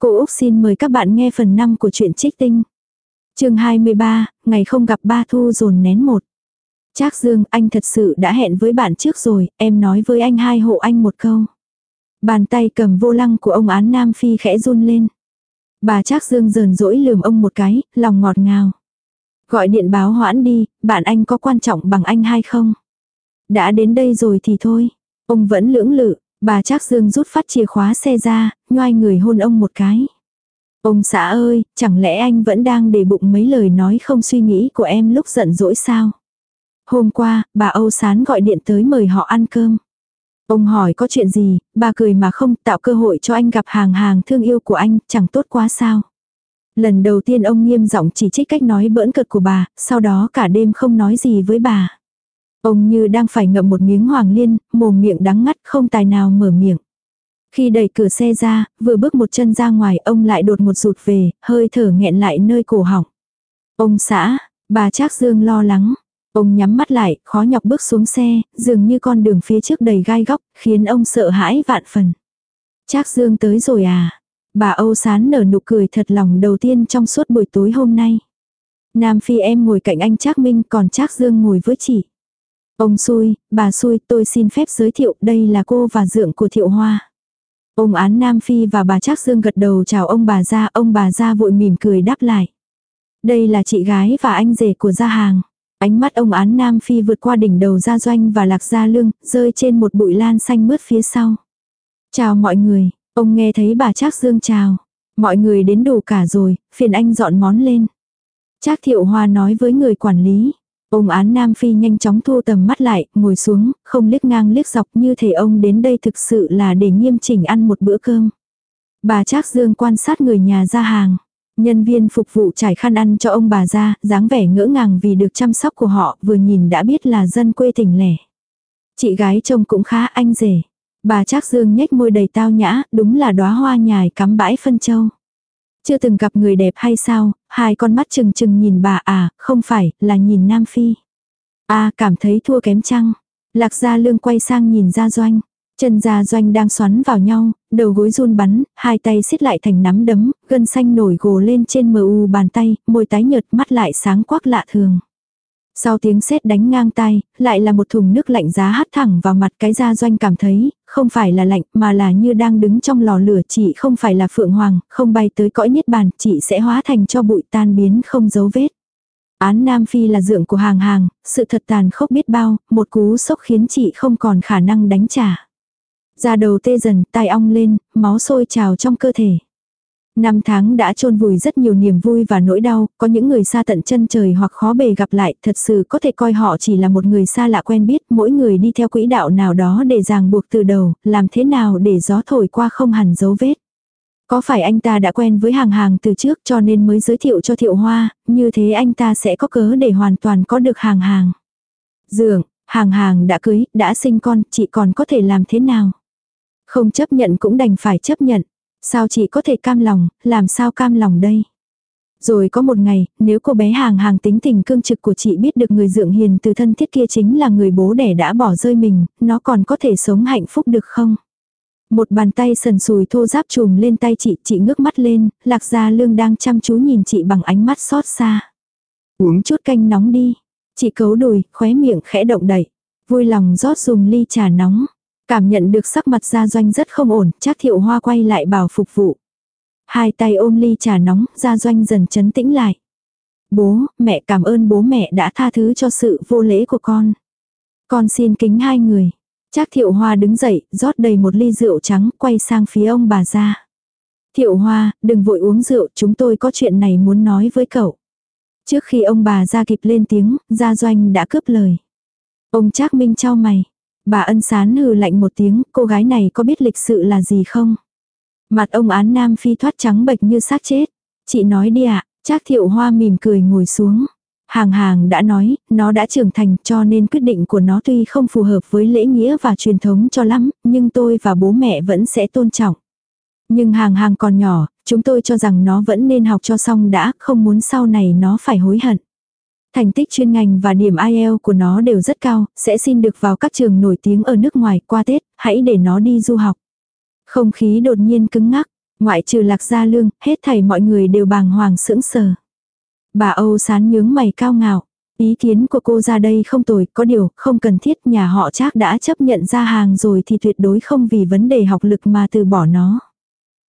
Cô Úc xin mời các bạn nghe phần 5 của truyện trích tinh. chương 23, ngày không gặp ba thu dồn nén một. Trác Dương, anh thật sự đã hẹn với bạn trước rồi, em nói với anh hai hộ anh một câu. Bàn tay cầm vô lăng của ông án Nam Phi khẽ run lên. Bà Trác Dương dờn dỗi lườm ông một cái, lòng ngọt ngào. Gọi điện báo hoãn đi, bạn anh có quan trọng bằng anh hay không? Đã đến đây rồi thì thôi. Ông vẫn lưỡng lự, bà Trác Dương rút phát chìa khóa xe ra, nhoai người hôn ông một cái. Ông xã ơi, chẳng lẽ anh vẫn đang để bụng mấy lời nói không suy nghĩ của em lúc giận dỗi sao? Hôm qua, bà Âu Sán gọi điện tới mời họ ăn cơm. Ông hỏi có chuyện gì, bà cười mà không tạo cơ hội cho anh gặp hàng hàng thương yêu của anh, chẳng tốt quá sao. Lần đầu tiên ông nghiêm giọng chỉ trích cách nói bỡn cợt của bà, sau đó cả đêm không nói gì với bà. Ông như đang phải ngậm một miếng hoàng liên, mồm miệng đắng ngắt không tài nào mở miệng. Khi đẩy cửa xe ra, vừa bước một chân ra ngoài ông lại đột một rụt về, hơi thở nghẹn lại nơi cổ họng. Ông xã, bà Trác Dương lo lắng. Ông nhắm mắt lại, khó nhọc bước xuống xe, dường như con đường phía trước đầy gai góc, khiến ông sợ hãi vạn phần. Trác Dương tới rồi à? Bà Âu Sán nở nụ cười thật lòng đầu tiên trong suốt buổi tối hôm nay. Nam Phi em ngồi cạnh anh Trác Minh còn Trác Dương ngồi với chị. Ông xui, bà xui, tôi xin phép giới thiệu đây là cô và dượng của Thiệu Hoa. Ông án Nam Phi và bà Trác Dương gật đầu chào ông bà ra, ông bà ra vội mỉm cười đáp lại. Đây là chị gái và anh rể của gia hàng. Ánh mắt ông án Nam Phi vượt qua đỉnh đầu gia doanh và lạc gia lương, rơi trên một bụi lan xanh mướt phía sau. Chào mọi người, ông nghe thấy bà Trác Dương chào. Mọi người đến đủ cả rồi, phiền anh dọn món lên. Trác thiệu hoa nói với người quản lý. Ông án Nam Phi nhanh chóng thu tầm mắt lại, ngồi xuống, không liếc ngang liếc dọc như thể ông đến đây thực sự là để nghiêm chỉnh ăn một bữa cơm. Bà Trác Dương quan sát người nhà ra hàng. Nhân viên phục vụ trải khăn ăn cho ông bà ra, dáng vẻ ngỡ ngàng vì được chăm sóc của họ, vừa nhìn đã biết là dân quê tỉnh lẻ. Chị gái trông cũng khá anh rể. Bà Trác Dương nhếch môi đầy tao nhã, đúng là đóa hoa nhài cắm bãi phân châu. Chưa từng gặp người đẹp hay sao, hai con mắt trừng trừng nhìn bà à, không phải, là nhìn Nam Phi. À, cảm thấy thua kém chăng? Lạc gia lương quay sang nhìn gia doanh. Chân gia doanh đang xoắn vào nhau, đầu gối run bắn, hai tay siết lại thành nắm đấm, gân xanh nổi gồ lên trên mờ u bàn tay, môi tái nhợt mắt lại sáng quắc lạ thường. Sau tiếng sét đánh ngang tay, lại là một thùng nước lạnh giá hát thẳng vào mặt cái da doanh cảm thấy, không phải là lạnh mà là như đang đứng trong lò lửa chị không phải là phượng hoàng, không bay tới cõi niết bàn, chị sẽ hóa thành cho bụi tan biến không dấu vết. Án Nam Phi là dượng của hàng hàng, sự thật tàn khốc biết bao, một cú sốc khiến chị không còn khả năng đánh trả. Da đầu tê dần, tai ong lên, máu sôi trào trong cơ thể. Năm tháng đã chôn vùi rất nhiều niềm vui và nỗi đau, có những người xa tận chân trời hoặc khó bề gặp lại, thật sự có thể coi họ chỉ là một người xa lạ quen biết, mỗi người đi theo quỹ đạo nào đó để ràng buộc từ đầu, làm thế nào để gió thổi qua không hẳn dấu vết. Có phải anh ta đã quen với hàng hàng từ trước cho nên mới giới thiệu cho thiệu hoa, như thế anh ta sẽ có cớ để hoàn toàn có được hàng hàng. Dường, hàng hàng đã cưới, đã sinh con, chị còn có thể làm thế nào? Không chấp nhận cũng đành phải chấp nhận. Sao chị có thể cam lòng, làm sao cam lòng đây? Rồi có một ngày, nếu cô bé hàng hàng tính tình cương trực của chị biết được người dưỡng hiền từ thân thiết kia chính là người bố đẻ đã bỏ rơi mình, nó còn có thể sống hạnh phúc được không? Một bàn tay sần sùi thô giáp trùm lên tay chị, chị ngước mắt lên, lạc gia lương đang chăm chú nhìn chị bằng ánh mắt xót xa. Uống chút canh nóng đi. Chị cấu đùi, khóe miệng khẽ động đẩy. Vui lòng rót dùng ly trà nóng. Cảm nhận được sắc mặt gia doanh rất không ổn, chắc thiệu hoa quay lại bảo phục vụ. Hai tay ôm ly trà nóng, gia doanh dần chấn tĩnh lại. Bố, mẹ cảm ơn bố mẹ đã tha thứ cho sự vô lễ của con. Con xin kính hai người. Trác thiệu hoa đứng dậy, rót đầy một ly rượu trắng, quay sang phía ông bà ra. Thiệu hoa, đừng vội uống rượu, chúng tôi có chuyện này muốn nói với cậu. Trước khi ông bà ra kịp lên tiếng, gia doanh đã cướp lời. Ông Trác Minh trao mày. Bà ân sán hừ lạnh một tiếng, cô gái này có biết lịch sự là gì không? Mặt ông án nam phi thoát trắng bệch như xác chết. Chị nói đi ạ, à, Trác thiệu hoa mỉm cười ngồi xuống. Hàng hàng đã nói, nó đã trưởng thành cho nên quyết định của nó tuy không phù hợp với lễ nghĩa và truyền thống cho lắm, nhưng tôi và bố mẹ vẫn sẽ tôn trọng. Nhưng hàng hàng còn nhỏ, chúng tôi cho rằng nó vẫn nên học cho xong đã, không muốn sau này nó phải hối hận. Thành tích chuyên ngành và điểm IELTS của nó đều rất cao, sẽ xin được vào các trường nổi tiếng ở nước ngoài qua Tết, hãy để nó đi du học. Không khí đột nhiên cứng ngắc, Ngoại trừ lạc gia lương, hết thảy mọi người đều bàng hoàng sững sờ. Bà Âu sán nhướng mày cao ngạo. Ý kiến của cô ra đây không tồi, có điều, không cần thiết nhà họ chắc đã chấp nhận ra hàng rồi thì tuyệt đối không vì vấn đề học lực mà từ bỏ nó.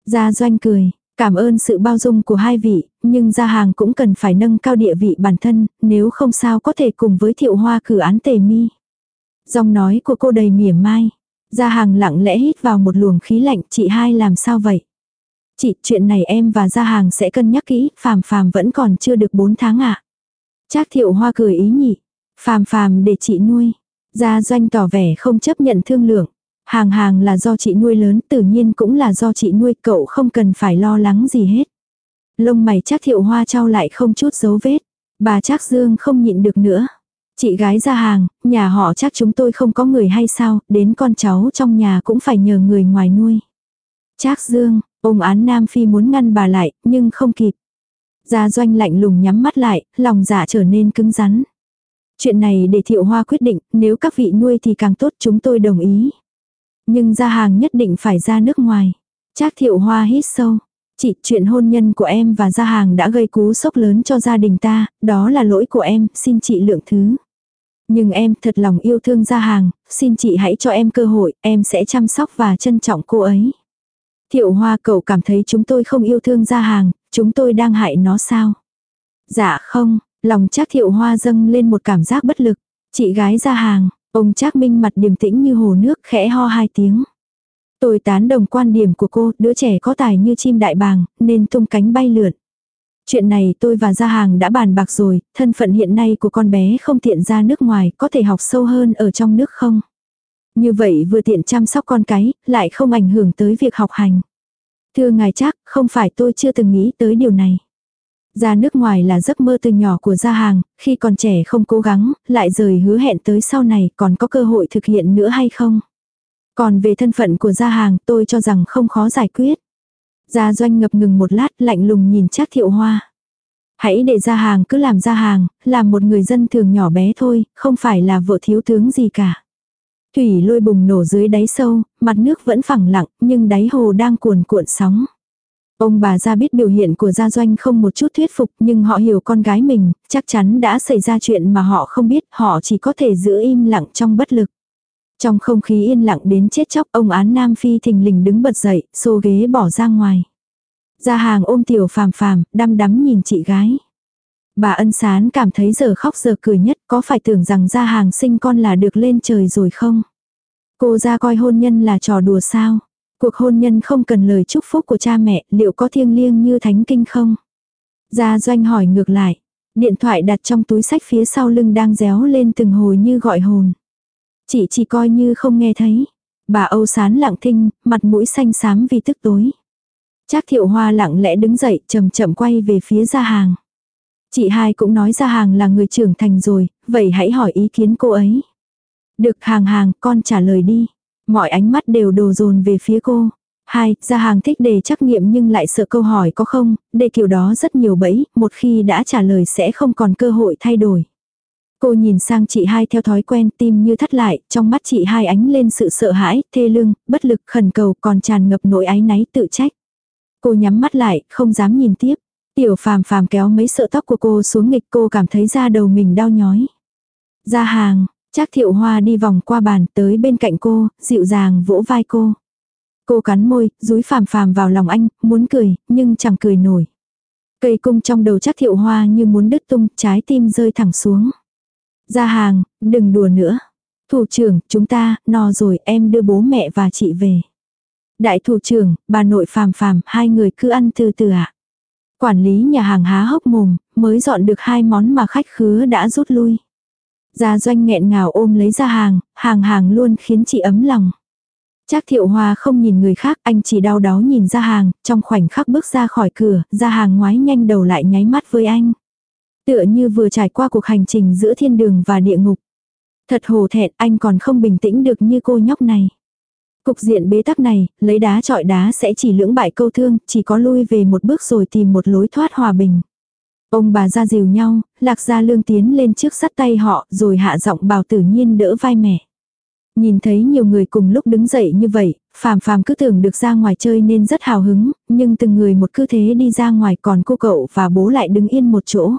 Gia doanh cười, cảm ơn sự bao dung của hai vị, nhưng gia hàng cũng cần phải nâng cao địa vị bản thân, nếu không sao có thể cùng với thiệu hoa cử án tề mi. Dòng nói của cô đầy mỉa mai. Gia hàng lặng lẽ hít vào một luồng khí lạnh, chị hai làm sao vậy? Chị, chuyện này em và Gia hàng sẽ cân nhắc kỹ, phàm phàm vẫn còn chưa được 4 tháng ạ. À? Trác thiệu hoa cười ý nhị. Phàm phàm để chị nuôi. Gia doanh tỏ vẻ không chấp nhận thương lượng. Hàng hàng là do chị nuôi lớn, tự nhiên cũng là do chị nuôi, cậu không cần phải lo lắng gì hết. Lông mày chắc thiệu hoa trao lại không chút dấu vết. Bà chắc dương không nhịn được nữa. Chị gái ra hàng, nhà họ chắc chúng tôi không có người hay sao, đến con cháu trong nhà cũng phải nhờ người ngoài nuôi. Trác Dương, ông án Nam Phi muốn ngăn bà lại, nhưng không kịp. Gia doanh lạnh lùng nhắm mắt lại, lòng dạ trở nên cứng rắn. Chuyện này để thiệu hoa quyết định, nếu các vị nuôi thì càng tốt chúng tôi đồng ý. Nhưng ra hàng nhất định phải ra nước ngoài. Trác thiệu hoa hít sâu. Chị, chuyện hôn nhân của em và gia hàng đã gây cú sốc lớn cho gia đình ta, đó là lỗi của em, xin chị lượng thứ. Nhưng em thật lòng yêu thương gia hàng, xin chị hãy cho em cơ hội, em sẽ chăm sóc và trân trọng cô ấy. Thiệu hoa cậu cảm thấy chúng tôi không yêu thương gia hàng, chúng tôi đang hại nó sao? Dạ không, lòng chắc thiệu hoa dâng lên một cảm giác bất lực. Chị gái gia hàng, ông chắc minh mặt điềm tĩnh như hồ nước khẽ ho hai tiếng. Tôi tán đồng quan điểm của cô, đứa trẻ có tài như chim đại bàng, nên tung cánh bay lượn. Chuyện này tôi và Gia Hàng đã bàn bạc rồi, thân phận hiện nay của con bé không tiện ra nước ngoài, có thể học sâu hơn ở trong nước không? Như vậy vừa tiện chăm sóc con cái, lại không ảnh hưởng tới việc học hành. Thưa ngài chắc, không phải tôi chưa từng nghĩ tới điều này. Ra nước ngoài là giấc mơ từ nhỏ của gia hàng, khi còn trẻ không cố gắng, lại rời hứa hẹn tới sau này còn có cơ hội thực hiện nữa hay không. Còn về thân phận của gia hàng tôi cho rằng không khó giải quyết. Gia doanh ngập ngừng một lát lạnh lùng nhìn chắc thiệu hoa. Hãy để gia hàng cứ làm gia hàng, làm một người dân thường nhỏ bé thôi, không phải là vợ thiếu tướng gì cả. Thủy lôi bùng nổ dưới đáy sâu, mặt nước vẫn phẳng lặng, nhưng đáy hồ đang cuồn cuộn sóng. Ông bà ra biết biểu hiện của gia doanh không một chút thuyết phục nhưng họ hiểu con gái mình, chắc chắn đã xảy ra chuyện mà họ không biết, họ chỉ có thể giữ im lặng trong bất lực. Trong không khí yên lặng đến chết chóc ông án Nam Phi thình lình đứng bật dậy, xô ghế bỏ ra ngoài. Ra hàng ôm tiểu phàm phàm, đăm đắm nhìn chị gái. Bà ân sán cảm thấy giờ khóc giờ cười nhất có phải tưởng rằng ra hàng sinh con là được lên trời rồi không? Cô ra coi hôn nhân là trò đùa sao? Cuộc hôn nhân không cần lời chúc phúc của cha mẹ, liệu có thiêng liêng như thánh kinh không? Gia doanh hỏi ngược lại. Điện thoại đặt trong túi sách phía sau lưng đang réo lên từng hồi như gọi hồn. Chị chỉ coi như không nghe thấy. Bà Âu sán lặng thinh, mặt mũi xanh xám vì tức tối. Trác thiệu hoa lặng lẽ đứng dậy, chậm chậm quay về phía gia hàng. Chị hai cũng nói gia hàng là người trưởng thành rồi, vậy hãy hỏi ý kiến cô ấy. Được hàng hàng, con trả lời đi. Mọi ánh mắt đều đồ dồn về phía cô. Hai, gia hàng thích đề trắc nghiệm nhưng lại sợ câu hỏi có không, đề kiểu đó rất nhiều bẫy, một khi đã trả lời sẽ không còn cơ hội thay đổi. Cô nhìn sang chị hai theo thói quen tim như thắt lại, trong mắt chị hai ánh lên sự sợ hãi, thê lương, bất lực, khẩn cầu còn tràn ngập nỗi ái náy tự trách. Cô nhắm mắt lại, không dám nhìn tiếp. Tiểu phàm phàm kéo mấy sợ tóc của cô xuống nghịch cô cảm thấy da đầu mình đau nhói. Ra hàng, chắc thiệu hoa đi vòng qua bàn tới bên cạnh cô, dịu dàng vỗ vai cô. Cô cắn môi, rúi phàm phàm vào lòng anh, muốn cười, nhưng chẳng cười nổi. Cây cung trong đầu chắc thiệu hoa như muốn đứt tung, trái tim rơi thẳng xuống. Ra hàng, đừng đùa nữa. Thủ trưởng, chúng ta, no rồi, em đưa bố mẹ và chị về. Đại thủ trưởng, bà nội phàm phàm, hai người cứ ăn từ từ ạ. À. Quản lý nhà hàng há hốc mồm, mới dọn được hai món mà khách khứa đã rút lui. Gia doanh nghẹn ngào ôm lấy ra hàng, hàng hàng luôn khiến chị ấm lòng. Trác thiệu hoa không nhìn người khác, anh chỉ đau đáu nhìn ra hàng, trong khoảnh khắc bước ra khỏi cửa, ra hàng ngoái nhanh đầu lại nháy mắt với anh. Tựa như vừa trải qua cuộc hành trình giữa thiên đường và địa ngục. Thật hồ thẹn, anh còn không bình tĩnh được như cô nhóc này. Cục diện bế tắc này, lấy đá trọi đá sẽ chỉ lưỡng bại câu thương, chỉ có lui về một bước rồi tìm một lối thoát hòa bình. Ông bà ra dìu nhau, lạc gia lương tiến lên trước sắt tay họ rồi hạ giọng bảo tử nhiên đỡ vai mẹ. Nhìn thấy nhiều người cùng lúc đứng dậy như vậy, phàm phàm cứ tưởng được ra ngoài chơi nên rất hào hứng, nhưng từng người một cứ thế đi ra ngoài còn cô cậu và bố lại đứng yên một chỗ.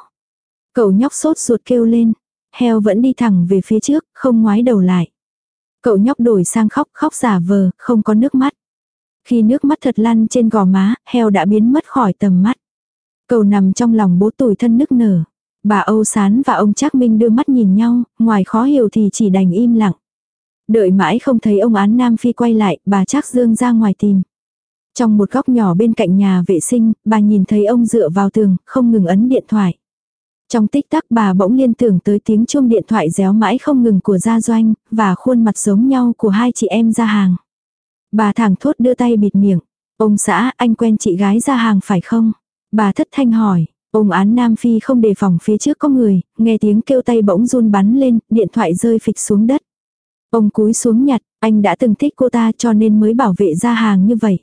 Cậu nhóc sốt ruột kêu lên, heo vẫn đi thẳng về phía trước, không ngoái đầu lại. Cậu nhóc đổi sang khóc, khóc giả vờ, không có nước mắt. Khi nước mắt thật lăn trên gò má, heo đã biến mất khỏi tầm mắt cầu nằm trong lòng bố tuổi thân nức nở. Bà Âu Sán và ông Trác Minh đưa mắt nhìn nhau, ngoài khó hiểu thì chỉ đành im lặng. Đợi mãi không thấy ông án Nam Phi quay lại, bà Trác Dương ra ngoài tìm. Trong một góc nhỏ bên cạnh nhà vệ sinh, bà nhìn thấy ông dựa vào tường, không ngừng ấn điện thoại. Trong tích tắc bà bỗng liên tưởng tới tiếng chuông điện thoại réo mãi không ngừng của gia doanh, và khuôn mặt giống nhau của hai chị em ra hàng. Bà thẳng thốt đưa tay bịt miệng. Ông xã, anh quen chị gái ra hàng phải không? Bà thất thanh hỏi. Ông án Nam Phi không đề phòng phía trước có người, nghe tiếng kêu tay bỗng run bắn lên, điện thoại rơi phịch xuống đất. Ông cúi xuống nhặt, anh đã từng thích cô ta cho nên mới bảo vệ ra hàng như vậy.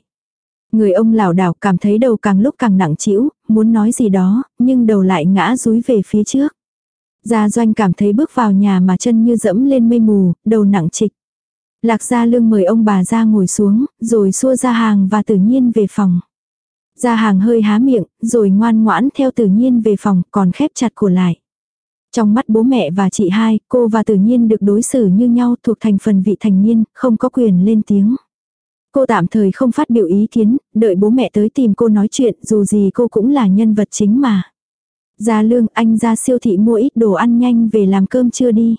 Người ông lảo đảo cảm thấy đầu càng lúc càng nặng trĩu, muốn nói gì đó, nhưng đầu lại ngã rúi về phía trước. Gia Doanh cảm thấy bước vào nhà mà chân như dẫm lên mây mù, đầu nặng trịch. Lạc Gia Lương mời ông bà ra ngồi xuống, rồi xua ra hàng và tự nhiên về phòng. Gia hàng hơi há miệng, rồi ngoan ngoãn theo tự nhiên về phòng, còn khép chặt cửa lại. Trong mắt bố mẹ và chị hai, cô và tự nhiên được đối xử như nhau thuộc thành phần vị thành niên, không có quyền lên tiếng. Cô tạm thời không phát biểu ý kiến, đợi bố mẹ tới tìm cô nói chuyện, dù gì cô cũng là nhân vật chính mà. Gia lương anh ra siêu thị mua ít đồ ăn nhanh về làm cơm chưa đi.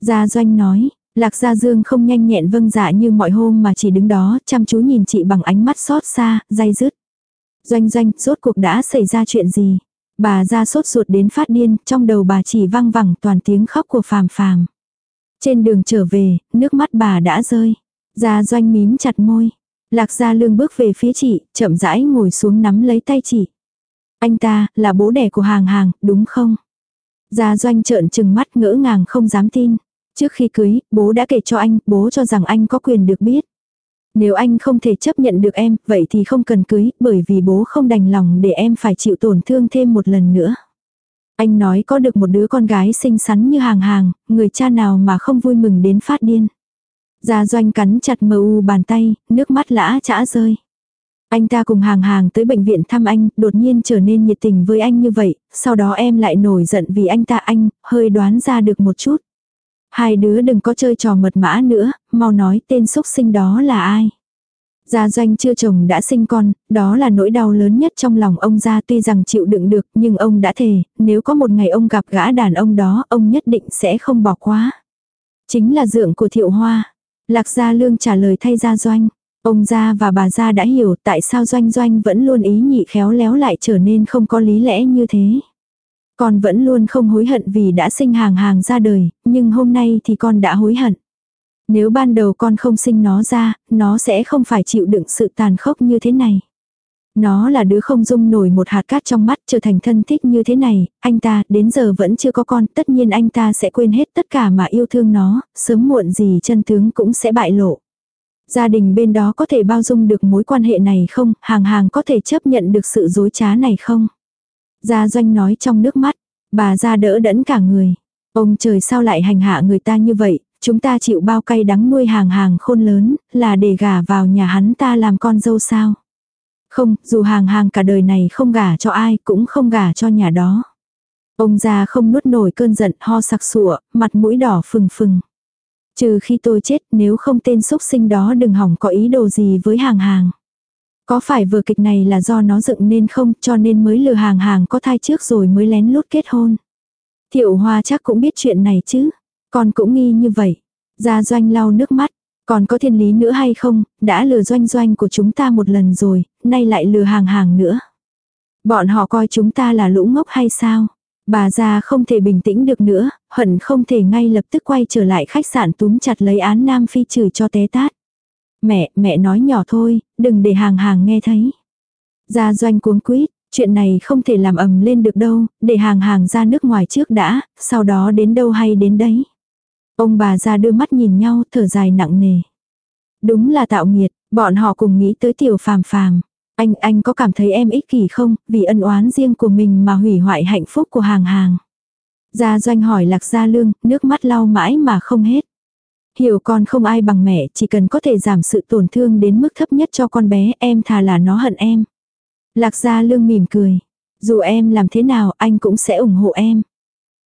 Gia doanh nói, Lạc Gia Dương không nhanh nhẹn vâng dạ như mọi hôm mà chỉ đứng đó, chăm chú nhìn chị bằng ánh mắt xót xa, dây dứt. Doanh doanh, rốt cuộc đã xảy ra chuyện gì? Bà ra sốt ruột đến phát điên, trong đầu bà chỉ vang vẳng toàn tiếng khóc của phàm phàm. Trên đường trở về, nước mắt bà đã rơi. Gia doanh mím chặt môi. Lạc gia lương bước về phía chị, chậm rãi ngồi xuống nắm lấy tay chị. Anh ta, là bố đẻ của hàng hàng, đúng không? Gia doanh trợn trừng mắt ngỡ ngàng không dám tin. Trước khi cưới, bố đã kể cho anh, bố cho rằng anh có quyền được biết. Nếu anh không thể chấp nhận được em, vậy thì không cần cưới, bởi vì bố không đành lòng để em phải chịu tổn thương thêm một lần nữa. Anh nói có được một đứa con gái xinh xắn như hàng hàng, người cha nào mà không vui mừng đến phát điên. Gia doanh cắn chặt mờ u bàn tay, nước mắt lã chã rơi. Anh ta cùng hàng hàng tới bệnh viện thăm anh, đột nhiên trở nên nhiệt tình với anh như vậy, sau đó em lại nổi giận vì anh ta anh, hơi đoán ra được một chút. Hai đứa đừng có chơi trò mật mã nữa, mau nói tên xúc sinh đó là ai. Gia doanh chưa chồng đã sinh con, đó là nỗi đau lớn nhất trong lòng ông gia tuy rằng chịu đựng được nhưng ông đã thề, nếu có một ngày ông gặp gã đàn ông đó ông nhất định sẽ không bỏ qua. Chính là dượng của thiệu hoa. Lạc Gia Lương trả lời thay Gia Doanh. Ông Gia và bà Gia đã hiểu tại sao Doanh Doanh vẫn luôn ý nhị khéo léo lại trở nên không có lý lẽ như thế. Con vẫn luôn không hối hận vì đã sinh hàng hàng ra đời, nhưng hôm nay thì con đã hối hận. Nếu ban đầu con không sinh nó ra, nó sẽ không phải chịu đựng sự tàn khốc như thế này. Nó là đứa không dung nổi một hạt cát trong mắt trở thành thân thích như thế này, anh ta đến giờ vẫn chưa có con, tất nhiên anh ta sẽ quên hết tất cả mà yêu thương nó, sớm muộn gì chân tướng cũng sẽ bại lộ. Gia đình bên đó có thể bao dung được mối quan hệ này không, hàng hàng có thể chấp nhận được sự dối trá này không? Gia doanh nói trong nước mắt, bà ra đỡ đẫn cả người. Ông trời sao lại hành hạ người ta như vậy, chúng ta chịu bao cay đắng nuôi hàng hàng khôn lớn, là để gả vào nhà hắn ta làm con dâu sao? Không, dù hàng hàng cả đời này không gả cho ai, cũng không gả cho nhà đó. Ông già không nuốt nổi cơn giận, ho sặc sụa, mặt mũi đỏ phừng phừng. Trừ khi tôi chết, nếu không tên xúc sinh đó đừng hỏng có ý đồ gì với hàng hàng. Có phải vừa kịch này là do nó dựng nên không cho nên mới lừa hàng hàng có thai trước rồi mới lén lút kết hôn. Thiệu hoa chắc cũng biết chuyện này chứ. Con cũng nghi như vậy. Gia doanh lau nước mắt. Còn có thiên lý nữa hay không, đã lừa doanh doanh của chúng ta một lần rồi, nay lại lừa hàng hàng nữa. Bọn họ coi chúng ta là lũ ngốc hay sao? Bà già không thể bình tĩnh được nữa, hận không thể ngay lập tức quay trở lại khách sạn túm chặt lấy án Nam Phi chửi cho té tát. Mẹ, mẹ nói nhỏ thôi, đừng để hàng hàng nghe thấy. Gia doanh cuống quýt, chuyện này không thể làm ầm lên được đâu, để hàng hàng ra nước ngoài trước đã, sau đó đến đâu hay đến đấy. Ông bà ra đưa mắt nhìn nhau thở dài nặng nề. Đúng là tạo nghiệt, bọn họ cùng nghĩ tới tiểu phàm phàm. Anh, anh có cảm thấy em ích kỷ không, vì ân oán riêng của mình mà hủy hoại hạnh phúc của hàng hàng. Gia doanh hỏi lạc gia lương, nước mắt lau mãi mà không hết hiểu con không ai bằng mẹ, chỉ cần có thể giảm sự tổn thương đến mức thấp nhất cho con bé, em thà là nó hận em. Lạc Gia Lương mỉm cười. Dù em làm thế nào, anh cũng sẽ ủng hộ em.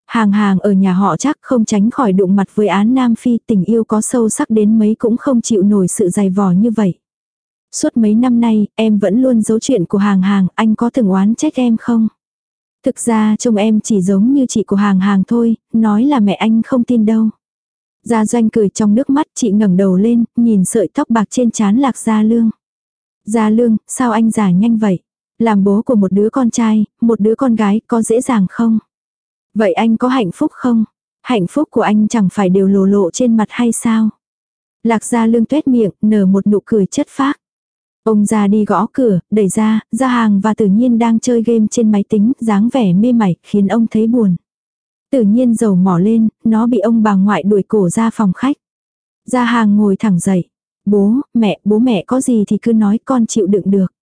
Hàng hàng ở nhà họ chắc không tránh khỏi đụng mặt với án Nam Phi tình yêu có sâu sắc đến mấy cũng không chịu nổi sự dày vò như vậy. Suốt mấy năm nay, em vẫn luôn giấu chuyện của hàng hàng, anh có từng oán trách em không? Thực ra trông em chỉ giống như chị của hàng hàng thôi, nói là mẹ anh không tin đâu. Gia doanh cười trong nước mắt chị ngẩng đầu lên, nhìn sợi tóc bạc trên trán lạc Gia Lương. Gia Lương, sao anh già nhanh vậy? Làm bố của một đứa con trai, một đứa con gái có dễ dàng không? Vậy anh có hạnh phúc không? Hạnh phúc của anh chẳng phải đều lồ lộ trên mặt hay sao? Lạc Gia Lương tuét miệng, nở một nụ cười chất phác. Ông ra đi gõ cửa, đẩy ra, ra hàng và tự nhiên đang chơi game trên máy tính, dáng vẻ mê mải, khiến ông thấy buồn. Tự nhiên dầu mỏ lên, nó bị ông bà ngoại đuổi cổ ra phòng khách. gia hàng ngồi thẳng dậy. Bố, mẹ, bố mẹ có gì thì cứ nói con chịu đựng được.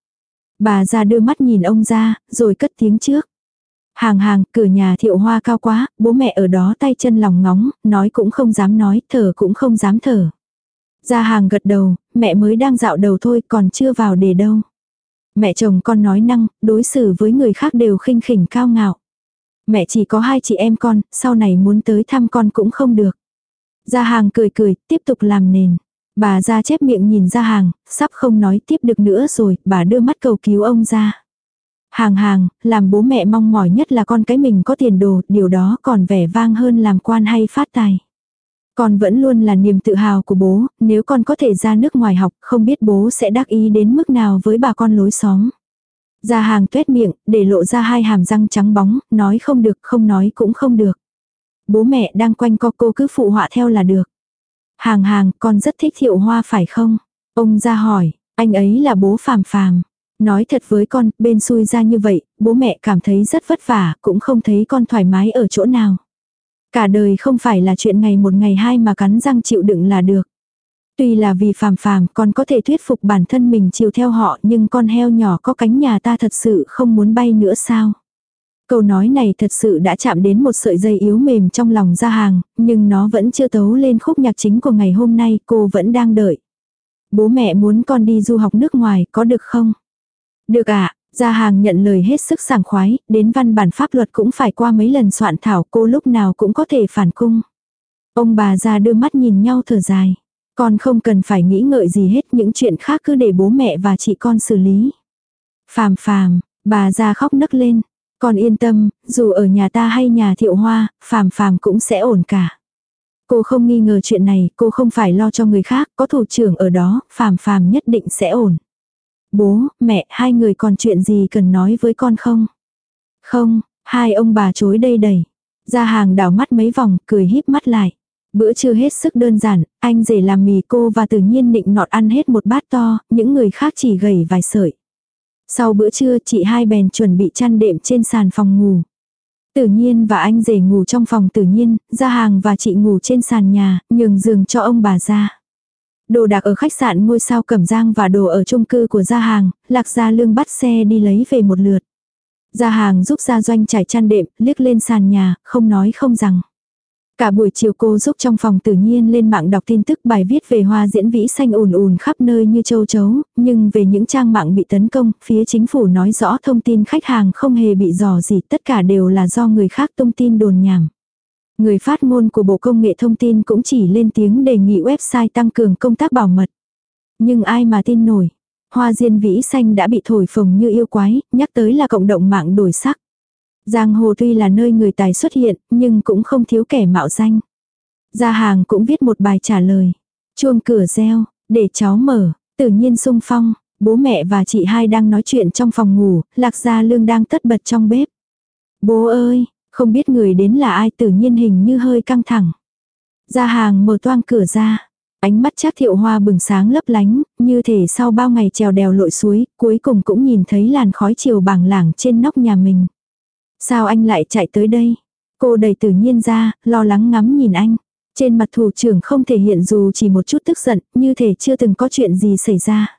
Bà ra đưa mắt nhìn ông ra, rồi cất tiếng trước. Hàng hàng, cửa nhà thiệu hoa cao quá, bố mẹ ở đó tay chân lòng ngóng, nói cũng không dám nói, thở cũng không dám thở. Ra hàng gật đầu, mẹ mới đang dạo đầu thôi còn chưa vào để đâu. Mẹ chồng con nói năng, đối xử với người khác đều khinh khỉnh cao ngạo. Mẹ chỉ có hai chị em con, sau này muốn tới thăm con cũng không được. Gia hàng cười cười, tiếp tục làm nền. Bà ra chép miệng nhìn ra hàng, sắp không nói tiếp được nữa rồi, bà đưa mắt cầu cứu ông ra. Hàng hàng, làm bố mẹ mong mỏi nhất là con cái mình có tiền đồ, điều đó còn vẻ vang hơn làm quan hay phát tài. Con vẫn luôn là niềm tự hào của bố, nếu con có thể ra nước ngoài học, không biết bố sẽ đắc ý đến mức nào với bà con lối xóm. Ra hàng tuét miệng, để lộ ra hai hàm răng trắng bóng, nói không được, không nói cũng không được. Bố mẹ đang quanh co cô cứ phụ họa theo là được. Hàng hàng, con rất thích thiệu hoa phải không? Ông ra hỏi, anh ấy là bố phàm phàm. Nói thật với con, bên xui ra như vậy, bố mẹ cảm thấy rất vất vả, cũng không thấy con thoải mái ở chỗ nào. Cả đời không phải là chuyện ngày một ngày hai mà cắn răng chịu đựng là được. Tuy là vì phàm phàm con có thể thuyết phục bản thân mình chiều theo họ nhưng con heo nhỏ có cánh nhà ta thật sự không muốn bay nữa sao. Câu nói này thật sự đã chạm đến một sợi dây yếu mềm trong lòng ra hàng, nhưng nó vẫn chưa tấu lên khúc nhạc chính của ngày hôm nay, cô vẫn đang đợi. Bố mẹ muốn con đi du học nước ngoài, có được không? Được ạ, à, Gia hàng nhận lời hết sức sảng khoái, đến văn bản pháp luật cũng phải qua mấy lần soạn thảo cô lúc nào cũng có thể phản cung. Ông bà ra đưa mắt nhìn nhau thở dài. Con không cần phải nghĩ ngợi gì hết những chuyện khác cứ để bố mẹ và chị con xử lý. Phàm phàm, bà ra khóc nấc lên. Con yên tâm, dù ở nhà ta hay nhà thiệu hoa, phàm phàm cũng sẽ ổn cả. Cô không nghi ngờ chuyện này, cô không phải lo cho người khác, có thủ trưởng ở đó, phàm phàm nhất định sẽ ổn. Bố, mẹ, hai người còn chuyện gì cần nói với con không? Không, hai ông bà chối đây đầy. Ra hàng đảo mắt mấy vòng, cười híp mắt lại. Bữa trưa hết sức đơn giản, anh rể làm mì cô và tự nhiên định nọt ăn hết một bát to, những người khác chỉ gầy vài sợi. Sau bữa trưa chị hai bèn chuẩn bị chăn đệm trên sàn phòng ngủ. Tự nhiên và anh rể ngủ trong phòng tự nhiên, ra hàng và chị ngủ trên sàn nhà, nhường giường cho ông bà ra. Đồ đạc ở khách sạn ngôi sao Cẩm Giang và đồ ở chung cư của gia hàng, Lạc Gia Lương bắt xe đi lấy về một lượt. Gia hàng giúp gia doanh trải chăn đệm, liếc lên sàn nhà, không nói không rằng. Cả buổi chiều cô giúp trong phòng tự nhiên lên mạng đọc tin tức bài viết về hoa diễn vĩ xanh ùn ùn khắp nơi như châu chấu, nhưng về những trang mạng bị tấn công, phía chính phủ nói rõ thông tin khách hàng không hề bị dò gì, tất cả đều là do người khác tung tin đồn nhảm. Người phát ngôn của Bộ Công nghệ Thông tin cũng chỉ lên tiếng đề nghị website tăng cường công tác bảo mật. Nhưng ai mà tin nổi. Hoa diên vĩ xanh đã bị thổi phồng như yêu quái, nhắc tới là cộng đồng mạng đổi sắc. Giang hồ tuy là nơi người tài xuất hiện, nhưng cũng không thiếu kẻ mạo danh. Gia hàng cũng viết một bài trả lời. Chuông cửa reo, để cháu mở, tự nhiên sung phong, bố mẹ và chị hai đang nói chuyện trong phòng ngủ, lạc gia lương đang tất bật trong bếp. Bố ơi, không biết người đến là ai tự nhiên hình như hơi căng thẳng. Gia hàng mở toang cửa ra. Ánh mắt chắc thiệu hoa bừng sáng lấp lánh, như thể sau bao ngày trèo đèo lội suối, cuối cùng cũng nhìn thấy làn khói chiều bảng lảng trên nóc nhà mình. Sao anh lại chạy tới đây? Cô đầy tự nhiên ra, lo lắng ngắm nhìn anh. Trên mặt thủ trưởng không thể hiện dù chỉ một chút tức giận, như thể chưa từng có chuyện gì xảy ra.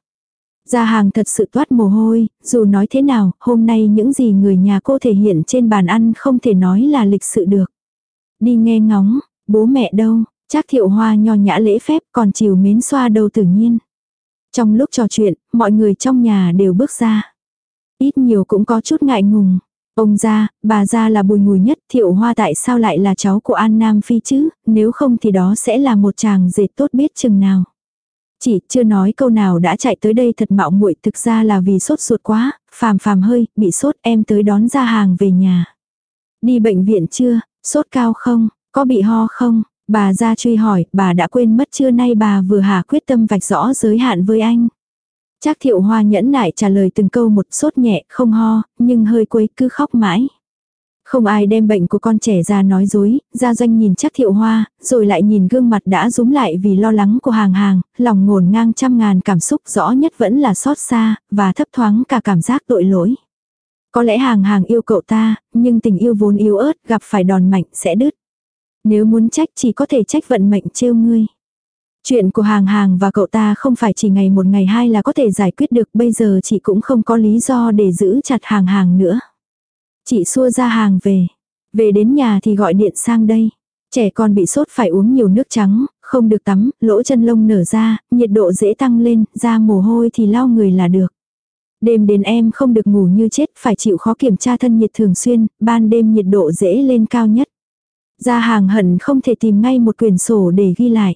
Gia hàng thật sự toát mồ hôi, dù nói thế nào, hôm nay những gì người nhà cô thể hiện trên bàn ăn không thể nói là lịch sự được. Đi nghe ngóng, bố mẹ đâu, Trác thiệu hoa nho nhã lễ phép còn chiều mến xoa đầu tự nhiên. Trong lúc trò chuyện, mọi người trong nhà đều bước ra. Ít nhiều cũng có chút ngại ngùng. Ông ra, bà ra là bùi ngùi nhất, thiệu hoa tại sao lại là cháu của An Nam Phi chứ, nếu không thì đó sẽ là một chàng dệt tốt biết chừng nào. Chỉ chưa nói câu nào đã chạy tới đây thật mạo muội thực ra là vì sốt ruột quá, phàm phàm hơi, bị sốt em tới đón ra hàng về nhà. Đi bệnh viện chưa, sốt cao không, có bị ho không, bà ra truy hỏi, bà đã quên mất trưa nay bà vừa hà quyết tâm vạch rõ giới hạn với anh. Trác thiệu hoa nhẫn nại trả lời từng câu một sốt nhẹ, không ho, nhưng hơi quấy cứ khóc mãi. Không ai đem bệnh của con trẻ ra nói dối, gia doanh nhìn chắc thiệu hoa, rồi lại nhìn gương mặt đã rúm lại vì lo lắng của hàng hàng, lòng ngổn ngang trăm ngàn cảm xúc rõ nhất vẫn là xót xa, và thấp thoáng cả cảm giác tội lỗi. Có lẽ hàng hàng yêu cậu ta, nhưng tình yêu vốn yếu ớt gặp phải đòn mạnh sẽ đứt. Nếu muốn trách chỉ có thể trách vận mệnh trêu ngươi. Chuyện của hàng hàng và cậu ta không phải chỉ ngày một ngày hai là có thể giải quyết được bây giờ chị cũng không có lý do để giữ chặt hàng hàng nữa. Chị xua ra hàng về. Về đến nhà thì gọi điện sang đây. Trẻ con bị sốt phải uống nhiều nước trắng, không được tắm, lỗ chân lông nở ra, nhiệt độ dễ tăng lên, da mồ hôi thì lau người là được. Đêm đến em không được ngủ như chết, phải chịu khó kiểm tra thân nhiệt thường xuyên, ban đêm nhiệt độ dễ lên cao nhất. Ra hàng hận không thể tìm ngay một quyển sổ để ghi lại.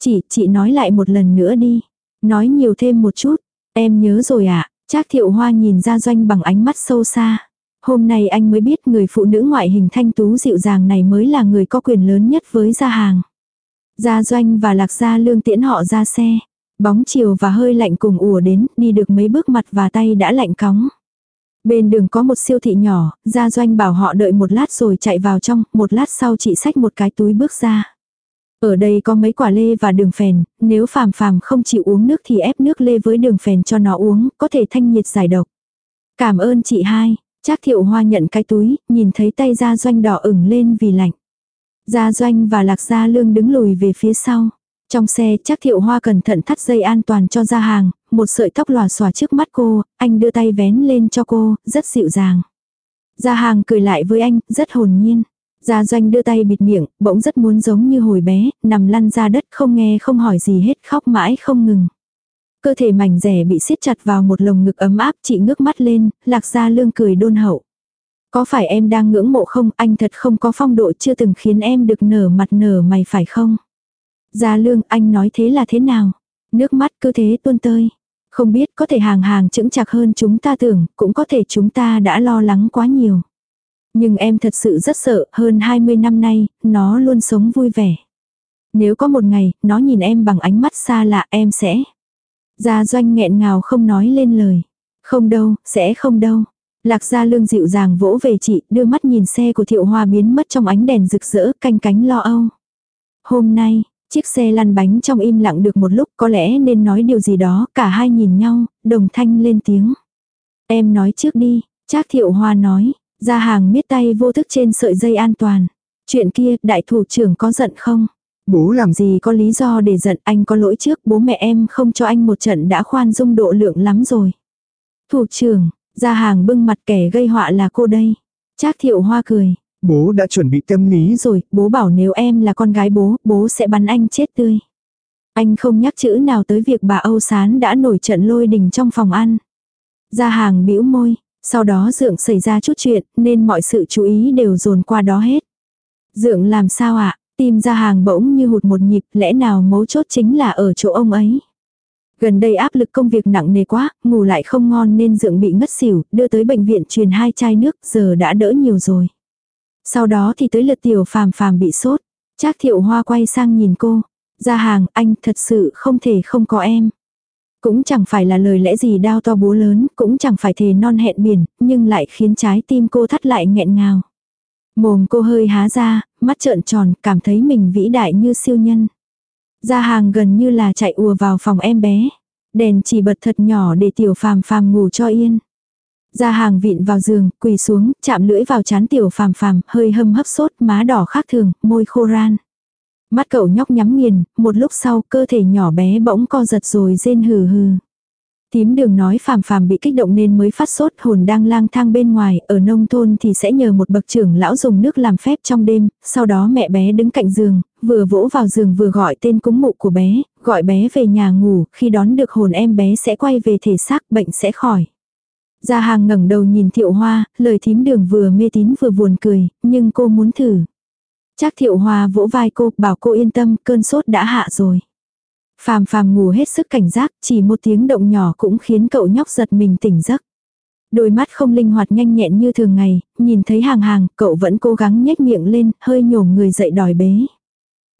Chị, chị nói lại một lần nữa đi. Nói nhiều thêm một chút. Em nhớ rồi ạ. À? Trác thiệu hoa nhìn ra doanh bằng ánh mắt sâu xa. Hôm nay anh mới biết người phụ nữ ngoại hình thanh tú dịu dàng này mới là người có quyền lớn nhất với gia hàng. Gia doanh và lạc gia lương tiễn họ ra xe. Bóng chiều và hơi lạnh cùng ùa đến, đi được mấy bước mặt và tay đã lạnh cóng. Bên đường có một siêu thị nhỏ, gia doanh bảo họ đợi một lát rồi chạy vào trong, một lát sau chị xách một cái túi bước ra. Ở đây có mấy quả lê và đường phèn, nếu phàm phàm không chịu uống nước thì ép nước lê với đường phèn cho nó uống, có thể thanh nhiệt giải độc. Cảm ơn chị hai, Trác thiệu hoa nhận cái túi, nhìn thấy tay gia doanh đỏ ửng lên vì lạnh. Gia doanh và lạc gia lương đứng lùi về phía sau. Trong xe Trác thiệu hoa cẩn thận thắt dây an toàn cho ra hàng, một sợi tóc lòa xòa trước mắt cô, anh đưa tay vén lên cho cô, rất dịu dàng. Gia hàng cười lại với anh, rất hồn nhiên. Gia doanh đưa tay bịt miệng, bỗng rất muốn giống như hồi bé, nằm lăn ra đất không nghe không hỏi gì hết khóc mãi không ngừng. Cơ thể mảnh rẻ bị siết chặt vào một lồng ngực ấm áp chị ngước mắt lên, lạc gia lương cười đôn hậu. Có phải em đang ngưỡng mộ không, anh thật không có phong độ chưa từng khiến em được nở mặt nở mày phải không? Gia lương anh nói thế là thế nào? Nước mắt cứ thế tuôn tơi. Không biết có thể hàng hàng chững chạc hơn chúng ta tưởng, cũng có thể chúng ta đã lo lắng quá nhiều. Nhưng em thật sự rất sợ, hơn 20 năm nay, nó luôn sống vui vẻ. Nếu có một ngày, nó nhìn em bằng ánh mắt xa lạ em sẽ. Gia doanh nghẹn ngào không nói lên lời. Không đâu, sẽ không đâu. Lạc gia lương dịu dàng vỗ về chị, đưa mắt nhìn xe của thiệu hoa biến mất trong ánh đèn rực rỡ, canh cánh lo âu. Hôm nay, chiếc xe lăn bánh trong im lặng được một lúc có lẽ nên nói điều gì đó, cả hai nhìn nhau, đồng thanh lên tiếng. Em nói trước đi, Trác thiệu hoa nói, ra hàng miết tay vô thức trên sợi dây an toàn. Chuyện kia, đại thủ trưởng có giận không? Bố làm gì có lý do để giận anh có lỗi trước bố mẹ em không cho anh một trận đã khoan dung độ lượng lắm rồi. Thủ trưởng, ra hàng bưng mặt kẻ gây họa là cô đây. Trác thiệu hoa cười. Bố đã chuẩn bị tâm lý rồi, bố bảo nếu em là con gái bố, bố sẽ bắn anh chết tươi. Anh không nhắc chữ nào tới việc bà Âu Sán đã nổi trận lôi đình trong phòng ăn. Ra hàng bĩu môi, sau đó dượng xảy ra chút chuyện nên mọi sự chú ý đều dồn qua đó hết. Dượng làm sao ạ? Tim ra hàng bỗng như hụt một nhịp, lẽ nào mấu chốt chính là ở chỗ ông ấy. Gần đây áp lực công việc nặng nề quá, ngủ lại không ngon nên dượng bị ngất xỉu, đưa tới bệnh viện truyền hai chai nước, giờ đã đỡ nhiều rồi. Sau đó thì tới lượt tiểu phàm phàm bị sốt. Trác thiệu hoa quay sang nhìn cô. Ra hàng, anh thật sự không thể không có em. Cũng chẳng phải là lời lẽ gì đao to búa lớn, cũng chẳng phải thề non hẹn biển, nhưng lại khiến trái tim cô thắt lại nghẹn ngào. Mồm cô hơi há ra, mắt trợn tròn, cảm thấy mình vĩ đại như siêu nhân. Ra hàng gần như là chạy ùa vào phòng em bé. Đèn chỉ bật thật nhỏ để tiểu phàm phàm ngủ cho yên. Ra hàng vịn vào giường, quỳ xuống, chạm lưỡi vào chán tiểu phàm phàm, hơi hâm hấp sốt, má đỏ khác thường, môi khô ran. Mắt cậu nhóc nhắm nghiền, một lúc sau cơ thể nhỏ bé bỗng co giật rồi rên hừ hừ. Tím đường nói phàm phàm bị kích động nên mới phát sốt hồn đang lang thang bên ngoài, ở nông thôn thì sẽ nhờ một bậc trưởng lão dùng nước làm phép trong đêm, sau đó mẹ bé đứng cạnh giường, vừa vỗ vào giường vừa gọi tên cúng mụ của bé, gọi bé về nhà ngủ, khi đón được hồn em bé sẽ quay về thể xác bệnh sẽ khỏi. Gia hàng ngẩng đầu nhìn thiệu hoa, lời thím đường vừa mê tín vừa buồn cười, nhưng cô muốn thử. Chắc thiệu hoa vỗ vai cô, bảo cô yên tâm, cơn sốt đã hạ rồi. Phàm phàm ngủ hết sức cảnh giác, chỉ một tiếng động nhỏ cũng khiến cậu nhóc giật mình tỉnh giấc. Đôi mắt không linh hoạt nhanh nhẹn như thường ngày, nhìn thấy hàng hàng, cậu vẫn cố gắng nhếch miệng lên, hơi nhổm người dậy đòi bế.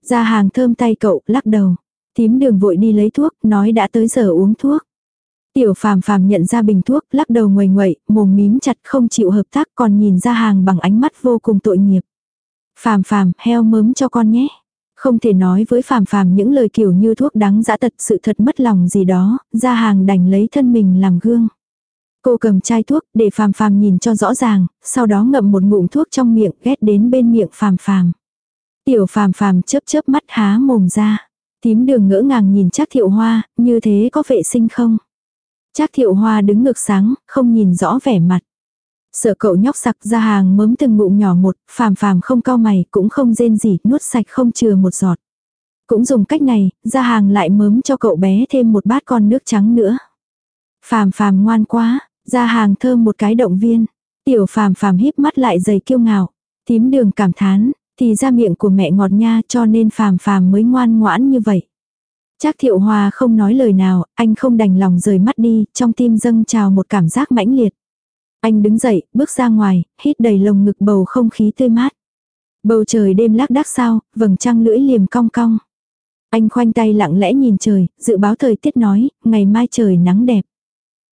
Ra hàng thơm tay cậu, lắc đầu. Tím đường vội đi lấy thuốc, nói đã tới giờ uống thuốc. Tiểu phàm phàm nhận ra bình thuốc, lắc đầu ngoài ngoậy, mồm mím chặt không chịu hợp tác còn nhìn ra hàng bằng ánh mắt vô cùng tội nghiệp. Phàm phàm, heo mớm cho con nhé. Không thể nói với phàm phàm những lời kiểu như thuốc đắng dã tật sự thật mất lòng gì đó, ra hàng đành lấy thân mình làm gương. Cô cầm chai thuốc để phàm phàm nhìn cho rõ ràng, sau đó ngậm một ngụm thuốc trong miệng ghét đến bên miệng phàm phàm. Tiểu phàm phàm chớp chớp mắt há mồm ra. Tím đường ngỡ ngàng nhìn chắc thiệu hoa, như thế có vệ sinh không? Chắc thiệu hoa đứng ngược sáng, không nhìn rõ vẻ mặt. Sợ cậu nhóc sặc ra hàng mớm từng ngụm nhỏ một, phàm phàm không cao mày, cũng không rên gì, nuốt sạch không chừa một giọt. Cũng dùng cách này, ra hàng lại mớm cho cậu bé thêm một bát con nước trắng nữa. Phàm phàm ngoan quá, ra hàng thơm một cái động viên. Tiểu phàm phàm híp mắt lại dày kiêu ngạo. Tím đường cảm thán, thì ra miệng của mẹ ngọt nha cho nên phàm phàm mới ngoan ngoãn như vậy. Chắc thiệu hòa không nói lời nào, anh không đành lòng rời mắt đi, trong tim dâng trào một cảm giác mãnh liệt. Anh đứng dậy, bước ra ngoài, hít đầy lồng ngực bầu không khí tươi mát. Bầu trời đêm lác đác sao, vầng trăng lưỡi liềm cong cong. Anh khoanh tay lặng lẽ nhìn trời, dự báo thời tiết nói, ngày mai trời nắng đẹp.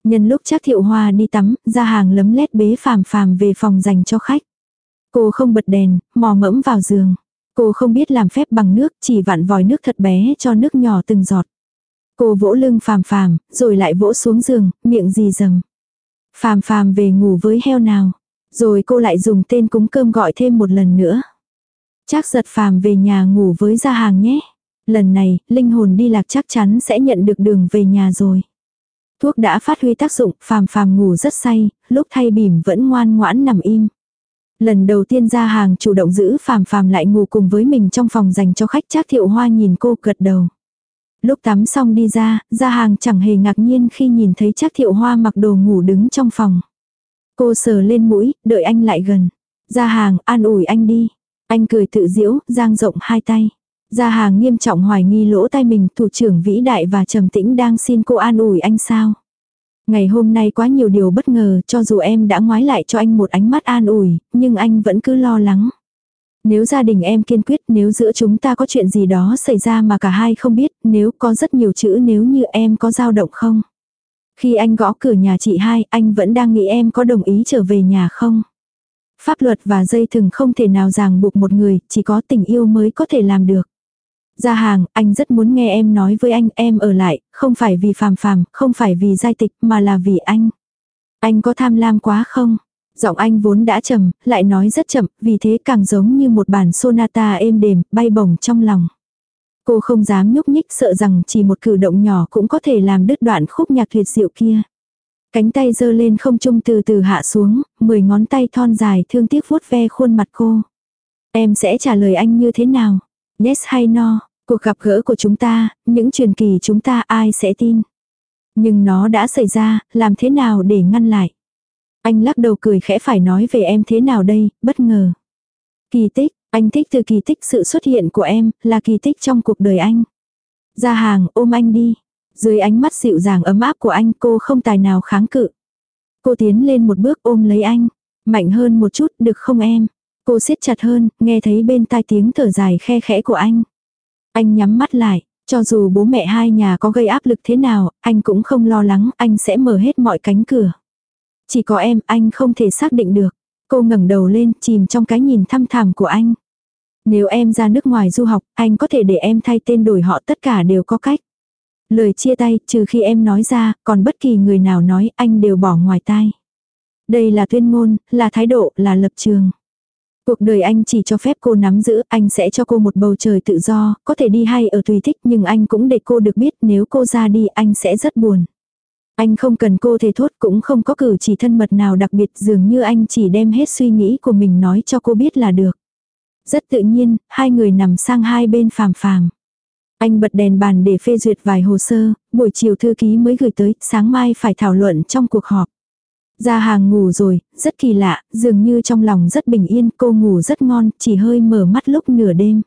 Nhân lúc chắc thiệu hoa đi tắm, ra hàng lấm lét bế phàm phàm về phòng dành cho khách. Cô không bật đèn, mò mẫm vào giường. Cô không biết làm phép bằng nước, chỉ vặn vòi nước thật bé cho nước nhỏ từng giọt. Cô vỗ lưng phàm phàm, rồi lại vỗ xuống giường, miệng gì dầm. Phàm phàm về ngủ với heo nào. Rồi cô lại dùng tên cúng cơm gọi thêm một lần nữa. Chắc giật phàm về nhà ngủ với gia hàng nhé. Lần này, linh hồn đi lạc chắc chắn sẽ nhận được đường về nhà rồi. Thuốc đã phát huy tác dụng, phàm phàm ngủ rất say, lúc thay bỉm vẫn ngoan ngoãn nằm im. Lần đầu tiên ra hàng chủ động giữ phàm phàm lại ngủ cùng với mình trong phòng dành cho khách chắc thiệu hoa nhìn cô gật đầu. Lúc tắm xong đi ra, ra hàng chẳng hề ngạc nhiên khi nhìn thấy chắc thiệu hoa mặc đồ ngủ đứng trong phòng. Cô sờ lên mũi, đợi anh lại gần. Ra hàng, an ủi anh đi. Anh cười tự diễu, giang rộng hai tay. gia hàng nghiêm trọng hoài nghi lỗ tai mình, thủ trưởng vĩ đại và trầm tĩnh đang xin cô an ủi anh sao. Ngày hôm nay quá nhiều điều bất ngờ, cho dù em đã ngoái lại cho anh một ánh mắt an ủi, nhưng anh vẫn cứ lo lắng. Nếu gia đình em kiên quyết, nếu giữa chúng ta có chuyện gì đó xảy ra mà cả hai không biết, nếu có rất nhiều chữ nếu như em có dao động không? Khi anh gõ cửa nhà chị hai, anh vẫn đang nghĩ em có đồng ý trở về nhà không? Pháp luật và dây thừng không thể nào ràng buộc một người, chỉ có tình yêu mới có thể làm được. Ra hàng, anh rất muốn nghe em nói với anh em ở lại, không phải vì phàm phàm, không phải vì giai tịch, mà là vì anh. Anh có tham lam quá không? Giọng anh vốn đã trầm, lại nói rất chậm, vì thế càng giống như một bản sonata êm đềm, bay bổng trong lòng. Cô không dám nhúc nhích sợ rằng chỉ một cử động nhỏ cũng có thể làm đứt đoạn khúc nhạc tuyệt diệu kia. Cánh tay giơ lên không trung từ từ hạ xuống, mười ngón tay thon dài thương tiếc vuốt ve khuôn mặt cô. Em sẽ trả lời anh như thế nào? Yes hay no? Cuộc gặp gỡ của chúng ta, những truyền kỳ chúng ta ai sẽ tin? Nhưng nó đã xảy ra, làm thế nào để ngăn lại? Anh lắc đầu cười khẽ phải nói về em thế nào đây, bất ngờ. Kỳ tích, anh thích từ kỳ tích sự xuất hiện của em, là kỳ tích trong cuộc đời anh. Ra hàng, ôm anh đi. Dưới ánh mắt dịu dàng ấm áp của anh cô không tài nào kháng cự. Cô tiến lên một bước ôm lấy anh. Mạnh hơn một chút, được không em? Cô siết chặt hơn, nghe thấy bên tai tiếng thở dài khe khẽ của anh. Anh nhắm mắt lại, cho dù bố mẹ hai nhà có gây áp lực thế nào, anh cũng không lo lắng, anh sẽ mở hết mọi cánh cửa. Chỉ có em, anh không thể xác định được. Cô ngẩng đầu lên, chìm trong cái nhìn thăm thẳm của anh. Nếu em ra nước ngoài du học, anh có thể để em thay tên đổi họ tất cả đều có cách. Lời chia tay, trừ khi em nói ra, còn bất kỳ người nào nói, anh đều bỏ ngoài tai. Đây là tuyên ngôn, là thái độ, là lập trường. Cuộc đời anh chỉ cho phép cô nắm giữ, anh sẽ cho cô một bầu trời tự do, có thể đi hay ở tùy thích nhưng anh cũng để cô được biết nếu cô ra đi anh sẽ rất buồn. Anh không cần cô thề thốt cũng không có cử chỉ thân mật nào đặc biệt dường như anh chỉ đem hết suy nghĩ của mình nói cho cô biết là được. Rất tự nhiên, hai người nằm sang hai bên phàm phàm. Anh bật đèn bàn để phê duyệt vài hồ sơ, buổi chiều thư ký mới gửi tới, sáng mai phải thảo luận trong cuộc họp. Ra hàng ngủ rồi, rất kỳ lạ, dường như trong lòng rất bình yên, cô ngủ rất ngon, chỉ hơi mở mắt lúc nửa đêm.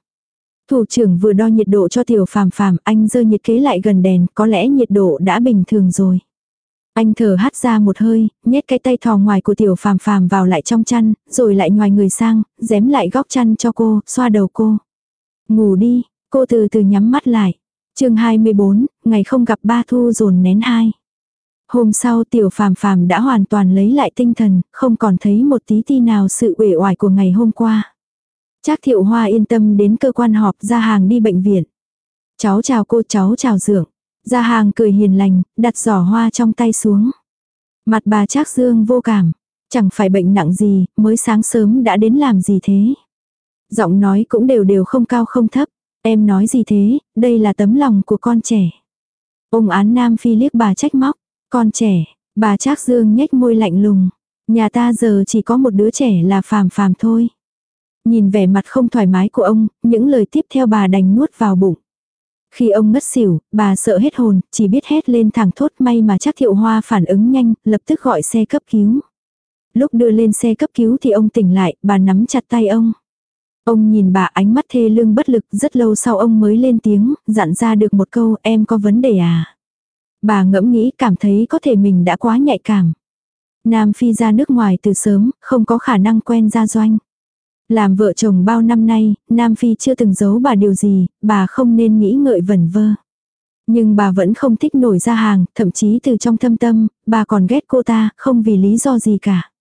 Thủ trưởng vừa đo nhiệt độ cho tiểu phàm phàm, anh dơ nhiệt kế lại gần đèn, có lẽ nhiệt độ đã bình thường rồi. Anh thở hắt ra một hơi, nhét cái tay thò ngoài của tiểu phàm phàm vào lại trong chăn, rồi lại ngoài người sang, dém lại góc chăn cho cô, xoa đầu cô. Ngủ đi, cô từ từ nhắm mắt lại. chương 24, ngày không gặp ba thu dồn nén hai. Hôm sau tiểu phàm phàm đã hoàn toàn lấy lại tinh thần, không còn thấy một tí ti nào sự uể oải của ngày hôm qua. Trác thiệu hoa yên tâm đến cơ quan họp ra hàng đi bệnh viện. Cháu chào cô cháu chào dượng gia hàng cười hiền lành, đặt giỏ hoa trong tay xuống. Mặt bà Trác Dương vô cảm. Chẳng phải bệnh nặng gì, mới sáng sớm đã đến làm gì thế. Giọng nói cũng đều đều không cao không thấp. Em nói gì thế, đây là tấm lòng của con trẻ. Ông án Nam Phi liếc bà trách móc. Con trẻ, bà Trác Dương nhếch môi lạnh lùng. Nhà ta giờ chỉ có một đứa trẻ là phàm phàm thôi. Nhìn vẻ mặt không thoải mái của ông, những lời tiếp theo bà đành nuốt vào bụng. Khi ông ngất xỉu, bà sợ hết hồn, chỉ biết hét lên thẳng thốt may mà chắc thiệu hoa phản ứng nhanh, lập tức gọi xe cấp cứu. Lúc đưa lên xe cấp cứu thì ông tỉnh lại, bà nắm chặt tay ông. Ông nhìn bà ánh mắt thê lương bất lực, rất lâu sau ông mới lên tiếng, dặn ra được một câu em có vấn đề à. Bà ngẫm nghĩ cảm thấy có thể mình đã quá nhạy cảm. Nam Phi ra nước ngoài từ sớm, không có khả năng quen ra doanh. Làm vợ chồng bao năm nay, Nam Phi chưa từng giấu bà điều gì, bà không nên nghĩ ngợi vẩn vơ. Nhưng bà vẫn không thích nổi ra hàng, thậm chí từ trong thâm tâm, bà còn ghét cô ta, không vì lý do gì cả.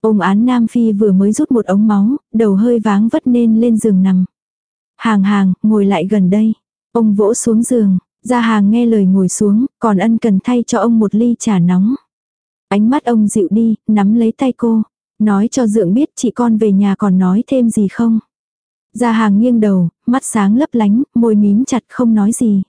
Ông án Nam Phi vừa mới rút một ống máu, đầu hơi váng vất nên lên giường nằm. Hàng hàng, ngồi lại gần đây. Ông vỗ xuống giường, ra hàng nghe lời ngồi xuống, còn ân cần thay cho ông một ly trà nóng. Ánh mắt ông dịu đi, nắm lấy tay cô. Nói cho dượng biết chị con về nhà còn nói thêm gì không. Gia hàng nghiêng đầu, mắt sáng lấp lánh, môi mím chặt không nói gì.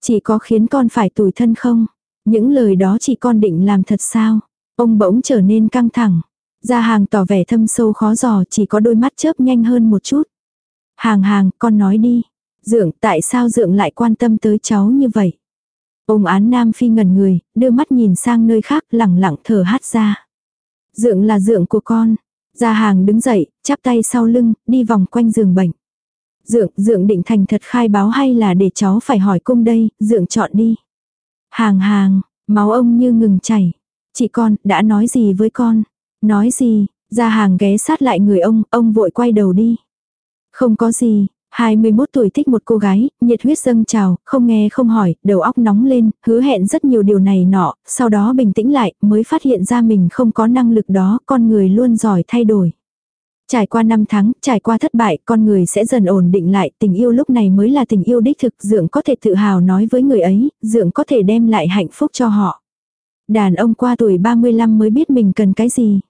Chỉ có khiến con phải tủi thân không? Những lời đó chị con định làm thật sao? Ông bỗng trở nên căng thẳng. Gia hàng tỏ vẻ thâm sâu khó dò chỉ có đôi mắt chớp nhanh hơn một chút. Hàng hàng, con nói đi. Dượng, tại sao dượng lại quan tâm tới cháu như vậy? Ông án Nam Phi ngẩn người, đưa mắt nhìn sang nơi khác lẳng lặng thở hát ra. Dượng là dượng của con. Gia hàng đứng dậy, chắp tay sau lưng, đi vòng quanh giường bệnh. Dượng, dượng định thành thật khai báo hay là để cháu phải hỏi cung đây, dượng chọn đi. Hàng hàng, máu ông như ngừng chảy. Chị con, đã nói gì với con? Nói gì? Gia hàng ghé sát lại người ông, ông vội quay đầu đi. Không có gì, 21 tuổi thích một cô gái, nhiệt huyết dâng trào, không nghe không hỏi, đầu óc nóng lên, hứa hẹn rất nhiều điều này nọ, sau đó bình tĩnh lại, mới phát hiện ra mình không có năng lực đó, con người luôn giỏi thay đổi. Trải qua năm tháng, trải qua thất bại, con người sẽ dần ổn định lại, tình yêu lúc này mới là tình yêu đích thực, dượng có thể tự hào nói với người ấy, dượng có thể đem lại hạnh phúc cho họ. Đàn ông qua tuổi 35 mới biết mình cần cái gì.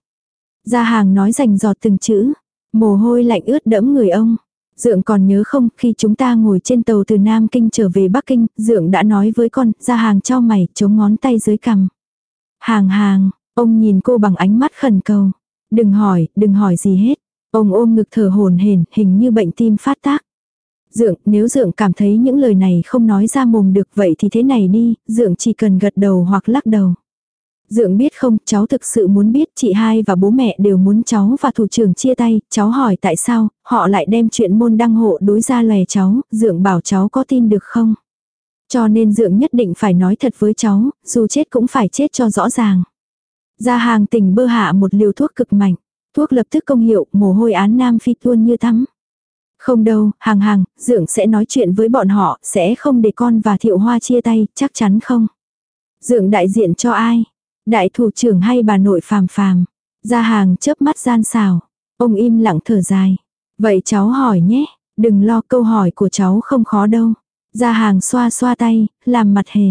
Gia hàng nói rành giọt từng chữ, mồ hôi lạnh ướt đẫm người ông. Dượng còn nhớ không, khi chúng ta ngồi trên tàu từ Nam Kinh trở về Bắc Kinh, Dượng đã nói với con, ra hàng cho mày, chống ngón tay dưới cằm. Hàng hàng, ông nhìn cô bằng ánh mắt khẩn cầu. Đừng hỏi, đừng hỏi gì hết. Ông ôm ngực thở hồn hển, hình như bệnh tim phát tác. Dượng, nếu Dượng cảm thấy những lời này không nói ra mồm được vậy thì thế này đi, Dượng chỉ cần gật đầu hoặc lắc đầu. Dượng biết không, cháu thực sự muốn biết chị hai và bố mẹ đều muốn cháu và thủ trưởng chia tay, cháu hỏi tại sao, họ lại đem chuyện môn đăng hộ đối ra lè cháu, Dượng bảo cháu có tin được không? Cho nên Dượng nhất định phải nói thật với cháu, dù chết cũng phải chết cho rõ ràng. Ra hàng tỉnh bơ hạ một liều thuốc cực mạnh, thuốc lập tức công hiệu, mồ hôi án nam phi tuôn như tắm. Không đâu, hàng hàng, Dượng sẽ nói chuyện với bọn họ, sẽ không để con và thiệu hoa chia tay, chắc chắn không. Dượng đại diện cho ai? Đại thủ trưởng hay bà nội phàm phàm. Ra hàng chớp mắt gian xào. Ông im lặng thở dài. Vậy cháu hỏi nhé. Đừng lo câu hỏi của cháu không khó đâu. Ra hàng xoa xoa tay, làm mặt hề.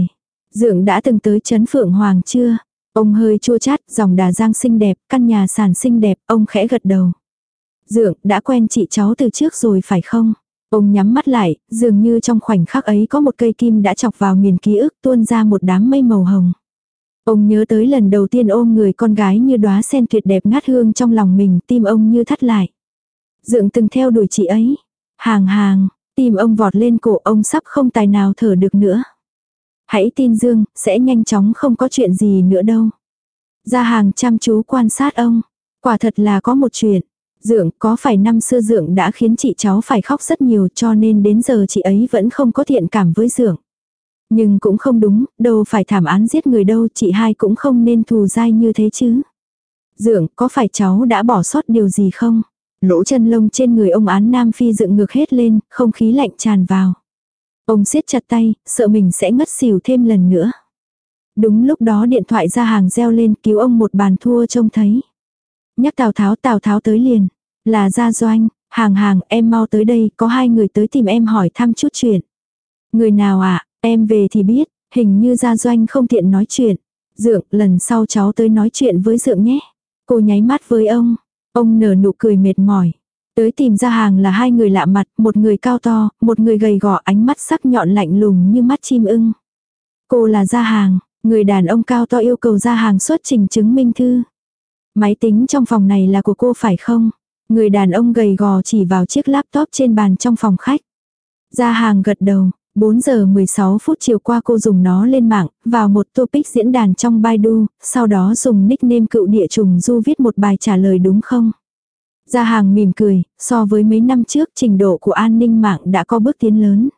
Dượng đã từng tới chấn Phượng Hoàng chưa? Ông hơi chua chát, dòng đà giang xinh đẹp, căn nhà sàn xinh đẹp, ông khẽ gật đầu. Dượng, đã quen chị cháu từ trước rồi phải không? Ông nhắm mắt lại, dường như trong khoảnh khắc ấy có một cây kim đã chọc vào miền ký ức tuôn ra một đám mây màu hồng. Ông nhớ tới lần đầu tiên ôm người con gái như đóa sen tuyệt đẹp ngát hương trong lòng mình, tim ông như thắt lại. Dượng từng theo đuổi chị ấy. Hàng hàng, tim ông vọt lên cổ ông sắp không tài nào thở được nữa. Hãy tin Dương, sẽ nhanh chóng không có chuyện gì nữa đâu. Gia hàng chăm chú quan sát ông. Quả thật là có một chuyện. Dượng có phải năm xưa Dượng đã khiến chị cháu phải khóc rất nhiều cho nên đến giờ chị ấy vẫn không có thiện cảm với Dượng. Nhưng cũng không đúng, đâu phải thảm án giết người đâu, chị hai cũng không nên thù dai như thế chứ. Dượng, có phải cháu đã bỏ sót điều gì không? Lỗ chân lông trên người ông án Nam Phi dựng ngược hết lên, không khí lạnh tràn vào. Ông siết chặt tay, sợ mình sẽ ngất xỉu thêm lần nữa. Đúng lúc đó điện thoại ra hàng reo lên cứu ông một bàn thua trông thấy. Nhắc Tào Tháo Tào Tháo tới liền. Là gia doanh, hàng hàng em mau tới đây, có hai người tới tìm em hỏi thăm chút chuyện. Người nào ạ, em về thì biết, hình như gia doanh không tiện nói chuyện. Dượng, lần sau cháu tới nói chuyện với Dượng nhé. Cô nháy mắt với ông. Ông nở nụ cười mệt mỏi. Tới tìm ra hàng là hai người lạ mặt, một người cao to, một người gầy gò ánh mắt sắc nhọn lạnh lùng như mắt chim ưng. Cô là gia hàng, người đàn ông cao to yêu cầu gia hàng xuất trình chứng minh thư. Máy tính trong phòng này là của cô phải không? Người đàn ông gầy gò chỉ vào chiếc laptop trên bàn trong phòng khách. Gia hàng gật đầu, 4 giờ 16 phút chiều qua cô dùng nó lên mạng, vào một topic diễn đàn trong Baidu, sau đó dùng nickname cựu địa trùng du viết một bài trả lời đúng không? Gia hàng mỉm cười, so với mấy năm trước trình độ của an ninh mạng đã có bước tiến lớn.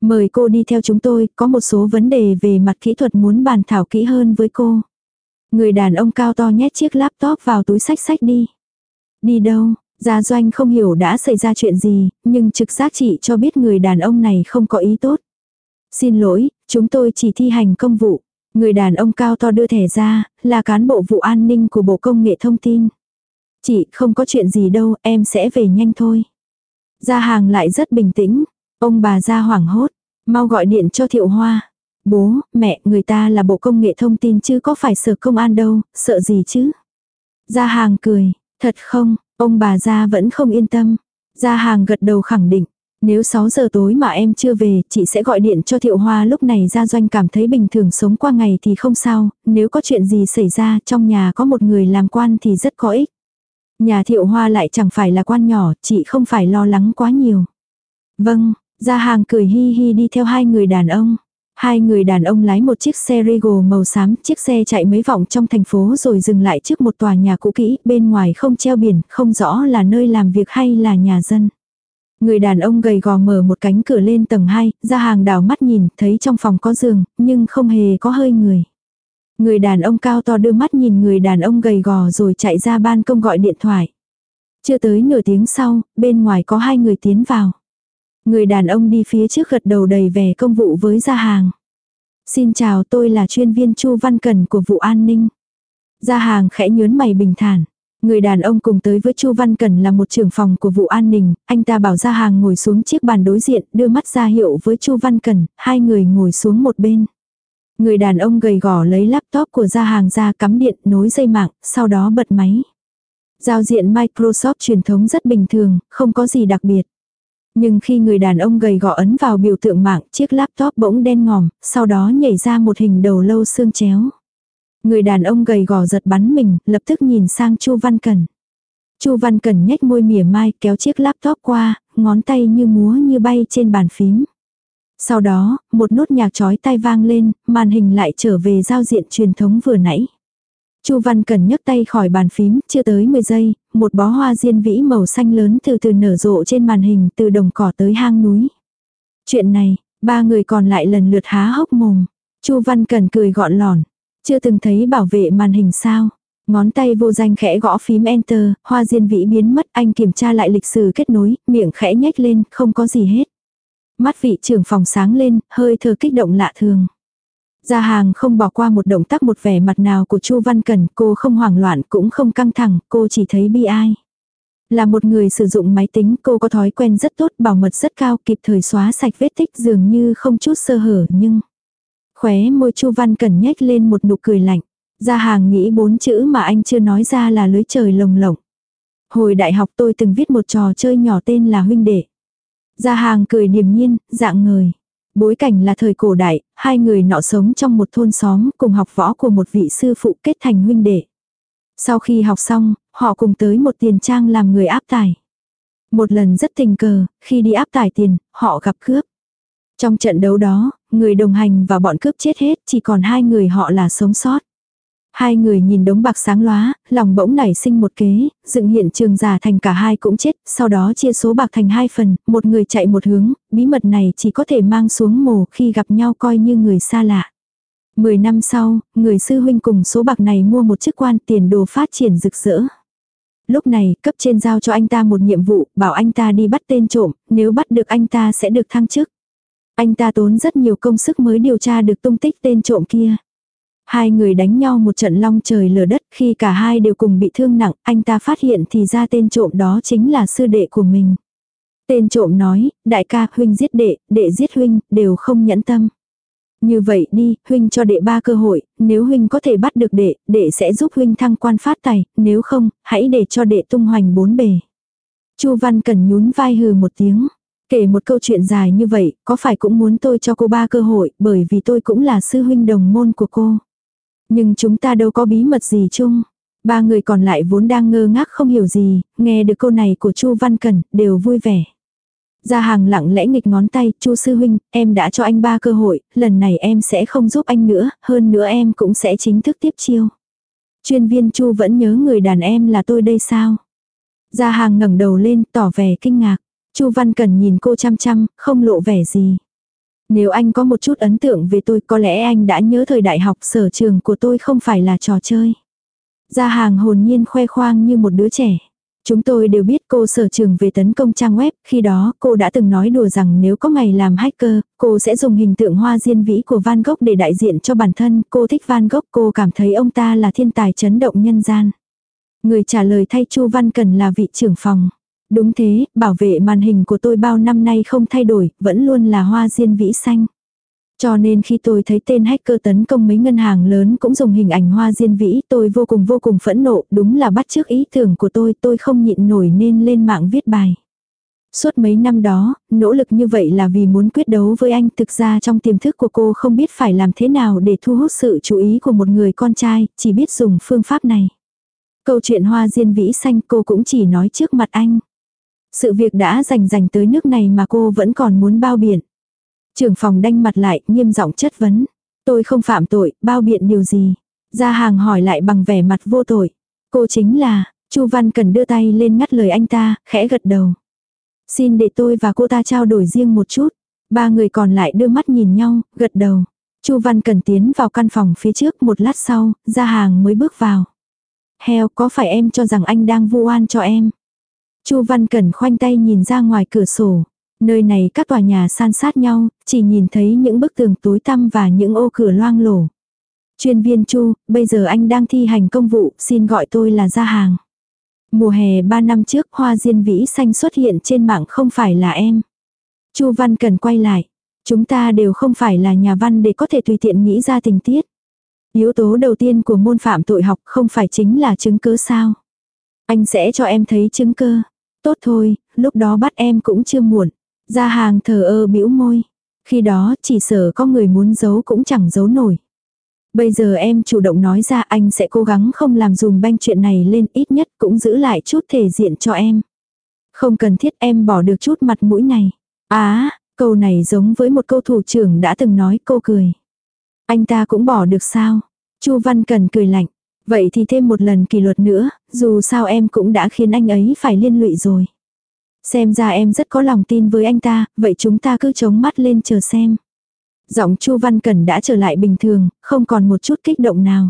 Mời cô đi theo chúng tôi, có một số vấn đề về mặt kỹ thuật muốn bàn thảo kỹ hơn với cô. Người đàn ông cao to nhét chiếc laptop vào túi sách sách đi. Đi đâu, Gia Doanh không hiểu đã xảy ra chuyện gì, nhưng trực giác chị cho biết người đàn ông này không có ý tốt. Xin lỗi, chúng tôi chỉ thi hành công vụ. Người đàn ông cao to đưa thẻ ra, là cán bộ vụ an ninh của Bộ Công nghệ Thông tin. Chị, không có chuyện gì đâu, em sẽ về nhanh thôi. Gia hàng lại rất bình tĩnh. Ông bà ra hoảng hốt. Mau gọi điện cho Thiệu Hoa. Bố, mẹ, người ta là Bộ Công nghệ Thông tin chứ có phải sở công an đâu, sợ gì chứ. Gia hàng cười. Thật không, ông bà gia vẫn không yên tâm. Gia hàng gật đầu khẳng định. Nếu 6 giờ tối mà em chưa về, chị sẽ gọi điện cho Thiệu Hoa lúc này gia doanh cảm thấy bình thường sống qua ngày thì không sao, nếu có chuyện gì xảy ra trong nhà có một người làm quan thì rất có ích. Nhà thiệu hoa lại chẳng phải là quan nhỏ, chị không phải lo lắng quá nhiều. Vâng, ra hàng cười hi hi đi theo hai người đàn ông. Hai người đàn ông lái một chiếc xe Regal màu xám, chiếc xe chạy mấy vòng trong thành phố rồi dừng lại trước một tòa nhà cũ kỹ, bên ngoài không treo biển, không rõ là nơi làm việc hay là nhà dân. Người đàn ông gầy gò mở một cánh cửa lên tầng 2, ra hàng đảo mắt nhìn, thấy trong phòng có giường, nhưng không hề có hơi người. Người đàn ông cao to đưa mắt nhìn người đàn ông gầy gò rồi chạy ra ban công gọi điện thoại. Chưa tới nửa tiếng sau, bên ngoài có hai người tiến vào. Người đàn ông đi phía trước gật đầu đầy vẻ công vụ với gia hàng. Xin chào tôi là chuyên viên Chu Văn Cần của vụ an ninh. Gia hàng khẽ nhớn mày bình thản. Người đàn ông cùng tới với Chu Văn Cần là một trưởng phòng của vụ an ninh, anh ta bảo Gia hàng ngồi xuống chiếc bàn đối diện, đưa mắt ra hiệu với Chu Văn Cần, hai người ngồi xuống một bên. Người đàn ông gầy gò lấy laptop của gia hàng ra cắm điện nối dây mạng, sau đó bật máy. Giao diện Microsoft truyền thống rất bình thường, không có gì đặc biệt. Nhưng khi người đàn ông gầy gò ấn vào biểu tượng mạng, chiếc laptop bỗng đen ngòm, sau đó nhảy ra một hình đầu lâu xương chéo. Người đàn ông gầy gò giật bắn mình, lập tức nhìn sang Chu Văn Cẩn. Chu Văn Cẩn nhếch môi mỉa mai kéo chiếc laptop qua, ngón tay như múa như bay trên bàn phím. Sau đó, một nốt nhạc chói tai vang lên, màn hình lại trở về giao diện truyền thống vừa nãy. Chu Văn Cần nhấc tay khỏi bàn phím, chưa tới 10 giây, một bó hoa diên vĩ màu xanh lớn từ từ nở rộ trên màn hình từ đồng cỏ tới hang núi. Chuyện này, ba người còn lại lần lượt há hốc mồm. Chu Văn Cần cười gọn lỏn, chưa từng thấy bảo vệ màn hình sao. Ngón tay vô danh khẽ gõ phím Enter, hoa diên vĩ biến mất anh kiểm tra lại lịch sử kết nối, miệng khẽ nhếch lên, không có gì hết. Mắt vị trưởng phòng sáng lên, hơi thở kích động lạ thường. Gia hàng không bỏ qua một động tác một vẻ mặt nào của Chu Văn Cần, cô không hoảng loạn cũng không căng thẳng, cô chỉ thấy bi ai. Là một người sử dụng máy tính, cô có thói quen rất tốt, bảo mật rất cao, kịp thời xóa sạch vết tích dường như không chút sơ hở nhưng... Khóe môi Chu Văn Cần nhếch lên một nụ cười lạnh. Gia hàng nghĩ bốn chữ mà anh chưa nói ra là lưới trời lồng lộng. Hồi đại học tôi từng viết một trò chơi nhỏ tên là huynh đệ. Gia hàng cười điềm nhiên, dạng người Bối cảnh là thời cổ đại, hai người nọ sống trong một thôn xóm cùng học võ của một vị sư phụ kết thành huynh đệ. Sau khi học xong, họ cùng tới một tiền trang làm người áp tải. Một lần rất tình cờ, khi đi áp tải tiền, họ gặp cướp. Trong trận đấu đó, người đồng hành và bọn cướp chết hết, chỉ còn hai người họ là sống sót. Hai người nhìn đống bạc sáng lóa, lòng bỗng nảy sinh một kế, dựng hiện trường giả thành cả hai cũng chết, sau đó chia số bạc thành hai phần, một người chạy một hướng, bí mật này chỉ có thể mang xuống mồ khi gặp nhau coi như người xa lạ. Mười năm sau, người sư huynh cùng số bạc này mua một chiếc quan tiền đồ phát triển rực rỡ. Lúc này, cấp trên giao cho anh ta một nhiệm vụ, bảo anh ta đi bắt tên trộm, nếu bắt được anh ta sẽ được thăng chức. Anh ta tốn rất nhiều công sức mới điều tra được tung tích tên trộm kia. Hai người đánh nhau một trận long trời lở đất khi cả hai đều cùng bị thương nặng, anh ta phát hiện thì ra tên trộm đó chính là sư đệ của mình. Tên trộm nói, đại ca huynh giết đệ, đệ giết huynh, đều không nhẫn tâm. Như vậy đi, huynh cho đệ ba cơ hội, nếu huynh có thể bắt được đệ, đệ sẽ giúp huynh thăng quan phát tài, nếu không, hãy để cho đệ tung hoành bốn bề. Chu Văn Cần nhún vai hừ một tiếng. Kể một câu chuyện dài như vậy, có phải cũng muốn tôi cho cô ba cơ hội, bởi vì tôi cũng là sư huynh đồng môn của cô. Nhưng chúng ta đâu có bí mật gì chung. Ba người còn lại vốn đang ngơ ngác không hiểu gì, nghe được câu này của Chu Văn Cẩn, đều vui vẻ. Gia hàng lặng lẽ nghịch ngón tay, Chu sư huynh, em đã cho anh ba cơ hội, lần này em sẽ không giúp anh nữa, hơn nữa em cũng sẽ chính thức tiếp chiêu. Chuyên viên Chu vẫn nhớ người đàn em là tôi đây sao? Gia hàng ngẩng đầu lên, tỏ vẻ kinh ngạc. Chu Văn Cẩn nhìn cô chăm chăm, không lộ vẻ gì. Nếu anh có một chút ấn tượng về tôi có lẽ anh đã nhớ thời đại học sở trường của tôi không phải là trò chơi. Gia hàng hồn nhiên khoe khoang như một đứa trẻ. Chúng tôi đều biết cô sở trường về tấn công trang web, khi đó cô đã từng nói đùa rằng nếu có ngày làm hacker, cô sẽ dùng hình tượng hoa diên vĩ của Van Gogh để đại diện cho bản thân, cô thích Van Gogh, cô cảm thấy ông ta là thiên tài chấn động nhân gian. Người trả lời thay Chu Văn Cần là vị trưởng phòng. Đúng thế, bảo vệ màn hình của tôi bao năm nay không thay đổi, vẫn luôn là hoa diên vĩ xanh. Cho nên khi tôi thấy tên hacker tấn công mấy ngân hàng lớn cũng dùng hình ảnh hoa diên vĩ, tôi vô cùng vô cùng phẫn nộ, đúng là bắt trước ý tưởng của tôi, tôi không nhịn nổi nên lên mạng viết bài. Suốt mấy năm đó, nỗ lực như vậy là vì muốn quyết đấu với anh, thực ra trong tiềm thức của cô không biết phải làm thế nào để thu hút sự chú ý của một người con trai, chỉ biết dùng phương pháp này. Câu chuyện hoa diên vĩ xanh cô cũng chỉ nói trước mặt anh. Sự việc đã rành rành tới nước này mà cô vẫn còn muốn bao biện. Trưởng phòng đanh mặt lại, nghiêm giọng chất vấn. Tôi không phạm tội, bao biện điều gì. Gia hàng hỏi lại bằng vẻ mặt vô tội. Cô chính là, Chu Văn cần đưa tay lên ngắt lời anh ta, khẽ gật đầu. Xin để tôi và cô ta trao đổi riêng một chút. Ba người còn lại đưa mắt nhìn nhau, gật đầu. Chu Văn cần tiến vào căn phòng phía trước một lát sau, Gia hàng mới bước vào. Heo, có phải em cho rằng anh đang vu oan cho em? Chu Văn Cẩn khoanh tay nhìn ra ngoài cửa sổ. Nơi này các tòa nhà san sát nhau, chỉ nhìn thấy những bức tường tối tăm và những ô cửa loang lổ. Chuyên viên Chu, bây giờ anh đang thi hành công vụ, xin gọi tôi là ra hàng. Mùa hè 3 năm trước hoa diên vĩ xanh xuất hiện trên mạng không phải là em. Chu Văn Cần quay lại. Chúng ta đều không phải là nhà văn để có thể tùy tiện nghĩ ra tình tiết. Yếu tố đầu tiên của môn phạm tội học không phải chính là chứng cứ sao. Anh sẽ cho em thấy chứng cơ. Tốt thôi, lúc đó bắt em cũng chưa muộn. Ra hàng thờ ơ bĩu môi. Khi đó chỉ sợ có người muốn giấu cũng chẳng giấu nổi. Bây giờ em chủ động nói ra anh sẽ cố gắng không làm dùm banh chuyện này lên ít nhất cũng giữ lại chút thể diện cho em. Không cần thiết em bỏ được chút mặt mũi này. Á, câu này giống với một câu thủ trưởng đã từng nói cô cười. Anh ta cũng bỏ được sao? Chu Văn Cần cười lạnh. Vậy thì thêm một lần kỷ luật nữa, dù sao em cũng đã khiến anh ấy phải liên lụy rồi. Xem ra em rất có lòng tin với anh ta, vậy chúng ta cứ chống mắt lên chờ xem. Giọng Chu Văn Cẩn đã trở lại bình thường, không còn một chút kích động nào.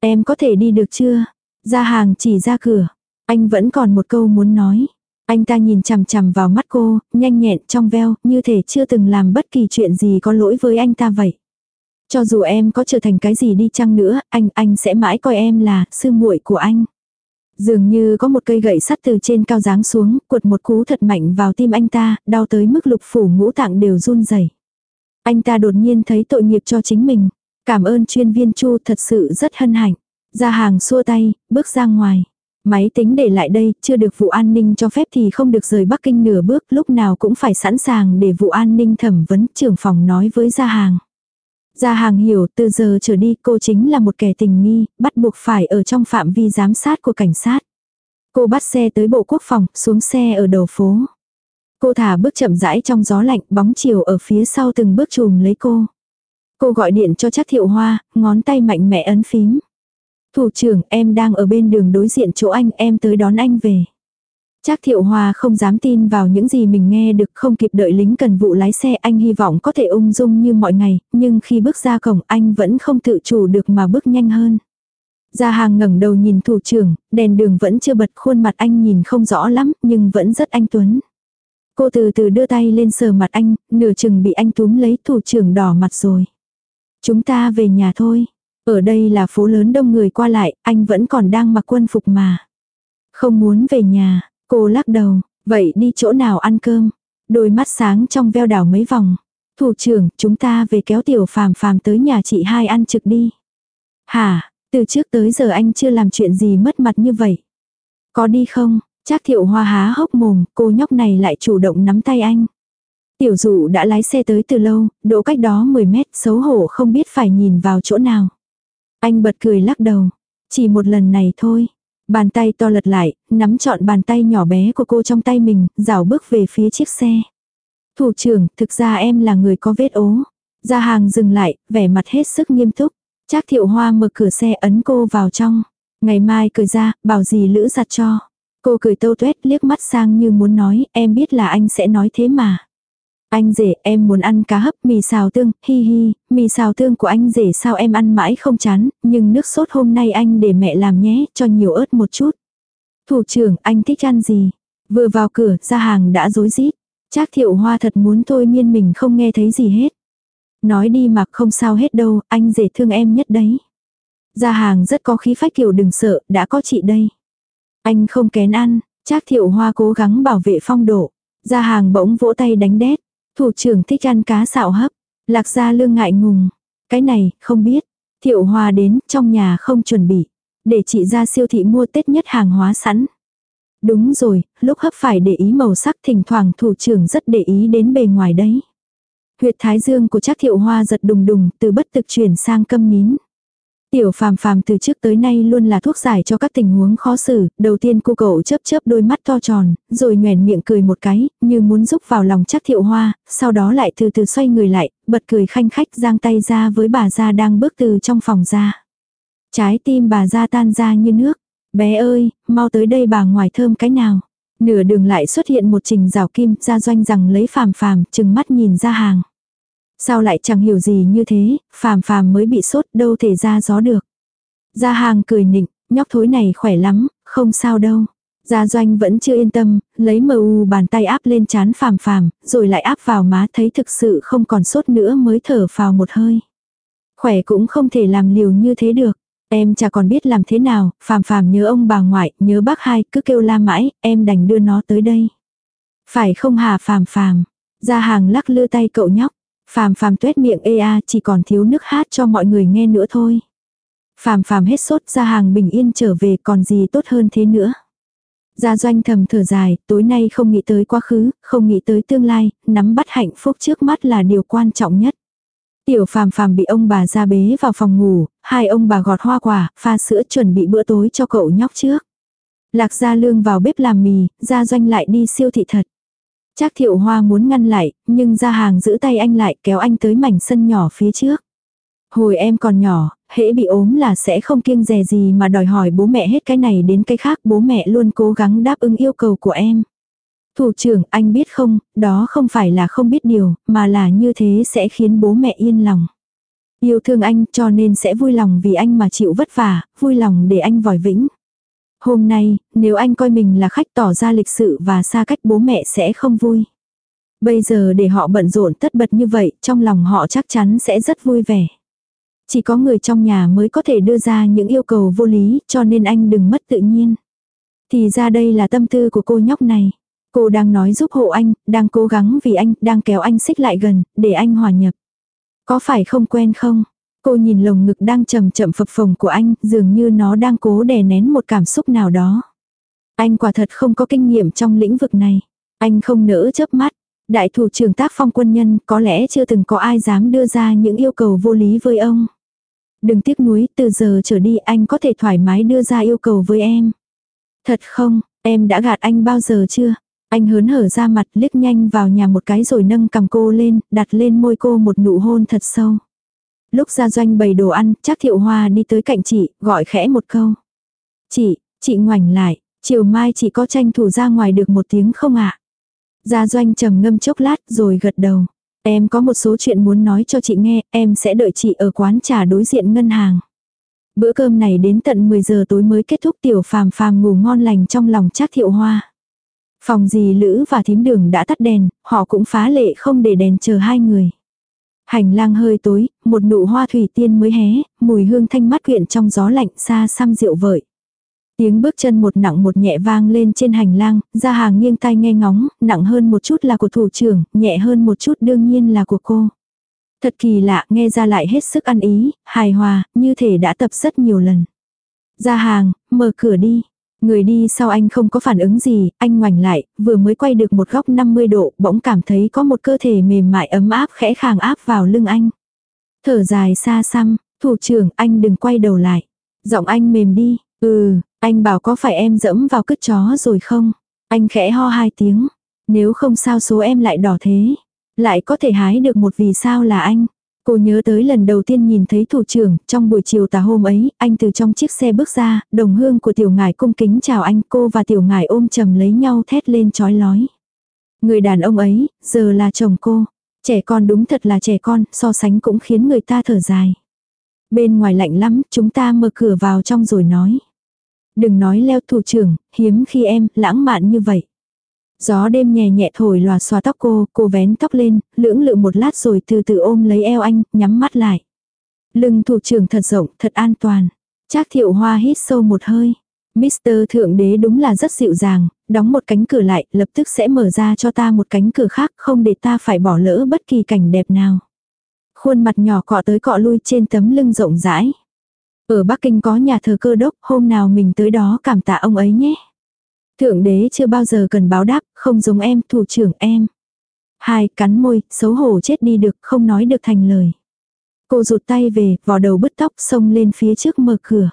Em có thể đi được chưa? Ra hàng chỉ ra cửa. Anh vẫn còn một câu muốn nói. Anh ta nhìn chằm chằm vào mắt cô, nhanh nhẹn trong veo, như thể chưa từng làm bất kỳ chuyện gì có lỗi với anh ta vậy. Cho dù em có trở thành cái gì đi chăng nữa, anh, anh sẽ mãi coi em là sư muội của anh. Dường như có một cây gậy sắt từ trên cao giáng xuống, cuột một cú thật mạnh vào tim anh ta, đau tới mức lục phủ ngũ tạng đều run rẩy. Anh ta đột nhiên thấy tội nghiệp cho chính mình. Cảm ơn chuyên viên Chu thật sự rất hân hạnh. Ra hàng xua tay, bước ra ngoài. Máy tính để lại đây, chưa được vụ an ninh cho phép thì không được rời Bắc Kinh nửa bước, lúc nào cũng phải sẵn sàng để vụ an ninh thẩm vấn trưởng phòng nói với gia hàng. Gia hàng hiểu từ giờ trở đi cô chính là một kẻ tình nghi, bắt buộc phải ở trong phạm vi giám sát của cảnh sát. Cô bắt xe tới bộ quốc phòng, xuống xe ở đầu phố. Cô thả bước chậm rãi trong gió lạnh, bóng chiều ở phía sau từng bước chùm lấy cô. Cô gọi điện cho chắc thiệu hoa, ngón tay mạnh mẽ ấn phím. Thủ trưởng, em đang ở bên đường đối diện chỗ anh, em tới đón anh về. Trác thiệu hoa không dám tin vào những gì mình nghe được không kịp đợi lính cần vụ lái xe anh hy vọng có thể ung dung như mọi ngày, nhưng khi bước ra cổng anh vẫn không tự chủ được mà bước nhanh hơn. Gia hàng ngẩng đầu nhìn thủ trưởng, đèn đường vẫn chưa bật khuôn mặt anh nhìn không rõ lắm nhưng vẫn rất anh tuấn. Cô từ từ đưa tay lên sờ mặt anh, nửa chừng bị anh túm lấy thủ trưởng đỏ mặt rồi. Chúng ta về nhà thôi. Ở đây là phố lớn đông người qua lại, anh vẫn còn đang mặc quân phục mà. Không muốn về nhà, cô lắc đầu, vậy đi chỗ nào ăn cơm. Đôi mắt sáng trong veo đảo mấy vòng. Thủ trưởng, chúng ta về kéo tiểu phàm phàm tới nhà chị hai ăn trực đi. Hả, từ trước tới giờ anh chưa làm chuyện gì mất mặt như vậy. Có đi không? Chắc thiệu hoa há hốc mồm, cô nhóc này lại chủ động nắm tay anh. Tiểu dụ đã lái xe tới từ lâu, độ cách đó 10 mét, xấu hổ không biết phải nhìn vào chỗ nào. Anh bật cười lắc đầu. Chỉ một lần này thôi. Bàn tay to lật lại, nắm trọn bàn tay nhỏ bé của cô trong tay mình, rảo bước về phía chiếc xe. Thủ trưởng, thực ra em là người có vết ố. gia hàng dừng lại, vẻ mặt hết sức nghiêm túc. Trác thiệu hoa mở cửa xe ấn cô vào trong. Ngày mai cười ra, bảo gì lữ giặt cho. Cô cười tâu tuét liếc mắt sang như muốn nói, em biết là anh sẽ nói thế mà. Anh rể em muốn ăn cá hấp mì xào tương, hi hi, mì xào tương của anh rể sao em ăn mãi không chán, nhưng nước sốt hôm nay anh để mẹ làm nhé, cho nhiều ớt một chút. Thủ trưởng, anh thích ăn gì? Vừa vào cửa, ra hàng đã rối rít. Trác thiệu hoa thật muốn thôi miên mình không nghe thấy gì hết. Nói đi mà không sao hết đâu, anh rể thương em nhất đấy. Ra hàng rất có khí phách kiểu đừng sợ, đã có chị đây. Anh không kén ăn, Trác thiệu hoa cố gắng bảo vệ phong độ. Ra hàng bỗng vỗ tay đánh đét. Thủ trưởng thích ăn cá xạo hấp. Lạc gia lương ngại ngùng. Cái này, không biết. Thiệu hoa đến, trong nhà không chuẩn bị. Để chị ra siêu thị mua tết nhất hàng hóa sẵn. Đúng rồi, lúc hấp phải để ý màu sắc thỉnh thoảng thủ trưởng rất để ý đến bề ngoài đấy. Huyệt thái dương của chắc thiệu hoa giật đùng đùng từ bất thực chuyển sang câm nín. Tiểu phàm phàm từ trước tới nay luôn là thuốc giải cho các tình huống khó xử, đầu tiên cô cậu chớp chớp đôi mắt to tròn, rồi nhoèn miệng cười một cái, như muốn rúc vào lòng chắc thiệu hoa, sau đó lại từ từ xoay người lại, bật cười khanh khách giang tay ra với bà gia đang bước từ trong phòng ra. Trái tim bà gia tan ra như nước, bé ơi, mau tới đây bà ngoài thơm cái nào. Nửa đường lại xuất hiện một trình rào kim, ra doanh rằng lấy phàm phàm, chừng mắt nhìn ra hàng. Sao lại chẳng hiểu gì như thế, phàm phàm mới bị sốt đâu thể ra gió được. Gia hàng cười nịnh, nhóc thối này khỏe lắm, không sao đâu. Gia doanh vẫn chưa yên tâm, lấy mờ u bàn tay áp lên chán phàm phàm, rồi lại áp vào má thấy thực sự không còn sốt nữa mới thở vào một hơi. Khỏe cũng không thể làm liều như thế được. Em chả còn biết làm thế nào, phàm phàm nhớ ông bà ngoại, nhớ bác hai, cứ kêu la mãi, em đành đưa nó tới đây. Phải không hà phàm phàm. Gia hàng lắc lư tay cậu nhóc. Phàm phàm tuét miệng ê a chỉ còn thiếu nước hát cho mọi người nghe nữa thôi. Phàm phàm hết sốt ra hàng bình yên trở về còn gì tốt hơn thế nữa. Gia doanh thầm thở dài, tối nay không nghĩ tới quá khứ, không nghĩ tới tương lai, nắm bắt hạnh phúc trước mắt là điều quan trọng nhất. Tiểu phàm phàm bị ông bà ra bế vào phòng ngủ, hai ông bà gọt hoa quả, pha sữa chuẩn bị bữa tối cho cậu nhóc trước. Lạc gia lương vào bếp làm mì, gia doanh lại đi siêu thị thật. Trác thiệu hoa muốn ngăn lại, nhưng ra hàng giữ tay anh lại kéo anh tới mảnh sân nhỏ phía trước. Hồi em còn nhỏ, hễ bị ốm là sẽ không kiêng dè gì mà đòi hỏi bố mẹ hết cái này đến cái khác bố mẹ luôn cố gắng đáp ứng yêu cầu của em. Thủ trưởng, anh biết không, đó không phải là không biết điều, mà là như thế sẽ khiến bố mẹ yên lòng. Yêu thương anh cho nên sẽ vui lòng vì anh mà chịu vất vả, vui lòng để anh vòi vĩnh. Hôm nay, nếu anh coi mình là khách tỏ ra lịch sự và xa cách bố mẹ sẽ không vui. Bây giờ để họ bận rộn tất bật như vậy, trong lòng họ chắc chắn sẽ rất vui vẻ. Chỉ có người trong nhà mới có thể đưa ra những yêu cầu vô lý, cho nên anh đừng mất tự nhiên. Thì ra đây là tâm tư của cô nhóc này. Cô đang nói giúp hộ anh, đang cố gắng vì anh, đang kéo anh xích lại gần, để anh hòa nhập. Có phải không quen không? Cô nhìn lồng ngực đang chậm chậm phập phồng của anh, dường như nó đang cố đè nén một cảm xúc nào đó. Anh quả thật không có kinh nghiệm trong lĩnh vực này. Anh không nỡ chớp mắt. Đại thủ trưởng tác phong quân nhân có lẽ chưa từng có ai dám đưa ra những yêu cầu vô lý với ông. Đừng tiếc nuối, từ giờ trở đi anh có thể thoải mái đưa ra yêu cầu với em. Thật không, em đã gạt anh bao giờ chưa? Anh hớn hở ra mặt liếc nhanh vào nhà một cái rồi nâng cầm cô lên, đặt lên môi cô một nụ hôn thật sâu. Lúc ra doanh bày đồ ăn, chắc thiệu hoa đi tới cạnh chị, gọi khẽ một câu. Chị, chị ngoảnh lại, chiều mai chị có tranh thủ ra ngoài được một tiếng không ạ? À? Gia doanh trầm ngâm chốc lát rồi gật đầu. Em có một số chuyện muốn nói cho chị nghe, em sẽ đợi chị ở quán trà đối diện ngân hàng. Bữa cơm này đến tận 10 giờ tối mới kết thúc tiểu phàm phàm ngủ ngon lành trong lòng chắc thiệu hoa. Phòng dì Lữ và thím đường đã tắt đèn, họ cũng phá lệ không để đèn chờ hai người. Hành lang hơi tối, một nụ hoa thủy tiên mới hé, mùi hương thanh mát quyện trong gió lạnh xa xăm rượu vợi. Tiếng bước chân một nặng một nhẹ vang lên trên hành lang, ra hàng nghiêng tai nghe ngóng, nặng hơn một chút là của thủ trưởng, nhẹ hơn một chút đương nhiên là của cô. Thật kỳ lạ, nghe ra lại hết sức ăn ý, hài hòa, như thể đã tập rất nhiều lần. Ra hàng, mở cửa đi. Người đi sau anh không có phản ứng gì, anh ngoảnh lại, vừa mới quay được một góc 50 độ, bỗng cảm thấy có một cơ thể mềm mại ấm áp khẽ khàng áp vào lưng anh. Thở dài xa xăm, thủ trưởng anh đừng quay đầu lại. Giọng anh mềm đi, ừ, anh bảo có phải em dẫm vào cứt chó rồi không? Anh khẽ ho hai tiếng. Nếu không sao số em lại đỏ thế. Lại có thể hái được một vì sao là anh. Cô nhớ tới lần đầu tiên nhìn thấy thủ trưởng, trong buổi chiều tà hôm ấy, anh từ trong chiếc xe bước ra, đồng hương của tiểu ngài cung kính chào anh, cô và tiểu ngài ôm chầm lấy nhau thét lên chói lói. Người đàn ông ấy, giờ là chồng cô. Trẻ con đúng thật là trẻ con, so sánh cũng khiến người ta thở dài. Bên ngoài lạnh lắm, chúng ta mở cửa vào trong rồi nói. Đừng nói leo thủ trưởng, hiếm khi em, lãng mạn như vậy. Gió đêm nhẹ nhẹ thổi lòa xòa tóc cô, cô vén tóc lên, lưỡng lự một lát rồi từ từ ôm lấy eo anh, nhắm mắt lại. Lưng thủ trưởng thật rộng, thật an toàn. Trác thiệu hoa hít sâu một hơi. Mr. Thượng Đế đúng là rất dịu dàng, đóng một cánh cửa lại, lập tức sẽ mở ra cho ta một cánh cửa khác, không để ta phải bỏ lỡ bất kỳ cảnh đẹp nào. Khuôn mặt nhỏ cọ tới cọ lui trên tấm lưng rộng rãi. Ở Bắc Kinh có nhà thờ cơ đốc, hôm nào mình tới đó cảm tạ ông ấy nhé. Thượng đế chưa bao giờ cần báo đáp, không giống em, thủ trưởng em. Hai, cắn môi, xấu hổ chết đi được, không nói được thành lời. Cô rụt tay về, vò đầu bứt tóc, xông lên phía trước mở cửa.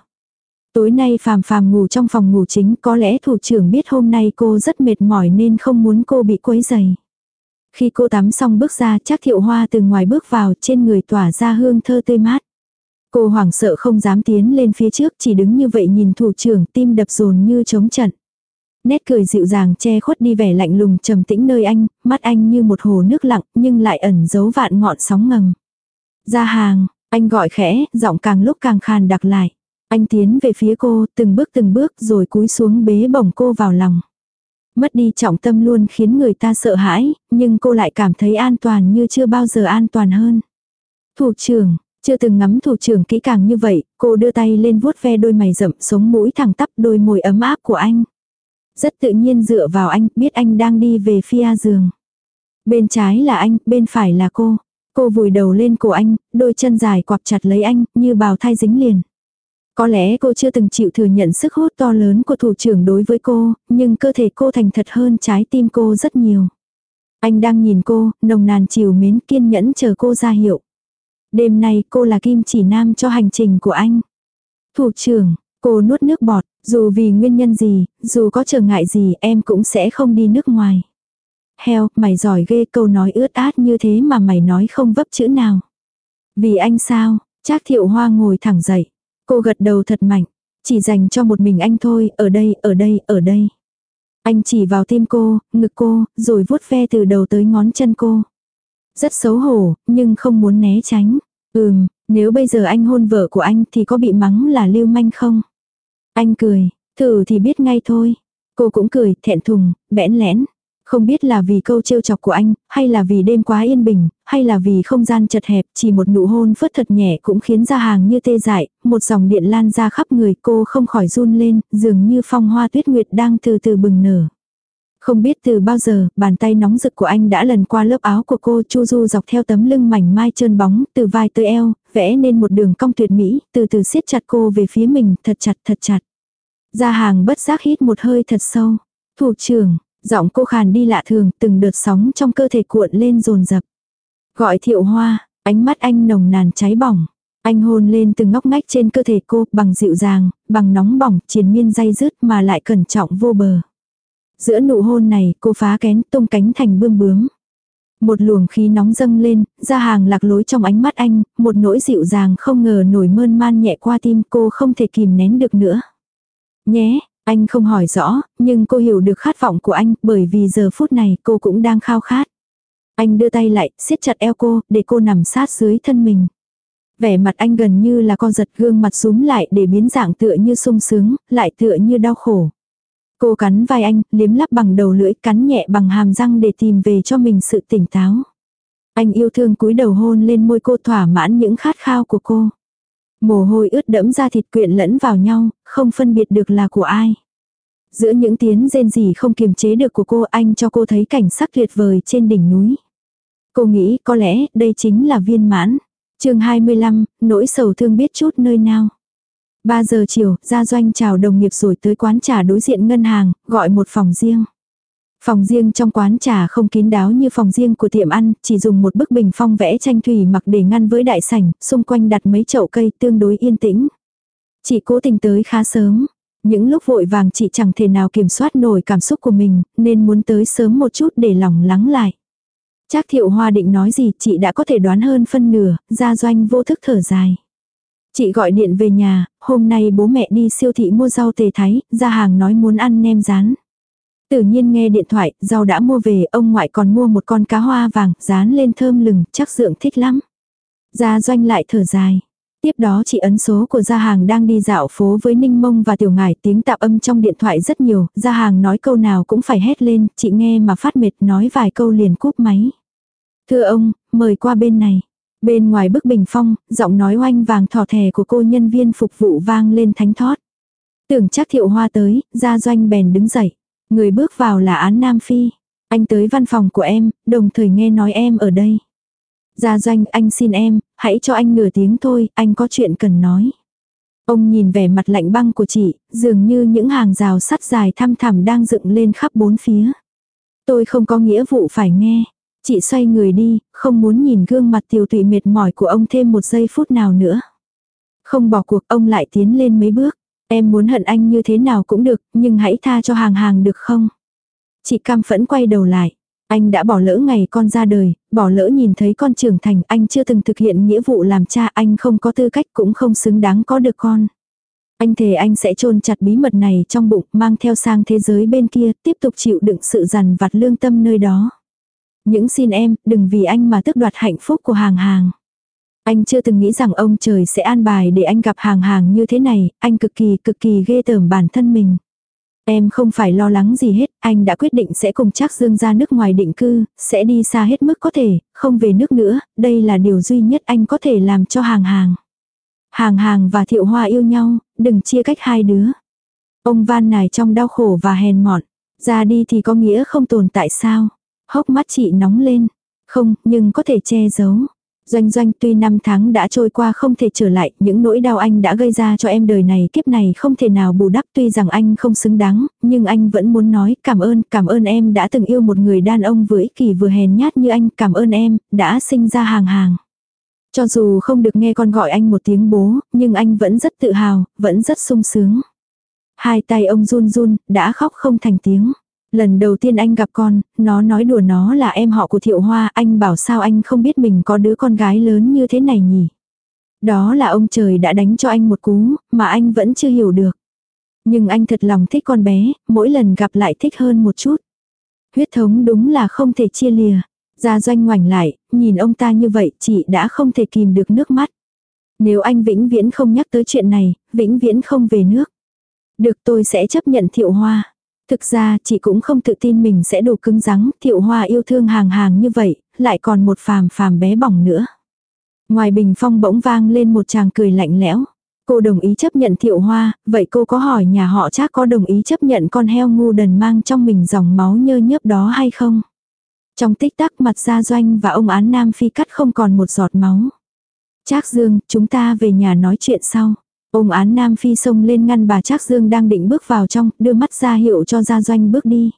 Tối nay phàm phàm ngủ trong phòng ngủ chính, có lẽ thủ trưởng biết hôm nay cô rất mệt mỏi nên không muốn cô bị quấy dày. Khi cô tắm xong bước ra, chắc thiệu hoa từ ngoài bước vào, trên người tỏa ra hương thơ tươi mát. Cô hoảng sợ không dám tiến lên phía trước, chỉ đứng như vậy nhìn thủ trưởng, tim đập dồn như chống trận. Nét cười dịu dàng che khuất đi vẻ lạnh lùng trầm tĩnh nơi anh, mắt anh như một hồ nước lặng nhưng lại ẩn giấu vạn ngọn sóng ngầm. Ra hàng, anh gọi khẽ, giọng càng lúc càng khàn đặc lại. Anh tiến về phía cô, từng bước từng bước rồi cúi xuống bế bổng cô vào lòng. Mất đi trọng tâm luôn khiến người ta sợ hãi, nhưng cô lại cảm thấy an toàn như chưa bao giờ an toàn hơn. Thủ trưởng, chưa từng ngắm thủ trưởng kỹ càng như vậy, cô đưa tay lên vuốt ve đôi mày rậm sống mũi thẳng tắp đôi môi ấm áp của anh. Rất tự nhiên dựa vào anh, biết anh đang đi về phía giường. Bên trái là anh, bên phải là cô. Cô vùi đầu lên cổ anh, đôi chân dài quặp chặt lấy anh, như bào thai dính liền. Có lẽ cô chưa từng chịu thừa nhận sức hút to lớn của thủ trưởng đối với cô, nhưng cơ thể cô thành thật hơn trái tim cô rất nhiều. Anh đang nhìn cô, nồng nàn chiều mến kiên nhẫn chờ cô ra hiệu. Đêm nay cô là kim chỉ nam cho hành trình của anh. Thủ trưởng, cô nuốt nước bọt, dù vì nguyên nhân gì, dù có trở ngại gì em cũng sẽ không đi nước ngoài. Heo, mày giỏi ghê câu nói ướt át như thế mà mày nói không vấp chữ nào. Vì anh sao, Trác thiệu hoa ngồi thẳng dậy. Cô gật đầu thật mạnh. Chỉ dành cho một mình anh thôi, ở đây, ở đây, ở đây. Anh chỉ vào tim cô, ngực cô, rồi vuốt ve từ đầu tới ngón chân cô. Rất xấu hổ, nhưng không muốn né tránh. Ừm, nếu bây giờ anh hôn vợ của anh thì có bị mắng là lưu manh không? Anh cười, thử thì biết ngay thôi. Cô cũng cười, thẹn thùng, bẽn lẽn. Không biết là vì câu trêu chọc của anh, hay là vì đêm quá yên bình, hay là vì không gian chật hẹp, chỉ một nụ hôn phớt thật nhẹ cũng khiến ra hàng như tê dại, một dòng điện lan ra khắp người cô không khỏi run lên, dường như phong hoa tuyết nguyệt đang từ từ bừng nở. Không biết từ bao giờ, bàn tay nóng rực của anh đã lần qua lớp áo của cô chu du dọc theo tấm lưng mảnh mai trơn bóng, từ vai tới eo, vẽ nên một đường cong tuyệt mỹ, từ từ siết chặt cô về phía mình, thật chặt thật chặt. Gia hàng bất giác hít một hơi thật sâu. Thủ trưởng, giọng cô khàn đi lạ thường, từng đợt sóng trong cơ thể cuộn lên rồn rập. Gọi thiệu hoa, ánh mắt anh nồng nàn cháy bỏng. Anh hôn lên từng ngóc ngách trên cơ thể cô bằng dịu dàng, bằng nóng bỏng, triền miên dây dứt mà lại cẩn trọng vô bờ. Giữa nụ hôn này cô phá kén tung cánh thành bươm bướm. Một luồng khí nóng dâng lên, ra hàng lạc lối trong ánh mắt anh, một nỗi dịu dàng không ngờ nổi mơn man nhẹ qua tim cô không thể kìm nén được nữa. Nhé, anh không hỏi rõ, nhưng cô hiểu được khát vọng của anh bởi vì giờ phút này cô cũng đang khao khát. Anh đưa tay lại, siết chặt eo cô, để cô nằm sát dưới thân mình. Vẻ mặt anh gần như là con giật gương mặt rúm lại để biến dạng tựa như sung sướng, lại tựa như đau khổ. Cô cắn vai anh, liếm lắp bằng đầu lưỡi, cắn nhẹ bằng hàm răng để tìm về cho mình sự tỉnh táo. Anh yêu thương cúi đầu hôn lên môi cô thỏa mãn những khát khao của cô. Mồ hôi ướt đẫm ra thịt quyện lẫn vào nhau, không phân biệt được là của ai. Giữa những tiếng rên rỉ không kiềm chế được của cô anh cho cô thấy cảnh sắc tuyệt vời trên đỉnh núi. Cô nghĩ có lẽ đây chính là viên mãn. chương 25, nỗi sầu thương biết chút nơi nào. 3 giờ chiều, ra doanh chào đồng nghiệp rồi tới quán trà đối diện ngân hàng, gọi một phòng riêng. Phòng riêng trong quán trà không kín đáo như phòng riêng của tiệm ăn, chỉ dùng một bức bình phong vẽ tranh thủy mặc để ngăn với đại sảnh, xung quanh đặt mấy chậu cây tương đối yên tĩnh. Chị cố tình tới khá sớm. Những lúc vội vàng chị chẳng thể nào kiểm soát nổi cảm xúc của mình, nên muốn tới sớm một chút để lòng lắng lại. Chắc thiệu hoa định nói gì chị đã có thể đoán hơn phân nửa, ra doanh vô thức thở dài. Chị gọi điện về nhà, hôm nay bố mẹ đi siêu thị mua rau tề thái, ra hàng nói muốn ăn nem rán. Tự nhiên nghe điện thoại, rau đã mua về, ông ngoại còn mua một con cá hoa vàng, rán lên thơm lừng, chắc dượng thích lắm. Gia doanh lại thở dài. Tiếp đó chị ấn số của gia hàng đang đi dạo phố với Ninh Mông và Tiểu Ngải tiếng tạp âm trong điện thoại rất nhiều, gia hàng nói câu nào cũng phải hét lên, chị nghe mà phát mệt nói vài câu liền cúp máy. Thưa ông, mời qua bên này. Bên ngoài bức bình phong, giọng nói oanh vàng thỏ thẻ của cô nhân viên phục vụ vang lên thánh thót. Tưởng chắc thiệu hoa tới, gia doanh bèn đứng dậy. Người bước vào là án Nam Phi. Anh tới văn phòng của em, đồng thời nghe nói em ở đây. Gia doanh anh xin em, hãy cho anh nửa tiếng thôi, anh có chuyện cần nói. Ông nhìn vẻ mặt lạnh băng của chị, dường như những hàng rào sắt dài thăm thẳm đang dựng lên khắp bốn phía. Tôi không có nghĩa vụ phải nghe. Chị xoay người đi, không muốn nhìn gương mặt tiều tụy mệt mỏi của ông thêm một giây phút nào nữa. Không bỏ cuộc ông lại tiến lên mấy bước. Em muốn hận anh như thế nào cũng được, nhưng hãy tha cho hàng hàng được không? Chị cam phẫn quay đầu lại. Anh đã bỏ lỡ ngày con ra đời, bỏ lỡ nhìn thấy con trưởng thành, anh chưa từng thực hiện nghĩa vụ làm cha, anh không có tư cách cũng không xứng đáng có được con. Anh thề anh sẽ chôn chặt bí mật này trong bụng, mang theo sang thế giới bên kia, tiếp tục chịu đựng sự dằn vặt lương tâm nơi đó. Những xin em, đừng vì anh mà tước đoạt hạnh phúc của hàng hàng. Anh chưa từng nghĩ rằng ông trời sẽ an bài để anh gặp hàng hàng như thế này, anh cực kỳ cực kỳ ghê tởm bản thân mình. Em không phải lo lắng gì hết, anh đã quyết định sẽ cùng chắc Dương ra nước ngoài định cư, sẽ đi xa hết mức có thể, không về nước nữa, đây là điều duy nhất anh có thể làm cho hàng hàng. Hàng hàng và thiệu hoa yêu nhau, đừng chia cách hai đứa. Ông van nài trong đau khổ và hèn mọn, ra đi thì có nghĩa không tồn tại sao. Hốc mắt chị nóng lên. Không, nhưng có thể che giấu. Doanh doanh tuy năm tháng đã trôi qua không thể trở lại, những nỗi đau anh đã gây ra cho em đời này kiếp này không thể nào bù đắp tuy rằng anh không xứng đáng, nhưng anh vẫn muốn nói cảm ơn, cảm ơn em đã từng yêu một người đàn ông vừa ích kỷ vừa hèn nhát như anh, cảm ơn em, đã sinh ra hàng hàng. Cho dù không được nghe con gọi anh một tiếng bố, nhưng anh vẫn rất tự hào, vẫn rất sung sướng. Hai tay ông run run, đã khóc không thành tiếng. Lần đầu tiên anh gặp con, nó nói đùa nó là em họ của Thiệu Hoa, anh bảo sao anh không biết mình có đứa con gái lớn như thế này nhỉ. Đó là ông trời đã đánh cho anh một cú, mà anh vẫn chưa hiểu được. Nhưng anh thật lòng thích con bé, mỗi lần gặp lại thích hơn một chút. Huyết thống đúng là không thể chia lìa. Gia doanh ngoảnh lại, nhìn ông ta như vậy chị đã không thể kìm được nước mắt. Nếu anh vĩnh viễn không nhắc tới chuyện này, vĩnh viễn không về nước. Được tôi sẽ chấp nhận thiệu hoa. Thực ra chị cũng không tự tin mình sẽ đủ cứng rắn, thiệu hoa yêu thương hàng hàng như vậy, lại còn một phàm phàm bé bỏng nữa. Ngoài bình phong bỗng vang lên một chàng cười lạnh lẽo. Cô đồng ý chấp nhận thiệu hoa, vậy cô có hỏi nhà họ chắc có đồng ý chấp nhận con heo ngu đần mang trong mình dòng máu nhơ nhớp đó hay không? Trong tích tắc mặt gia doanh và ông án nam phi cắt không còn một giọt máu. Trác Dương, chúng ta về nhà nói chuyện sau. Ông án Nam Phi xông lên ngăn bà Trác Dương đang định bước vào trong, đưa mắt ra hiệu cho Gia Doanh bước đi.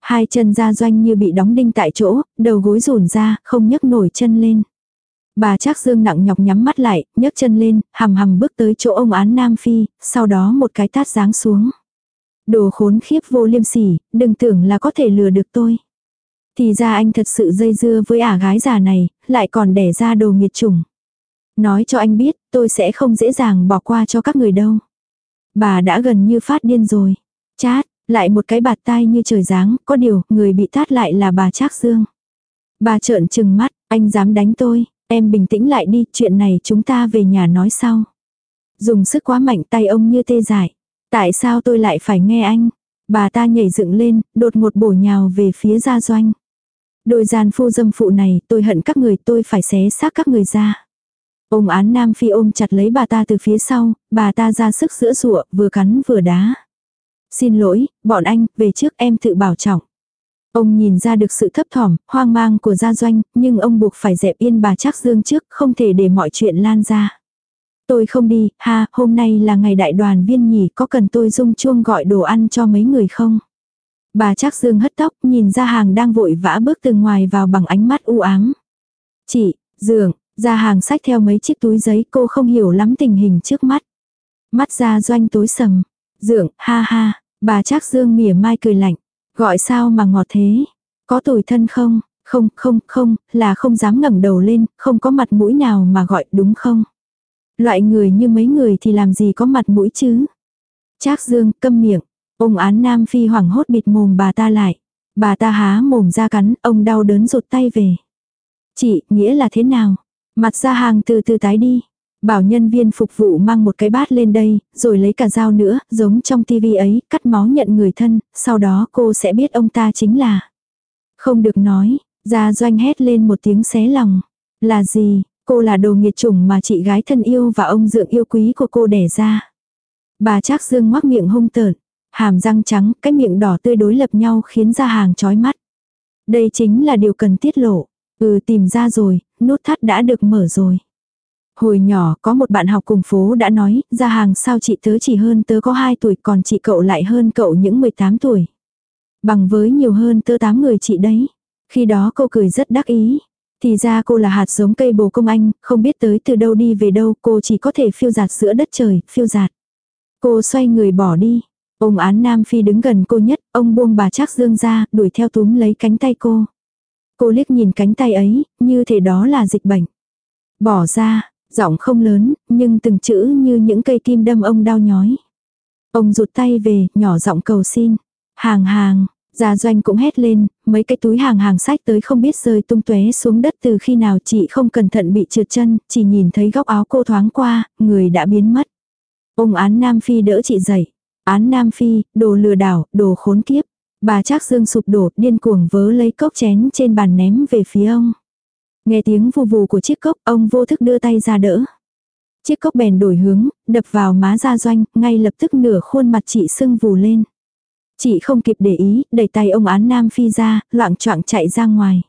Hai chân Gia Doanh như bị đóng đinh tại chỗ, đầu gối rủn ra, không nhấc nổi chân lên. Bà Trác Dương nặng nhọc nhắm mắt lại, nhấc chân lên, hầm hầm bước tới chỗ ông án Nam Phi, sau đó một cái tát giáng xuống. Đồ khốn khiếp vô liêm sỉ, đừng tưởng là có thể lừa được tôi. Thì ra anh thật sự dây dưa với ả gái già này, lại còn đẻ ra đồ nghiệt chủng. Nói cho anh biết, tôi sẽ không dễ dàng bỏ qua cho các người đâu. Bà đã gần như phát điên rồi. Chát, lại một cái bạt tai như trời giáng, có điều, người bị tát lại là bà Trác Dương. Bà trợn trừng mắt, anh dám đánh tôi, em bình tĩnh lại đi, chuyện này chúng ta về nhà nói sau. Dùng sức quá mạnh tay ông như tê dại. Tại sao tôi lại phải nghe anh? Bà ta nhảy dựng lên, đột ngột bổ nhào về phía gia doanh. Đôi gian phu dâm phụ này, tôi hận các người, tôi phải xé xác các người ra. Ông án Nam Phi ôm chặt lấy bà ta từ phía sau, bà ta ra sức giữa rụa, vừa cắn vừa đá. Xin lỗi, bọn anh, về trước em tự bảo trọng. Ông nhìn ra được sự thấp thỏm, hoang mang của gia doanh, nhưng ông buộc phải dẹp yên bà Trác Dương trước, không thể để mọi chuyện lan ra. Tôi không đi, ha, hôm nay là ngày đại đoàn viên nhỉ, có cần tôi dung chuông gọi đồ ăn cho mấy người không? Bà Trác Dương hất tóc, nhìn ra hàng đang vội vã bước từ ngoài vào bằng ánh mắt u ám. Chị, dường, ra hàng sách theo mấy chiếc túi giấy cô không hiểu lắm tình hình trước mắt. Mắt ra doanh tối sầm. Dượng, ha ha, bà Trác Dương mỉa mai cười lạnh. Gọi sao mà ngọt thế? Có tuổi thân không? Không, không, không, là không dám ngẩng đầu lên, không có mặt mũi nào mà gọi đúng không? Loại người như mấy người thì làm gì có mặt mũi chứ? Trác Dương, câm miệng. Ông án Nam Phi hoảng hốt bịt mồm bà ta lại. Bà ta há mồm ra cắn, ông đau đớn rụt tay về. Chị, nghĩa là thế nào? Mặt ra hàng từ từ tái đi. Bảo nhân viên phục vụ mang một cái bát lên đây, rồi lấy cả dao nữa, giống trong tivi ấy, cắt máu nhận người thân, sau đó cô sẽ biết ông ta chính là. Không được nói, ra doanh hét lên một tiếng xé lòng. Là gì, cô là đồ nghiệt chủng mà chị gái thân yêu và ông dượng yêu quý của cô đẻ ra. Bà Trác Dương ngoác miệng hung tợn, hàm răng trắng, cái miệng đỏ tươi đối lập nhau khiến ra hàng chói mắt. Đây chính là điều cần tiết lộ. Ừ tìm ra rồi, nút thắt đã được mở rồi. Hồi nhỏ có một bạn học cùng phố đã nói, ra hàng sao chị tớ chỉ hơn tớ có 2 tuổi còn chị cậu lại hơn cậu những 18 tuổi. Bằng với nhiều hơn tớ 8 người chị đấy. Khi đó cô cười rất đắc ý. Thì ra cô là hạt giống cây bồ công anh, không biết tới từ đâu đi về đâu, cô chỉ có thể phiêu giạt giữa đất trời, phiêu giạt. Cô xoay người bỏ đi. Ông án Nam Phi đứng gần cô nhất, ông buông bà Trác Dương ra, đuổi theo túm lấy cánh tay cô. Cô liếc nhìn cánh tay ấy, như thể đó là dịch bệnh. Bỏ ra, giọng không lớn, nhưng từng chữ như những cây kim đâm ông đau nhói. Ông rụt tay về, nhỏ giọng cầu xin. Hàng hàng, Gia doanh cũng hét lên, mấy cái túi hàng hàng sách tới không biết rơi tung tóe xuống đất từ khi nào chị không cẩn thận bị trượt chân, chỉ nhìn thấy góc áo cô thoáng qua, người đã biến mất. Ông án Nam Phi đỡ chị dậy. Án Nam Phi, đồ lừa đảo, đồ khốn kiếp. Bà Trác Dương sụp đổ, điên cuồng vớ lấy cốc chén trên bàn ném về phía ông. Nghe tiếng vù vù của chiếc cốc, ông vô thức đưa tay ra đỡ. Chiếc cốc bèn đổi hướng, đập vào má gia doanh, ngay lập tức nửa khuôn mặt chị sưng vù lên. Chị không kịp để ý, đẩy tay ông án Nam Phi ra, loạn choạng chạy ra ngoài.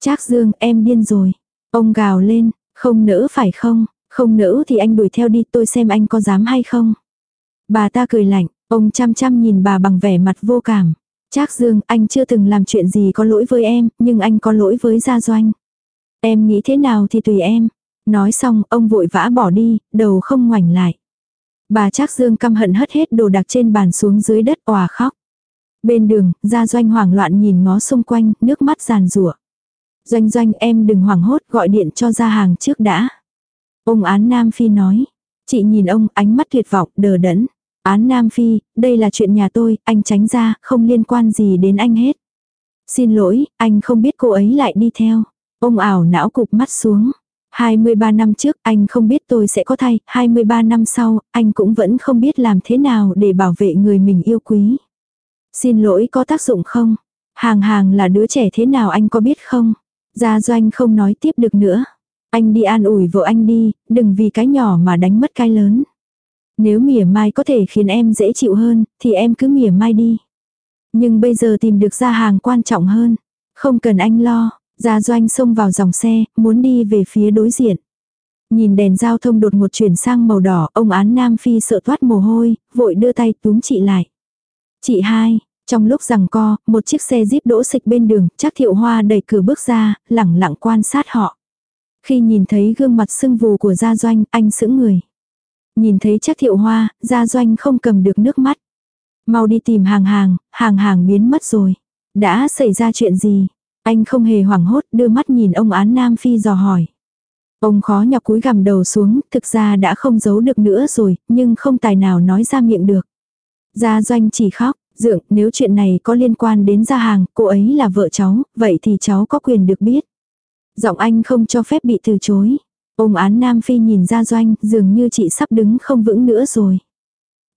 Trác Dương, em điên rồi. Ông gào lên, không nỡ phải không, không nỡ thì anh đuổi theo đi tôi xem anh có dám hay không. Bà ta cười lạnh, ông chăm chăm nhìn bà bằng vẻ mặt vô cảm. Trác Dương, anh chưa từng làm chuyện gì có lỗi với em, nhưng anh có lỗi với Gia Doanh. Em nghĩ thế nào thì tùy em. Nói xong, ông vội vã bỏ đi, đầu không ngoảnh lại. Bà Trác Dương căm hận hất hết đồ đạc trên bàn xuống dưới đất òa khóc. Bên đường, Gia Doanh hoảng loạn nhìn ngó xung quanh, nước mắt giàn rủa. Doanh doanh em đừng hoảng hốt gọi điện cho ra hàng trước đã. Ông án Nam Phi nói. Chị nhìn ông ánh mắt tuyệt vọng, đờ đẫn. Án Nam Phi, đây là chuyện nhà tôi, anh tránh ra, không liên quan gì đến anh hết. Xin lỗi, anh không biết cô ấy lại đi theo. Ông ảo não cục mắt xuống. 23 năm trước anh không biết tôi sẽ có thai, 23 năm sau, anh cũng vẫn không biết làm thế nào để bảo vệ người mình yêu quý. Xin lỗi có tác dụng không? Hàng hàng là đứa trẻ thế nào anh có biết không? Gia doanh không nói tiếp được nữa. Anh đi an ủi vợ anh đi, đừng vì cái nhỏ mà đánh mất cái lớn. Nếu mỉa mai có thể khiến em dễ chịu hơn, thì em cứ mỉa mai đi. Nhưng bây giờ tìm được ra hàng quan trọng hơn. Không cần anh lo, Gia Doanh xông vào dòng xe, muốn đi về phía đối diện. Nhìn đèn giao thông đột ngột chuyển sang màu đỏ, ông án Nam Phi sợ thoát mồ hôi, vội đưa tay túm chị lại. Chị hai, trong lúc rằng co, một chiếc xe jeep đỗ xịch bên đường, chắc thiệu hoa đẩy cửa bước ra, lẳng lặng quan sát họ. Khi nhìn thấy gương mặt sưng vù của gia doanh, anh sững người. Nhìn thấy chắc thiệu hoa, gia doanh không cầm được nước mắt. Mau đi tìm hàng hàng, hàng hàng biến mất rồi. Đã xảy ra chuyện gì? Anh không hề hoảng hốt đưa mắt nhìn ông án Nam Phi dò hỏi. Ông khó nhọc cúi gằm đầu xuống, thực ra đã không giấu được nữa rồi, nhưng không tài nào nói ra miệng được. Gia doanh chỉ khóc, dượng, nếu chuyện này có liên quan đến gia hàng, cô ấy là vợ cháu, vậy thì cháu có quyền được biết. Giọng anh không cho phép bị từ chối. Ông án Nam Phi nhìn ra doanh, dường như chị sắp đứng không vững nữa rồi.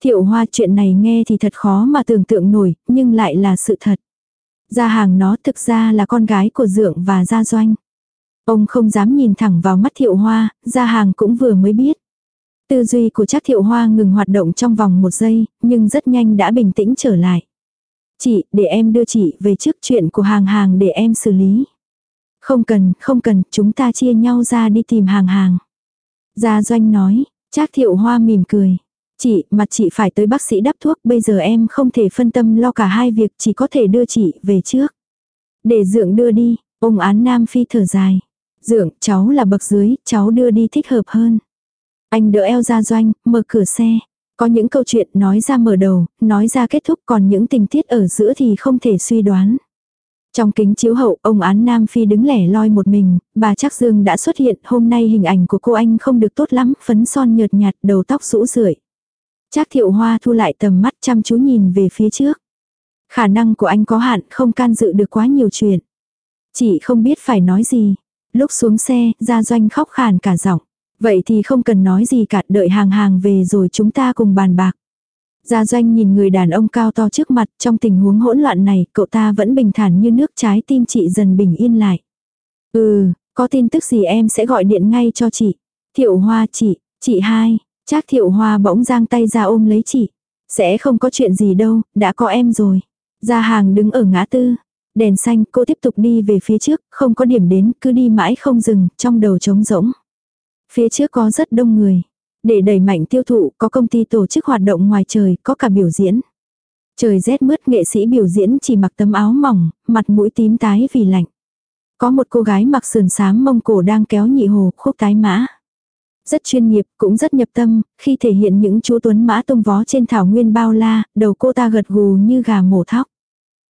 Thiệu hoa chuyện này nghe thì thật khó mà tưởng tượng nổi, nhưng lại là sự thật. Gia hàng nó thực ra là con gái của dượng và gia doanh. Ông không dám nhìn thẳng vào mắt thiệu hoa, gia hàng cũng vừa mới biết. Tư duy của chắc thiệu hoa ngừng hoạt động trong vòng một giây, nhưng rất nhanh đã bình tĩnh trở lại. Chị, để em đưa chị về trước chuyện của hàng hàng để em xử lý. Không cần, không cần, chúng ta chia nhau ra đi tìm hàng hàng. Gia doanh nói, chắc thiệu hoa mỉm cười. Chị, mặt chị phải tới bác sĩ đắp thuốc, bây giờ em không thể phân tâm lo cả hai việc, chỉ có thể đưa chị về trước. Để dượng đưa đi, ông án nam phi thở dài. Dượng, cháu là bậc dưới, cháu đưa đi thích hợp hơn. Anh đỡ eo ra doanh, mở cửa xe. Có những câu chuyện nói ra mở đầu, nói ra kết thúc còn những tình tiết ở giữa thì không thể suy đoán. Trong kính chiếu hậu, ông án Nam Phi đứng lẻ loi một mình, bà trác Dương đã xuất hiện, hôm nay hình ảnh của cô anh không được tốt lắm, phấn son nhợt nhạt, đầu tóc rũ rượi. Trác thiệu hoa thu lại tầm mắt chăm chú nhìn về phía trước. Khả năng của anh có hạn, không can dự được quá nhiều chuyện. Chị không biết phải nói gì. Lúc xuống xe, gia doanh khóc khàn cả giọng. Vậy thì không cần nói gì cả, đợi hàng hàng về rồi chúng ta cùng bàn bạc. Gia doanh nhìn người đàn ông cao to trước mặt, trong tình huống hỗn loạn này, cậu ta vẫn bình thản như nước trái tim chị dần bình yên lại. Ừ, có tin tức gì em sẽ gọi điện ngay cho chị. Thiệu hoa chị, chị hai, chắc thiệu hoa bỗng giang tay ra ôm lấy chị. Sẽ không có chuyện gì đâu, đã có em rồi. Gia hàng đứng ở ngã tư. Đèn xanh, cô tiếp tục đi về phía trước, không có điểm đến, cứ đi mãi không dừng, trong đầu trống rỗng. Phía trước có rất đông người. Để đẩy mạnh tiêu thụ, có công ty tổ chức hoạt động ngoài trời, có cả biểu diễn. Trời rét mướt nghệ sĩ biểu diễn chỉ mặc tấm áo mỏng, mặt mũi tím tái vì lạnh. Có một cô gái mặc sườn xám mông cổ đang kéo nhị hồ khúc tái mã. Rất chuyên nghiệp, cũng rất nhập tâm, khi thể hiện những chú tuấn mã tung vó trên thảo nguyên bao la, đầu cô ta gật gù như gà mổ thóc.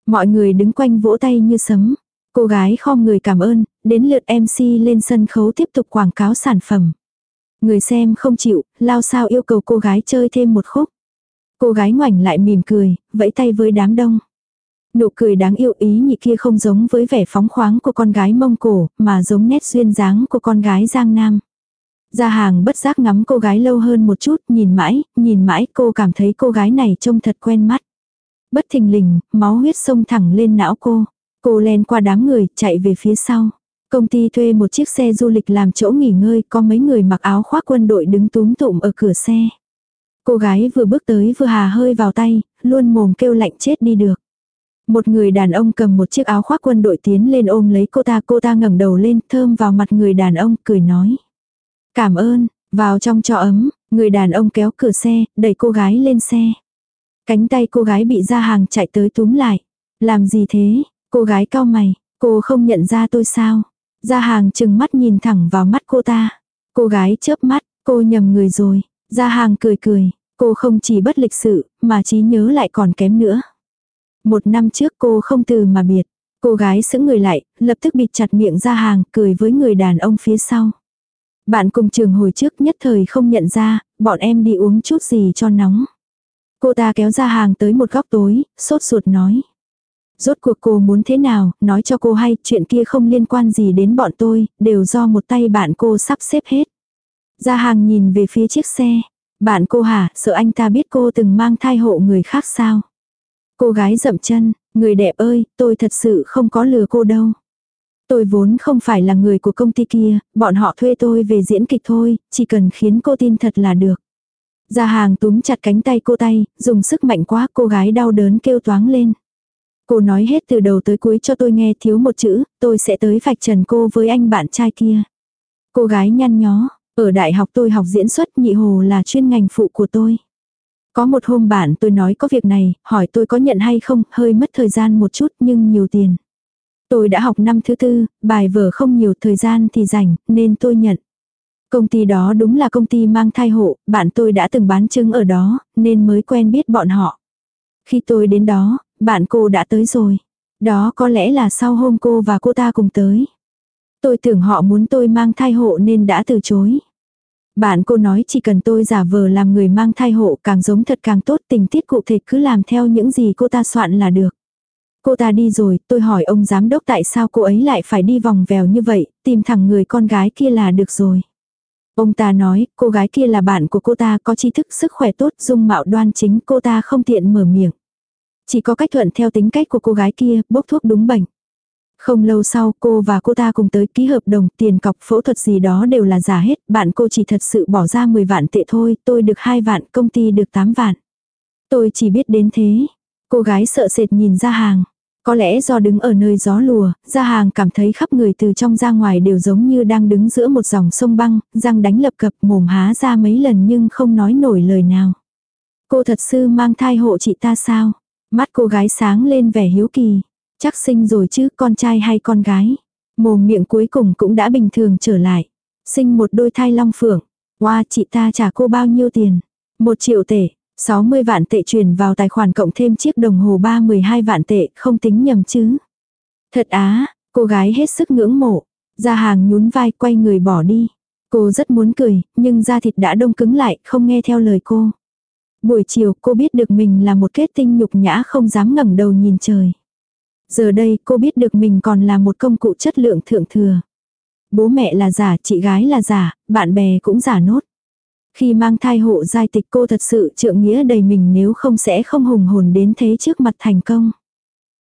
Mọi người đứng quanh vỗ tay như sấm. Cô gái khom người cảm ơn, đến lượt MC lên sân khấu tiếp tục quảng cáo sản phẩm. Người xem không chịu, lao sao yêu cầu cô gái chơi thêm một khúc. Cô gái ngoảnh lại mỉm cười, vẫy tay với đám đông. Nụ cười đáng yêu ý nhị kia không giống với vẻ phóng khoáng của con gái Mông Cổ, mà giống nét duyên dáng của con gái Giang Nam. Gia hàng bất giác ngắm cô gái lâu hơn một chút, nhìn mãi, nhìn mãi cô cảm thấy cô gái này trông thật quen mắt. Bất thình lình, máu huyết sông thẳng lên não cô. Cô len qua đám người, chạy về phía sau. Công ty thuê một chiếc xe du lịch làm chỗ nghỉ ngơi, có mấy người mặc áo khoác quân đội đứng túm tụm ở cửa xe. Cô gái vừa bước tới vừa hà hơi vào tay, luôn mồm kêu lạnh chết đi được. Một người đàn ông cầm một chiếc áo khoác quân đội tiến lên ôm lấy cô ta, cô ta ngẩng đầu lên, thơm vào mặt người đàn ông, cười nói. Cảm ơn, vào trong cho ấm, người đàn ông kéo cửa xe, đẩy cô gái lên xe. Cánh tay cô gái bị ra hàng chạy tới túm lại. Làm gì thế? Cô gái cao mày, cô không nhận ra tôi sao? Gia hàng chừng mắt nhìn thẳng vào mắt cô ta. Cô gái chớp mắt, cô nhầm người rồi. gia hàng cười cười, cô không chỉ bất lịch sự, mà trí nhớ lại còn kém nữa. Một năm trước cô không từ mà biệt. Cô gái sững người lại, lập tức bịt chặt miệng ra hàng, cười với người đàn ông phía sau. Bạn cùng trường hồi trước nhất thời không nhận ra, bọn em đi uống chút gì cho nóng. Cô ta kéo ra hàng tới một góc tối, sốt ruột nói. Rốt cuộc cô muốn thế nào, nói cho cô hay, chuyện kia không liên quan gì đến bọn tôi, đều do một tay bạn cô sắp xếp hết. Ra hàng nhìn về phía chiếc xe. Bạn cô hả, sợ anh ta biết cô từng mang thai hộ người khác sao? Cô gái dậm chân, người đẹp ơi, tôi thật sự không có lừa cô đâu. Tôi vốn không phải là người của công ty kia, bọn họ thuê tôi về diễn kịch thôi, chỉ cần khiến cô tin thật là được. Gia hàng túm chặt cánh tay cô tay, dùng sức mạnh quá cô gái đau đớn kêu toáng lên. Cô nói hết từ đầu tới cuối cho tôi nghe thiếu một chữ, tôi sẽ tới vạch trần cô với anh bạn trai kia. Cô gái nhăn nhó, Ở đại học tôi học diễn xuất nhị hồ là chuyên ngành phụ của tôi. Có một hôm bạn tôi nói có việc này, hỏi tôi có nhận hay không, hơi mất thời gian một chút nhưng nhiều tiền. Tôi đã học năm thứ tư, bài vở không nhiều thời gian thì rảnh, nên tôi nhận. Công ty đó đúng là công ty mang thai hộ, bạn tôi đã từng bán trứng ở đó, nên mới quen biết bọn họ. Khi tôi đến đó, bạn cô đã tới rồi. Đó có lẽ là sau hôm cô và cô ta cùng tới. Tôi tưởng họ muốn tôi mang thai hộ nên đã từ chối. Bạn cô nói chỉ cần tôi giả vờ làm người mang thai hộ càng giống thật càng tốt tình tiết cụ thể cứ làm theo những gì cô ta soạn là được. Cô ta đi rồi, tôi hỏi ông giám đốc tại sao cô ấy lại phải đi vòng vèo như vậy, tìm thẳng người con gái kia là được rồi. Ông ta nói, cô gái kia là bạn của cô ta có tri thức sức khỏe tốt, dung mạo đoan chính, cô ta không tiện mở miệng. Chỉ có cách thuận theo tính cách của cô gái kia, bốc thuốc đúng bệnh. Không lâu sau cô và cô ta cùng tới ký hợp đồng tiền cọc phẫu thuật gì đó đều là giả hết, bạn cô chỉ thật sự bỏ ra 10 vạn tệ thôi, tôi được 2 vạn, công ty được 8 vạn. Tôi chỉ biết đến thế. Cô gái sợ sệt nhìn ra hàng. Có lẽ do đứng ở nơi gió lùa, ra hàng cảm thấy khắp người từ trong ra ngoài đều giống như đang đứng giữa một dòng sông băng, răng đánh lập cập mồm há ra mấy lần nhưng không nói nổi lời nào. Cô thật sự mang thai hộ chị ta sao? Mắt cô gái sáng lên vẻ hiếu kỳ. Chắc sinh rồi chứ, con trai hay con gái. Mồm miệng cuối cùng cũng đã bình thường trở lại. Sinh một đôi thai long phượng. Wow, chị ta trả cô bao nhiêu tiền? Một triệu tệ. 60 vạn tệ chuyển vào tài khoản cộng thêm chiếc đồng hồ 3-12 vạn tệ, không tính nhầm chứ. Thật á, cô gái hết sức ngưỡng mộ. Ra hàng nhún vai quay người bỏ đi. Cô rất muốn cười, nhưng da thịt đã đông cứng lại, không nghe theo lời cô. Buổi chiều cô biết được mình là một kết tinh nhục nhã không dám ngẩng đầu nhìn trời. Giờ đây cô biết được mình còn là một công cụ chất lượng thượng thừa. Bố mẹ là giả, chị gái là giả, bạn bè cũng giả nốt. Khi mang thai hộ giai tịch cô thật sự trượng nghĩa đầy mình nếu không sẽ không hùng hồn đến thế trước mặt thành công.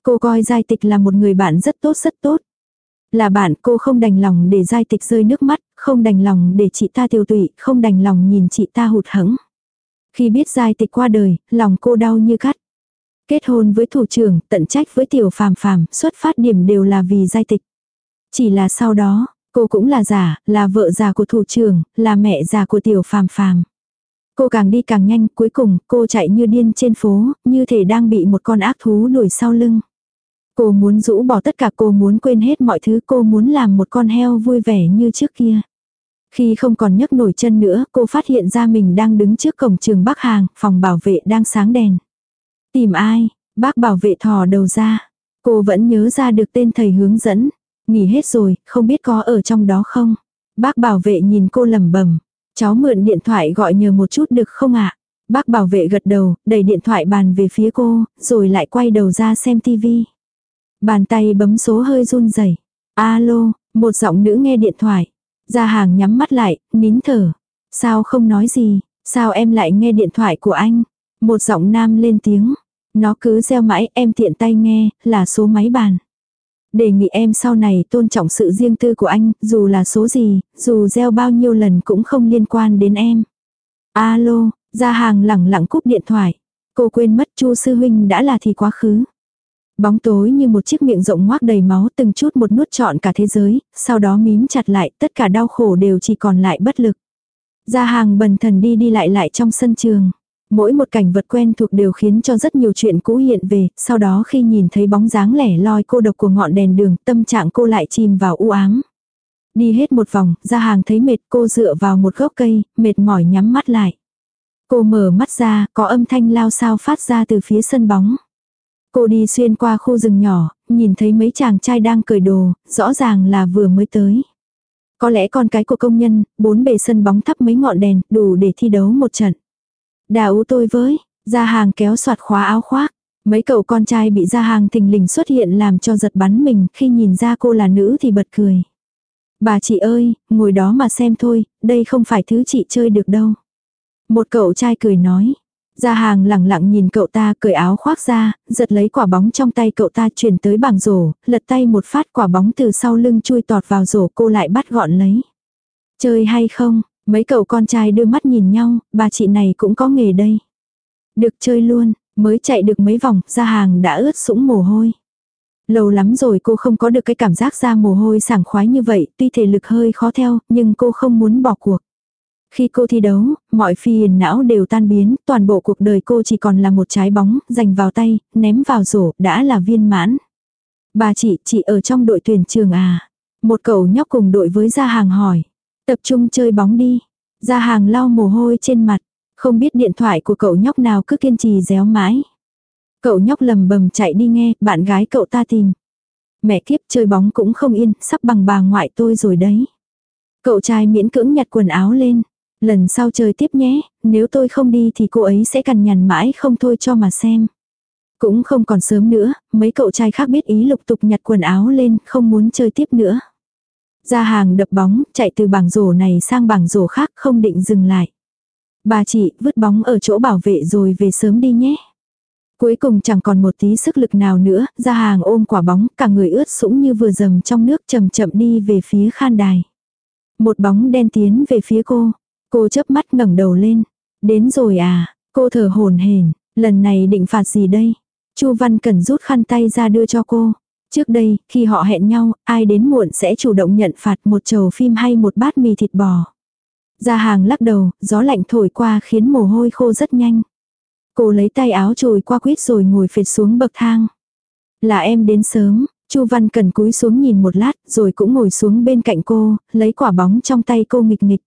Cô coi giai tịch là một người bạn rất tốt rất tốt. Là bạn cô không đành lòng để giai tịch rơi nước mắt, không đành lòng để chị ta tiêu tụy, không đành lòng nhìn chị ta hụt hẫng. Khi biết giai tịch qua đời, lòng cô đau như cắt. Kết hôn với thủ trưởng, tận trách với tiểu phàm phàm, xuất phát điểm đều là vì giai tịch. Chỉ là sau đó, cô cũng là giả, là vợ già của thủ trưởng, là mẹ già của tiểu phàm phàm. Cô càng đi càng nhanh, cuối cùng cô chạy như điên trên phố, như thể đang bị một con ác thú đuổi sau lưng. Cô muốn rũ bỏ tất cả cô muốn quên hết mọi thứ cô muốn làm một con heo vui vẻ như trước kia. Khi không còn nhấc nổi chân nữa, cô phát hiện ra mình đang đứng trước cổng trường Bắc Hàng, phòng bảo vệ đang sáng đèn. Tìm ai? Bác bảo vệ thò đầu ra. Cô vẫn nhớ ra được tên thầy hướng dẫn. Nghỉ hết rồi, không biết có ở trong đó không? Bác bảo vệ nhìn cô lẩm bẩm. Cháu mượn điện thoại gọi nhờ một chút được không ạ? Bác bảo vệ gật đầu, đẩy điện thoại bàn về phía cô, rồi lại quay đầu ra xem tivi. Bàn tay bấm số hơi run rẩy. Alo, một giọng nữ nghe điện thoại. Gia hàng nhắm mắt lại, nín thở. Sao không nói gì, sao em lại nghe điện thoại của anh? Một giọng nam lên tiếng. Nó cứ gieo mãi em tiện tay nghe, là số máy bàn. Đề nghị em sau này tôn trọng sự riêng tư của anh, dù là số gì, dù gieo bao nhiêu lần cũng không liên quan đến em. Alo, ra hàng lẳng lặng cúp điện thoại. Cô quên mất chu sư huynh đã là thì quá khứ. Bóng tối như một chiếc miệng rộng ngoác đầy máu từng chút một nuốt trọn cả thế giới, sau đó mím chặt lại tất cả đau khổ đều chỉ còn lại bất lực. Ra hàng bần thần đi đi lại lại trong sân trường. Mỗi một cảnh vật quen thuộc đều khiến cho rất nhiều chuyện cũ hiện về, sau đó khi nhìn thấy bóng dáng lẻ loi cô độc của ngọn đèn đường, tâm trạng cô lại chìm vào u ám. Đi hết một vòng, ra hàng thấy mệt cô dựa vào một gốc cây, mệt mỏi nhắm mắt lại. Cô mở mắt ra, có âm thanh lao sao phát ra từ phía sân bóng. Cô đi xuyên qua khu rừng nhỏ, nhìn thấy mấy chàng trai đang cởi đồ, rõ ràng là vừa mới tới. Có lẽ con cái của công nhân, bốn bề sân bóng thắp mấy ngọn đèn, đủ để thi đấu một trận. Đà ú tôi với, ra hàng kéo soạt khóa áo khoác. Mấy cậu con trai bị ra hàng thình lình xuất hiện làm cho giật bắn mình, khi nhìn ra cô là nữ thì bật cười. Bà chị ơi, ngồi đó mà xem thôi, đây không phải thứ chị chơi được đâu. Một cậu trai cười nói. Gia hàng lẳng lặng nhìn cậu ta cởi áo khoác ra, giật lấy quả bóng trong tay cậu ta chuyển tới bảng rổ, lật tay một phát quả bóng từ sau lưng chui tọt vào rổ cô lại bắt gọn lấy. Chơi hay không, Mấy cậu con trai đưa mắt nhìn nhau, bà chị này cũng có nghề đây. Được chơi luôn, mới chạy được mấy vòng, ra hàng đã ướt sũng mồ hôi. Lâu lắm rồi cô không có được cái cảm giác ra mồ hôi sảng khoái như vậy, tuy thể lực hơi khó theo, nhưng cô không muốn bỏ cuộc. Khi cô thi đấu, mọi phiền não đều tan biến, toàn bộ cuộc đời cô chỉ còn là một trái bóng, giành vào tay, ném vào rổ, đã là viên mãn. Bà chị, chị ở trong đội tuyển trường à? Một cậu nhóc cùng đội với Gia Hàng hỏi. Tập trung chơi bóng đi. Gia Hàng lau mồ hôi trên mặt. Không biết điện thoại của cậu nhóc nào cứ kiên trì réo mãi. Cậu nhóc lầm bầm chạy đi nghe, bạn gái cậu ta tìm. Mẹ kiếp chơi bóng cũng không yên, sắp bằng bà ngoại tôi rồi đấy. Cậu trai miễn cưỡng nhặt quần áo lên. Lần sau chơi tiếp nhé, nếu tôi không đi thì cô ấy sẽ cằn nhằn mãi không thôi cho mà xem. Cũng không còn sớm nữa, mấy cậu trai khác biết ý lục tục nhặt quần áo lên, không muốn chơi tiếp nữa. Ra hàng đập bóng, chạy từ bảng rổ này sang bảng rổ khác không định dừng lại. Bà chị, vứt bóng ở chỗ bảo vệ rồi về sớm đi nhé. Cuối cùng chẳng còn một tí sức lực nào nữa, ra hàng ôm quả bóng, cả người ướt sũng như vừa dầm trong nước chậm chậm đi về phía khan đài. Một bóng đen tiến về phía cô. Cô chớp mắt ngẩng đầu lên. Đến rồi à, cô thở hồn hển, lần này định phạt gì đây? Chu Văn Cần rút khăn tay ra đưa cho cô. Trước đây, khi họ hẹn nhau, ai đến muộn sẽ chủ động nhận phạt một chầu phim hay một bát mì thịt bò. Ra hàng lắc đầu, gió lạnh thổi qua khiến mồ hôi khô rất nhanh. Cô lấy tay áo trồi qua quýt rồi ngồi phệt xuống bậc thang. Là em đến sớm, Chu Văn Cần cúi xuống nhìn một lát rồi cũng ngồi xuống bên cạnh cô, lấy quả bóng trong tay cô nghịch nghịch.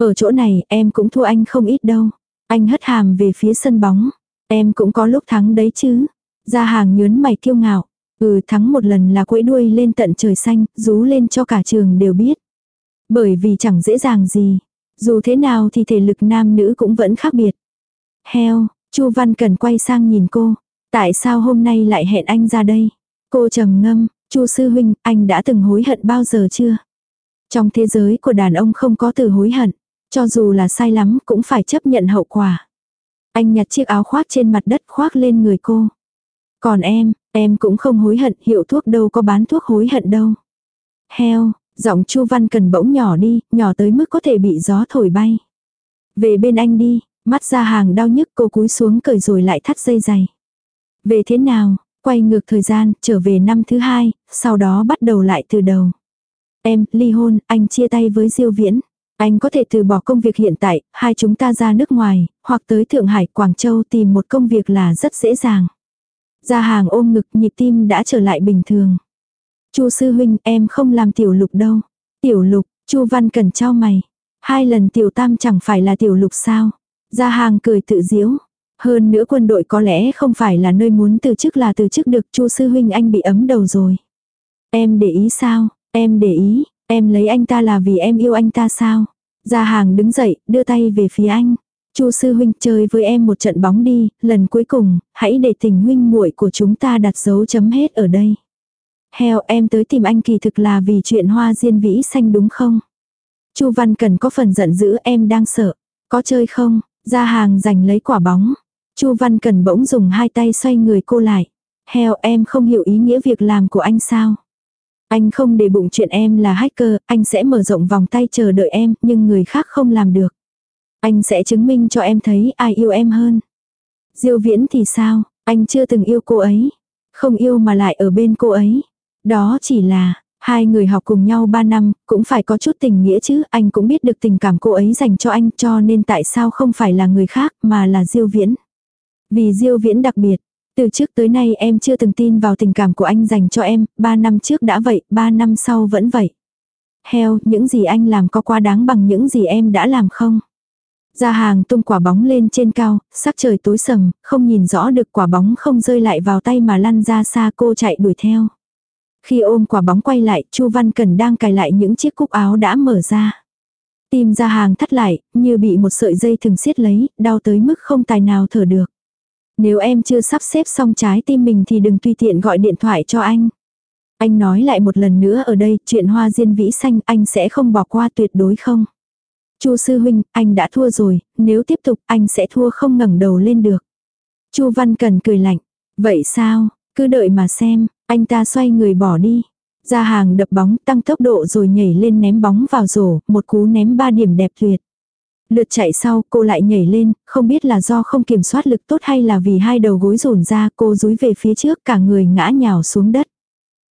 Ở chỗ này em cũng thua anh không ít đâu. Anh hất hàm về phía sân bóng. Em cũng có lúc thắng đấy chứ. Ra hàng nhớn mày kiêu ngạo. Ừ thắng một lần là quẫy đuôi lên tận trời xanh, rú lên cho cả trường đều biết. Bởi vì chẳng dễ dàng gì. Dù thế nào thì thể lực nam nữ cũng vẫn khác biệt. Heo, Chu Văn Cần quay sang nhìn cô. Tại sao hôm nay lại hẹn anh ra đây? Cô trầm ngâm, Chu sư huynh, anh đã từng hối hận bao giờ chưa? Trong thế giới của đàn ông không có từ hối hận. Cho dù là sai lắm cũng phải chấp nhận hậu quả. Anh nhặt chiếc áo khoác trên mặt đất khoác lên người cô. Còn em, em cũng không hối hận, hiệu thuốc đâu có bán thuốc hối hận đâu. Heo, giọng Chu Văn Cần bỗng nhỏ đi, nhỏ tới mức có thể bị gió thổi bay. Về bên anh đi, mắt ra hàng đau nhức cô cúi xuống cởi rồi lại thắt dây giày. Về thế nào, quay ngược thời gian, trở về năm thứ hai, sau đó bắt đầu lại từ đầu. Em, ly hôn, anh chia tay với Diêu Viễn. Anh có thể từ bỏ công việc hiện tại, hai chúng ta ra nước ngoài, hoặc tới Thượng Hải, Quảng Châu tìm một công việc là rất dễ dàng. Ra hàng ôm ngực nhịp tim đã trở lại bình thường. Chu sư huynh em không làm tiểu lục đâu. Tiểu lục, Chu văn cần trao mày. Hai lần tiểu tam chẳng phải là tiểu lục sao. Ra hàng cười tự diễu. Hơn nữa quân đội có lẽ không phải là nơi muốn từ chức là từ chức được chu sư huynh anh bị ấm đầu rồi. Em để ý sao, em để ý, Em lấy anh ta là vì em yêu anh ta sao? Gia hàng đứng dậy, đưa tay về phía anh. Chu sư huynh chơi với em một trận bóng đi, lần cuối cùng, hãy để tình huynh muội của chúng ta đặt dấu chấm hết ở đây. Heo em tới tìm anh kỳ thực là vì chuyện hoa diên vĩ xanh đúng không? Chu Văn Cần có phần giận dữ em đang sợ. Có chơi không? Gia hàng giành lấy quả bóng. Chu Văn Cần bỗng dùng hai tay xoay người cô lại. Heo em không hiểu ý nghĩa việc làm của anh sao? Anh không để bụng chuyện em là hacker, anh sẽ mở rộng vòng tay chờ đợi em, nhưng người khác không làm được. Anh sẽ chứng minh cho em thấy ai yêu em hơn. Diêu viễn thì sao, anh chưa từng yêu cô ấy. Không yêu mà lại ở bên cô ấy. Đó chỉ là, hai người học cùng nhau 3 năm, cũng phải có chút tình nghĩa chứ, anh cũng biết được tình cảm cô ấy dành cho anh cho nên tại sao không phải là người khác mà là Diêu viễn. Vì Diêu viễn đặc biệt, từ trước tới nay em chưa từng tin vào tình cảm của anh dành cho em, ba năm trước đã vậy, ba năm sau vẫn vậy. Heo, những gì anh làm có quá đáng bằng những gì em đã làm không? Ra hàng tung quả bóng lên trên cao, sắc trời tối sầm, không nhìn rõ được quả bóng không rơi lại vào tay mà lăn ra xa cô chạy đuổi theo. Khi ôm quả bóng quay lại, Chu Văn Cần đang cài lại những chiếc cúc áo đã mở ra. Tim ra hàng thắt lại, như bị một sợi dây thừng siết lấy, đau tới mức không tài nào thở được. Nếu em chưa sắp xếp xong trái tim mình thì đừng tùy tiện gọi điện thoại cho anh. Anh nói lại một lần nữa ở đây, chuyện hoa diên vĩ xanh anh sẽ không bỏ qua tuyệt đối không. Chu sư huynh, anh đã thua rồi, nếu tiếp tục anh sẽ thua không ngẩng đầu lên được. Chu Văn Cần cười lạnh. Vậy sao, cứ đợi mà xem, anh ta xoay người bỏ đi. Ra hàng đập bóng tăng tốc độ rồi nhảy lên ném bóng vào rổ, một cú ném ba điểm đẹp tuyệt. Lượt chạy sau cô lại nhảy lên, không biết là do không kiểm soát lực tốt hay là vì hai đầu gối rồn ra cô rúi về phía trước cả người ngã nhào xuống đất.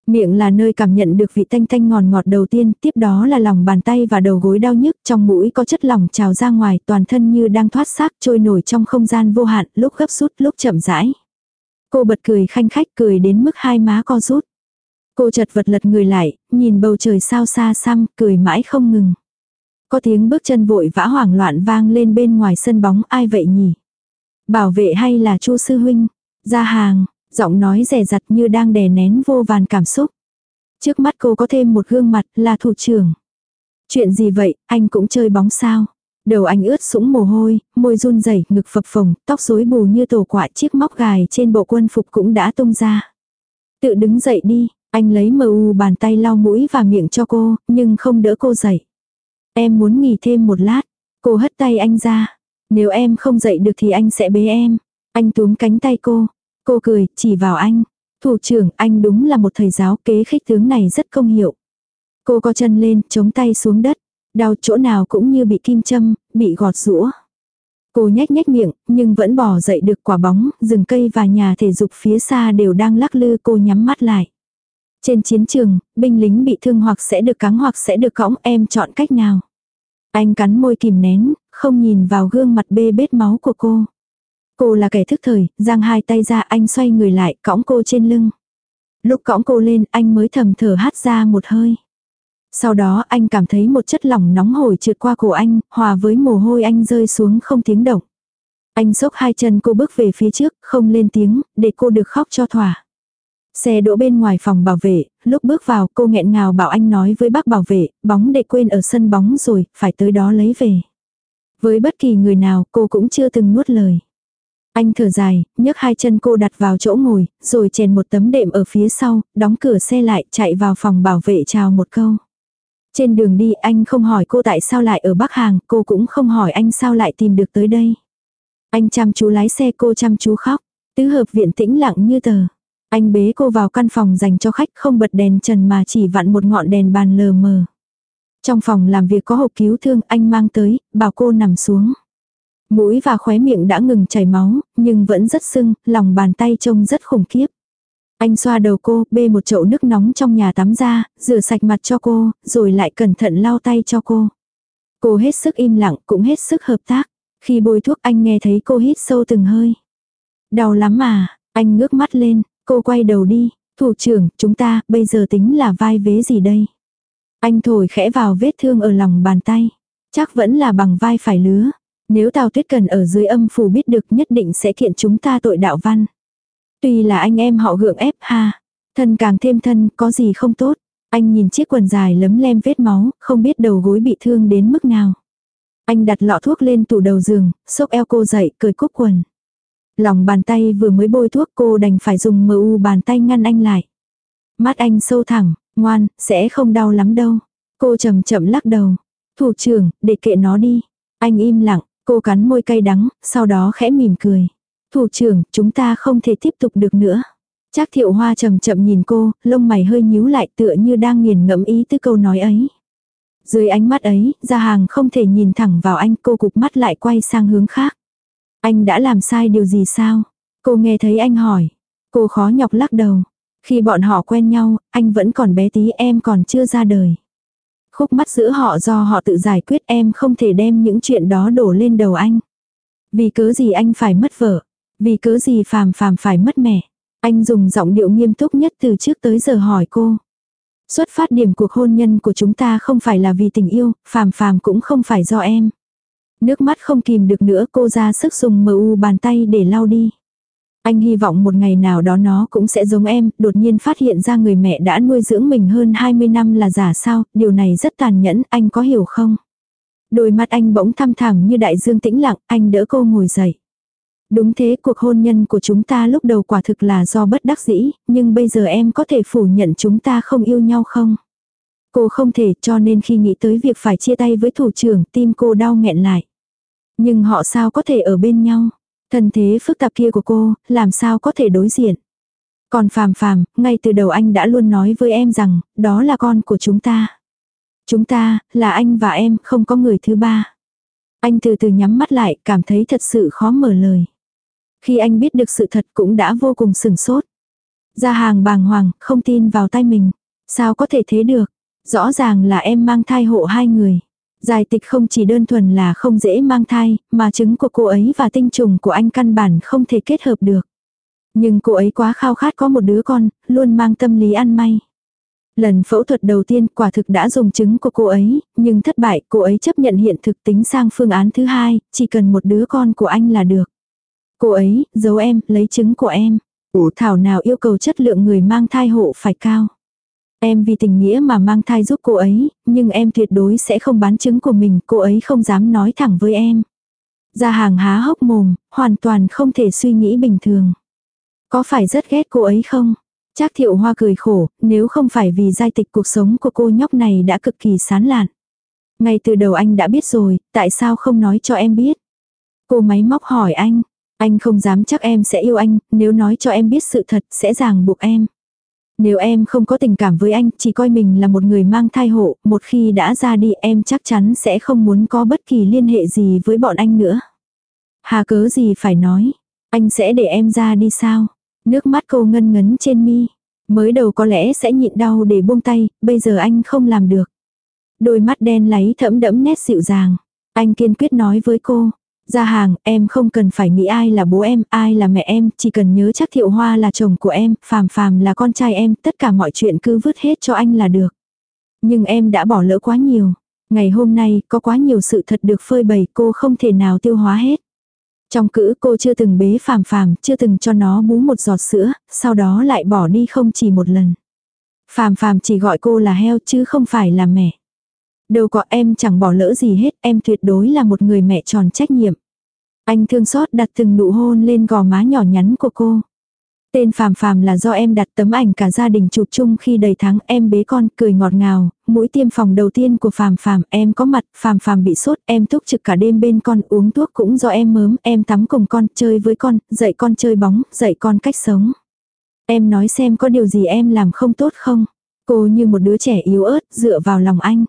Miệng là nơi cảm nhận được vị tanh tanh ngọt ngọt đầu tiên, tiếp đó là lòng bàn tay và đầu gối đau nhức, trong mũi có chất lỏng trào ra ngoài, toàn thân như đang thoát xác trôi nổi trong không gian vô hạn, lúc gấp rút, lúc chậm rãi. Cô bật cười khanh khách cười đến mức hai má co rút. Cô chật vật lật người lại, nhìn bầu trời sao xa xăm, cười mãi không ngừng. Có tiếng bước chân vội vã hoảng loạn vang lên bên ngoài sân bóng ai vậy nhỉ? Bảo vệ hay là chu sư huynh? Ra hàng, giọng nói rẻ rặt như đang đè nén vô vàn cảm xúc. Trước mắt cô có thêm một gương mặt là thủ trưởng. Chuyện gì vậy, anh cũng chơi bóng sao? Đầu anh ướt sũng mồ hôi, môi run rẩy, ngực phập phồng, tóc rối bù như tổ quạ chiếc móc gài trên bộ quân phục cũng đã tung ra. Tự đứng dậy đi, anh lấy mờ u bàn tay lau mũi và miệng cho cô, nhưng không đỡ cô dậy. Em muốn nghỉ thêm một lát. Cô hất tay anh ra. Nếu em không dậy được thì anh sẽ bế em. Anh túm cánh tay cô. Cô cười, chỉ vào anh. Thủ trưởng, anh đúng là một thầy giáo kế khích tướng này rất công hiệu. Cô co chân lên, chống tay xuống đất. Đau chỗ nào cũng như bị kim châm, bị gọt rũa. Cô nhếch nhếch miệng, nhưng vẫn bỏ dậy được quả bóng, rừng cây và nhà thể dục phía xa đều đang lắc lư cô nhắm mắt lại. Trên chiến trường, binh lính bị thương hoặc sẽ được cắn hoặc sẽ được cõng em chọn cách nào. Anh cắn môi kìm nén, không nhìn vào gương mặt bê bết máu của cô. Cô là kẻ thức thời, giang hai tay ra anh xoay người lại, cõng cô trên lưng. Lúc cõng cô lên, anh mới thầm thở hát ra một hơi. Sau đó anh cảm thấy một chất lỏng nóng hổi trượt qua cổ anh, hòa với mồ hôi anh rơi xuống không tiếng động. Anh xốc hai chân cô bước về phía trước, không lên tiếng, để cô được khóc cho thỏa. Xe đỗ bên ngoài phòng bảo vệ, lúc bước vào cô nghẹn ngào bảo anh nói với bác bảo vệ, bóng để quên ở sân bóng rồi, phải tới đó lấy về. Với bất kỳ người nào cô cũng chưa từng nuốt lời. Anh thở dài, nhấc hai chân cô đặt vào chỗ ngồi, rồi chèn một tấm đệm ở phía sau, đóng cửa xe lại, chạy vào phòng bảo vệ chào một câu. Trên đường đi anh không hỏi cô tại sao lại ở Bắc Hàng, cô cũng không hỏi anh sao lại tìm được tới đây. Anh chăm chú lái xe cô chăm chú khóc, tứ hợp viện tĩnh lặng như tờ. Anh bế cô vào căn phòng dành cho khách không bật đèn trần mà chỉ vặn một ngọn đèn bàn lờ mờ. Trong phòng làm việc có hộp cứu thương anh mang tới, bảo cô nằm xuống. Mũi và khóe miệng đã ngừng chảy máu, nhưng vẫn rất sưng, lòng bàn tay trông rất khủng khiếp. Anh xoa đầu cô, bê một chậu nước nóng trong nhà tắm ra, rửa sạch mặt cho cô, rồi lại cẩn thận lau tay cho cô. Cô hết sức im lặng, cũng hết sức hợp tác. Khi bôi thuốc anh nghe thấy cô hít sâu từng hơi. Đau lắm mà, anh ngước mắt lên, cô quay đầu đi. Thủ trưởng, chúng ta, bây giờ tính là vai vế gì đây? Anh thổi khẽ vào vết thương ở lòng bàn tay. Chắc vẫn là bằng vai phải lứa. Nếu Tào Tuyết Cần ở dưới âm phủ biết được nhất định sẽ kiện chúng ta tội đạo văn. Tuy là anh em họ gượng ép ha. Thân càng thêm thân, có gì không tốt. Anh nhìn chiếc quần dài lấm lem vết máu, không biết đầu gối bị thương đến mức nào. Anh đặt lọ thuốc lên tủ đầu giường, xốc eo cô dậy, cười cúc quần. Lòng bàn tay vừa mới bôi thuốc cô đành phải dùng mờ u bàn tay ngăn anh lại. Mắt anh sâu thẳng, ngoan, sẽ không đau lắm đâu. Cô chậm chậm lắc đầu. Thủ trưởng, để kệ nó đi. Anh im lặng, cô cắn môi cay đắng, sau đó khẽ mỉm cười. Thủ trưởng, chúng ta không thể tiếp tục được nữa. Trác thiệu hoa chậm chậm nhìn cô, lông mày hơi nhíu lại tựa như đang nghiền ngẫm ý tư câu nói ấy. Dưới ánh mắt ấy, gia hàng không thể nhìn thẳng vào anh cô cục mắt lại quay sang hướng khác. Anh đã làm sai điều gì sao? Cô nghe thấy anh hỏi. Cô khó nhọc lắc đầu. Khi bọn họ quen nhau, anh vẫn còn bé tí em còn chưa ra đời. Khúc mắt giữa họ do họ tự giải quyết em không thể đem những chuyện đó đổ lên đầu anh. Vì cớ gì anh phải mất vợ? Vì cớ gì phàm phàm phải mất mẹ? Anh dùng giọng điệu nghiêm túc nhất từ trước tới giờ hỏi cô. Xuất phát điểm cuộc hôn nhân của chúng ta không phải là vì tình yêu, phàm phàm cũng không phải do em. Nước mắt không kìm được nữa cô ra sức dùng mờ u bàn tay để lau đi. Anh hy vọng một ngày nào đó nó cũng sẽ giống em, đột nhiên phát hiện ra người mẹ đã nuôi dưỡng mình hơn 20 năm là giả sao, điều này rất tàn nhẫn, anh có hiểu không? Đôi mắt anh bỗng thăm thẳm như đại dương tĩnh lặng, anh đỡ cô ngồi dậy. Đúng thế, cuộc hôn nhân của chúng ta lúc đầu quả thực là do bất đắc dĩ, nhưng bây giờ em có thể phủ nhận chúng ta không yêu nhau không? Cô không thể cho nên khi nghĩ tới việc phải chia tay với thủ trưởng tim cô đau nghẹn lại. Nhưng họ sao có thể ở bên nhau? Thân thế phức tạp kia của cô, làm sao có thể đối diện? Còn phàm phàm, ngay từ đầu anh đã luôn nói với em rằng, đó là con của chúng ta. Chúng ta, là anh và em, không có người thứ ba. Anh từ từ nhắm mắt lại, cảm thấy thật sự khó mở lời. Khi anh biết được sự thật cũng đã vô cùng sừng sốt. Ra hàng bàng hoàng, không tin vào tay mình. Sao có thể thế được? Rõ ràng là em mang thai hộ hai người. Giải tịch không chỉ đơn thuần là không dễ mang thai, mà trứng của cô ấy và tinh trùng của anh căn bản không thể kết hợp được. Nhưng cô ấy quá khao khát có một đứa con, luôn mang tâm lý ăn may. Lần phẫu thuật đầu tiên quả thực đã dùng trứng của cô ấy, nhưng thất bại cô ấy chấp nhận hiện thực tính sang phương án thứ hai, chỉ cần một đứa con của anh là được. Cô ấy, giấu em, lấy trứng của em. Ủ thảo nào yêu cầu chất lượng người mang thai hộ phải cao. Em vì tình nghĩa mà mang thai giúp cô ấy, nhưng em tuyệt đối sẽ không bán trứng của mình, cô ấy không dám nói thẳng với em. Ra hàng há hốc mồm, hoàn toàn không thể suy nghĩ bình thường. Có phải rất ghét cô ấy không? Trác thiệu hoa cười khổ, nếu không phải vì giai tịch cuộc sống của cô nhóc này đã cực kỳ sán lạn. Ngay từ đầu anh đã biết rồi, tại sao không nói cho em biết? Cô máy móc hỏi anh, anh không dám chắc em sẽ yêu anh, nếu nói cho em biết sự thật sẽ ràng buộc em. Nếu em không có tình cảm với anh, chỉ coi mình là một người mang thai hộ, một khi đã ra đi em chắc chắn sẽ không muốn có bất kỳ liên hệ gì với bọn anh nữa. Hà cớ gì phải nói, anh sẽ để em ra đi sao? Nước mắt cô ngân ngấn trên mi. Mới đầu có lẽ sẽ nhịn đau để buông tay, bây giờ anh không làm được. Đôi mắt đen láy thẫm đẫm nét dịu dàng. Anh kiên quyết nói với cô, ra hàng, em không cần phải nghĩ ai là bố em, ai là mẹ em, chỉ cần nhớ chắc thiệu hoa là chồng của em, phàm phàm là con trai em, tất cả mọi chuyện cứ vứt hết cho anh là được. Nhưng em đã bỏ lỡ quá nhiều. Ngày hôm nay, có quá nhiều sự thật được phơi bày cô không thể nào tiêu hóa hết. Trong cữ cô chưa từng bế phàm phàm, chưa từng cho nó bú một giọt sữa, sau đó lại bỏ đi không chỉ một lần. Phàm phàm chỉ gọi cô là heo chứ không phải là mẹ. Đâu có em chẳng bỏ lỡ gì hết, em tuyệt đối là một người mẹ tròn trách nhiệm. Anh thương xót đặt từng nụ hôn lên gò má nhỏ nhắn của cô. Tên Phàm Phàm là do em đặt tấm ảnh cả gia đình chụp chung khi đầy tháng em bế con cười ngọt ngào, mũi tiêm phòng đầu tiên của Phàm Phàm em có mặt, Phàm Phàm bị sốt, em túc trực cả đêm bên con uống thuốc cũng do em mớm, em tắm cùng con, chơi với con, dạy con chơi bóng, dạy con cách sống. Em nói xem có điều gì em làm không tốt không? Cô như một đứa trẻ yếu ớt, dựa vào lòng anh.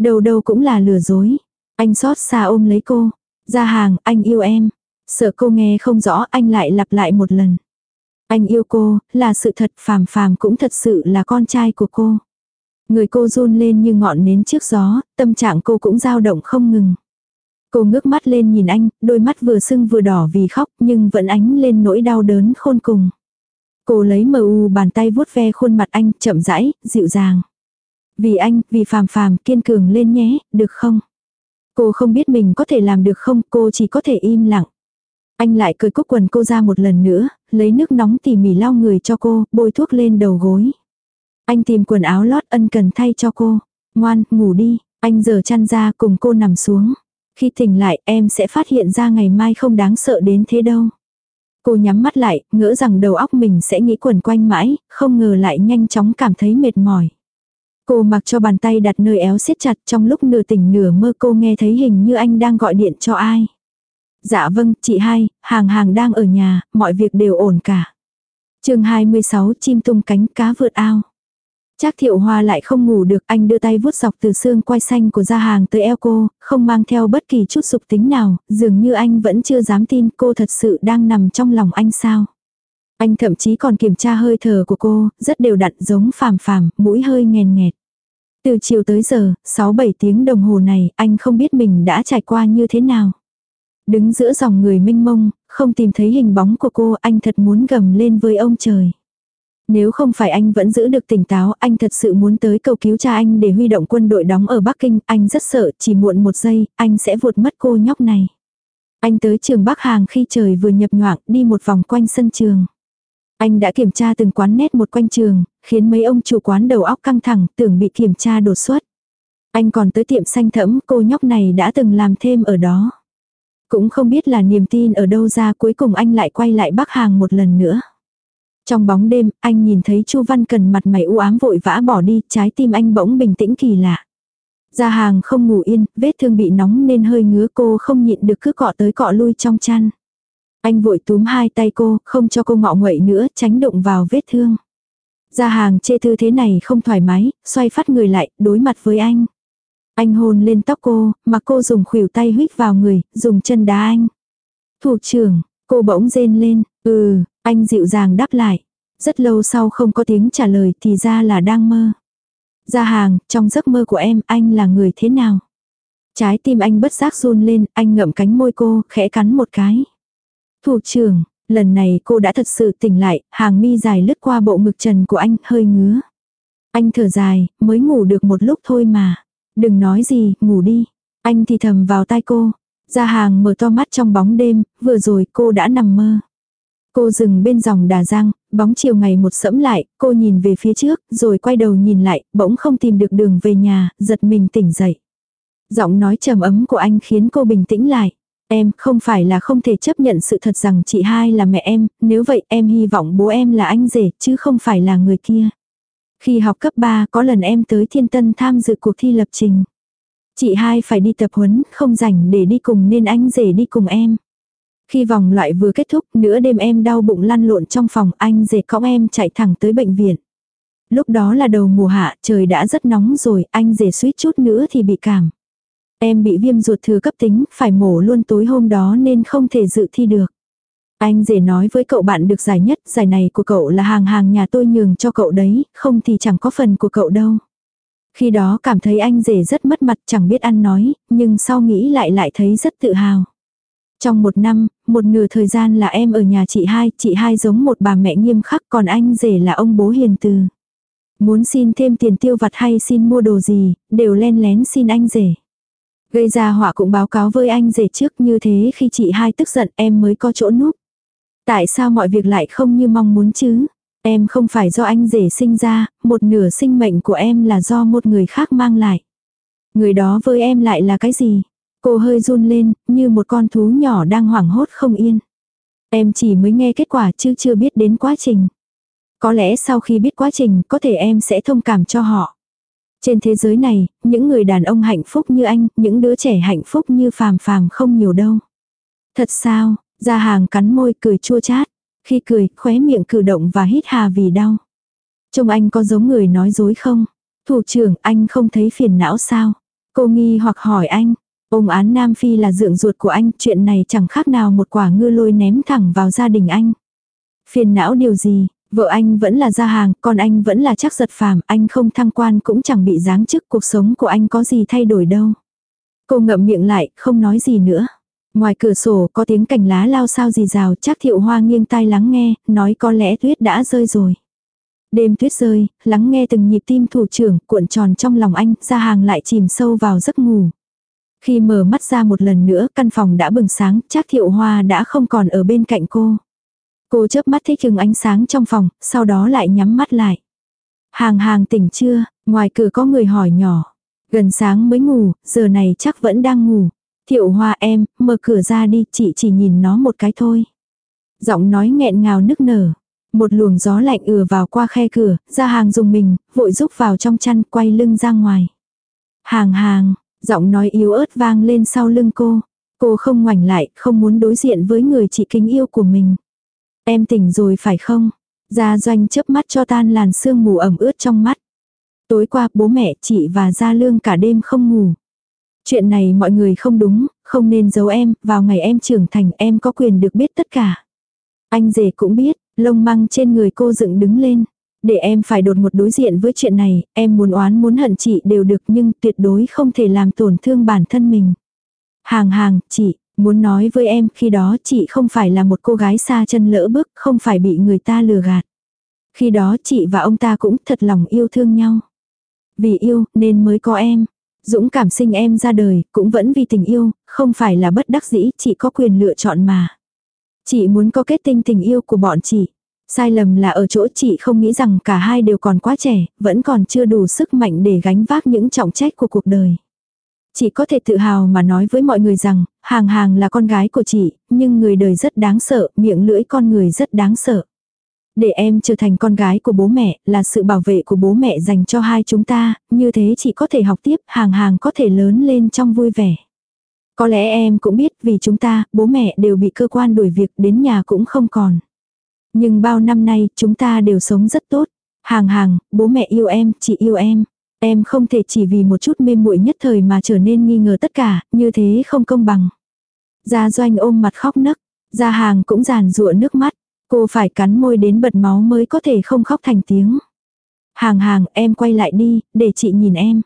Đầu đâu cũng là lừa dối. Anh xót xa ôm lấy cô. Ra hàng, anh yêu em. Sợ cô nghe không rõ anh lại lặp lại một lần. Anh yêu cô, là sự thật phàm phàm cũng thật sự là con trai của cô. Người cô run lên như ngọn nến trước gió, tâm trạng cô cũng dao động không ngừng. Cô ngước mắt lên nhìn anh, đôi mắt vừa sưng vừa đỏ vì khóc nhưng vẫn ánh lên nỗi đau đớn khôn cùng. Cô lấy mờ u bàn tay vuốt ve khuôn mặt anh chậm rãi, dịu dàng. Vì anh, vì phàm phàm, kiên cường lên nhé, được không? Cô không biết mình có thể làm được không, cô chỉ có thể im lặng. Anh lại cười cúc quần cô ra một lần nữa, lấy nước nóng tỉ mỉ lau người cho cô, bôi thuốc lên đầu gối. Anh tìm quần áo lót ân cần thay cho cô. Ngoan, ngủ đi, anh giờ chăn ra cùng cô nằm xuống. Khi tỉnh lại em sẽ phát hiện ra ngày mai không đáng sợ đến thế đâu. Cô nhắm mắt lại, ngỡ rằng đầu óc mình sẽ nghĩ quẩn quanh mãi, không ngờ lại nhanh chóng cảm thấy mệt mỏi. Cô mặc cho bàn tay đặt nơi éo siết chặt trong lúc nửa tỉnh nửa mơ cô nghe thấy hình như anh đang gọi điện cho ai. Dạ vâng, chị hai, hàng hàng đang ở nhà, mọi việc đều ổn cả. chương 26 chim tung cánh cá vượt ao. Trác thiệu hoa lại không ngủ được, anh đưa tay vuốt dọc từ xương quai xanh của gia hàng tới eo cô, không mang theo bất kỳ chút sục tính nào, dường như anh vẫn chưa dám tin cô thật sự đang nằm trong lòng anh sao. Anh thậm chí còn kiểm tra hơi thở của cô, rất đều đặn giống phàm phàm, mũi hơi nghèn nghẹt. Từ chiều tới giờ, 6-7 tiếng đồng hồ này, anh không biết mình đã trải qua như thế nào. Đứng giữa dòng người mênh mông, không tìm thấy hình bóng của cô, anh thật muốn gầm lên với ông trời. Nếu không phải anh vẫn giữ được tỉnh táo, anh thật sự muốn tới cầu cứu cha anh để huy động quân đội đóng ở Bắc Kinh, anh rất sợ, chỉ muộn một giây, anh sẽ vụt mất cô nhóc này. Anh tới trường Bắc Hàng khi trời vừa nhập nhoạng, đi một vòng quanh sân trường. Anh đã kiểm tra từng quán nét một quanh trường, khiến mấy ông chủ quán đầu óc căng thẳng, tưởng bị kiểm tra đột xuất. Anh còn tới tiệm xanh thẫm, cô nhóc này đã từng làm thêm ở đó. Cũng không biết là niềm tin ở đâu ra cuối cùng anh lại quay lại Bắc Hàng một lần nữa. Trong bóng đêm, anh nhìn thấy Chu Văn Cần mặt mày u ám vội vã bỏ đi, trái tim anh bỗng bình tĩnh kỳ lạ. Ra hàng không ngủ yên, vết thương bị nóng nên hơi ngứa cô không nhịn được cứ cọ tới cọ lui trong chăn. Anh vội túm hai tay cô, không cho cô ngọ nguậy nữa, tránh động vào vết thương. gia hàng chê tư thế này không thoải mái, xoay phát người lại, đối mặt với anh. Anh hôn lên tóc cô, mà cô dùng khuỷu tay huých vào người, dùng chân đá anh. Thủ trưởng, cô bỗng rên lên, ừ, anh dịu dàng đáp lại. Rất lâu sau không có tiếng trả lời thì ra là đang mơ. gia hàng, trong giấc mơ của em, anh là người thế nào? Trái tim anh bất giác run lên, anh ngậm cánh môi cô, khẽ cắn một cái. Thủ trưởng, lần này cô đã thật sự tỉnh lại, hàng mi dài lướt qua bộ ngực trần của anh, hơi ngứa. Anh thở dài, mới ngủ được một lúc thôi mà. Đừng nói gì, ngủ đi. Anh thì thầm vào tai cô. Ra hàng mở to mắt trong bóng đêm, vừa rồi cô đã nằm mơ. Cô dừng bên dòng đà giang, bóng chiều ngày một sẫm lại, cô nhìn về phía trước, rồi quay đầu nhìn lại, bỗng không tìm được đường về nhà, giật mình tỉnh dậy. Giọng nói trầm ấm của anh khiến cô bình tĩnh lại. Em không phải là không thể chấp nhận sự thật rằng chị hai là mẹ em, nếu vậy em hy vọng bố em là anh rể, chứ không phải là người kia. Khi học cấp 3 có lần em tới Thiên Tân tham dự cuộc thi lập trình. Chị hai phải đi tập huấn, không rảnh để đi cùng nên anh rể đi cùng em. Khi vòng loại vừa kết thúc, nửa đêm em đau bụng lăn lộn trong phòng, anh rể cõng em chạy thẳng tới bệnh viện. Lúc đó là đầu mùa hạ, trời đã rất nóng rồi, anh rể suýt chút nữa thì bị cảm. Em bị viêm ruột thừa cấp tính, phải mổ luôn tối hôm đó nên không thể dự thi được. Anh rể nói với cậu bạn được giải nhất, giải này của cậu là hàng hàng nhà tôi nhường cho cậu đấy, không thì chẳng có phần của cậu đâu. Khi đó cảm thấy anh rể rất mất mặt chẳng biết ăn nói, nhưng sau nghĩ lại lại thấy rất tự hào. Trong một năm, một nửa thời gian là em ở nhà chị hai, chị hai giống một bà mẹ nghiêm khắc còn anh rể là ông bố hiền từ. Muốn xin thêm tiền tiêu vặt hay xin mua đồ gì, đều len lén xin anh rể. Gây ra họa cũng báo cáo với anh rể trước như thế khi chị hai tức giận em mới có chỗ núp. Tại sao mọi việc lại không như mong muốn chứ? Em không phải do anh rể sinh ra, một nửa sinh mệnh của em là do một người khác mang lại. Người đó với em lại là cái gì? Cô hơi run lên, như một con thú nhỏ đang hoảng hốt không yên. Em chỉ mới nghe kết quả chứ chưa biết đến quá trình. Có lẽ sau khi biết quá trình, có thể em sẽ thông cảm cho họ. Trên thế giới này, những người đàn ông hạnh phúc như anh, những đứa trẻ hạnh phúc như phàm phàm không nhiều đâu. Thật sao, ra hàng cắn môi cười chua chát. Khi cười, khóe miệng cử động và hít hà vì đau. Trông anh có giống người nói dối không? Thủ trưởng, anh không thấy phiền não sao? Cô nghi hoặc hỏi anh. Ông án Nam Phi là dượng ruột của anh, chuyện này chẳng khác nào một quả ngư lôi ném thẳng vào gia đình anh. Phiền não điều gì, vợ anh vẫn là gia hàng, còn anh vẫn là chắc giật phàm, anh không thăng quan cũng chẳng bị giáng chức, cuộc sống của anh có gì thay đổi đâu. Cô ngậm miệng lại, không nói gì nữa. Ngoài cửa sổ có tiếng cành lá lao sao gì rào, chắc thiệu hoa nghiêng tai lắng nghe, nói có lẽ tuyết đã rơi rồi. Đêm tuyết rơi, lắng nghe từng nhịp tim thủ trưởng cuộn tròn trong lòng anh, ra hàng lại chìm sâu vào giấc ngủ. Khi mở mắt ra một lần nữa, căn phòng đã bừng sáng, chắc thiệu hoa đã không còn ở bên cạnh cô. Cô chớp mắt thích hừng ánh sáng trong phòng, sau đó lại nhắm mắt lại. Hàng hàng tỉnh chưa, ngoài cửa có người hỏi nhỏ. Gần sáng mới ngủ, giờ này chắc vẫn đang ngủ. Thiệu hoa em, mở cửa ra đi, chị chỉ nhìn nó một cái thôi. Giọng nói nghẹn ngào nức nở. Một luồng gió lạnh ừa vào qua khe cửa, ra hàng dùng mình, vội rúc vào trong chăn, quay lưng ra ngoài. Hàng hàng, giọng nói yếu ớt vang lên sau lưng cô. Cô không ngoảnh lại, không muốn đối diện với người chị kính yêu của mình. Em tỉnh rồi phải không? Gia doanh chớp mắt cho tan làn sương mù ẩm ướt trong mắt. Tối qua bố mẹ chị và Gia Lương cả đêm không ngủ. Chuyện này mọi người không đúng, không nên giấu em, vào ngày em trưởng thành em có quyền được biết tất cả. Anh rể cũng biết, lông măng trên người cô dựng đứng lên. Để em phải đột ngột đối diện với chuyện này, em muốn oán muốn hận chị đều được nhưng tuyệt đối không thể làm tổn thương bản thân mình. Hàng hàng, chị, muốn nói với em khi đó chị không phải là một cô gái xa chân lỡ bước, không phải bị người ta lừa gạt. Khi đó chị và ông ta cũng thật lòng yêu thương nhau. Vì yêu nên mới có em. Dũng cảm sinh em ra đời, cũng vẫn vì tình yêu, không phải là bất đắc dĩ, chị có quyền lựa chọn mà. Chị muốn có kết tinh tình yêu của bọn chị. Sai lầm là ở chỗ chị không nghĩ rằng cả hai đều còn quá trẻ, vẫn còn chưa đủ sức mạnh để gánh vác những trọng trách của cuộc đời. Chị có thể tự hào mà nói với mọi người rằng, hàng hàng là con gái của chị, nhưng người đời rất đáng sợ, miệng lưỡi con người rất đáng sợ. Để em trở thành con gái của bố mẹ là sự bảo vệ của bố mẹ dành cho hai chúng ta, như thế chị có thể học tiếp, hàng hàng có thể lớn lên trong vui vẻ. Có lẽ em cũng biết vì chúng ta, bố mẹ đều bị cơ quan đuổi việc đến nhà cũng không còn. Nhưng bao năm nay chúng ta đều sống rất tốt. Hàng hàng, bố mẹ yêu em, chị yêu em. Em không thể chỉ vì một chút mê muội nhất thời mà trở nên nghi ngờ tất cả, như thế không công bằng. Gia doanh ôm mặt khóc nấc, gia hàng cũng giàn rụa nước mắt. Cô phải cắn môi đến bật máu mới có thể không khóc thành tiếng. Hàng hàng em quay lại đi, để chị nhìn em.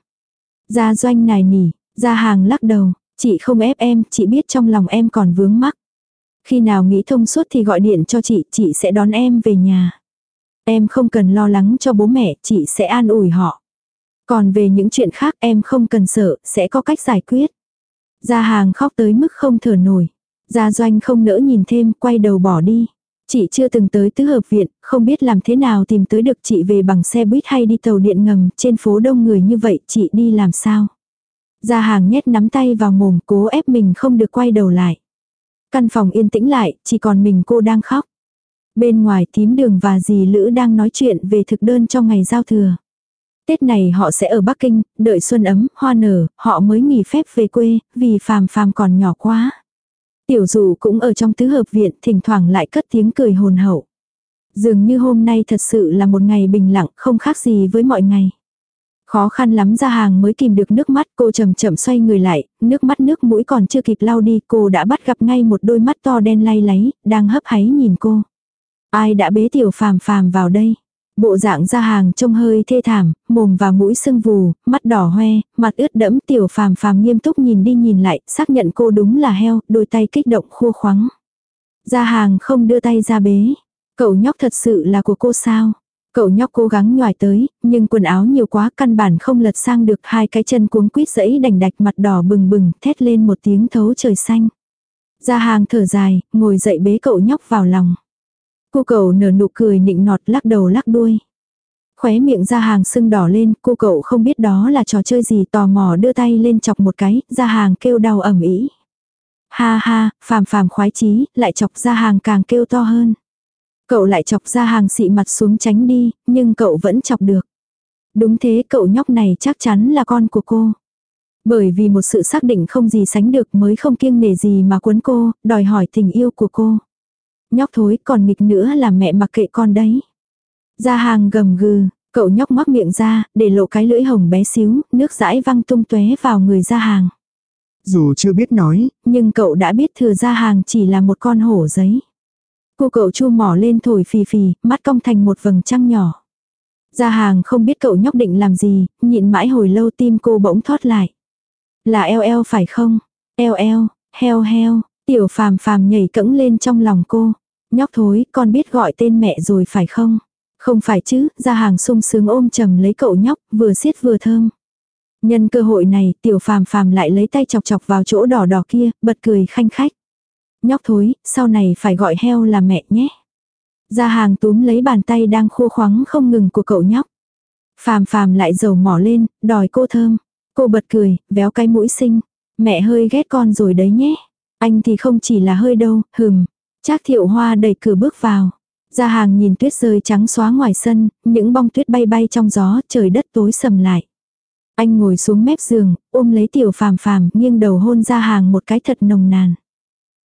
Gia doanh nài nỉ, gia hàng lắc đầu, chị không ép em, chị biết trong lòng em còn vướng mắc. Khi nào nghĩ thông suốt thì gọi điện cho chị, chị sẽ đón em về nhà. Em không cần lo lắng cho bố mẹ, chị sẽ an ủi họ. Còn về những chuyện khác em không cần sợ, sẽ có cách giải quyết. Gia hàng khóc tới mức không thở nổi. Gia doanh không nỡ nhìn thêm, quay đầu bỏ đi. Chị chưa từng tới tứ hợp viện, không biết làm thế nào tìm tới được chị về bằng xe buýt hay đi tàu điện ngầm, trên phố đông người như vậy chị đi làm sao. Gia hàng nhét nắm tay vào mồm cố ép mình không được quay đầu lại. Căn phòng yên tĩnh lại, chỉ còn mình cô đang khóc. Bên ngoài tím đường và dì Lữ đang nói chuyện về thực đơn cho ngày giao thừa. Tết này họ sẽ ở Bắc Kinh, đợi xuân ấm, hoa nở, họ mới nghỉ phép về quê, vì phàm phàm còn nhỏ quá. Tiểu dụ cũng ở trong tứ hợp viện, thỉnh thoảng lại cất tiếng cười hồn hậu. Dường như hôm nay thật sự là một ngày bình lặng, không khác gì với mọi ngày. Khó khăn lắm ra hàng mới kìm được nước mắt, cô chậm chậm xoay người lại, nước mắt nước mũi còn chưa kịp lau đi, cô đã bắt gặp ngay một đôi mắt to đen lay láy, đang hấp háy nhìn cô. Ai đã bế tiểu phàm phàm vào đây? Bộ dạng ra hàng trông hơi thê thảm, mồm và mũi sưng vù, mắt đỏ hoe, mặt ướt đẫm tiểu phàm phàm nghiêm túc nhìn đi nhìn lại, xác nhận cô đúng là heo, đôi tay kích động khua khoắng. Ra hàng không đưa tay ra bế. Cậu nhóc thật sự là của cô sao? Cậu nhóc cố gắng nhòi tới, nhưng quần áo nhiều quá căn bản không lật sang được hai cái chân cuống quýt dẫy đành đạch mặt đỏ bừng bừng, thét lên một tiếng thấu trời xanh. Ra hàng thở dài, ngồi dậy bế cậu nhóc vào lòng. Cô cậu nở nụ cười nịnh nọt lắc đầu lắc đuôi. Khóe miệng ra hàng sưng đỏ lên, cô cậu không biết đó là trò chơi gì tò mò đưa tay lên chọc một cái, ra hàng kêu đau ẩm ý. Ha ha, phàm phàm khoái chí, lại chọc ra hàng càng kêu to hơn. Cậu lại chọc ra hàng xị mặt xuống tránh đi, nhưng cậu vẫn chọc được. Đúng thế cậu nhóc này chắc chắn là con của cô. Bởi vì một sự xác định không gì sánh được mới không kiêng nể gì mà cuốn cô, đòi hỏi tình yêu của cô. Nhóc thối còn nghịch nữa là mẹ mặc kệ con đấy. Ra hàng gầm gừ, cậu nhóc ngoác miệng ra, để lộ cái lưỡi hồng bé xíu, nước dãi văng tung tóe vào người ra hàng. Dù chưa biết nói, nhưng cậu đã biết thừa ra hàng chỉ là một con hổ giấy. Cô cậu chu mỏ lên thổi phì phì, mắt cong thành một vầng trăng nhỏ. Ra hàng không biết cậu nhóc định làm gì, nhịn mãi hồi lâu tim cô bỗng thoát lại. Là eo eo phải không? Eo eo, heo heo, tiểu phàm phàm nhảy cẫng lên trong lòng cô. Nhóc thối, con biết gọi tên mẹ rồi phải không? Không phải chứ, ra hàng sung sướng ôm chầm lấy cậu nhóc, vừa xiết vừa thơm. Nhân cơ hội này, tiểu phàm phàm lại lấy tay chọc chọc vào chỗ đỏ đỏ kia, bật cười khanh khách. Nhóc thối, sau này phải gọi heo là mẹ nhé. Ra hàng túm lấy bàn tay đang khô khoắng không ngừng của cậu nhóc. Phàm phàm lại dầu mỏ lên, đòi cô thơm. Cô bật cười, véo cái mũi xinh. Mẹ hơi ghét con rồi đấy nhé. Anh thì không chỉ là hơi đâu, hừm. Trác thiệu hoa đẩy cửa bước vào. Ra hàng nhìn tuyết rơi trắng xóa ngoài sân, những bong tuyết bay bay trong gió, trời đất tối sầm lại. Anh ngồi xuống mép giường, ôm lấy tiểu phàm phàm, nghiêng đầu hôn ra hàng một cái thật nồng nàn.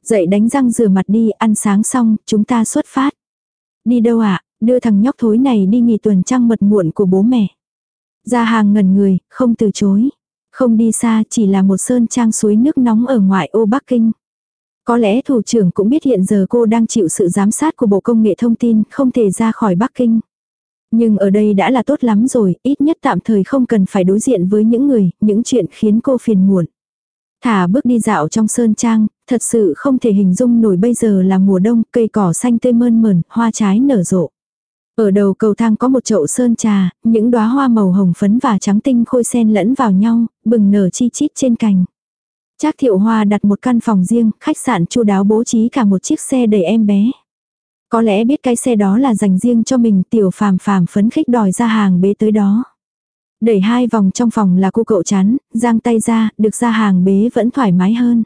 Dậy đánh răng rửa mặt đi, ăn sáng xong, chúng ta xuất phát. Đi đâu ạ, đưa thằng nhóc thối này đi nghỉ tuần trăng mật muộn của bố mẹ. Ra hàng ngẩn người, không từ chối. Không đi xa, chỉ là một sơn trang suối nước nóng ở ngoại ô Bắc Kinh. Có lẽ thủ trưởng cũng biết hiện giờ cô đang chịu sự giám sát của Bộ Công nghệ Thông tin, không thể ra khỏi Bắc Kinh. Nhưng ở đây đã là tốt lắm rồi, ít nhất tạm thời không cần phải đối diện với những người, những chuyện khiến cô phiền muộn. Thả bước đi dạo trong sơn trang, thật sự không thể hình dung nổi bây giờ là mùa đông, cây cỏ xanh tươi mơn mởn, hoa trái nở rộ. Ở đầu cầu thang có một chậu sơn trà, những đóa hoa màu hồng phấn và trắng tinh khôi sen lẫn vào nhau, bừng nở chi chít trên cành. Trác Thiệu Hoa đặt một căn phòng riêng, khách sạn chu đáo bố trí cả một chiếc xe đầy em bé. Có lẽ biết cái xe đó là dành riêng cho mình, tiểu phàm phàm phấn khích đòi ra hàng bế tới đó. Đẩy hai vòng trong phòng là cô cậu chán, giang tay ra, được ra hàng bế vẫn thoải mái hơn.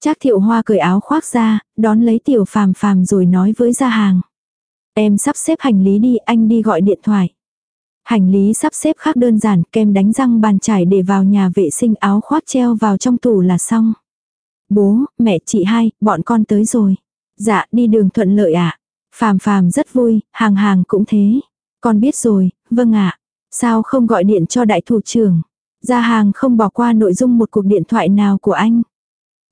Trác thiệu hoa cởi áo khoác ra, đón lấy tiểu phàm phàm rồi nói với ra hàng. Em sắp xếp hành lý đi, anh đi gọi điện thoại. Hành lý sắp xếp khác đơn giản, kem đánh răng bàn chải để vào nhà vệ sinh áo khoác treo vào trong tủ là xong. Bố, mẹ chị hai, bọn con tới rồi. Dạ, đi đường thuận lợi ạ. À? Phàm phàm rất vui, hàng hàng cũng thế. Con biết rồi, vâng ạ. Sao không gọi điện cho đại thủ trưởng? Gia hàng không bỏ qua nội dung một cuộc điện thoại nào của anh.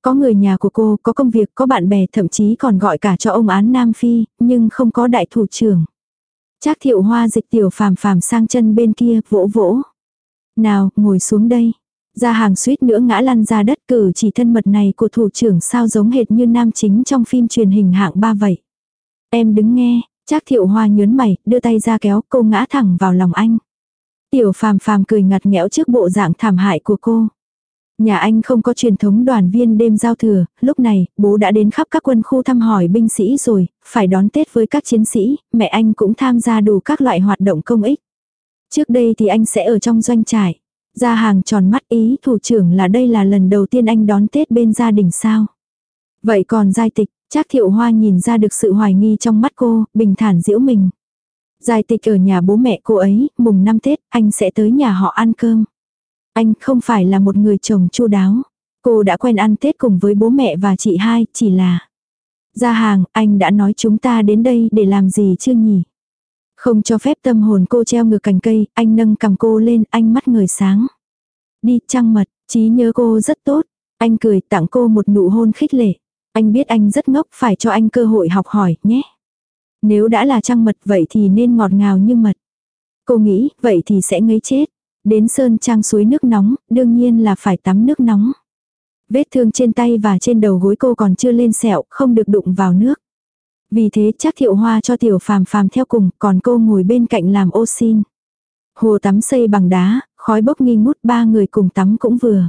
Có người nhà của cô, có công việc, có bạn bè, thậm chí còn gọi cả cho ông án Nam Phi, nhưng không có đại thủ trưởng. Trác thiệu hoa dịch tiểu phàm phàm sang chân bên kia, vỗ vỗ. Nào, ngồi xuống đây. Ra hàng suýt nữa ngã lăn ra đất cử chỉ thân mật này của thủ trưởng sao giống hệt như nam chính trong phim truyền hình hạng ba vậy. Em đứng nghe, Trác thiệu hoa nhớn mày, đưa tay ra kéo cô ngã thẳng vào lòng anh. Tiểu phàm phàm cười ngặt nghẽo trước bộ dạng thảm hại của cô. Nhà anh không có truyền thống đoàn viên đêm giao thừa, lúc này, bố đã đến khắp các quân khu thăm hỏi binh sĩ rồi, phải đón Tết với các chiến sĩ, mẹ anh cũng tham gia đủ các loại hoạt động công ích. Trước đây thì anh sẽ ở trong doanh trại. Ra hàng tròn mắt ý thủ trưởng là đây là lần đầu tiên anh đón Tết bên gia đình sao. Vậy còn giai tịch, chắc thiệu hoa nhìn ra được sự hoài nghi trong mắt cô, bình thản diễu mình. Giai tịch ở nhà bố mẹ cô ấy, mùng năm Tết, anh sẽ tới nhà họ ăn cơm. Anh không phải là một người chồng chu đáo. Cô đã quen ăn Tết cùng với bố mẹ và chị hai, chỉ là... Ra hàng, anh đã nói chúng ta đến đây để làm gì chưa nhỉ? Không cho phép tâm hồn cô treo ngược cành cây, anh nâng cầm cô lên, anh mắt người sáng. Đi, trăng mật, trí nhớ cô rất tốt. Anh cười tặng cô một nụ hôn khích lệ. Anh biết anh rất ngốc, phải cho anh cơ hội học hỏi, nhé. Nếu đã là trăng mật vậy thì nên ngọt ngào như mật. Cô nghĩ, vậy thì sẽ ngấy chết. Đến sơn trang suối nước nóng, đương nhiên là phải tắm nước nóng. Vết thương trên tay và trên đầu gối cô còn chưa lên sẹo, không được đụng vào nước. Vì thế chắc thiệu hoa cho tiểu phàm phàm theo cùng, còn cô ngồi bên cạnh làm ô xin. Hồ tắm xây bằng đá, khói bốc nghi ngút ba người cùng tắm cũng vừa.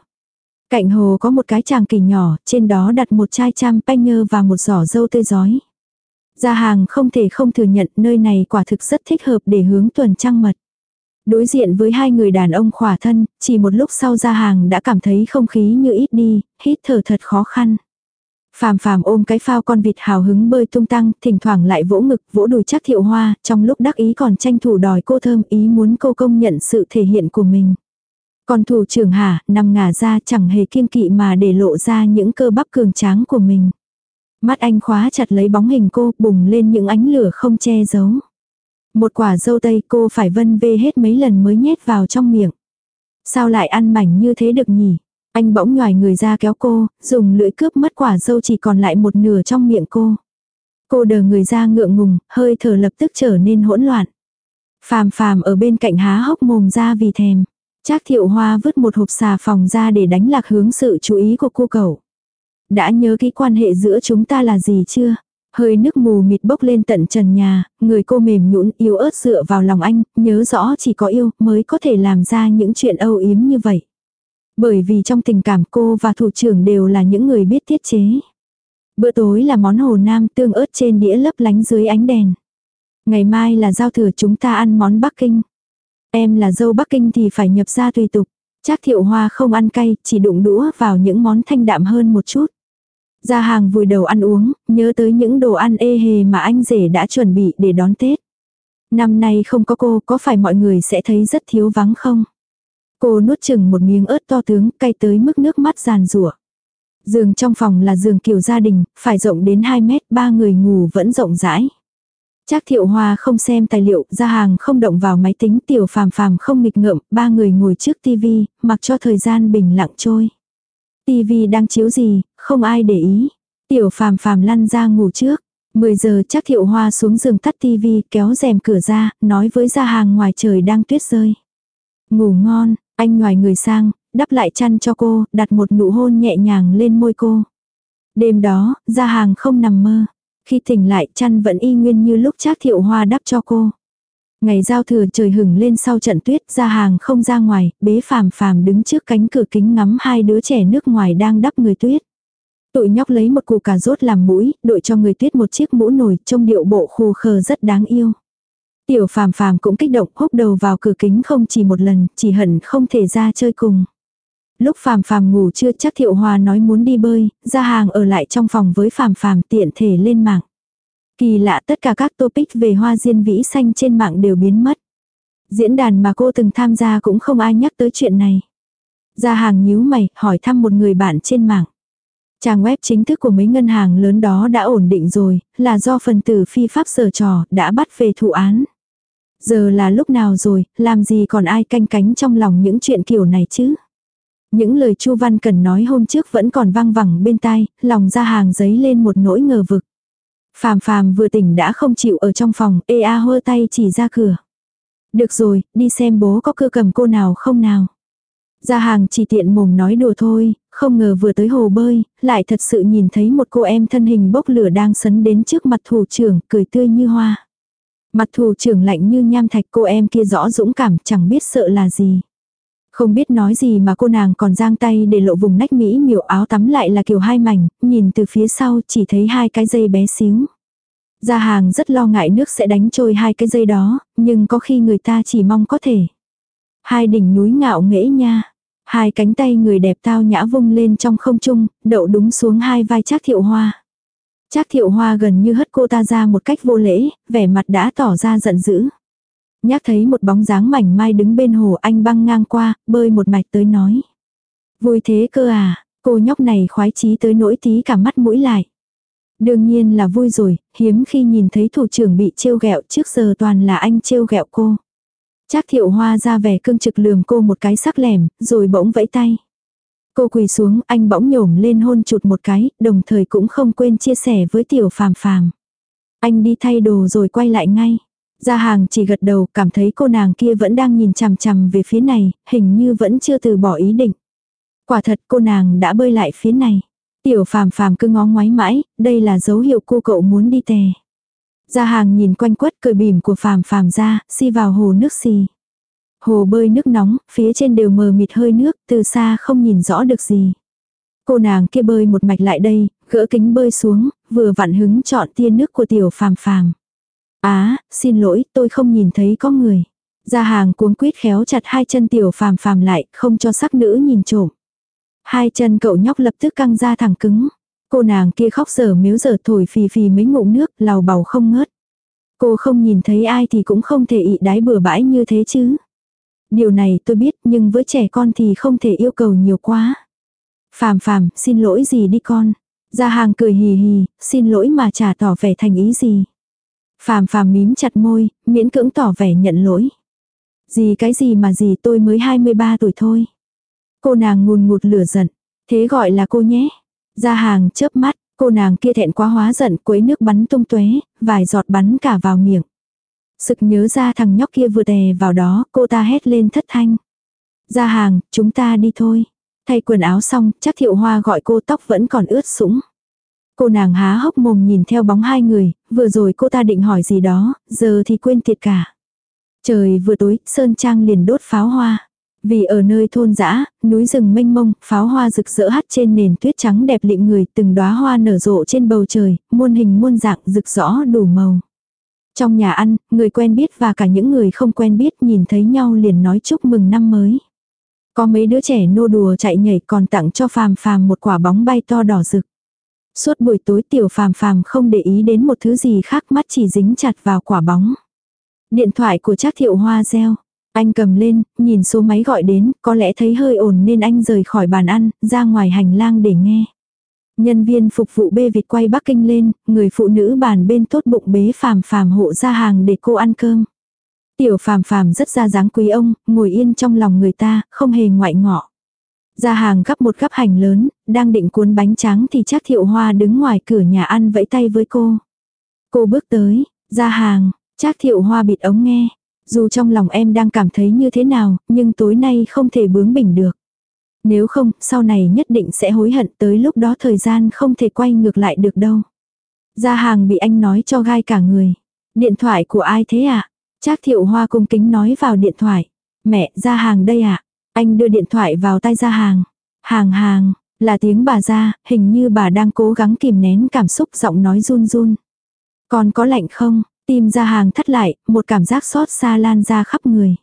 Cạnh hồ có một cái tràng kỳ nhỏ, trên đó đặt một chai cham nhơ và một giỏ dâu tươi giói. Gia hàng không thể không thừa nhận nơi này quả thực rất thích hợp để hướng tuần trăng mật. Đối diện với hai người đàn ông khỏa thân, chỉ một lúc sau ra hàng đã cảm thấy không khí như ít đi, hít thở thật khó khăn. Phàm phàm ôm cái phao con vịt hào hứng bơi tung tăng, thỉnh thoảng lại vỗ ngực, vỗ đùi chắc thiệu hoa, trong lúc đắc ý còn tranh thủ đòi cô thơm ý muốn cô công nhận sự thể hiện của mình. Còn thủ trưởng hả, nằm ngả ra chẳng hề kiên kỵ mà để lộ ra những cơ bắp cường tráng của mình. Mắt anh khóa chặt lấy bóng hình cô, bùng lên những ánh lửa không che giấu. Một quả dâu tây cô phải vân vê hết mấy lần mới nhét vào trong miệng. Sao lại ăn mảnh như thế được nhỉ? Anh bỗng nhòi người ra kéo cô, dùng lưỡi cướp mất quả dâu chỉ còn lại một nửa trong miệng cô. Cô đờ người ra ngượng ngùng, hơi thở lập tức trở nên hỗn loạn. Phàm phàm ở bên cạnh há hốc mồm ra vì thèm. Trác thiệu hoa vứt một hộp xà phòng ra để đánh lạc hướng sự chú ý của cô cậu. Đã nhớ cái quan hệ giữa chúng ta là gì chưa? Hơi nước mù mịt bốc lên tận trần nhà, người cô mềm nhũn yếu ớt dựa vào lòng anh, nhớ rõ chỉ có yêu mới có thể làm ra những chuyện âu yếm như vậy. Bởi vì trong tình cảm cô và thủ trưởng đều là những người biết tiết chế. Bữa tối là món hồ nam tương ớt trên đĩa lấp lánh dưới ánh đèn. Ngày mai là giao thừa chúng ta ăn món Bắc Kinh. Em là dâu Bắc Kinh thì phải nhập ra tùy tục. Trác thiệu hoa không ăn cay, chỉ đụng đũa vào những món thanh đạm hơn một chút. Ra hàng vùi đầu ăn uống, nhớ tới những đồ ăn ê hề mà anh rể đã chuẩn bị để đón Tết. Năm nay không có cô, có phải mọi người sẽ thấy rất thiếu vắng không? Cô nuốt chừng một miếng ớt to tướng, cay tới mức nước mắt giàn rủa. Giường trong phòng là giường kiểu gia đình, phải rộng đến 2 mét, ba người ngủ vẫn rộng rãi. Trác thiệu hoa không xem tài liệu, ra hàng không động vào máy tính tiểu phàm phàm không nghịch ngợm, ba người ngồi trước tivi, mặc cho thời gian bình lặng trôi. Tivi đang chiếu gì, không ai để ý. Tiểu phàm phàm lăn ra ngủ trước. 10 giờ chắc thiệu hoa xuống giường tắt tivi, kéo rèm cửa ra, nói với gia hàng ngoài trời đang tuyết rơi. Ngủ ngon, anh ngoài người sang, đắp lại chăn cho cô, đặt một nụ hôn nhẹ nhàng lên môi cô. Đêm đó, gia hàng không nằm mơ. Khi tỉnh lại chăn vẫn y nguyên như lúc Trác thiệu hoa đắp cho cô. Ngày giao thừa trời hửng lên sau trận tuyết ra hàng không ra ngoài, bế phàm phàm đứng trước cánh cửa kính ngắm hai đứa trẻ nước ngoài đang đắp người tuyết. Tụi nhóc lấy một củ cà rốt làm mũi, đội cho người tuyết một chiếc mũ nổi, trông điệu bộ khù khờ rất đáng yêu. Tiểu phàm phàm cũng kích động húc đầu vào cửa kính không chỉ một lần, chỉ hận không thể ra chơi cùng. Lúc phàm phàm ngủ chưa chắc thiệu hòa nói muốn đi bơi, ra hàng ở lại trong phòng với phàm phàm tiện thể lên mạng. Kỳ lạ tất cả các topic về hoa diên vĩ xanh trên mạng đều biến mất. Diễn đàn mà cô từng tham gia cũng không ai nhắc tới chuyện này. Ra hàng nhíu mày, hỏi thăm một người bạn trên mạng. Trang web chính thức của mấy ngân hàng lớn đó đã ổn định rồi, là do phần tử phi pháp sở trò, đã bắt về thụ án. Giờ là lúc nào rồi, làm gì còn ai canh cánh trong lòng những chuyện kiểu này chứ? Những lời Chu Văn Cần nói hôm trước vẫn còn vang vẳng bên tai, lòng ra hàng giấy lên một nỗi ngờ vực. Phàm phàm vừa tỉnh đã không chịu ở trong phòng, ê a hơ tay chỉ ra cửa. Được rồi, đi xem bố có cơ cầm cô nào không nào. Gia hàng chỉ tiện mồm nói đùa thôi, không ngờ vừa tới hồ bơi, lại thật sự nhìn thấy một cô em thân hình bốc lửa đang sấn đến trước mặt thủ trưởng, cười tươi như hoa. Mặt thủ trưởng lạnh như nham thạch cô em kia rõ dũng cảm chẳng biết sợ là gì. Không biết nói gì mà cô nàng còn giang tay để lộ vùng nách mỹ miều áo tắm lại là kiểu hai mảnh, nhìn từ phía sau chỉ thấy hai cái dây bé xíu. Gia hàng rất lo ngại nước sẽ đánh trôi hai cái dây đó, nhưng có khi người ta chỉ mong có thể. Hai đỉnh núi ngạo nghễ nha. Hai cánh tay người đẹp tao nhã vung lên trong không trung, đậu đúng xuống hai vai Trác Thiệu Hoa. Trác Thiệu Hoa gần như hất cô ta ra một cách vô lễ, vẻ mặt đã tỏ ra giận dữ. Nhắc thấy một bóng dáng mảnh mai đứng bên hồ anh băng ngang qua, bơi một mạch tới nói. Vui thế cơ à, cô nhóc này khoái chí tới nỗi tí cả mắt mũi lại. Đương nhiên là vui rồi, hiếm khi nhìn thấy thủ trưởng bị trêu ghẹo trước giờ toàn là anh trêu ghẹo cô. Trác thiệu hoa ra vẻ cương trực lườm cô một cái sắc lẻm, rồi bỗng vẫy tay. Cô quỳ xuống, anh bỗng nhổm lên hôn chụt một cái, đồng thời cũng không quên chia sẻ với tiểu phàm phàm. Anh đi thay đồ rồi quay lại ngay. Gia hàng chỉ gật đầu, cảm thấy cô nàng kia vẫn đang nhìn chằm chằm về phía này, hình như vẫn chưa từ bỏ ý định. Quả thật cô nàng đã bơi lại phía này. Tiểu phàm phàm cứ ngó ngoái mãi, đây là dấu hiệu cô cậu muốn đi tè. Gia hàng nhìn quanh quất cười bìm của phàm phàm ra, si vào hồ nước xì. Hồ bơi nước nóng, phía trên đều mờ mịt hơi nước, từ xa không nhìn rõ được gì. Cô nàng kia bơi một mạch lại đây, gỡ kính bơi xuống, vừa vặn hứng chọn tia nước của tiểu phàm phàm. Á, xin lỗi, tôi không nhìn thấy có người. Gia hàng cuống quýt khéo chặt hai chân tiểu phàm phàm lại, không cho sắc nữ nhìn trộm. Hai chân cậu nhóc lập tức căng ra thẳng cứng. Cô nàng kia khóc sở miếu giờ thổi phì phì mấy ngụm nước, lào bầu không ngớt. Cô không nhìn thấy ai thì cũng không thể ị đái bừa bãi như thế chứ. Điều này tôi biết nhưng với trẻ con thì không thể yêu cầu nhiều quá. Phàm phàm, xin lỗi gì đi con. Gia hàng cười hì hì, xin lỗi mà chả tỏ vẻ thành ý gì. Phàm phàm mím chặt môi, miễn cưỡng tỏ vẻ nhận lỗi. Gì cái gì mà gì tôi mới 23 tuổi thôi. Cô nàng ngùn ngụt lửa giận. Thế gọi là cô nhé. Ra hàng chớp mắt, cô nàng kia thẹn quá hóa giận quấy nước bắn tung tuế, vài giọt bắn cả vào miệng. Sực nhớ ra thằng nhóc kia vừa đè vào đó, cô ta hét lên thất thanh. Ra hàng, chúng ta đi thôi. Thay quần áo xong, chắc thiệu hoa gọi cô tóc vẫn còn ướt sũng. Cô nàng há hốc mồm nhìn theo bóng hai người, vừa rồi cô ta định hỏi gì đó, giờ thì quên tiệt cả. Trời vừa tối, Sơn Trang liền đốt pháo hoa. Vì ở nơi thôn dã núi rừng mênh mông, pháo hoa rực rỡ hắt trên nền tuyết trắng đẹp lịm người, từng đóa hoa nở rộ trên bầu trời, muôn hình muôn dạng rực rõ đủ màu. Trong nhà ăn, người quen biết và cả những người không quen biết nhìn thấy nhau liền nói chúc mừng năm mới. Có mấy đứa trẻ nô đùa chạy nhảy còn tặng cho phàm phàm một quả bóng bay to đỏ rực. Suốt buổi tối tiểu phàm phàm không để ý đến một thứ gì khác mắt chỉ dính chặt vào quả bóng. Điện thoại của Trác Thiệu Hoa reo. Anh cầm lên, nhìn số máy gọi đến, có lẽ thấy hơi ổn nên anh rời khỏi bàn ăn, ra ngoài hành lang để nghe. Nhân viên phục vụ bê vịt quay Bắc Kinh lên, người phụ nữ bàn bên tốt bụng bế phàm phàm hộ ra hàng để cô ăn cơm. Tiểu phàm phàm rất ra dáng quý ông, ngồi yên trong lòng người ta, không hề ngoại ngọ. Ra hàng gấp một gấp hành lớn, đang định cuốn bánh trắng thì chắc thiệu hoa đứng ngoài cửa nhà ăn vẫy tay với cô. Cô bước tới, ra hàng, chắc thiệu hoa bịt ống nghe. Dù trong lòng em đang cảm thấy như thế nào, nhưng tối nay không thể bướng bỉnh được. Nếu không, sau này nhất định sẽ hối hận tới lúc đó thời gian không thể quay ngược lại được đâu. gia hàng bị anh nói cho gai cả người. Điện thoại của ai thế ạ? À? Trác thiệu hoa cung kính nói vào điện thoại. Mẹ, gia hàng đây ạ. À? Anh đưa điện thoại vào tay ra hàng. Hàng hàng, là tiếng bà ra, hình như bà đang cố gắng kìm nén cảm xúc giọng nói run run. Còn có lạnh không? Tim ra hàng thắt lại, một cảm giác xót xa lan ra khắp người.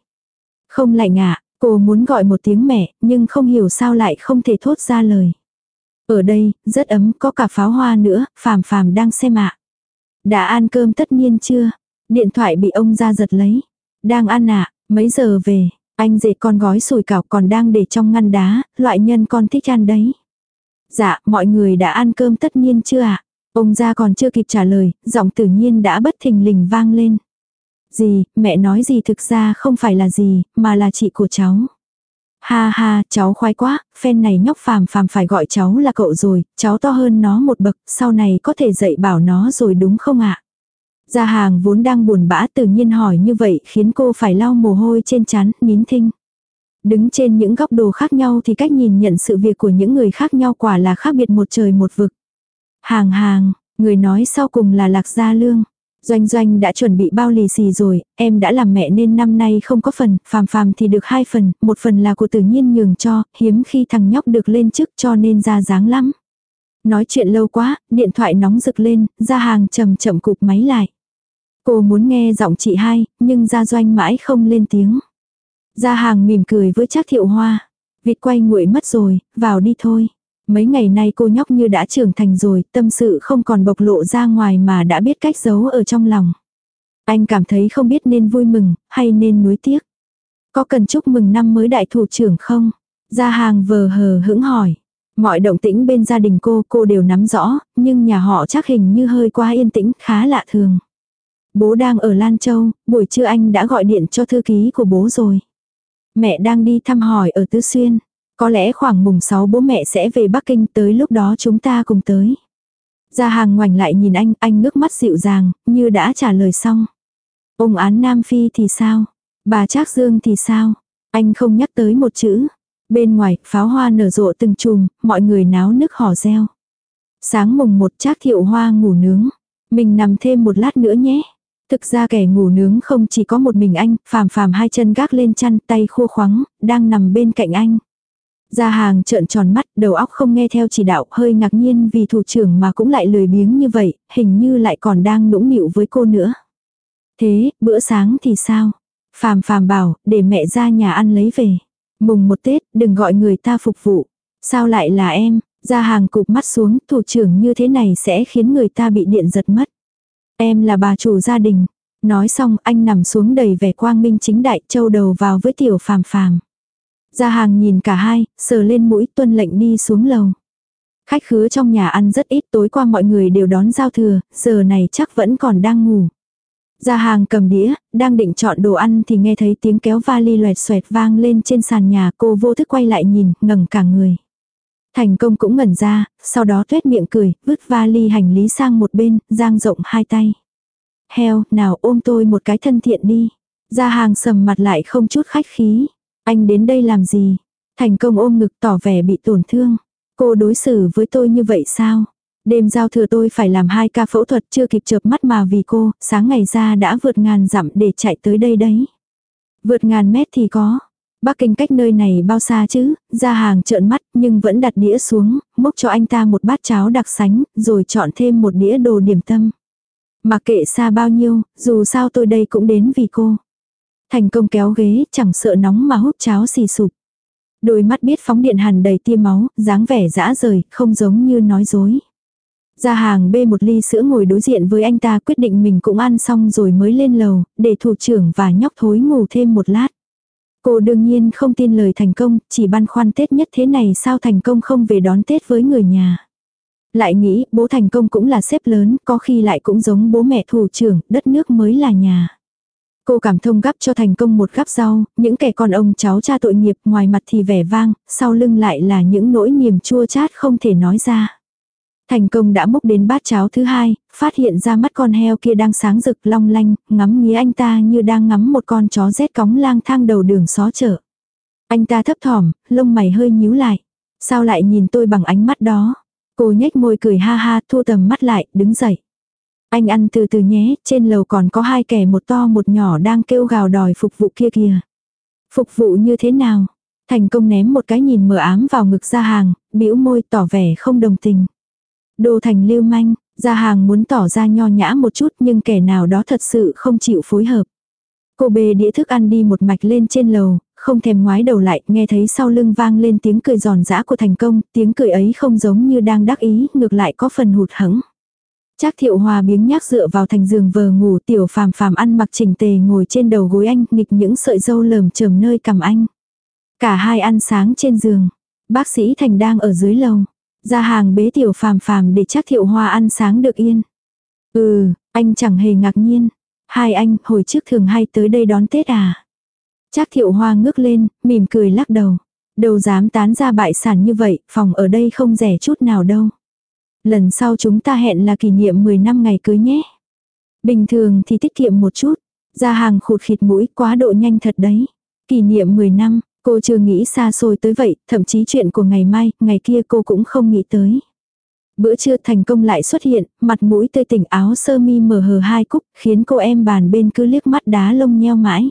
Không lạnh ạ, cô muốn gọi một tiếng mẹ, nhưng không hiểu sao lại không thể thốt ra lời. Ở đây, rất ấm, có cả pháo hoa nữa, phàm phàm đang xem ạ. Đã ăn cơm tất nhiên chưa? Điện thoại bị ông ra giật lấy. Đang ăn ạ, mấy giờ về? Anh dệt con gói sùi cảo còn đang để trong ngăn đá, loại nhân con thích ăn đấy. Dạ, mọi người đã ăn cơm tất nhiên chưa ạ? Ông ra còn chưa kịp trả lời, giọng tự nhiên đã bất thình lình vang lên. Gì, mẹ nói gì thực ra không phải là gì, mà là chị của cháu. Ha ha, cháu khoái quá, phen này nhóc phàm phàm phải gọi cháu là cậu rồi, cháu to hơn nó một bậc, sau này có thể dạy bảo nó rồi đúng không ạ? Gia hàng vốn đang buồn bã tự nhiên hỏi như vậy khiến cô phải lau mồ hôi trên chán, nín thinh. Đứng trên những góc đồ khác nhau thì cách nhìn nhận sự việc của những người khác nhau quả là khác biệt một trời một vực. Hàng hàng, người nói sau cùng là Lạc Gia Lương. Doanh doanh đã chuẩn bị bao lì xì rồi, em đã làm mẹ nên năm nay không có phần, phàm phàm thì được hai phần, một phần là của tự nhiên nhường cho, hiếm khi thằng nhóc được lên chức cho nên ra dáng lắm. Nói chuyện lâu quá, điện thoại nóng rực lên, ra hàng chậm chậm cụp máy lại. Cô muốn nghe giọng chị hai, nhưng gia doanh mãi không lên tiếng. gia hàng mỉm cười với Trác thiệu hoa. Vịt quay nguội mất rồi, vào đi thôi. Mấy ngày nay cô nhóc như đã trưởng thành rồi, tâm sự không còn bộc lộ ra ngoài mà đã biết cách giấu ở trong lòng. Anh cảm thấy không biết nên vui mừng, hay nên nuối tiếc. Có cần chúc mừng năm mới đại thủ trưởng không? Gia hàng vờ hờ hững hỏi. Mọi động tĩnh bên gia đình cô, cô đều nắm rõ, nhưng nhà họ chắc hình như hơi quá yên tĩnh, khá lạ thường. Bố đang ở Lan Châu, buổi trưa anh đã gọi điện cho thư ký của bố rồi. Mẹ đang đi thăm hỏi ở Tứ Xuyên. Có lẽ khoảng mùng 6 bố mẹ sẽ về Bắc Kinh tới lúc đó chúng ta cùng tới. Gia hàng ngoảnh lại nhìn anh, anh ngước mắt dịu dàng, như đã trả lời xong. Ông án Nam Phi thì sao? Bà Trác Dương thì sao? Anh không nhắc tới một chữ. Bên ngoài, pháo hoa nở rộ từng chùm, mọi người náo nức hò reo. Sáng mùng một Trác Thiệu Hoa ngủ nướng. Mình nằm thêm một lát nữa nhé. Thực ra kẻ ngủ nướng không chỉ có một mình anh, phàm phàm hai chân gác lên chăn tay khô khoắng, đang nằm bên cạnh anh. Gia hàng trợn tròn mắt, đầu óc không nghe theo chỉ đạo, hơi ngạc nhiên vì thủ trưởng mà cũng lại lười biếng như vậy, hình như lại còn đang nũng nịu với cô nữa. Thế, bữa sáng thì sao? Phàm phàm bảo, để mẹ ra nhà ăn lấy về. Mùng một Tết, đừng gọi người ta phục vụ. Sao lại là em? Gia hàng cụp mắt xuống, thủ trưởng như thế này sẽ khiến người ta bị điện giật mất. Em là bà chủ gia đình. Nói xong anh nằm xuống đầy vẻ quang minh chính đại châu đầu vào với tiểu phàm phàm. Gia hàng nhìn cả hai, sờ lên mũi tuân lệnh đi xuống lầu. Khách khứa trong nhà ăn rất ít tối qua mọi người đều đón giao thừa, giờ này chắc vẫn còn đang ngủ. Gia hàng cầm đĩa, đang định chọn đồ ăn thì nghe thấy tiếng kéo vali loẹt xoẹt vang lên trên sàn nhà cô vô thức quay lại nhìn, ngẩng cả người. Thành công cũng ngẩn ra, sau đó tuét miệng cười, vứt vali hành lý sang một bên, giang rộng hai tay. Heo, nào ôm tôi một cái thân thiện đi. ra hàng sầm mặt lại không chút khách khí. Anh đến đây làm gì? Thành công ôm ngực tỏ vẻ bị tổn thương. Cô đối xử với tôi như vậy sao? Đêm giao thừa tôi phải làm hai ca phẫu thuật chưa kịp chợp mắt mà vì cô, sáng ngày ra đã vượt ngàn dặm để chạy tới đây đấy. Vượt ngàn mét thì có. Bắc Kinh cách nơi này bao xa chứ, ra hàng trợn mắt nhưng vẫn đặt đĩa xuống, múc cho anh ta một bát cháo đặc sánh, rồi chọn thêm một đĩa đồ điểm tâm. Mà kệ xa bao nhiêu, dù sao tôi đây cũng đến vì cô. Thành công kéo ghế, chẳng sợ nóng mà hút cháo xì sụp. Đôi mắt biết phóng điện hàn đầy tia máu, dáng vẻ dã rời, không giống như nói dối. Ra hàng bê một ly sữa ngồi đối diện với anh ta quyết định mình cũng ăn xong rồi mới lên lầu, để thủ trưởng và nhóc thối ngủ thêm một lát. Cô đương nhiên không tin lời thành công, chỉ băn khoăn Tết nhất thế này sao thành công không về đón Tết với người nhà. Lại nghĩ bố thành công cũng là sếp lớn, có khi lại cũng giống bố mẹ thủ trưởng, đất nước mới là nhà. Cô cảm thông gắp cho thành công một gắp rau, những kẻ con ông cháu cha tội nghiệp ngoài mặt thì vẻ vang, sau lưng lại là những nỗi niềm chua chát không thể nói ra. Thành công đã múc đến bát cháo thứ hai, phát hiện ra mắt con heo kia đang sáng rực long lanh, ngắm nghía anh ta như đang ngắm một con chó rét cóng lang thang đầu đường xó chợ. Anh ta thấp thỏm, lông mày hơi nhíu lại. Sao lại nhìn tôi bằng ánh mắt đó? Cô nhếch môi cười ha ha, thu tầm mắt lại, đứng dậy. Anh ăn từ từ nhé, trên lầu còn có hai kẻ một to một nhỏ đang kêu gào đòi phục vụ kia kìa. Phục vụ như thế nào? Thành công ném một cái nhìn mờ ám vào ngực ra hàng, bĩu môi tỏ vẻ không đồng tình. Đô thành lưu manh, ra hàng muốn tỏ ra nho nhã một chút nhưng kẻ nào đó thật sự không chịu phối hợp. Cô bê đĩa thức ăn đi một mạch lên trên lầu, không thèm ngoái đầu lại, nghe thấy sau lưng vang lên tiếng cười giòn giã của thành công, tiếng cười ấy không giống như đang đắc ý, ngược lại có phần hụt hẫng. Trác thiệu hòa biếng nhác dựa vào thành giường vờ ngủ tiểu phàm phàm ăn mặc chỉnh tề ngồi trên đầu gối anh nghịch những sợi dâu lờm chởm nơi cầm anh. Cả hai ăn sáng trên giường. Bác sĩ Thành đang ở dưới lầu. Ra hàng bế tiểu phàm phàm để chắc thiệu hoa ăn sáng được yên. Ừ, anh chẳng hề ngạc nhiên. Hai anh hồi trước thường hay tới đây đón Tết à. Chắc thiệu hoa ngước lên, mỉm cười lắc đầu. Đâu dám tán ra bại sản như vậy, phòng ở đây không rẻ chút nào đâu. Lần sau chúng ta hẹn là kỷ niệm 10 năm ngày cưới nhé. Bình thường thì tiết kiệm một chút. Ra hàng khụt khịt mũi quá độ nhanh thật đấy. Kỷ niệm 10 năm, cô chưa nghĩ xa xôi tới vậy, thậm chí chuyện của ngày mai, ngày kia cô cũng không nghĩ tới. Bữa trưa thành công lại xuất hiện, mặt mũi tươi tỉnh áo sơ mi mở hờ hai cúc, khiến cô em bàn bên cứ liếc mắt đá lông nheo mãi.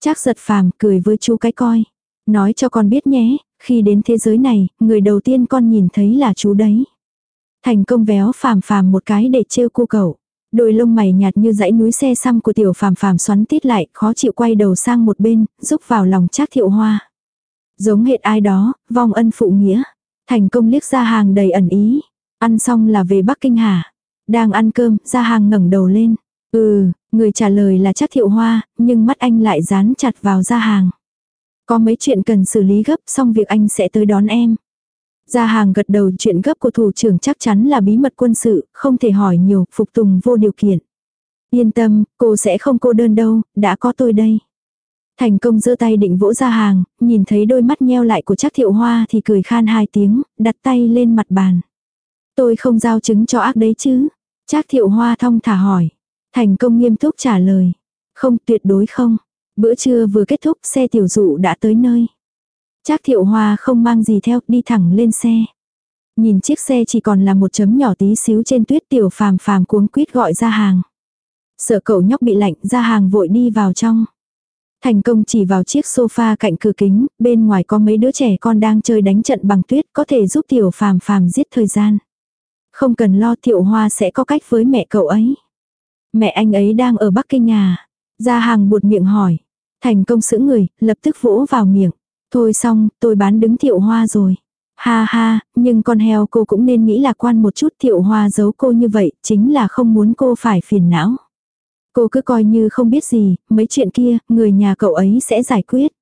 Chắc giật phàm cười với chú cái coi. Nói cho con biết nhé, khi đến thế giới này, người đầu tiên con nhìn thấy là chú đấy. Thành công véo phàm phàm một cái để trêu cô cậu. Đôi lông mày nhạt như dãy núi xe xăm của tiểu phàm phàm xoắn tít lại, khó chịu quay đầu sang một bên, rúc vào lòng Trác thiệu hoa. Giống hệt ai đó, vong ân phụ nghĩa. Thành công liếc ra hàng đầy ẩn ý. Ăn xong là về Bắc Kinh hả? Đang ăn cơm, ra hàng ngẩng đầu lên. Ừ, người trả lời là Trác thiệu hoa, nhưng mắt anh lại dán chặt vào ra hàng. Có mấy chuyện cần xử lý gấp xong việc anh sẽ tới đón em. Gia hàng gật đầu chuyện gấp của thủ trưởng chắc chắn là bí mật quân sự, không thể hỏi nhiều, phục tùng vô điều kiện. Yên tâm, cô sẽ không cô đơn đâu, đã có tôi đây. Thành công giơ tay định vỗ ra hàng, nhìn thấy đôi mắt nheo lại của chắc thiệu hoa thì cười khan hai tiếng, đặt tay lên mặt bàn. Tôi không giao chứng cho ác đấy chứ. Chắc thiệu hoa thong thả hỏi. Thành công nghiêm túc trả lời. Không tuyệt đối không. Bữa trưa vừa kết thúc xe tiểu dụ đã tới nơi. Trác thiệu hoa không mang gì theo, đi thẳng lên xe. Nhìn chiếc xe chỉ còn là một chấm nhỏ tí xíu trên tuyết tiểu phàm phàm cuống quýt gọi ra hàng. Sợ cậu nhóc bị lạnh ra hàng vội đi vào trong. Thành công chỉ vào chiếc sofa cạnh cửa kính, bên ngoài có mấy đứa trẻ con đang chơi đánh trận bằng tuyết có thể giúp tiểu phàm phàm giết thời gian. Không cần lo tiểu hoa sẽ có cách với mẹ cậu ấy. Mẹ anh ấy đang ở Bắc Kinh à? Ra hàng buột miệng hỏi. Thành công sững người, lập tức vỗ vào miệng. Thôi xong, tôi bán đứng thiệu hoa rồi. Ha ha, nhưng con heo cô cũng nên nghĩ lạc quan một chút thiệu hoa giấu cô như vậy, chính là không muốn cô phải phiền não. Cô cứ coi như không biết gì, mấy chuyện kia, người nhà cậu ấy sẽ giải quyết.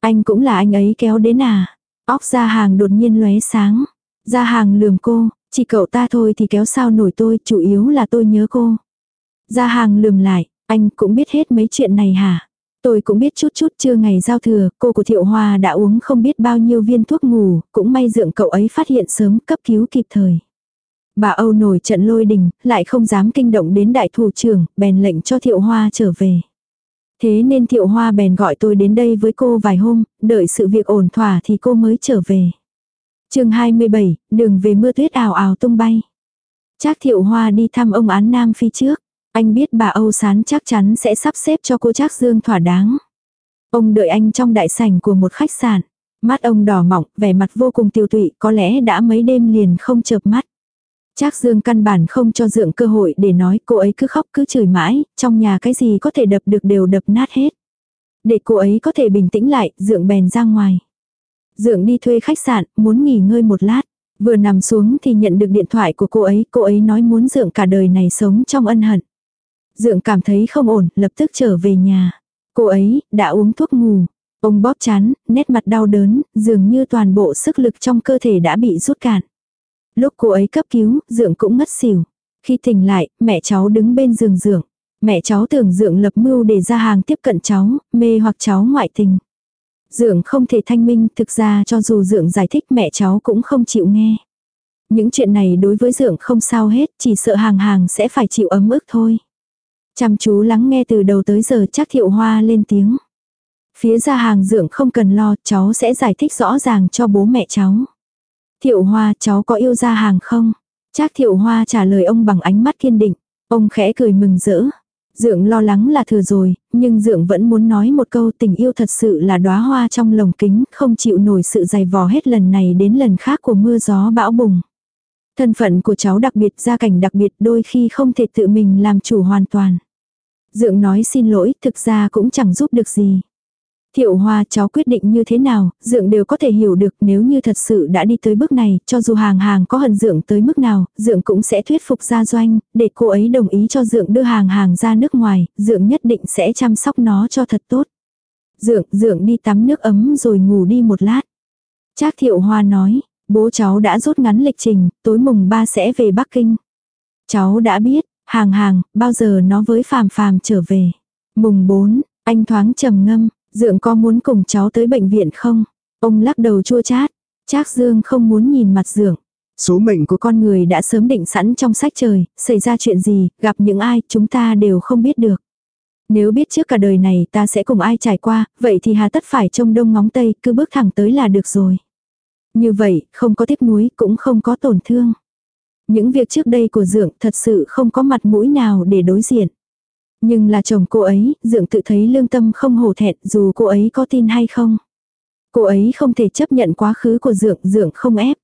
Anh cũng là anh ấy kéo đến à. Óc ra hàng đột nhiên lóe sáng. Ra hàng lườm cô, chỉ cậu ta thôi thì kéo sao nổi tôi, chủ yếu là tôi nhớ cô. Ra hàng lườm lại, anh cũng biết hết mấy chuyện này hả? Tôi cũng biết chút chút trưa ngày giao thừa, cô của Thiệu Hoa đã uống không biết bao nhiêu viên thuốc ngủ, cũng may dượng cậu ấy phát hiện sớm cấp cứu kịp thời. Bà Âu nổi trận lôi đình, lại không dám kinh động đến đại thủ trưởng, bèn lệnh cho Thiệu Hoa trở về. Thế nên Thiệu Hoa bèn gọi tôi đến đây với cô vài hôm, đợi sự việc ổn thỏa thì cô mới trở về. chương 27, đường về mưa tuyết ảo ảo tung bay. chắc Thiệu Hoa đi thăm ông án Nam Phi trước. Anh biết bà Âu Sán chắc chắn sẽ sắp xếp cho cô Trác Dương thỏa đáng. Ông đợi anh trong đại sảnh của một khách sạn. Mắt ông đỏ mọng, vẻ mặt vô cùng tiêu tụy, có lẽ đã mấy đêm liền không chợp mắt. Trác Dương căn bản không cho Dượng cơ hội để nói cô ấy cứ khóc cứ chửi mãi, trong nhà cái gì có thể đập được đều đập nát hết. Để cô ấy có thể bình tĩnh lại, Dượng bèn ra ngoài. Dượng đi thuê khách sạn, muốn nghỉ ngơi một lát. Vừa nằm xuống thì nhận được điện thoại của cô ấy, cô ấy nói muốn Dượng cả đời này sống trong ân hận. Dượng cảm thấy không ổn, lập tức trở về nhà. Cô ấy, đã uống thuốc ngủ. Ông bóp chán, nét mặt đau đớn, dường như toàn bộ sức lực trong cơ thể đã bị rút cạn. Lúc cô ấy cấp cứu, Dượng cũng ngất xỉu. Khi tỉnh lại, mẹ cháu đứng bên giường Dượng. Mẹ cháu tưởng Dượng lập mưu để ra hàng tiếp cận cháu, mê hoặc cháu ngoại tình. Dượng không thể thanh minh, thực ra cho dù Dượng giải thích mẹ cháu cũng không chịu nghe. Những chuyện này đối với Dượng không sao hết, chỉ sợ hàng hàng sẽ phải chịu ấm ức thôi. Chăm chú lắng nghe từ đầu tới giờ chắc thiệu hoa lên tiếng. Phía ra hàng dưỡng không cần lo, cháu sẽ giải thích rõ ràng cho bố mẹ cháu. Thiệu hoa cháu có yêu ra hàng không? Chắc thiệu hoa trả lời ông bằng ánh mắt kiên định. Ông khẽ cười mừng rỡ. Dượng lo lắng là thừa rồi, nhưng Dượng vẫn muốn nói một câu tình yêu thật sự là đóa hoa trong lồng kính, không chịu nổi sự dày vò hết lần này đến lần khác của mưa gió bão bùng. Thân phận của cháu đặc biệt, gia cảnh đặc biệt đôi khi không thể tự mình làm chủ hoàn toàn. Dượng nói xin lỗi, thực ra cũng chẳng giúp được gì. Thiệu hoa cháu quyết định như thế nào, dượng đều có thể hiểu được nếu như thật sự đã đi tới bước này, cho dù hàng hàng có hận dượng tới mức nào, dượng cũng sẽ thuyết phục gia doanh, để cô ấy đồng ý cho dượng đưa hàng hàng ra nước ngoài, dượng nhất định sẽ chăm sóc nó cho thật tốt. Dượng, dượng đi tắm nước ấm rồi ngủ đi một lát. Trác thiệu hoa nói, bố cháu đã rút ngắn lịch trình, tối mùng 3 sẽ về Bắc Kinh. Cháu đã biết, Hàng hàng, bao giờ nó với phàm phàm trở về. Mùng 4, anh thoáng trầm ngâm, dượng có muốn cùng cháu tới bệnh viện không? Ông lắc đầu chua chát. Trác Dương không muốn nhìn mặt dượng. Số mệnh của Của con người đã sớm định sẵn trong sách trời, xảy ra chuyện gì, gặp những ai, chúng ta đều không biết được. Nếu biết trước cả đời này ta sẽ cùng ai trải qua, vậy thì hà tất phải trông đông ngóng tây, cứ bước thẳng tới là được rồi. Như vậy, không có tiếc nuối, cũng không có tổn thương. Những việc trước đây của Dượng thật sự không có mặt mũi nào để đối diện. Nhưng là chồng cô ấy, Dượng tự thấy lương tâm không hổ thẹn dù cô ấy có tin hay không. Cô ấy không thể chấp nhận quá khứ của Dượng, Dượng không ép.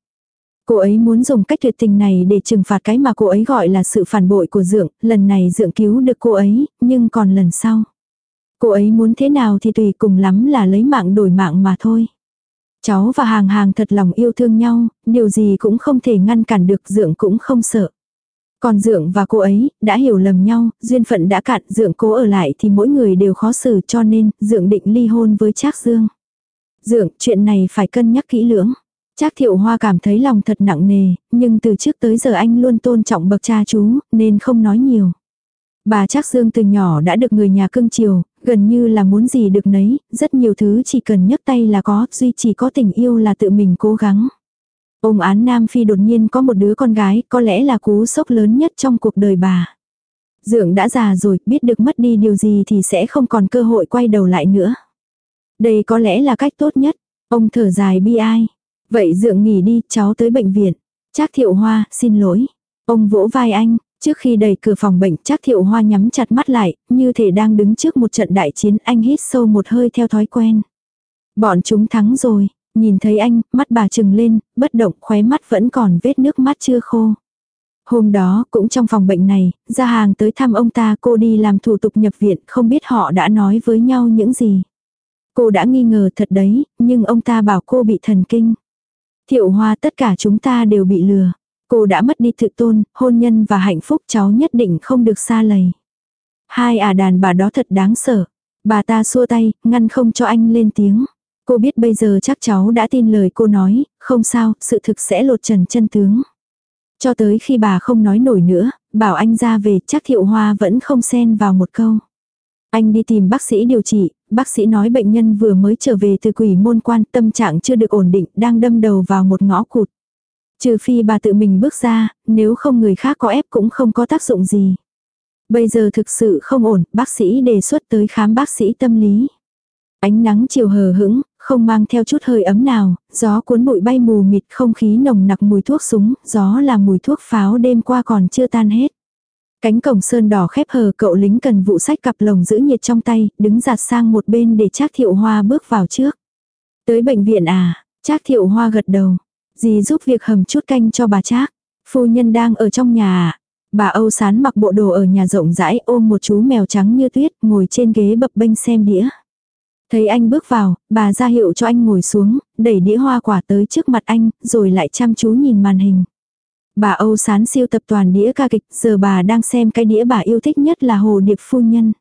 Cô ấy muốn dùng cách tuyệt tình này để trừng phạt cái mà cô ấy gọi là sự phản bội của Dượng, lần này Dượng cứu được cô ấy, nhưng còn lần sau. Cô ấy muốn thế nào thì tùy cùng lắm là lấy mạng đổi mạng mà thôi. Cháu và hàng hàng thật lòng yêu thương nhau, điều gì cũng không thể ngăn cản được Dượng cũng không sợ. Còn Dượng và cô ấy, đã hiểu lầm nhau, duyên phận đã cạn, Dượng cố ở lại thì mỗi người đều khó xử cho nên, Dượng định ly hôn với Trác Dương. Dượng, chuyện này phải cân nhắc kỹ lưỡng. Trác thiệu hoa cảm thấy lòng thật nặng nề, nhưng từ trước tới giờ anh luôn tôn trọng bậc cha chú, nên không nói nhiều. Bà Trác Dương từ nhỏ đã được người nhà cưng chiều, gần như là muốn gì được nấy, rất nhiều thứ chỉ cần nhấc tay là có, duy chỉ có tình yêu là tự mình cố gắng. Ông án Nam Phi đột nhiên có một đứa con gái, có lẽ là cú sốc lớn nhất trong cuộc đời bà. Dượng đã già rồi, biết được mất đi điều gì thì sẽ không còn cơ hội quay đầu lại nữa. Đây có lẽ là cách tốt nhất. Ông thở dài bi ai. Vậy dượng nghỉ đi, cháu tới bệnh viện. Trác thiệu hoa, xin lỗi. Ông vỗ vai anh, trước khi đẩy cửa phòng bệnh Trác thiệu hoa nhắm chặt mắt lại, như thể đang đứng trước một trận đại chiến anh hít sâu một hơi theo thói quen. Bọn chúng thắng rồi, nhìn thấy anh, mắt bà trừng lên, bất động khóe mắt vẫn còn vết nước mắt chưa khô. Hôm đó, cũng trong phòng bệnh này, ra hàng tới thăm ông ta cô đi làm thủ tục nhập viện, không biết họ đã nói với nhau những gì. Cô đã nghi ngờ thật đấy, nhưng ông ta bảo cô bị thần kinh. Thiệu hoa tất cả chúng ta đều bị lừa. Cô đã mất đi tự tôn, hôn nhân và hạnh phúc cháu nhất định không được xa lầy. Hai à đàn bà đó thật đáng sợ. Bà ta xua tay, ngăn không cho anh lên tiếng. Cô biết bây giờ chắc cháu đã tin lời cô nói, không sao, sự thực sẽ lột trần chân tướng. Cho tới khi bà không nói nổi nữa, bảo anh ra về chắc thiệu hoa vẫn không xen vào một câu. Anh đi tìm bác sĩ điều trị, bác sĩ nói bệnh nhân vừa mới trở về từ quỷ môn quan tâm trạng chưa được ổn định, đang đâm đầu vào một ngõ cụt. Trừ phi bà tự mình bước ra, nếu không người khác có ép cũng không có tác dụng gì. Bây giờ thực sự không ổn, bác sĩ đề xuất tới khám bác sĩ tâm lý. Ánh nắng chiều hờ hững, không mang theo chút hơi ấm nào, gió cuốn bụi bay mù mịt không khí nồng nặc mùi thuốc súng, gió là mùi thuốc pháo đêm qua còn chưa tan hết. Cánh cổng sơn đỏ khép hờ cậu lính cần vụ sách cặp lồng giữ nhiệt trong tay, đứng giặt sang một bên để Trác Thiệu Hoa bước vào trước. Tới bệnh viện à, Trác Thiệu Hoa gật đầu. Dì giúp việc hầm chút canh cho bà Trác. Phu nhân đang ở trong nhà à. Bà Âu Sán mặc bộ đồ ở nhà rộng rãi ôm một chú mèo trắng như tuyết ngồi trên ghế bập bênh xem đĩa. Thấy anh bước vào, bà ra hiệu cho anh ngồi xuống, đẩy đĩa hoa quả tới trước mặt anh, rồi lại chăm chú nhìn màn hình. Bà Âu Sán siêu tập toàn đĩa ca kịch, giờ bà đang xem cái đĩa bà yêu thích nhất là Hồ Điệp Phu Nhân.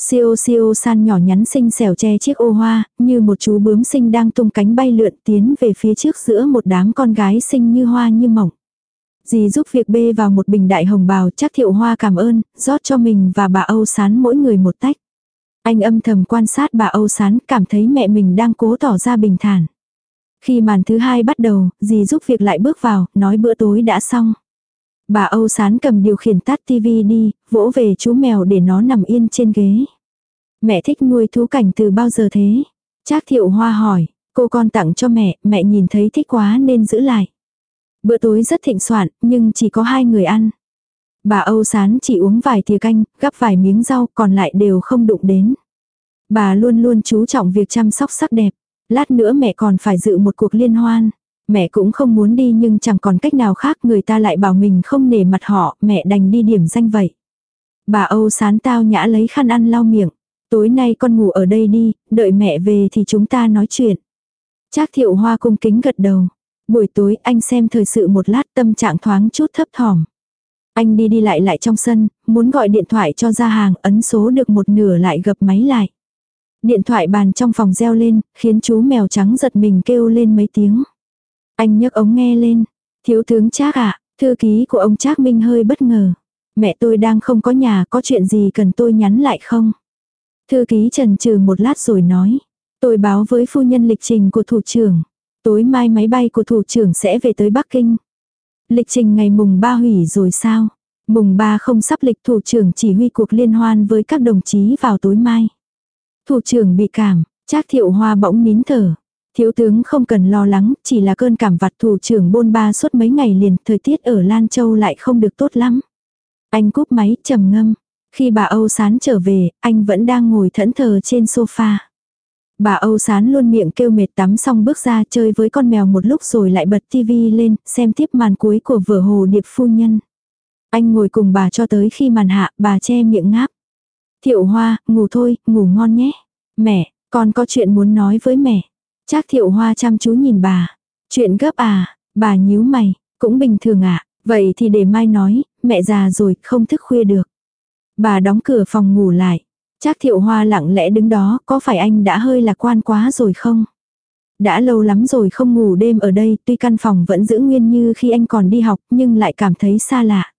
Siêu siêu san nhỏ nhắn xinh xẻo che chiếc ô hoa, như một chú bướm xinh đang tung cánh bay lượn tiến về phía trước giữa một đám con gái xinh như hoa như mỏng. Dì giúp việc bê vào một bình đại hồng bào chắc thiệu hoa cảm ơn, rót cho mình và bà Âu Sán mỗi người một tách. Anh âm thầm quan sát bà Âu Sán cảm thấy mẹ mình đang cố tỏ ra bình thản. Khi màn thứ hai bắt đầu, dì giúp việc lại bước vào, nói bữa tối đã xong. Bà Âu Sán cầm điều khiển tắt tivi đi, vỗ về chú mèo để nó nằm yên trên ghế. Mẹ thích nuôi thú cảnh từ bao giờ thế? Trác thiệu hoa hỏi, cô con tặng cho mẹ, mẹ nhìn thấy thích quá nên giữ lại. Bữa tối rất thịnh soạn, nhưng chỉ có hai người ăn. Bà Âu Sán chỉ uống vài thìa canh, gắp vài miếng rau, còn lại đều không đụng đến. Bà luôn luôn chú trọng việc chăm sóc sắc đẹp. Lát nữa mẹ còn phải dự một cuộc liên hoan. Mẹ cũng không muốn đi nhưng chẳng còn cách nào khác người ta lại bảo mình không nể mặt họ, mẹ đành đi điểm danh vậy. Bà Âu sán tao nhã lấy khăn ăn lau miệng. Tối nay con ngủ ở đây đi, đợi mẹ về thì chúng ta nói chuyện. Trác thiệu hoa cung kính gật đầu. Buổi tối anh xem thời sự một lát tâm trạng thoáng chút thấp thỏm. Anh đi đi lại lại trong sân, muốn gọi điện thoại cho ra hàng, ấn số được một nửa lại gập máy lại. Điện thoại bàn trong phòng reo lên, khiến chú mèo trắng giật mình kêu lên mấy tiếng. Anh nhấc ống nghe lên. Thiếu tướng Trác ạ, thư ký của ông Trác Minh hơi bất ngờ. Mẹ tôi đang không có nhà, có chuyện gì cần tôi nhắn lại không? Thư ký trần trừ một lát rồi nói. Tôi báo với phu nhân lịch trình của thủ trưởng. Tối mai máy bay của thủ trưởng sẽ về tới Bắc Kinh. Lịch trình ngày mùng 3 hủy rồi sao? Mùng 3 không sắp lịch thủ trưởng chỉ huy cuộc liên hoan với các đồng chí vào tối mai. Thủ trưởng bị cảm, Trác thiệu hoa bỗng nín thở. Thiếu tướng không cần lo lắng, chỉ là cơn cảm vặt thủ trưởng bôn ba suốt mấy ngày liền, thời tiết ở Lan Châu lại không được tốt lắm. Anh cúp máy, trầm ngâm. Khi bà Âu Sán trở về, anh vẫn đang ngồi thẫn thờ trên sofa. Bà Âu Sán luôn miệng kêu mệt tắm xong bước ra chơi với con mèo một lúc rồi lại bật tivi lên, xem tiếp màn cuối của vở Hồ Điệp Phu Nhân. Anh ngồi cùng bà cho tới khi màn hạ, bà che miệng ngáp. Thiệu Hoa, ngủ thôi, ngủ ngon nhé. Mẹ, con có chuyện muốn nói với mẹ. Trác Thiệu Hoa chăm chú nhìn bà. Chuyện gấp à, bà nhíu mày, cũng bình thường ạ. À. Vậy thì để mai nói, mẹ già rồi, không thức khuya được. Bà đóng cửa phòng ngủ lại. Trác thiệu hoa lặng lẽ đứng đó, có phải anh đã hơi lạc quan quá rồi không? Đã lâu lắm rồi không ngủ đêm ở đây, tuy căn phòng vẫn giữ nguyên như khi anh còn đi học, nhưng lại cảm thấy xa lạ.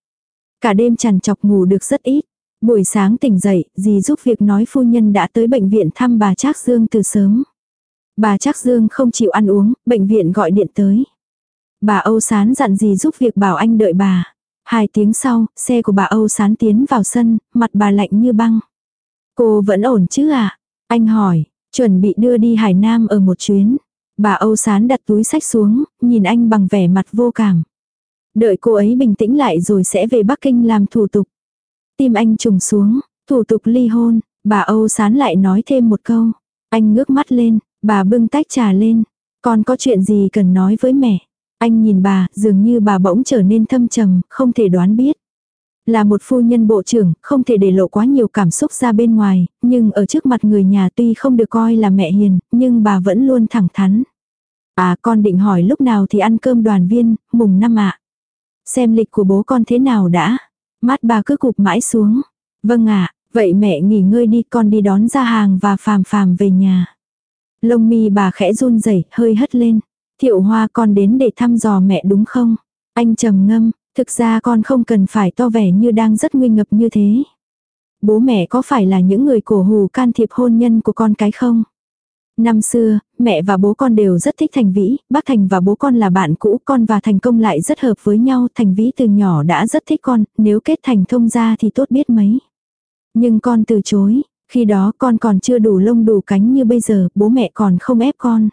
Cả đêm chằn chọc ngủ được rất ít. Buổi sáng tỉnh dậy, dì giúp việc nói phu nhân đã tới bệnh viện thăm bà Trác Dương từ sớm. Bà Trác Dương không chịu ăn uống, bệnh viện gọi điện tới. Bà Âu Sán dặn gì giúp việc bảo anh đợi bà. Hai tiếng sau, xe của bà Âu Sán tiến vào sân, mặt bà lạnh như băng. Cô vẫn ổn chứ à? Anh hỏi, chuẩn bị đưa đi Hải Nam ở một chuyến. Bà Âu Sán đặt túi sách xuống, nhìn anh bằng vẻ mặt vô cảm. Đợi cô ấy bình tĩnh lại rồi sẽ về Bắc Kinh làm thủ tục. Tim anh trùng xuống, thủ tục ly hôn, bà Âu Sán lại nói thêm một câu. Anh ngước mắt lên, bà bưng tách trà lên. Con có chuyện gì cần nói với mẹ? Anh nhìn bà, dường như bà bỗng trở nên thâm trầm, không thể đoán biết. Là một phu nhân bộ trưởng, không thể để lộ quá nhiều cảm xúc ra bên ngoài, nhưng ở trước mặt người nhà tuy không được coi là mẹ hiền, nhưng bà vẫn luôn thẳng thắn. À con định hỏi lúc nào thì ăn cơm đoàn viên, mùng năm ạ. Xem lịch của bố con thế nào đã. Mắt bà cứ cụp mãi xuống. Vâng ạ, vậy mẹ nghỉ ngơi đi con đi đón ra hàng và phàm phàm về nhà. Lông mi bà khẽ run rẩy hơi hất lên. Thiệu hoa con đến để thăm dò mẹ đúng không? Anh trầm ngâm, thực ra con không cần phải to vẻ như đang rất nguy ngập như thế. Bố mẹ có phải là những người cổ hù can thiệp hôn nhân của con cái không? Năm xưa, mẹ và bố con đều rất thích Thành Vĩ, bác Thành và bố con là bạn cũ, con và Thành Công lại rất hợp với nhau, Thành Vĩ từ nhỏ đã rất thích con, nếu kết thành thông ra thì tốt biết mấy. Nhưng con từ chối, khi đó con còn chưa đủ lông đủ cánh như bây giờ, bố mẹ còn không ép con.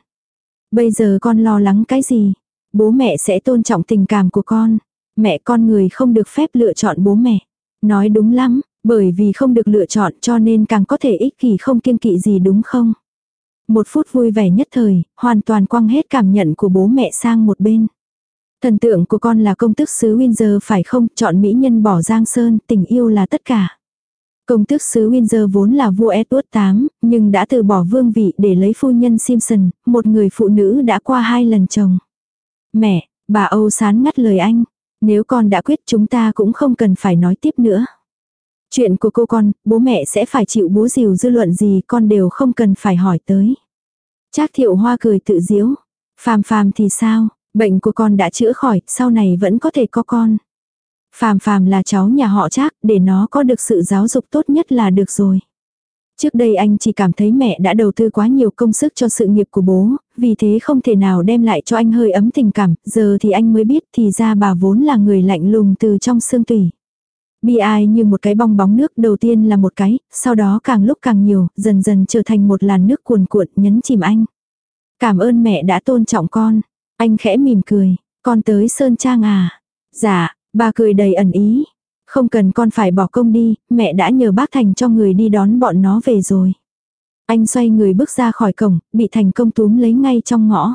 Bây giờ con lo lắng cái gì? Bố mẹ sẽ tôn trọng tình cảm của con. Mẹ con người không được phép lựa chọn bố mẹ. Nói đúng lắm, bởi vì không được lựa chọn cho nên càng có thể ích kỷ không kiêng kỵ gì đúng không? Một phút vui vẻ nhất thời, hoàn toàn quăng hết cảm nhận của bố mẹ sang một bên. Thần tượng của con là công tước xứ Windsor phải không? Chọn mỹ nhân bỏ Giang Sơn, tình yêu là tất cả. Công tước xứ Windsor vốn là vua Edward VIII, nhưng đã từ bỏ vương vị để lấy phu nhân Simpson, một người phụ nữ đã qua hai lần chồng. Mẹ, bà Âu sán ngắt lời anh. Nếu con đã quyết chúng ta cũng không cần phải nói tiếp nữa. Chuyện của cô con, bố mẹ sẽ phải chịu bố dìu dư luận gì con đều không cần phải hỏi tới. Trác thiệu hoa cười tự diễu. Phàm phàm thì sao, bệnh của con đã chữa khỏi, sau này vẫn có thể có con. Phàm phàm là cháu nhà họ Trác, để nó có được sự giáo dục tốt nhất là được rồi. Trước đây anh chỉ cảm thấy mẹ đã đầu tư quá nhiều công sức cho sự nghiệp của bố, vì thế không thể nào đem lại cho anh hơi ấm tình cảm, giờ thì anh mới biết thì ra bà vốn là người lạnh lùng từ trong xương tủy. Bi ai như một cái bong bóng nước đầu tiên là một cái, sau đó càng lúc càng nhiều, dần dần trở thành một làn nước cuồn cuộn nhấn chìm anh. Cảm ơn mẹ đã tôn trọng con. Anh khẽ mỉm cười, con tới Sơn Trang à? Dạ, bà cười đầy ẩn ý. Không cần con phải bỏ công đi, mẹ đã nhờ bác Thành cho người đi đón bọn nó về rồi. Anh xoay người bước ra khỏi cổng, bị Thành công túm lấy ngay trong ngõ.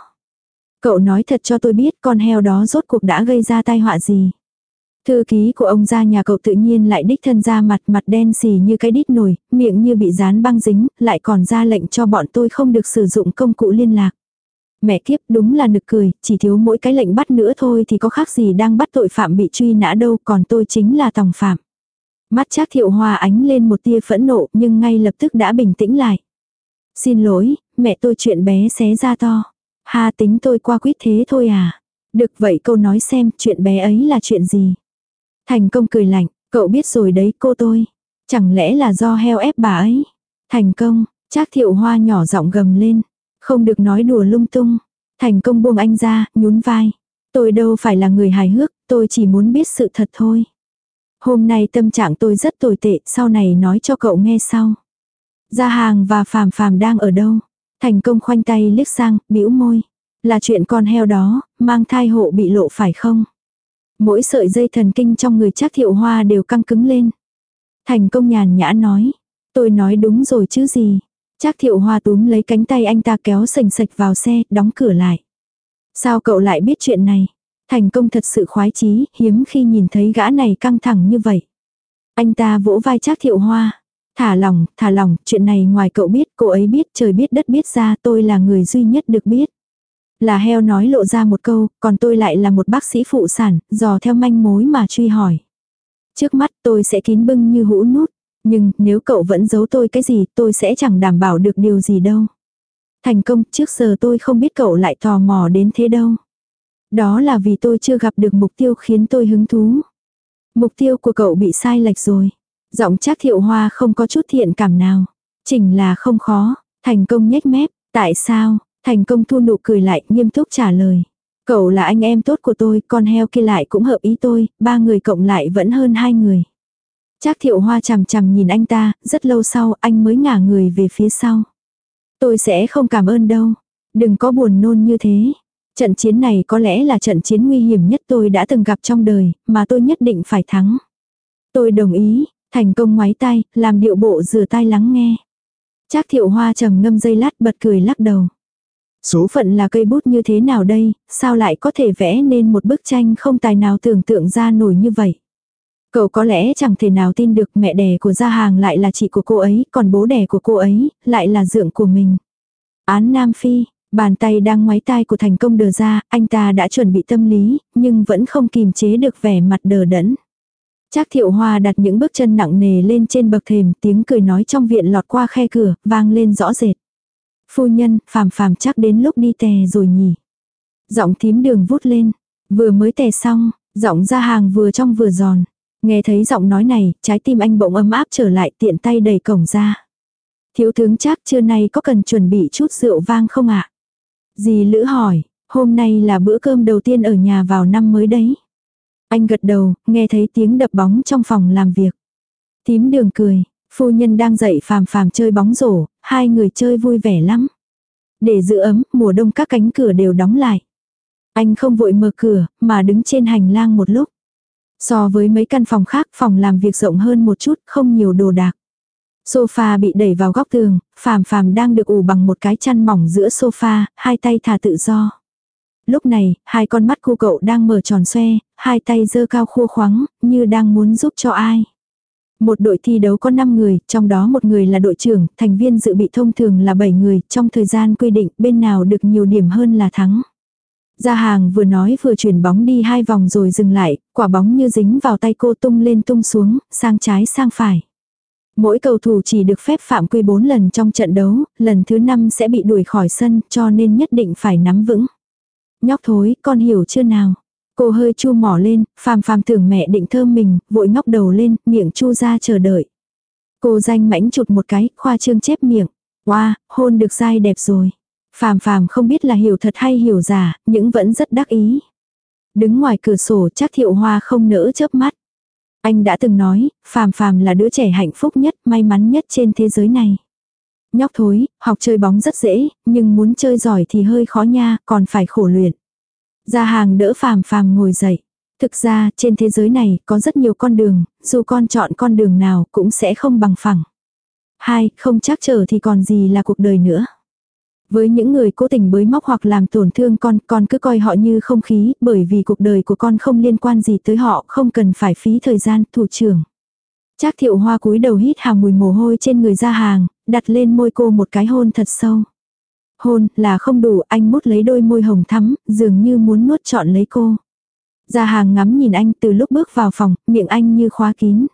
Cậu nói thật cho tôi biết con heo đó rốt cuộc đã gây ra tai họa gì. Thư ký của ông ra nhà cậu tự nhiên lại đích thân ra mặt mặt đen xì như cái đít nồi, miệng như bị dán băng dính, lại còn ra lệnh cho bọn tôi không được sử dụng công cụ liên lạc. Mẹ kiếp đúng là nực cười, chỉ thiếu mỗi cái lệnh bắt nữa thôi thì có khác gì đang bắt tội phạm bị truy nã đâu, còn tôi chính là tòng phạm. Mắt chắc thiệu hoa ánh lên một tia phẫn nộ nhưng ngay lập tức đã bình tĩnh lại. Xin lỗi, mẹ tôi chuyện bé xé ra to. Ha tính tôi qua quyết thế thôi à. Được vậy câu nói xem chuyện bé ấy là chuyện gì. Thành công cười lạnh, cậu biết rồi đấy cô tôi. Chẳng lẽ là do heo ép bà ấy. Thành công, Trác thiệu hoa nhỏ giọng gầm lên. Không được nói đùa lung tung. Thành công buông anh ra, nhún vai. Tôi đâu phải là người hài hước, tôi chỉ muốn biết sự thật thôi. Hôm nay tâm trạng tôi rất tồi tệ, sau này nói cho cậu nghe sau. Gia hàng và phàm phàm đang ở đâu? Thành công khoanh tay liếc sang, bĩu môi. Là chuyện con heo đó, mang thai hộ bị lộ phải không? Mỗi sợi dây thần kinh trong người chắc thiệu hoa đều căng cứng lên. Thành công nhàn nhã nói. Tôi nói đúng rồi chứ gì. Chắc thiệu hoa túm lấy cánh tay anh ta kéo sành sạch vào xe, đóng cửa lại. Sao cậu lại biết chuyện này? Thành công thật sự khoái chí, hiếm khi nhìn thấy gã này căng thẳng như vậy. Anh ta vỗ vai Trác Thiệu Hoa. Thả lòng, thả lòng, chuyện này ngoài cậu biết, cô ấy biết, trời biết đất biết ra, tôi là người duy nhất được biết. Là heo nói lộ ra một câu, còn tôi lại là một bác sĩ phụ sản, dò theo manh mối mà truy hỏi. Trước mắt tôi sẽ kín bưng như hũ nút, nhưng nếu cậu vẫn giấu tôi cái gì tôi sẽ chẳng đảm bảo được điều gì đâu. Thành công trước giờ tôi không biết cậu lại tò mò đến thế đâu. Đó là vì tôi chưa gặp được mục tiêu khiến tôi hứng thú. Mục tiêu của cậu bị sai lệch rồi. Giọng chắc thiệu hoa không có chút thiện cảm nào. Chỉnh là không khó. Thành công nhếch mép. Tại sao? Thành công thu nụ cười lại nghiêm túc trả lời. Cậu là anh em tốt của tôi, con heo kia lại cũng hợp ý tôi, ba người cộng lại vẫn hơn hai người. Trác thiệu hoa chằm chằm nhìn anh ta, rất lâu sau anh mới ngả người về phía sau. Tôi sẽ không cảm ơn đâu. Đừng có buồn nôn như thế. Trận chiến này có lẽ là trận chiến nguy hiểm nhất tôi đã từng gặp trong đời, mà tôi nhất định phải thắng. Tôi đồng ý, thành công ngoái tay, làm điệu bộ rửa tay lắng nghe. Trác thiệu hoa trầm ngâm dây lát bật cười lắc đầu. Số phận là cây bút như thế nào đây, sao lại có thể vẽ nên một bức tranh không tài nào tưởng tượng ra nổi như vậy. Cậu có lẽ chẳng thể nào tin được mẹ đẻ của gia hàng lại là chị của cô ấy, còn bố đẻ của cô ấy, lại là dượng của mình. Án Nam Phi, bàn tay đang ngoái tai của thành công đờ ra, anh ta đã chuẩn bị tâm lý, nhưng vẫn không kìm chế được vẻ mặt đờ đẫn. Trác thiệu hoa đặt những bước chân nặng nề lên trên bậc thềm, tiếng cười nói trong viện lọt qua khe cửa, vang lên rõ rệt. Phu nhân, phàm phàm chắc đến lúc đi tè rồi nhỉ. Giọng thím đường vút lên, vừa mới tè xong, giọng ra hàng vừa trong vừa giòn. Nghe thấy giọng nói này, trái tim anh bỗng ấm áp trở lại tiện tay đẩy cổng ra. Thiếu tướng chắc trưa nay có cần chuẩn bị chút rượu vang không ạ? Dì Lữ hỏi, hôm nay là bữa cơm đầu tiên ở nhà vào năm mới đấy. Anh gật đầu, nghe thấy tiếng đập bóng trong phòng làm việc. Tím đường cười, phu nhân đang dậy phàm phàm chơi bóng rổ, hai người chơi vui vẻ lắm. Để giữ ấm, mùa đông các cánh cửa đều đóng lại. Anh không vội mở cửa, mà đứng trên hành lang một lúc. So với mấy căn phòng khác, phòng làm việc rộng hơn một chút, không nhiều đồ đạc. Sofa bị đẩy vào góc tường, phàm phàm đang được ủ bằng một cái chăn mỏng giữa sofa, hai tay thả tự do. Lúc này, hai con mắt cô cậu đang mở tròn xoe, hai tay giơ cao khua khoắng, như đang muốn giúp cho ai. Một đội thi đấu có 5 người, trong đó một người là đội trưởng, thành viên dự bị thông thường là 7 người, trong thời gian quy định bên nào được nhiều điểm hơn là thắng. Gia hàng vừa nói vừa chuyển bóng đi hai vòng rồi dừng lại, quả bóng như dính vào tay cô tung lên tung xuống, sang trái sang phải. Mỗi cầu thủ chỉ được phép phạm quy 4 lần trong trận đấu, lần thứ 5 sẽ bị đuổi khỏi sân cho nên nhất định phải nắm vững. Nhóc thối, con hiểu chưa nào? Cô hơi chu mỏ lên, phàm phàm tưởng mẹ định thơm mình, vội ngóc đầu lên, miệng chu ra chờ đợi. Cô danh mãnh chụt một cái, khoa trương chép miệng. Wow, hôn được dai đẹp rồi. Phàm phàm không biết là hiểu thật hay hiểu giả, nhưng vẫn rất đắc ý. Đứng ngoài cửa sổ chắc thiệu hoa không nỡ chớp mắt. Anh đã từng nói, phàm phàm là đứa trẻ hạnh phúc nhất, may mắn nhất trên thế giới này. Nhóc thối, học chơi bóng rất dễ, nhưng muốn chơi giỏi thì hơi khó nha, còn phải khổ luyện. Gia hàng đỡ phàm phàm ngồi dậy. Thực ra, trên thế giới này, có rất nhiều con đường, dù con chọn con đường nào cũng sẽ không bằng phẳng. Hai, không chắc trở thì còn gì là cuộc đời nữa. Với những người cố tình bới móc hoặc làm tổn thương con, con cứ coi họ như không khí, bởi vì cuộc đời của con không liên quan gì tới họ, không cần phải phí thời gian, thủ trưởng. Trác thiệu hoa cúi đầu hít hà mùi mồ hôi trên người ra hàng, đặt lên môi cô một cái hôn thật sâu. Hôn là không đủ, anh mút lấy đôi môi hồng thắm, dường như muốn nuốt trọn lấy cô. Ra hàng ngắm nhìn anh từ lúc bước vào phòng, miệng anh như khóa kín.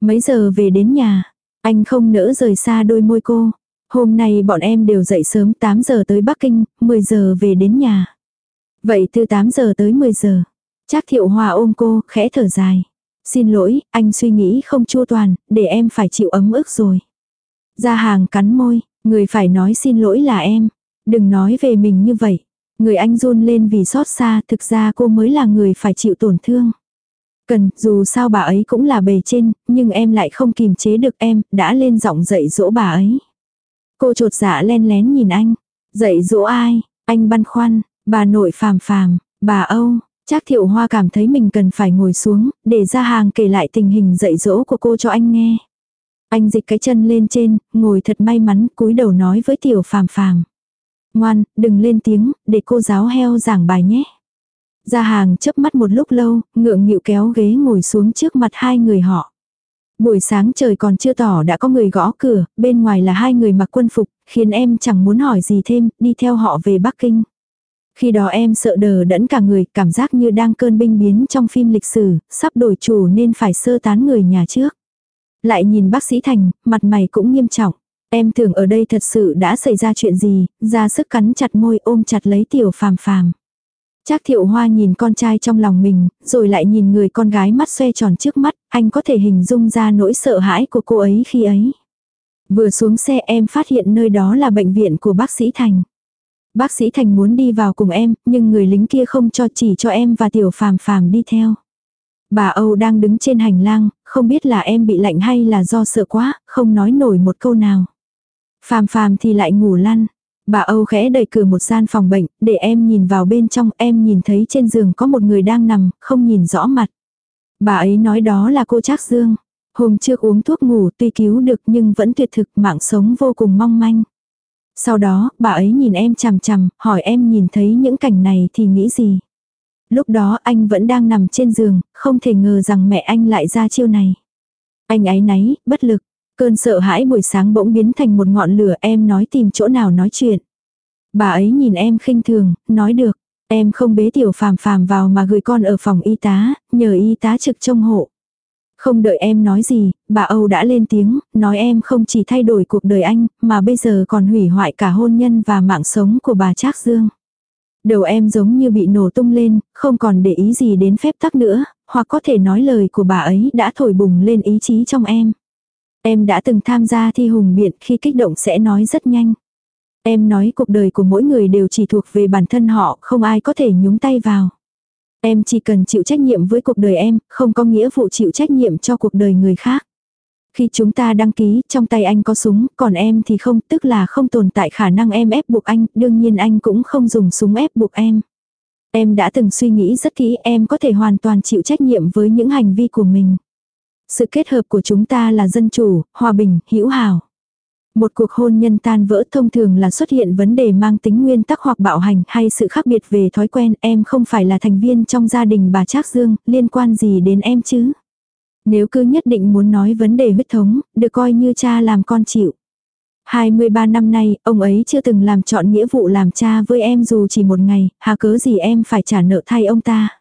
Mấy giờ về đến nhà, anh không nỡ rời xa đôi môi cô. Hôm nay bọn em đều dậy sớm 8 giờ tới Bắc Kinh, 10 giờ về đến nhà. Vậy từ 8 giờ tới 10 giờ. Trác thiệu hòa ôm cô, khẽ thở dài. Xin lỗi, anh suy nghĩ không chua toàn, để em phải chịu ấm ức rồi. Ra hàng cắn môi, Người phải nói xin lỗi là em. Đừng nói về mình như vậy. Người anh run lên vì xót xa, thực ra cô mới là người phải chịu tổn thương. Cần, dù sao bà ấy cũng là bề trên, nhưng em lại không kìm chế được em, đã lên giọng dạy dỗ bà ấy. Cô trột dạ len lén nhìn anh. Dạy dỗ ai? Anh băn khoăn, bà nội phàm phàm, bà Âu. Trác thiệu hoa cảm thấy mình cần phải ngồi xuống, để ra hàng kể lại tình hình dạy dỗ của cô cho anh nghe. Anh dịch cái chân lên trên, ngồi thật may mắn, cúi đầu nói với tiểu phàm phàm. Ngoan, đừng lên tiếng, để cô giáo heo giảng bài nhé. Gia hàng chớp mắt một lúc lâu, ngượng nghịu kéo ghế ngồi xuống trước mặt hai người họ. Buổi sáng trời còn chưa tỏ đã có người gõ cửa, bên ngoài là hai người mặc quân phục, khiến em chẳng muốn hỏi gì thêm, đi theo họ về Bắc Kinh. Khi đó em sợ đờ đẫn cả người, cảm giác như đang cơn binh biến trong phim lịch sử, sắp đổi chủ nên phải sơ tán người nhà trước. Lại nhìn bác sĩ Thành, mặt mày cũng nghiêm trọng. Em tưởng ở đây thật sự đã xảy ra chuyện gì, ra sức cắn chặt môi ôm chặt lấy tiểu phàm phàm. Trác thiệu hoa nhìn con trai trong lòng mình, rồi lại nhìn người con gái mắt xoe tròn trước mắt, anh có thể hình dung ra nỗi sợ hãi của cô ấy khi ấy. Vừa xuống xe em phát hiện nơi đó là bệnh viện của bác sĩ Thành. Bác sĩ Thành muốn đi vào cùng em, nhưng người lính kia không cho chỉ cho em và tiểu phàm phàm đi theo. Bà Âu đang đứng trên hành lang, không biết là em bị lạnh hay là do sợ quá, không nói nổi một câu nào. Phàm phàm thì lại ngủ lăn. Bà Âu khẽ đẩy cửa một gian phòng bệnh, để em nhìn vào bên trong, em nhìn thấy trên giường có một người đang nằm, không nhìn rõ mặt. Bà ấy nói đó là cô Trác Dương. Hôm trước uống thuốc ngủ tuy cứu được nhưng vẫn tuyệt thực mạng sống vô cùng mong manh. Sau đó, bà ấy nhìn em chằm chằm, hỏi em nhìn thấy những cảnh này thì nghĩ gì. Lúc đó anh vẫn đang nằm trên giường, không thể ngờ rằng mẹ anh lại ra chiêu này. Anh ấy náy, bất lực. Cơn sợ hãi buổi sáng bỗng biến thành một ngọn lửa em nói tìm chỗ nào nói chuyện. Bà ấy nhìn em khinh thường, nói được. Em không bế tiểu phàm phàm vào mà gửi con ở phòng y tá, nhờ y tá trực trông hộ. Không đợi em nói gì, bà Âu đã lên tiếng, nói em không chỉ thay đổi cuộc đời anh, mà bây giờ còn hủy hoại cả hôn nhân và mạng sống của bà Trác Dương. Đầu em giống như bị nổ tung lên, không còn để ý gì đến phép tắc nữa, hoặc có thể nói lời của bà ấy đã thổi bùng lên ý chí trong em. Em đã từng tham gia thi hùng biện khi kích động sẽ nói rất nhanh. Em nói cuộc đời của mỗi người đều chỉ thuộc về bản thân họ, không ai có thể nhúng tay vào. Em chỉ cần chịu trách nhiệm với cuộc đời em, không có nghĩa vụ chịu trách nhiệm cho cuộc đời người khác. Khi chúng ta đăng ký, trong tay anh có súng, còn em thì không, tức là không tồn tại khả năng em ép buộc anh, đương nhiên anh cũng không dùng súng ép buộc em. Em đã từng suy nghĩ rất kỹ, em có thể hoàn toàn chịu trách nhiệm với những hành vi của mình. Sự kết hợp của chúng ta là dân chủ, hòa bình, hữu hảo. Một cuộc hôn nhân tan vỡ thông thường là xuất hiện vấn đề mang tính nguyên tắc hoặc bạo hành hay sự khác biệt về thói quen em không phải là thành viên trong gia đình bà Trác Dương, liên quan gì đến em chứ? Nếu cứ nhất định muốn nói vấn đề huyết thống, được coi như cha làm con chịu. 23 năm nay, ông ấy chưa từng làm chọn nghĩa vụ làm cha với em dù chỉ một ngày, hà cớ gì em phải trả nợ thay ông ta.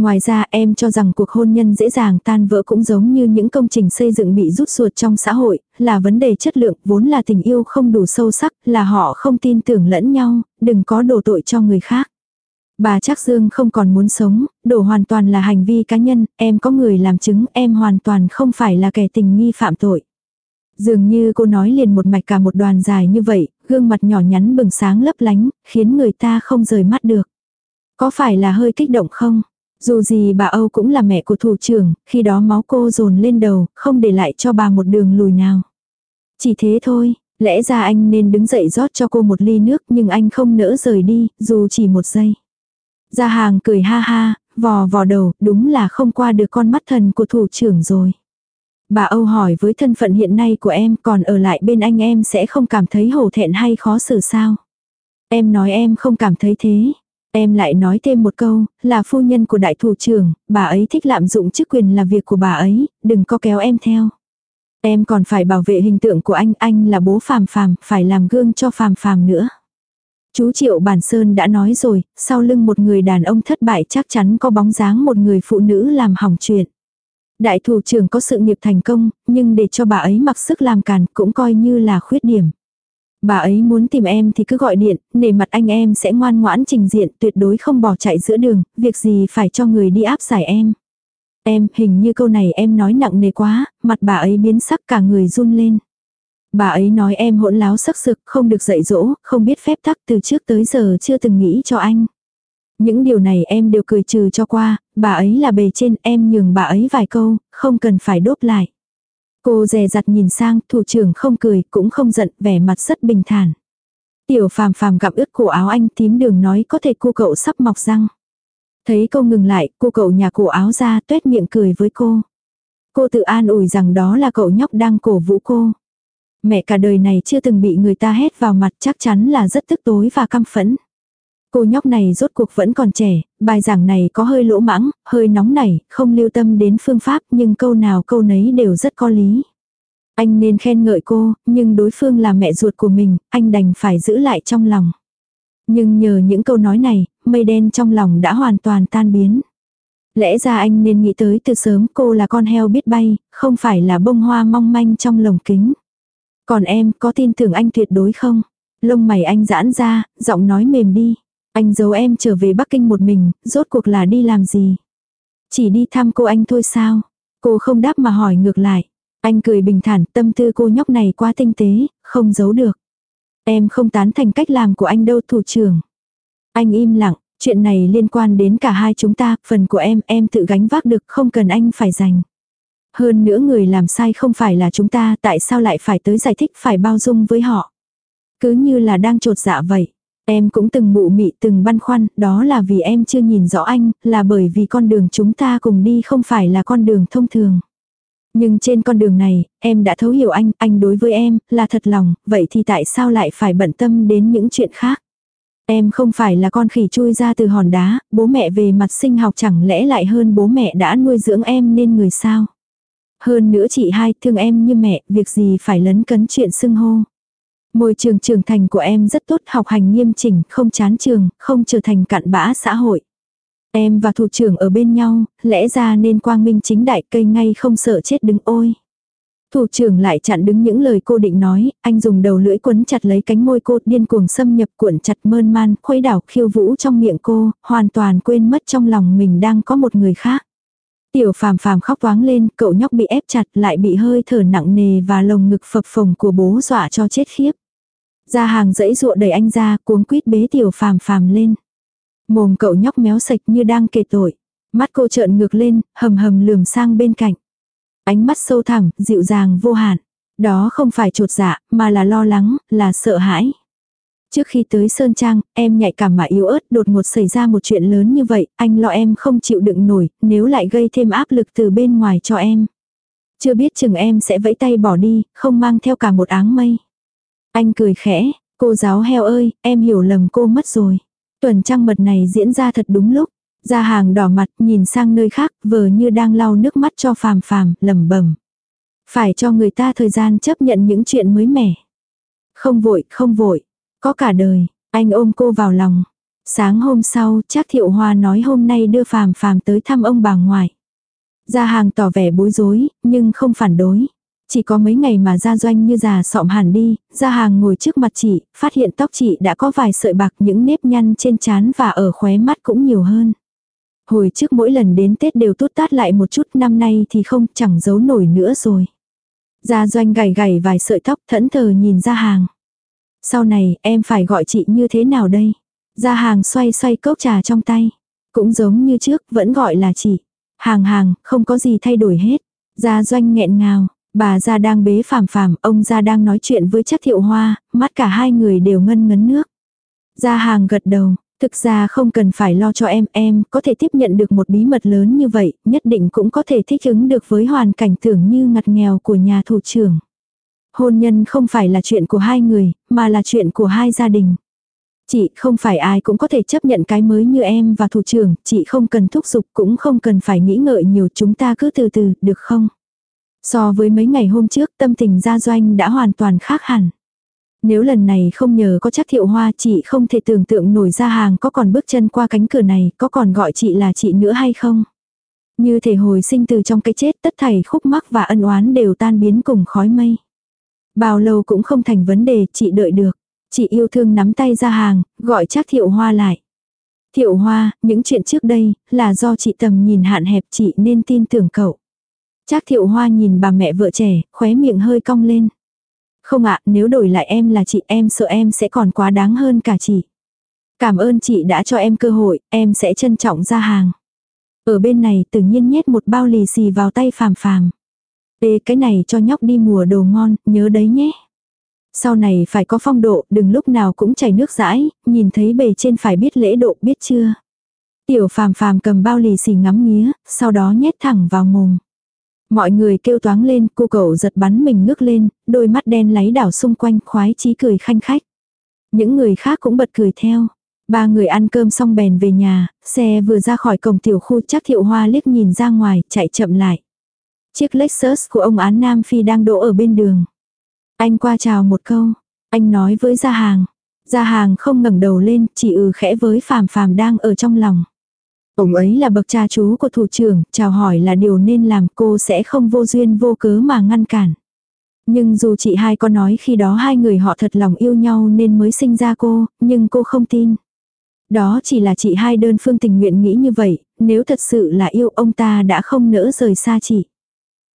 Ngoài ra em cho rằng cuộc hôn nhân dễ dàng tan vỡ cũng giống như những công trình xây dựng bị rút ruột trong xã hội, là vấn đề chất lượng, vốn là tình yêu không đủ sâu sắc, là họ không tin tưởng lẫn nhau, đừng có đổ tội cho người khác. Bà Trác Dương không còn muốn sống, đổ hoàn toàn là hành vi cá nhân, em có người làm chứng, em hoàn toàn không phải là kẻ tình nghi phạm tội. Dường như cô nói liền một mạch cả một đoàn dài như vậy, gương mặt nhỏ nhắn bừng sáng lấp lánh, khiến người ta không rời mắt được. Có phải là hơi kích động không? Dù gì bà Âu cũng là mẹ của thủ trưởng, khi đó máu cô dồn lên đầu, không để lại cho bà một đường lùi nào. Chỉ thế thôi, lẽ ra anh nên đứng dậy rót cho cô một ly nước nhưng anh không nỡ rời đi, dù chỉ một giây. Gia hàng cười ha ha, vò vò đầu, đúng là không qua được con mắt thần của thủ trưởng rồi. Bà Âu hỏi với thân phận hiện nay của em còn ở lại bên anh em sẽ không cảm thấy hổ thẹn hay khó xử sao. Em nói em không cảm thấy thế. Em lại nói thêm một câu, là phu nhân của đại thủ trưởng, bà ấy thích lạm dụng chức quyền là việc của bà ấy, đừng có kéo em theo. Em còn phải bảo vệ hình tượng của anh, anh là bố phàm phàm, phải làm gương cho phàm phàm nữa. Chú Triệu Bản Sơn đã nói rồi, sau lưng một người đàn ông thất bại chắc chắn có bóng dáng một người phụ nữ làm hỏng chuyện. Đại thủ trưởng có sự nghiệp thành công, nhưng để cho bà ấy mặc sức làm càn cũng coi như là khuyết điểm. Bà ấy muốn tìm em thì cứ gọi điện, nể mặt anh em sẽ ngoan ngoãn trình diện tuyệt đối không bỏ chạy giữa đường, việc gì phải cho người đi áp giải em. Em, hình như câu này em nói nặng nề quá, mặt bà ấy biến sắc cả người run lên. Bà ấy nói em hỗn láo sắc sực, không được dạy dỗ, không biết phép tắc từ trước tới giờ chưa từng nghĩ cho anh. Những điều này em đều cười trừ cho qua, bà ấy là bề trên em nhường bà ấy vài câu, không cần phải đốt lại. Cô dè dặt nhìn sang, thủ trưởng không cười, cũng không giận, vẻ mặt rất bình thản. Tiểu phàm phàm gặp ướt cổ áo anh tím đường nói có thể cô cậu sắp mọc răng. Thấy cô ngừng lại, cô cậu nhà cổ áo ra tuét miệng cười với cô. Cô tự an ủi rằng đó là cậu nhóc đang cổ vũ cô. Mẹ cả đời này chưa từng bị người ta hét vào mặt chắc chắn là rất tức tối và căm phẫn. Cô nhóc này rốt cuộc vẫn còn trẻ, bài giảng này có hơi lỗ mãng, hơi nóng nảy, không lưu tâm đến phương pháp nhưng câu nào câu nấy đều rất có lý. Anh nên khen ngợi cô, nhưng đối phương là mẹ ruột của mình, anh đành phải giữ lại trong lòng. Nhưng nhờ những câu nói này, mây đen trong lòng đã hoàn toàn tan biến. Lẽ ra anh nên nghĩ tới từ sớm cô là con heo biết bay, không phải là bông hoa mong manh trong lồng kính. Còn em có tin tưởng anh tuyệt đối không? Lông mày anh giãn ra, giọng nói mềm đi. Anh giấu em trở về Bắc Kinh một mình, rốt cuộc là đi làm gì? Chỉ đi thăm cô anh thôi sao? Cô không đáp mà hỏi ngược lại. Anh cười bình thản, tâm tư cô nhóc này quá tinh tế, không giấu được. Em không tán thành cách làm của anh đâu thủ trưởng. Anh im lặng, chuyện này liên quan đến cả hai chúng ta, phần của em em tự gánh vác được không cần anh phải dành. Hơn nữa người làm sai không phải là chúng ta, tại sao lại phải tới giải thích phải bao dung với họ. Cứ như là đang trột dạ vậy. Em cũng từng mụ mị từng băn khoăn, đó là vì em chưa nhìn rõ anh, là bởi vì con đường chúng ta cùng đi không phải là con đường thông thường. Nhưng trên con đường này, em đã thấu hiểu anh, anh đối với em, là thật lòng, vậy thì tại sao lại phải bận tâm đến những chuyện khác? Em không phải là con khỉ chui ra từ hòn đá, bố mẹ về mặt sinh học chẳng lẽ lại hơn bố mẹ đã nuôi dưỡng em nên người sao? Hơn nữa chị hai thương em như mẹ, việc gì phải lấn cấn chuyện xưng hô. Môi trường trưởng thành của em rất tốt học hành nghiêm chỉnh, không chán trường, không trở thành cặn bã xã hội. Em và thủ trưởng ở bên nhau, lẽ ra nên quang minh chính đại cây ngay không sợ chết đứng ôi. Thủ trưởng lại chặn đứng những lời cô định nói, anh dùng đầu lưỡi quấn chặt lấy cánh môi cô điên cuồng xâm nhập cuộn chặt mơn man, khuấy đảo khiêu vũ trong miệng cô, hoàn toàn quên mất trong lòng mình đang có một người khác. Tiểu phàm phàm khóc toáng lên, cậu nhóc bị ép chặt lại bị hơi thở nặng nề và lồng ngực phập phồng của bố dọa cho chết khiếp. Ra hàng dãy ruộ đẩy anh ra, cuống quýt bế tiểu phàm phàm lên. Mồm cậu nhóc méo sạch như đang kể tội. Mắt cô trợn ngược lên, hầm hầm lườm sang bên cạnh. Ánh mắt sâu thẳm, dịu dàng vô hạn. Đó không phải trột dạ, mà là lo lắng, là sợ hãi. Trước khi tới Sơn Trang, em nhạy cảm mà yếu ớt đột ngột xảy ra một chuyện lớn như vậy, anh lo em không chịu đựng nổi, nếu lại gây thêm áp lực từ bên ngoài cho em. Chưa biết chừng em sẽ vẫy tay bỏ đi, không mang theo cả một áng mây. Anh cười khẽ, cô giáo heo ơi, em hiểu lầm cô mất rồi. Tuần trăng mật này diễn ra thật đúng lúc. Ra hàng đỏ mặt nhìn sang nơi khác vờ như đang lau nước mắt cho phàm phàm, lầm bẩm Phải cho người ta thời gian chấp nhận những chuyện mới mẻ. Không vội, không vội. Có cả đời, anh ôm cô vào lòng. Sáng hôm sau, chắc thiệu hoa nói hôm nay đưa phàm phàm tới thăm ông bà ngoại. Gia hàng tỏ vẻ bối rối, nhưng không phản đối. Chỉ có mấy ngày mà ra doanh như già sọm hẳn đi, ra hàng ngồi trước mặt chị, phát hiện tóc chị đã có vài sợi bạc những nếp nhăn trên trán và ở khóe mắt cũng nhiều hơn. Hồi trước mỗi lần đến Tết đều tút tát lại một chút năm nay thì không chẳng giấu nổi nữa rồi. gia doanh gầy gầy vài sợi tóc thẫn thờ nhìn ra hàng. Sau này em phải gọi chị như thế nào đây? Ra hàng xoay xoay cốc trà trong tay. Cũng giống như trước vẫn gọi là chị. Hàng hàng không có gì thay đổi hết. gia doanh nghẹn ngào. Bà ra đang bế phàm phàm, ông ra đang nói chuyện với chắc thiệu hoa, mắt cả hai người đều ngân ngấn nước. Ra hàng gật đầu, thực ra không cần phải lo cho em, em có thể tiếp nhận được một bí mật lớn như vậy, nhất định cũng có thể thích ứng được với hoàn cảnh tưởng như ngặt nghèo của nhà thủ trưởng. Hôn nhân không phải là chuyện của hai người, mà là chuyện của hai gia đình. Chị không phải ai cũng có thể chấp nhận cái mới như em và thủ trưởng, chị không cần thúc giục cũng không cần phải nghĩ ngợi nhiều chúng ta cứ từ từ, được không? So với mấy ngày hôm trước tâm tình gia doanh đã hoàn toàn khác hẳn. Nếu lần này không nhờ có chắc thiệu hoa chị không thể tưởng tượng nổi ra hàng có còn bước chân qua cánh cửa này, có còn gọi chị là chị nữa hay không. Như thể hồi sinh từ trong cái chết tất thảy khúc mắc và ân oán đều tan biến cùng khói mây. Bao lâu cũng không thành vấn đề, chị đợi được. Chị yêu thương nắm tay ra hàng, gọi chắc thiệu hoa lại. Thiệu hoa, những chuyện trước đây, là do chị tầm nhìn hạn hẹp chị nên tin tưởng cậu. Trác thiệu hoa nhìn bà mẹ vợ trẻ, khóe miệng hơi cong lên. Không ạ, nếu đổi lại em là chị em sợ em sẽ còn quá đáng hơn cả chị. Cảm ơn chị đã cho em cơ hội, em sẽ trân trọng ra hàng. Ở bên này tự nhiên nhét một bao lì xì vào tay phàm phàm. Ê cái này cho nhóc đi mùa đồ ngon, nhớ đấy nhé. Sau này phải có phong độ, đừng lúc nào cũng chảy nước rãi, nhìn thấy bề trên phải biết lễ độ biết chưa. Tiểu phàm phàm cầm bao lì xì ngắm nghía, sau đó nhét thẳng vào mồm. Mọi người kêu toáng lên, cô cậu giật bắn mình ngước lên, đôi mắt đen láy đảo xung quanh khoái chí cười khanh khách. Những người khác cũng bật cười theo. Ba người ăn cơm xong bèn về nhà, xe vừa ra khỏi cổng tiểu khu chắc thiệu hoa liếc nhìn ra ngoài, chạy chậm lại. Chiếc Lexus của ông án Nam Phi đang đỗ ở bên đường. Anh qua chào một câu, anh nói với gia hàng. Gia hàng không ngẩng đầu lên, chỉ ừ khẽ với phàm phàm đang ở trong lòng. Ông ấy là bậc cha chú của thủ trưởng, chào hỏi là điều nên làm cô sẽ không vô duyên vô cớ mà ngăn cản. Nhưng dù chị hai có nói khi đó hai người họ thật lòng yêu nhau nên mới sinh ra cô, nhưng cô không tin. Đó chỉ là chị hai đơn phương tình nguyện nghĩ như vậy, nếu thật sự là yêu ông ta đã không nỡ rời xa chị.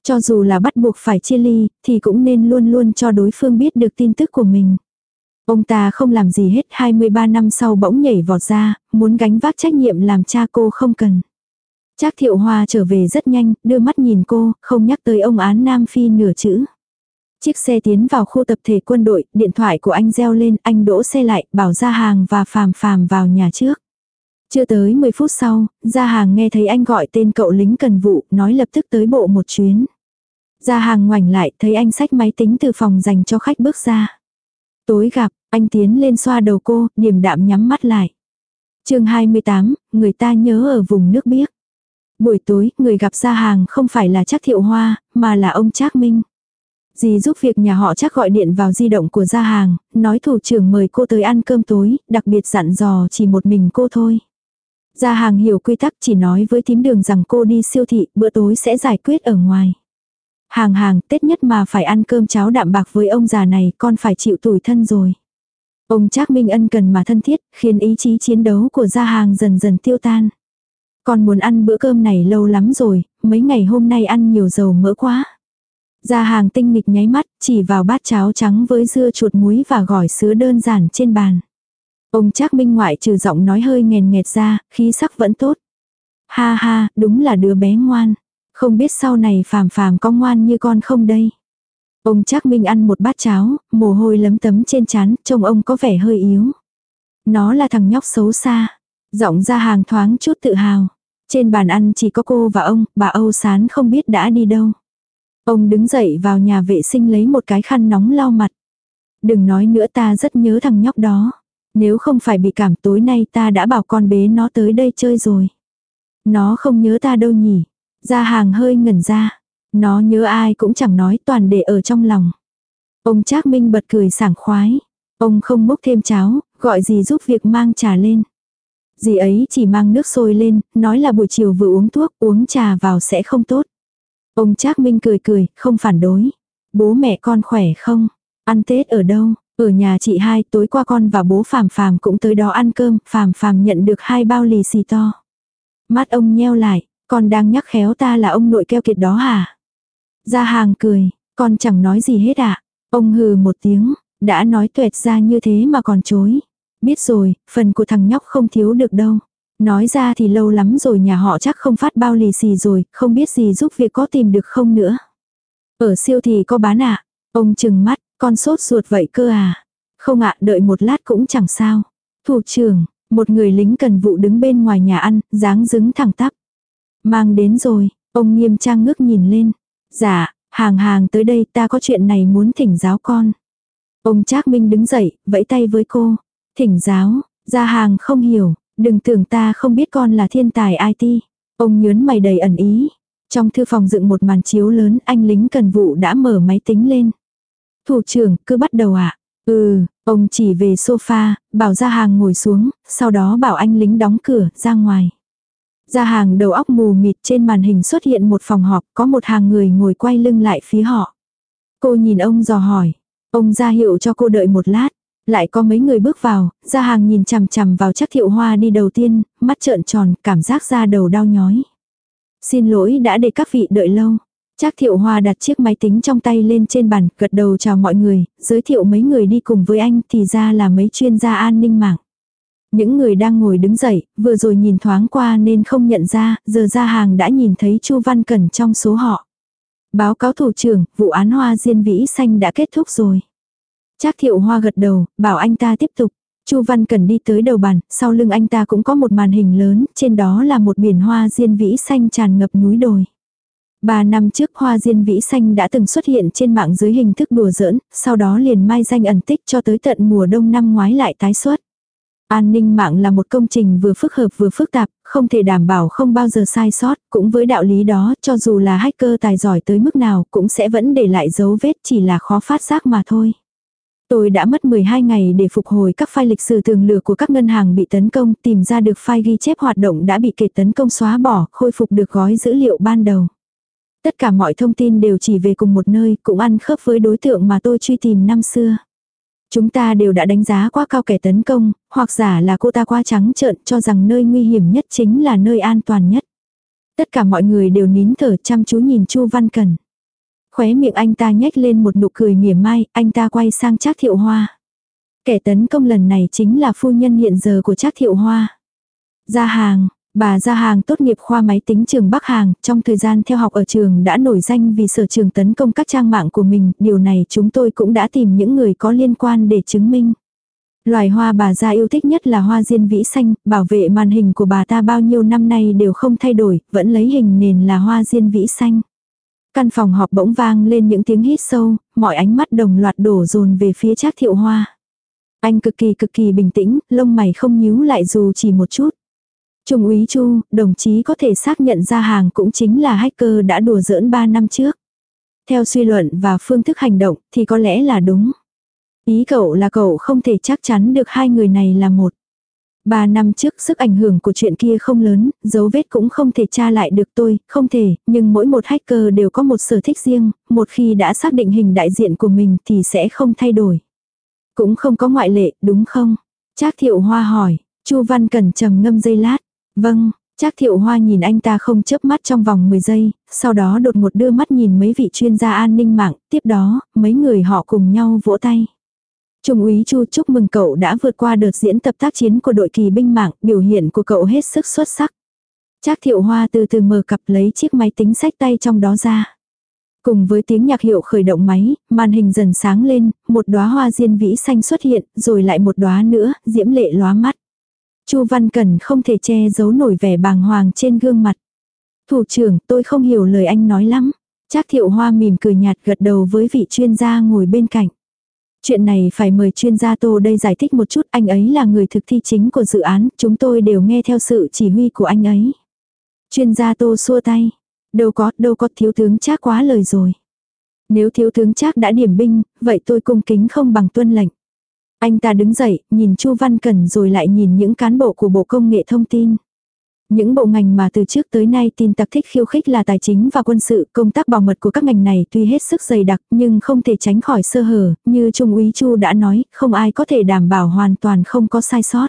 Cho dù là bắt buộc phải chia ly, thì cũng nên luôn luôn cho đối phương biết được tin tức của mình. Ông ta không làm gì hết 23 năm sau bỗng nhảy vọt ra, muốn gánh vác trách nhiệm làm cha cô không cần. Trác thiệu hoa trở về rất nhanh, đưa mắt nhìn cô, không nhắc tới ông án Nam Phi nửa chữ. Chiếc xe tiến vào khu tập thể quân đội, điện thoại của anh reo lên, anh đỗ xe lại, bảo ra hàng và phàm phàm vào nhà trước. Chưa tới 10 phút sau, ra hàng nghe thấy anh gọi tên cậu lính cần vụ, nói lập tức tới bộ một chuyến. Ra hàng ngoảnh lại, thấy anh xách máy tính từ phòng dành cho khách bước ra. Tối gặp, anh tiến lên xoa đầu cô, điềm đạm nhắm mắt lại. chương 28, người ta nhớ ở vùng nước biếc. Buổi tối, người gặp ra hàng không phải là trác thiệu hoa, mà là ông Trác Minh. Dì giúp việc nhà họ chắc gọi điện vào di động của gia hàng, nói thủ trưởng mời cô tới ăn cơm tối, đặc biệt dặn dò chỉ một mình cô thôi. Gia hàng hiểu quy tắc chỉ nói với thím đường rằng cô đi siêu thị, bữa tối sẽ giải quyết ở ngoài. Hàng hàng, Tết nhất mà phải ăn cơm cháo đạm bạc với ông già này, con phải chịu tủi thân rồi. Ông Trác Minh ân cần mà thân thiết, khiến ý chí chiến đấu của gia hàng dần dần tiêu tan. Con muốn ăn bữa cơm này lâu lắm rồi, mấy ngày hôm nay ăn nhiều dầu mỡ quá. Gia hàng tinh nghịch nháy mắt, chỉ vào bát cháo trắng với dưa chuột muối và gỏi sứa đơn giản trên bàn. Ông Trác Minh ngoại trừ giọng nói hơi nghèn nghẹt ra, khí sắc vẫn tốt. Ha ha, đúng là đứa bé ngoan. Không biết sau này phàm phàm có ngoan như con không đây. Ông Trác Minh ăn một bát cháo, mồ hôi lấm tấm trên trán, trông ông có vẻ hơi yếu. Nó là thằng nhóc xấu xa. Giọng ra hàng thoáng chút tự hào. Trên bàn ăn chỉ có cô và ông, bà Âu Sán không biết đã đi đâu. Ông đứng dậy vào nhà vệ sinh lấy một cái khăn nóng lau mặt. Đừng nói nữa ta rất nhớ thằng nhóc đó. Nếu không phải bị cảm tối nay ta đã bảo con bế nó tới đây chơi rồi. Nó không nhớ ta đâu nhỉ. Ra hàng hơi ngẩn ra. Nó nhớ ai cũng chẳng nói toàn để ở trong lòng. Ông Trác Minh bật cười sảng khoái. Ông không múc thêm cháo, gọi gì giúp việc mang trà lên. Dì ấy chỉ mang nước sôi lên, nói là buổi chiều vừa uống thuốc, uống trà vào sẽ không tốt. Ông Trác Minh cười cười, không phản đối. Bố mẹ con khỏe không? Ăn Tết ở đâu? Ở nhà chị hai, tối qua con và bố Phàm Phàm cũng tới đó ăn cơm, Phàm Phàm nhận được hai bao lì xì to. Mắt ông nheo lại, con đang nhắc khéo ta là ông nội keo kiệt đó hả? gia hàng cười, con chẳng nói gì hết ạ. À? Ông hừ một tiếng, đã nói tuệt ra như thế mà còn chối. Biết rồi, phần của thằng nhóc không thiếu được đâu. Nói ra thì lâu lắm rồi nhà họ chắc không phát bao lì xì rồi, không biết gì giúp việc có tìm được không nữa. Ở siêu thì có bán ạ. À? Ông chừng mắt, con sốt ruột vậy cơ à? Không ạ, đợi một lát cũng chẳng sao. Thủ trưởng, một người lính cần vụ đứng bên ngoài nhà ăn, dáng dứng thẳng tắp. Mang đến rồi, ông nghiêm trang ngước nhìn lên. Dạ, hàng hàng tới đây ta có chuyện này muốn thỉnh giáo con. Ông Trác Minh đứng dậy, vẫy tay với cô. Thỉnh giáo, ra hàng không hiểu, đừng tưởng ta không biết con là thiên tài IT. Ông nhớn mày đầy ẩn ý. Trong thư phòng dựng một màn chiếu lớn, anh lính cần vụ đã mở máy tính lên. Thủ trưởng, cứ bắt đầu ạ. À? Ừ, ông chỉ về sofa, bảo ra hàng ngồi xuống, sau đó bảo anh lính đóng cửa, ra ngoài. Ra hàng đầu óc mù mịt trên màn hình xuất hiện một phòng họp, có một hàng người ngồi quay lưng lại phía họ. Cô nhìn ông dò hỏi. Ông ra hiệu cho cô đợi một lát. Lại có mấy người bước vào, ra hàng nhìn chằm chằm vào chắc thiệu hoa đi đầu tiên, mắt trợn tròn, cảm giác da đầu đau nhói. Xin lỗi đã để các vị đợi lâu. Trác thiệu hoa đặt chiếc máy tính trong tay lên trên bàn, gật đầu chào mọi người, giới thiệu mấy người đi cùng với anh thì ra là mấy chuyên gia an ninh mạng. Những người đang ngồi đứng dậy, vừa rồi nhìn thoáng qua nên không nhận ra, giờ ra hàng đã nhìn thấy Chu Văn Cẩn trong số họ. Báo cáo thủ trưởng, vụ án hoa diên vĩ xanh đã kết thúc rồi. Trác thiệu hoa gật đầu, bảo anh ta tiếp tục. Chu Văn Cẩn đi tới đầu bàn, sau lưng anh ta cũng có một màn hình lớn, trên đó là một biển hoa diên vĩ xanh tràn ngập núi đồi. Ba năm trước hoa diên vĩ xanh đã từng xuất hiện trên mạng dưới hình thức đùa giỡn, sau đó liền mai danh ẩn tích cho tới tận mùa đông năm ngoái lại tái xuất. An ninh mạng là một công trình vừa phức hợp vừa phức tạp, không thể đảm bảo không bao giờ sai sót, cũng với đạo lý đó, cho dù là hacker tài giỏi tới mức nào, cũng sẽ vẫn để lại dấu vết chỉ là khó phát giác mà thôi. Tôi đã mất 12 ngày để phục hồi các file lịch sử tường lửa của các ngân hàng bị tấn công, tìm ra được file ghi chép hoạt động đã bị kẻ tấn công xóa bỏ, khôi phục được gói dữ liệu ban đầu. Tất cả mọi thông tin đều chỉ về cùng một nơi, cũng ăn khớp với đối tượng mà tôi truy tìm năm xưa. Chúng ta đều đã đánh giá quá cao kẻ tấn công, hoặc giả là cô ta quá trắng trợn cho rằng nơi nguy hiểm nhất chính là nơi an toàn nhất. Tất cả mọi người đều nín thở chăm chú nhìn Chu Văn Cần. Khóe miệng anh ta nhếch lên một nụ cười mỉa mai, anh ta quay sang Trác Thiệu Hoa. Kẻ tấn công lần này chính là phu nhân hiện giờ của Trác Thiệu Hoa. Ra hàng, Bà ra hàng tốt nghiệp khoa máy tính trường Bắc Hàng, trong thời gian theo học ở trường đã nổi danh vì sở trường tấn công các trang mạng của mình, điều này chúng tôi cũng đã tìm những người có liên quan để chứng minh. Loài hoa bà ra yêu thích nhất là hoa diên vĩ xanh, bảo vệ màn hình của bà ta bao nhiêu năm nay đều không thay đổi, vẫn lấy hình nền là hoa diên vĩ xanh. Căn phòng họp bỗng vang lên những tiếng hít sâu, mọi ánh mắt đồng loạt đổ dồn về phía Trác Thiệu Hoa. Anh cực kỳ cực kỳ bình tĩnh, lông mày không nhíu lại dù chỉ một chút. Trung úy Chu, đồng chí có thể xác nhận ra hàng cũng chính là hacker đã đùa giỡn 3 năm trước. Theo suy luận và phương thức hành động thì có lẽ là đúng. Ý cậu là cậu không thể chắc chắn được hai người này là một. Ba năm trước sức ảnh hưởng của chuyện kia không lớn, dấu vết cũng không thể tra lại được tôi, không thể, nhưng mỗi một hacker đều có một sở thích riêng, một khi đã xác định hình đại diện của mình thì sẽ không thay đổi. Cũng không có ngoại lệ, đúng không? Trác thiệu hoa hỏi, Chu Văn Cần trầm ngâm giây lát. Vâng, Trác Thiệu Hoa nhìn anh ta không chớp mắt trong vòng 10 giây, sau đó đột một đưa mắt nhìn mấy vị chuyên gia an ninh mạng, tiếp đó, mấy người họ cùng nhau vỗ tay. Trung úy Chu chúc mừng cậu đã vượt qua đợt diễn tập tác chiến của đội kỳ binh mạng, biểu hiện của cậu hết sức xuất sắc. Trác Thiệu Hoa từ từ mở cặp lấy chiếc máy tính sách tay trong đó ra. Cùng với tiếng nhạc hiệu khởi động máy, màn hình dần sáng lên, một đóa hoa diên vĩ xanh xuất hiện, rồi lại một đóa nữa, diễm lệ lóa mắt. Chu Văn Cẩn không thể che giấu nổi vẻ bàng hoàng trên gương mặt. Thủ trưởng, tôi không hiểu lời anh nói lắm. Trác thiệu hoa mỉm cười nhạt gật đầu với vị chuyên gia ngồi bên cạnh. Chuyện này phải mời chuyên gia Tô đây giải thích một chút, anh ấy là người thực thi chính của dự án, chúng tôi đều nghe theo sự chỉ huy của anh ấy. Chuyên gia Tô xua tay. Đâu có, đâu có thiếu tướng Trác quá lời rồi. Nếu thiếu tướng Trác đã điểm binh, vậy tôi cung kính không bằng tuân lệnh. Anh ta đứng dậy, nhìn Chu Văn cần rồi lại nhìn những cán bộ của Bộ Công nghệ Thông tin. Những bộ ngành mà từ trước tới nay tin tặc thích khiêu khích là tài chính và quân sự, công tác bảo mật của các ngành này tuy hết sức dày đặc nhưng không thể tránh khỏi sơ hở, như Trung úy Chu đã nói, không ai có thể đảm bảo hoàn toàn không có sai sót.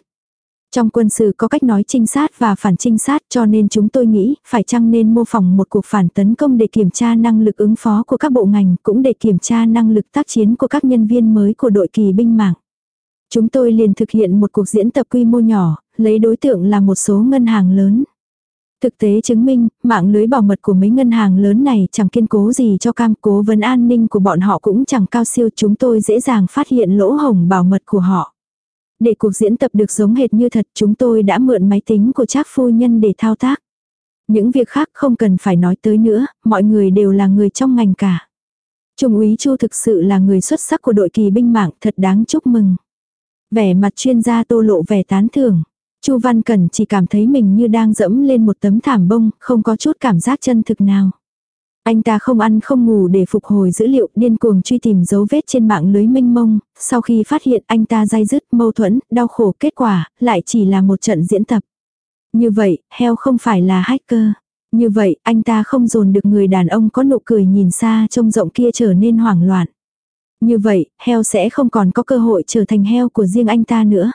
Trong quân sự có cách nói trinh sát và phản trinh sát cho nên chúng tôi nghĩ phải chăng nên mô phỏng một cuộc phản tấn công để kiểm tra năng lực ứng phó của các bộ ngành cũng để kiểm tra năng lực tác chiến của các nhân viên mới của đội kỳ binh mạng. Chúng tôi liền thực hiện một cuộc diễn tập quy mô nhỏ, lấy đối tượng là một số ngân hàng lớn. Thực tế chứng minh, mạng lưới bảo mật của mấy ngân hàng lớn này chẳng kiên cố gì cho cam cố vấn an ninh của bọn họ cũng chẳng cao siêu chúng tôi dễ dàng phát hiện lỗ hổng bảo mật của họ. Để cuộc diễn tập được giống hệt như thật chúng tôi đã mượn máy tính của trác phu nhân để thao tác. Những việc khác không cần phải nói tới nữa, mọi người đều là người trong ngành cả. Trung úy Chu thực sự là người xuất sắc của đội kỳ binh mạng thật đáng chúc mừng. Vẻ mặt chuyên gia tô lộ vẻ tán thưởng. Chu Văn Cẩn chỉ cảm thấy mình như đang dẫm lên một tấm thảm bông, không có chút cảm giác chân thực nào. Anh ta không ăn không ngủ để phục hồi dữ liệu, điên cuồng truy tìm dấu vết trên mạng lưới mênh mông, sau khi phát hiện anh ta dai dứt, mâu thuẫn, đau khổ, kết quả, lại chỉ là một trận diễn tập. Như vậy, heo không phải là hacker. Như vậy, anh ta không dồn được người đàn ông có nụ cười nhìn xa trông rộng kia trở nên hoảng loạn. Như vậy, heo sẽ không còn có cơ hội trở thành heo của riêng anh ta nữa.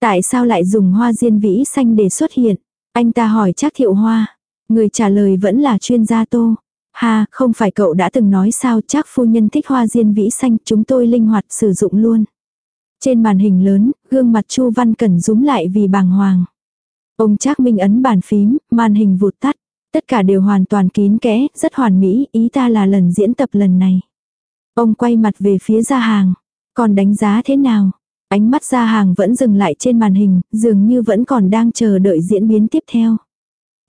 Tại sao lại dùng hoa diên vĩ xanh để xuất hiện? Anh ta hỏi chắc thiệu hoa. Người trả lời vẫn là chuyên gia tô. Ha, không phải cậu đã từng nói sao chắc phu nhân thích hoa diên vĩ xanh, chúng tôi linh hoạt sử dụng luôn. Trên màn hình lớn, gương mặt Chu Văn Cẩn rúm lại vì bàng hoàng. Ông Trác Minh ấn bàn phím, màn hình vụt tắt. Tất cả đều hoàn toàn kín kẽ, rất hoàn mỹ, ý ta là lần diễn tập lần này. Ông quay mặt về phía gia hàng. Còn đánh giá thế nào? Ánh mắt gia hàng vẫn dừng lại trên màn hình, dường như vẫn còn đang chờ đợi diễn biến tiếp theo.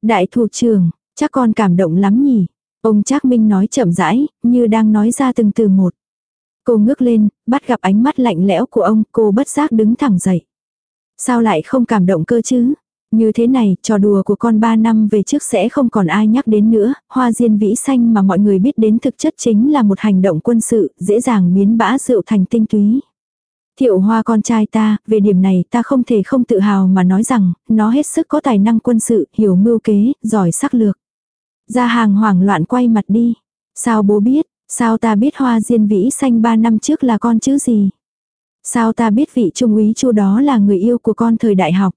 Đại thủ trưởng, chắc con cảm động lắm nhỉ? Ông Trác Minh nói chậm rãi, như đang nói ra từng từ một. Cô ngước lên, bắt gặp ánh mắt lạnh lẽo của ông, cô bất giác đứng thẳng dậy. Sao lại không cảm động cơ chứ? Như thế này, trò đùa của con 3 năm về trước sẽ không còn ai nhắc đến nữa, hoa diên vĩ xanh mà mọi người biết đến thực chất chính là một hành động quân sự, dễ dàng biến bã rượu thành tinh túy. Thiệu hoa con trai ta, về điểm này ta không thể không tự hào mà nói rằng, nó hết sức có tài năng quân sự, hiểu mưu kế, giỏi sắc lược. Ra hàng hoảng loạn quay mặt đi. Sao bố biết, sao ta biết hoa diên vĩ xanh 3 năm trước là con chứ gì? Sao ta biết vị trung úy chu đó là người yêu của con thời đại học?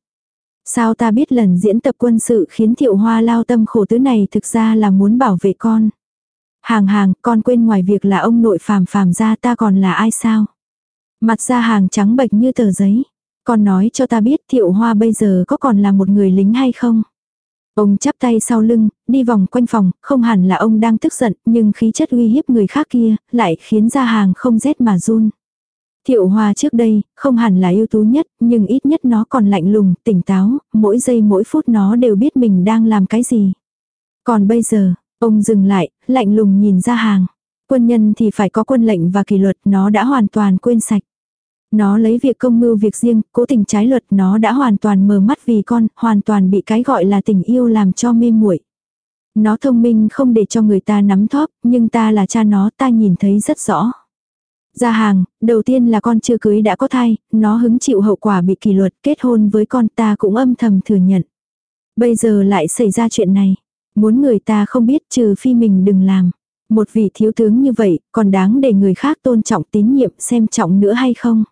Sao ta biết lần diễn tập quân sự khiến thiệu hoa lao tâm khổ tứ này thực ra là muốn bảo vệ con? Hàng hàng, con quên ngoài việc là ông nội phàm phàm ra ta còn là ai sao? Mặt ra hàng trắng bệch như tờ giấy. Con nói cho ta biết thiệu hoa bây giờ có còn là một người lính hay không? Ông chắp tay sau lưng, đi vòng quanh phòng, không hẳn là ông đang tức giận, nhưng khí chất uy hiếp người khác kia, lại khiến ra hàng không rét mà run. Thiệu Hoa trước đây, không hẳn là ưu tú nhất, nhưng ít nhất nó còn lạnh lùng, tỉnh táo, mỗi giây mỗi phút nó đều biết mình đang làm cái gì. Còn bây giờ, ông dừng lại, lạnh lùng nhìn ra hàng. Quân nhân thì phải có quân lệnh và kỷ luật, nó đã hoàn toàn quên sạch. Nó lấy việc công mưu việc riêng, cố tình trái luật, nó đã hoàn toàn mờ mắt vì con, hoàn toàn bị cái gọi là tình yêu làm cho mê muội. Nó thông minh không để cho người ta nắm thóp, nhưng ta là cha nó, ta nhìn thấy rất rõ. Ra hàng, đầu tiên là con chưa cưới đã có thai, nó hứng chịu hậu quả bị kỷ luật kết hôn với con ta cũng âm thầm thừa nhận. Bây giờ lại xảy ra chuyện này. Muốn người ta không biết trừ phi mình đừng làm. Một vị thiếu tướng như vậy, còn đáng để người khác tôn trọng tín nhiệm xem trọng nữa hay không?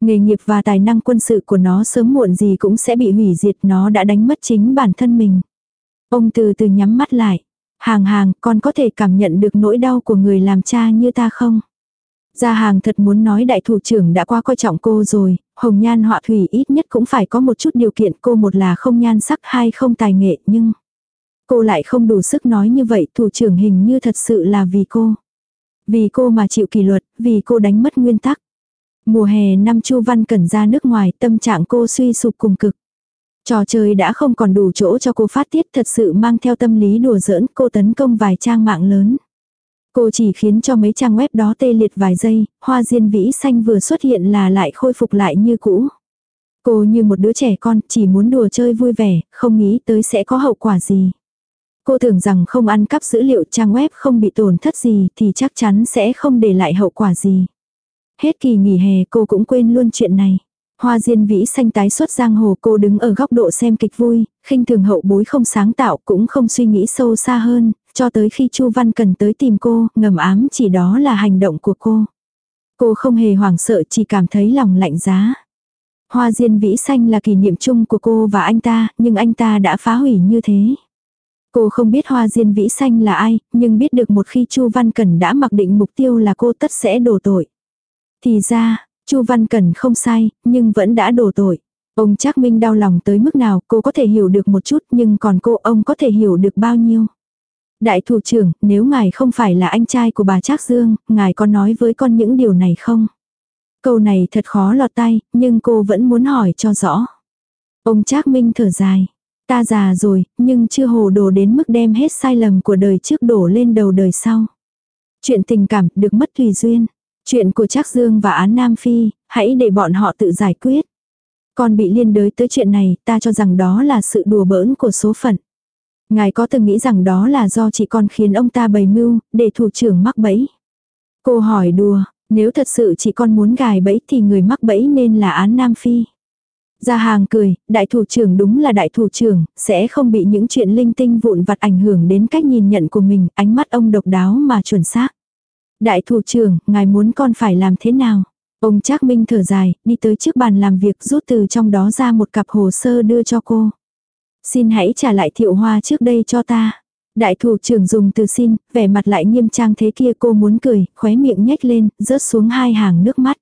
Nghề nghiệp và tài năng quân sự của nó sớm muộn gì cũng sẽ bị hủy diệt nó đã đánh mất chính bản thân mình. Ông từ từ nhắm mắt lại. Hàng hàng, con có thể cảm nhận được nỗi đau của người làm cha như ta không? Gia hàng thật muốn nói đại thủ trưởng đã qua coi trọng cô rồi, hồng nhan họa thủy ít nhất cũng phải có một chút điều kiện cô một là không nhan sắc hai không tài nghệ nhưng cô lại không đủ sức nói như vậy thủ trưởng hình như thật sự là vì cô. Vì cô mà chịu kỷ luật, vì cô đánh mất nguyên tắc. Mùa hè năm Chu Văn Cẩn ra nước ngoài tâm trạng cô suy sụp cùng cực. Trò chơi đã không còn đủ chỗ cho cô phát tiết thật sự mang theo tâm lý đùa giỡn cô tấn công vài trang mạng lớn. Cô chỉ khiến cho mấy trang web đó tê liệt vài giây, hoa diên vĩ xanh vừa xuất hiện là lại khôi phục lại như cũ. Cô như một đứa trẻ con chỉ muốn đùa chơi vui vẻ, không nghĩ tới sẽ có hậu quả gì. Cô tưởng rằng không ăn cắp dữ liệu trang web không bị tổn thất gì thì chắc chắn sẽ không để lại hậu quả gì. Hết kỳ nghỉ hè cô cũng quên luôn chuyện này. Hoa diên vĩ xanh tái xuất giang hồ cô đứng ở góc độ xem kịch vui, khinh thường hậu bối không sáng tạo cũng không suy nghĩ sâu xa hơn, cho tới khi Chu Văn cần tới tìm cô, ngầm ám chỉ đó là hành động của cô. Cô không hề hoảng sợ chỉ cảm thấy lòng lạnh giá. Hoa diên vĩ xanh là kỷ niệm chung của cô và anh ta, nhưng anh ta đã phá hủy như thế. Cô không biết hoa diên vĩ xanh là ai, nhưng biết được một khi Chu Văn Cẩn đã mặc định mục tiêu là cô tất sẽ đổ tội. Thì ra, Chu Văn Cẩn không sai, nhưng vẫn đã đổ tội. Ông Trác Minh đau lòng tới mức nào cô có thể hiểu được một chút nhưng còn cô ông có thể hiểu được bao nhiêu. Đại thủ trưởng, nếu ngài không phải là anh trai của bà Trác Dương, ngài có nói với con những điều này không? Câu này thật khó lọt tay, nhưng cô vẫn muốn hỏi cho rõ. Ông Trác Minh thở dài. Ta già rồi, nhưng chưa hồ đồ đến mức đem hết sai lầm của đời trước đổ lên đầu đời sau. Chuyện tình cảm được mất tùy duyên. Chuyện của Trác Dương và Án Nam Phi, hãy để bọn họ tự giải quyết. Còn bị liên đới tới chuyện này, ta cho rằng đó là sự đùa bỡn của số phận. Ngài có từng nghĩ rằng đó là do chị con khiến ông ta bày mưu, để thủ trưởng mắc bẫy. Cô hỏi đùa, nếu thật sự chị con muốn gài bẫy thì người mắc bẫy nên là án Nam Phi. Gia hàng cười, đại thủ trưởng đúng là đại thủ trưởng, sẽ không bị những chuyện linh tinh vụn vặt ảnh hưởng đến cách nhìn nhận của mình, ánh mắt ông độc đáo mà chuẩn xác. Đại thủ trưởng, ngài muốn con phải làm thế nào? Ông Trác Minh thở dài, đi tới trước bàn làm việc rút từ trong đó ra một cặp hồ sơ đưa cho cô. Xin hãy trả lại thiệu hoa trước đây cho ta. Đại thủ trưởng dùng từ xin, vẻ mặt lại nghiêm trang thế kia cô muốn cười, khóe miệng nhếch lên, rớt xuống hai hàng nước mắt.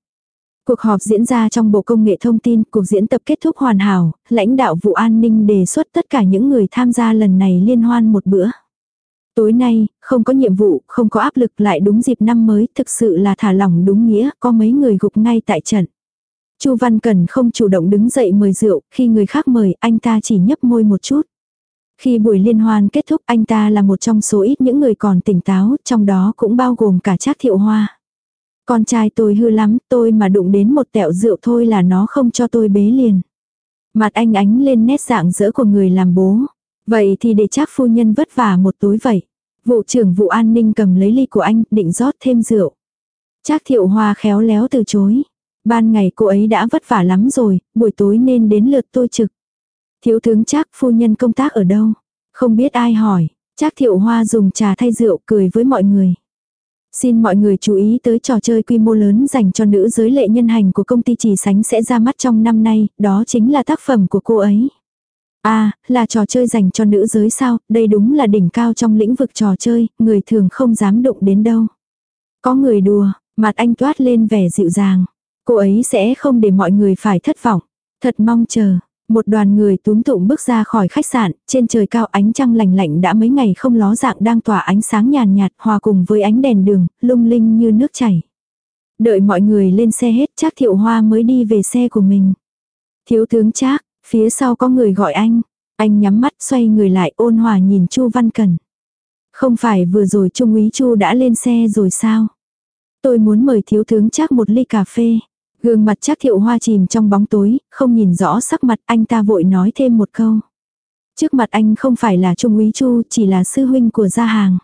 Cuộc họp diễn ra trong Bộ Công nghệ Thông tin, cuộc diễn tập kết thúc hoàn hảo, lãnh đạo vụ an ninh đề xuất tất cả những người tham gia lần này liên hoan một bữa. Tối nay, không có nhiệm vụ, không có áp lực lại đúng dịp năm mới, thực sự là thả lỏng đúng nghĩa, có mấy người gục ngay tại trận. Chu Văn Cần không chủ động đứng dậy mời rượu, khi người khác mời, anh ta chỉ nhấp môi một chút. Khi buổi liên hoan kết thúc anh ta là một trong số ít những người còn tỉnh táo, trong đó cũng bao gồm cả Trác Thiệu Hoa. Con trai tôi hư lắm, tôi mà đụng đến một tẹo rượu thôi là nó không cho tôi bế liền. Mặt anh ánh lên nét dạng dỡ của người làm bố. Vậy thì để Trác phu nhân vất vả một tối vậy. Vụ trưởng vụ an ninh cầm lấy ly của anh, định rót thêm rượu. Trác Thiệu Hoa khéo léo từ chối. Ban ngày cô ấy đã vất vả lắm rồi, buổi tối nên đến lượt tôi trực. Thiếu tướng Trác phu nhân công tác ở đâu? Không biết ai hỏi. Trác Thiệu Hoa dùng trà thay rượu cười với mọi người. Xin mọi người chú ý tới trò chơi quy mô lớn dành cho nữ giới lệ nhân hành của công ty trì sánh sẽ ra mắt trong năm nay, đó chính là tác phẩm của cô ấy. À, là trò chơi dành cho nữ giới sao, đây đúng là đỉnh cao trong lĩnh vực trò chơi, người thường không dám đụng đến đâu. Có người đùa, mặt anh toát lên vẻ dịu dàng. Cô ấy sẽ không để mọi người phải thất vọng. Thật mong chờ. Một đoàn người túm tụng bước ra khỏi khách sạn, trên trời cao ánh trăng lành lạnh đã mấy ngày không ló dạng đang tỏa ánh sáng nhàn nhạt hòa cùng với ánh đèn đường, lung linh như nước chảy. Đợi mọi người lên xe hết chắc thiệu hoa mới đi về xe của mình. Thiếu tướng Trác, phía sau có người gọi anh. Anh nhắm mắt xoay người lại ôn hòa nhìn Chu Văn Cần. Không phải vừa rồi Trung úy Chu đã lên xe rồi sao? Tôi muốn mời thiếu tướng Trác một ly cà phê. Gương mặt chắc thiệu hoa chìm trong bóng tối, không nhìn rõ sắc mặt anh ta vội nói thêm một câu. Trước mặt anh không phải là Trung úy Chu, chỉ là sư huynh của gia hàng.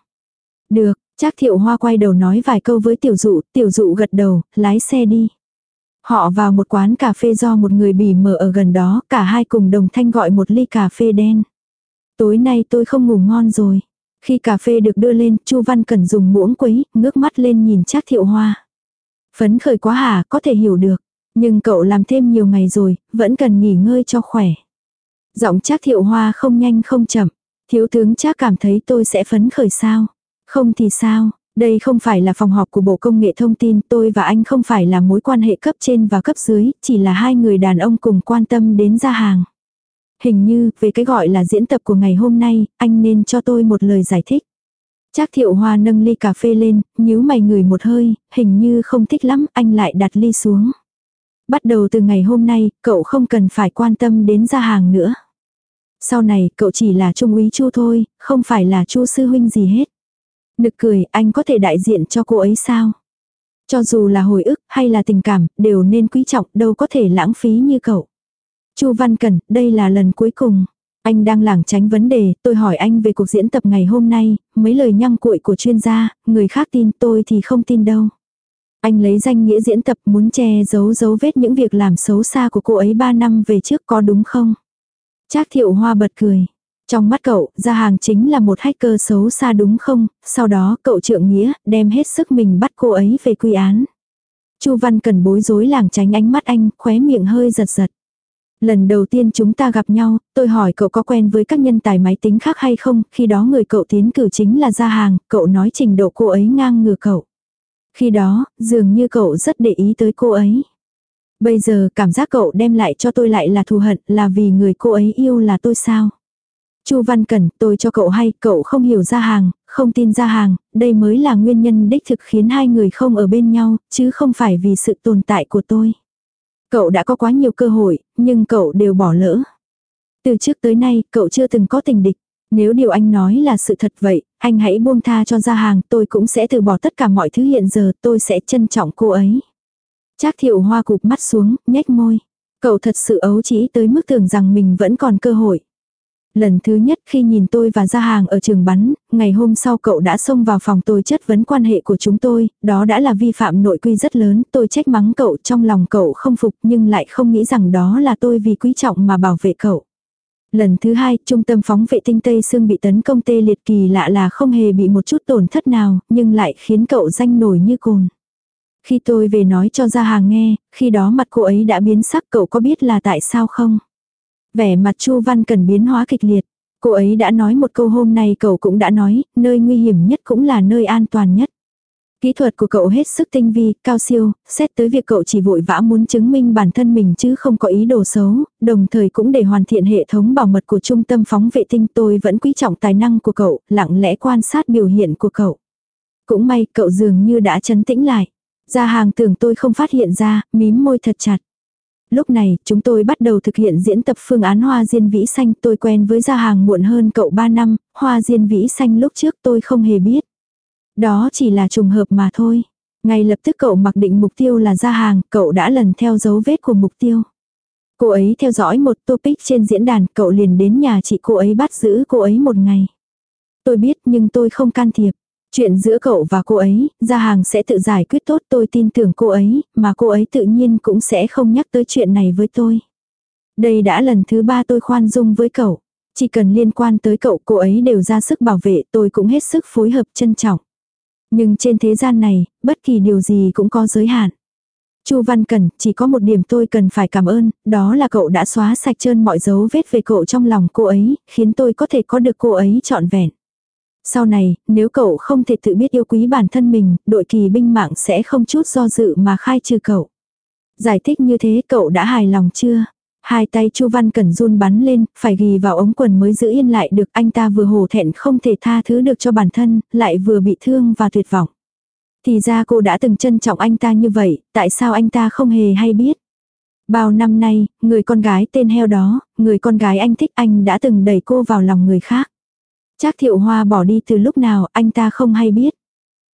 Được, chắc thiệu hoa quay đầu nói vài câu với tiểu dụ, tiểu dụ gật đầu, lái xe đi. Họ vào một quán cà phê do một người bỉ mở ở gần đó, cả hai cùng đồng thanh gọi một ly cà phê đen. Tối nay tôi không ngủ ngon rồi. Khi cà phê được đưa lên, Chu Văn Cẩn dùng muỗng quấy, ngước mắt lên nhìn Trác Thiệu Hoa. Phấn khởi quá hả, có thể hiểu được. Nhưng cậu làm thêm nhiều ngày rồi, vẫn cần nghỉ ngơi cho khỏe. Giọng chắc thiệu hoa không nhanh không chậm. Thiếu tướng chắc cảm thấy tôi sẽ phấn khởi sao. Không thì sao, đây không phải là phòng họp của Bộ Công nghệ Thông tin, tôi và anh không phải là mối quan hệ cấp trên và cấp dưới, chỉ là hai người đàn ông cùng quan tâm đến gia hàng. Hình như, về cái gọi là diễn tập của ngày hôm nay, anh nên cho tôi một lời giải thích. Trác thiệu hoa nâng ly cà phê lên, nhíu mày người một hơi, hình như không thích lắm, anh lại đặt ly xuống. Bắt đầu từ ngày hôm nay, cậu không cần phải quan tâm đến gia hàng nữa. Sau này, cậu chỉ là trung úy chu thôi, không phải là chu sư huynh gì hết. Nực cười, anh có thể đại diện cho cô ấy sao? Cho dù là hồi ức hay là tình cảm, đều nên quý trọng, đâu có thể lãng phí như cậu. Chu Văn Cẩn, đây là lần cuối cùng. Anh đang lảng tránh vấn đề, tôi hỏi anh về cuộc diễn tập ngày hôm nay, mấy lời nhăng cuội của chuyên gia, người khác tin tôi thì không tin đâu. Anh lấy danh nghĩa diễn tập muốn che giấu dấu vết những việc làm xấu xa của cô ấy 3 năm về trước có đúng không? Trác thiệu hoa bật cười. Trong mắt cậu, ra hàng chính là một hacker xấu xa đúng không? Sau đó cậu trượng nghĩa, đem hết sức mình bắt cô ấy về quy án. Chu Văn cần bối rối làng tránh ánh mắt anh, khóe miệng hơi giật giật. Lần đầu tiên chúng ta gặp nhau, tôi hỏi cậu có quen với các nhân tài máy tính khác hay không, khi đó người cậu tiến cử chính là gia hàng, cậu nói trình độ cô ấy ngang ngừa cậu. Khi đó, dường như cậu rất để ý tới cô ấy. Bây giờ cảm giác cậu đem lại cho tôi lại là thù hận là vì người cô ấy yêu là tôi sao. Chu Văn Cẩn, tôi cho cậu hay, cậu không hiểu ra hàng, không tin ra hàng, đây mới là nguyên nhân đích thực khiến hai người không ở bên nhau, chứ không phải vì sự tồn tại của tôi. Cậu đã có quá nhiều cơ hội, nhưng cậu đều bỏ lỡ. Từ trước tới nay, cậu chưa từng có tình địch. Nếu điều anh nói là sự thật vậy, anh hãy buông tha cho ra hàng, tôi cũng sẽ từ bỏ tất cả mọi thứ hiện giờ, tôi sẽ trân trọng cô ấy. Trác thiệu hoa cụp mắt xuống, nhếch môi. Cậu thật sự ấu trí tới mức tưởng rằng mình vẫn còn cơ hội. Lần thứ nhất khi nhìn tôi và ra hàng ở trường bắn, ngày hôm sau cậu đã xông vào phòng tôi chất vấn quan hệ của chúng tôi, đó đã là vi phạm nội quy rất lớn, tôi trách mắng cậu trong lòng cậu không phục nhưng lại không nghĩ rằng đó là tôi vì quý trọng mà bảo vệ cậu. Lần thứ hai, trung tâm phóng vệ tinh Tây Sương bị tấn công tê liệt kỳ lạ là không hề bị một chút tổn thất nào, nhưng lại khiến cậu danh nổi như cồn. Khi tôi về nói cho ra hàng nghe, khi đó mặt cô ấy đã biến sắc cậu có biết là tại sao không? Vẻ mặt Chu Văn Cần biến hóa kịch liệt. Cô ấy đã nói một câu hôm nay cậu cũng đã nói, nơi nguy hiểm nhất cũng là nơi an toàn nhất. Kỹ thuật của cậu hết sức tinh vi, cao siêu, xét tới việc cậu chỉ vội vã muốn chứng minh bản thân mình chứ không có ý đồ xấu, đồng thời cũng để hoàn thiện hệ thống bảo mật của trung tâm phóng vệ tinh tôi vẫn quý trọng tài năng của cậu, lặng lẽ quan sát biểu hiện của cậu. Cũng may cậu dường như đã chấn tĩnh lại. Ra hàng tưởng tôi không phát hiện ra, mím môi thật chặt. Lúc này, chúng tôi bắt đầu thực hiện diễn tập phương án hoa diên vĩ xanh. Tôi quen với gia hàng muộn hơn cậu 3 năm, hoa diên vĩ xanh lúc trước tôi không hề biết. Đó chỉ là trùng hợp mà thôi. Ngay lập tức cậu mặc định mục tiêu là ra hàng, cậu đã lần theo dấu vết của mục tiêu. Cô ấy theo dõi một topic trên diễn đàn, cậu liền đến nhà chị cô ấy bắt giữ cô ấy một ngày. Tôi biết nhưng tôi không can thiệp. Chuyện giữa cậu và cô ấy, ra hàng sẽ tự giải quyết tốt tôi tin tưởng cô ấy, mà cô ấy tự nhiên cũng sẽ không nhắc tới chuyện này với tôi. Đây đã lần thứ ba tôi khoan dung với cậu. Chỉ cần liên quan tới cậu cô ấy đều ra sức bảo vệ tôi cũng hết sức phối hợp trân trọng. Nhưng trên thế gian này, bất kỳ điều gì cũng có giới hạn. Chu Văn Cẩn, chỉ có một điểm tôi cần phải cảm ơn, đó là cậu đã xóa sạch trơn mọi dấu vết về cậu trong lòng cô ấy, khiến tôi có thể có được cô ấy trọn vẹn. Sau này, nếu cậu không thể tự biết yêu quý bản thân mình, đội kỳ binh mạng sẽ không chút do dự mà khai trừ cậu. Giải thích như thế cậu đã hài lòng chưa? Hai tay Chu Văn Cẩn run bắn lên, phải ghi vào ống quần mới giữ yên lại được anh ta vừa hổ thẹn không thể tha thứ được cho bản thân, lại vừa bị thương và tuyệt vọng. Thì ra cô đã từng trân trọng anh ta như vậy, tại sao anh ta không hề hay biết? Bao năm nay, người con gái tên heo đó, người con gái anh thích anh đã từng đẩy cô vào lòng người khác. Trác thiệu hoa bỏ đi từ lúc nào anh ta không hay biết.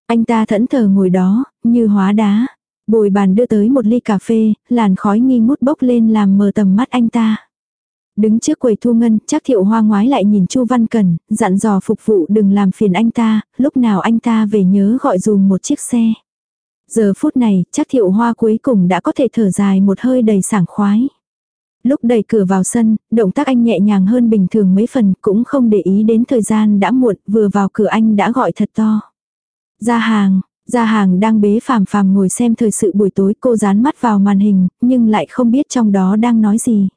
Anh ta thẫn thờ ngồi đó, như hóa đá. Bồi bàn đưa tới một ly cà phê, làn khói nghi ngút bốc lên làm mờ tầm mắt anh ta. Đứng trước quầy thu ngân, chắc thiệu hoa ngoái lại nhìn Chu Văn Cần, dặn dò phục vụ đừng làm phiền anh ta, lúc nào anh ta về nhớ gọi dùm một chiếc xe. Giờ phút này, chắc thiệu hoa cuối cùng đã có thể thở dài một hơi đầy sảng khoái. Lúc đẩy cửa vào sân, động tác anh nhẹ nhàng hơn bình thường mấy phần, cũng không để ý đến thời gian đã muộn, vừa vào cửa anh đã gọi thật to. Ra hàng, ra hàng đang bế phàm phàm ngồi xem thời sự buổi tối cô dán mắt vào màn hình, nhưng lại không biết trong đó đang nói gì.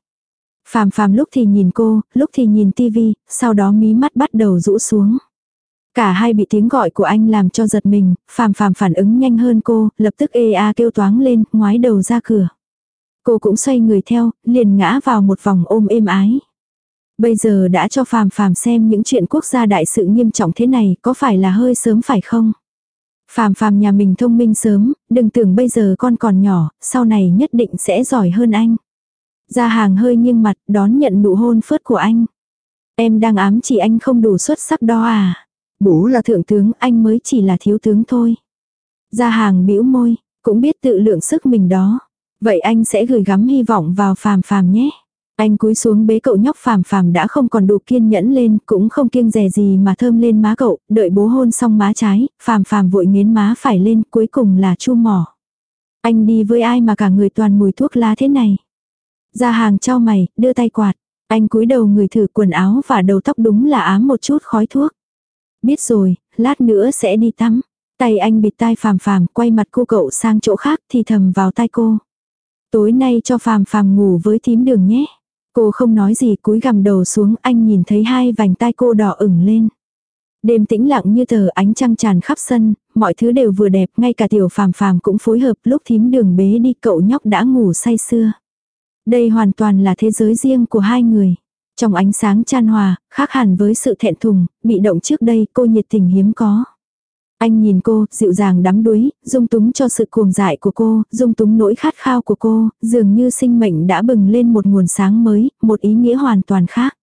Phàm phàm lúc thì nhìn cô, lúc thì nhìn tivi, sau đó mí mắt bắt đầu rũ xuống. Cả hai bị tiếng gọi của anh làm cho giật mình, phàm phàm phản ứng nhanh hơn cô, lập tức ê a kêu toáng lên, ngoái đầu ra cửa. Cô cũng xoay người theo, liền ngã vào một vòng ôm êm ái. Bây giờ đã cho phàm phàm xem những chuyện quốc gia đại sự nghiêm trọng thế này có phải là hơi sớm phải không? Phàm phàm nhà mình thông minh sớm, đừng tưởng bây giờ con còn nhỏ, sau này nhất định sẽ giỏi hơn anh. Ra hàng hơi nghiêng mặt, đón nhận nụ hôn phớt của anh. Em đang ám chỉ anh không đủ xuất sắc đó à? Bố là thượng tướng, anh mới chỉ là thiếu tướng thôi. Ra hàng bĩu môi, cũng biết tự lượng sức mình đó. Vậy anh sẽ gửi gắm hy vọng vào phàm phàm nhé. Anh cúi xuống bế cậu nhóc phàm phàm đã không còn đủ kiên nhẫn lên, cũng không kiêng rè gì mà thơm lên má cậu, đợi bố hôn xong má trái, phàm phàm vội nghiến má phải lên, cuối cùng là chu mỏ. Anh đi với ai mà cả người toàn mùi thuốc lá thế này? Ra hàng cho mày, đưa tay quạt. Anh cúi đầu người thử quần áo và đầu tóc đúng là ám một chút khói thuốc. Biết rồi, lát nữa sẽ đi tắm. Tay anh bịt tai phàm phàm, quay mặt cô cậu sang chỗ khác thì thầm vào tai cô. Tối nay cho phàm phàm ngủ với thím đường nhé. Cô không nói gì cúi gằm đầu xuống anh nhìn thấy hai vành tai cô đỏ ửng lên. Đêm tĩnh lặng như tờ ánh trăng tràn khắp sân, mọi thứ đều vừa đẹp, ngay cả tiểu phàm phàm cũng phối hợp lúc thím đường bế đi cậu nhóc đã ngủ say sưa. Đây hoàn toàn là thế giới riêng của hai người. Trong ánh sáng chan hòa, khác hẳn với sự thẹn thùng, bị động trước đây cô nhiệt tình hiếm có. Anh nhìn cô, dịu dàng đắm đuối, dung túng cho sự cuồng dại của cô, dung túng nỗi khát khao của cô, dường như sinh mệnh đã bừng lên một nguồn sáng mới, một ý nghĩa hoàn toàn khác.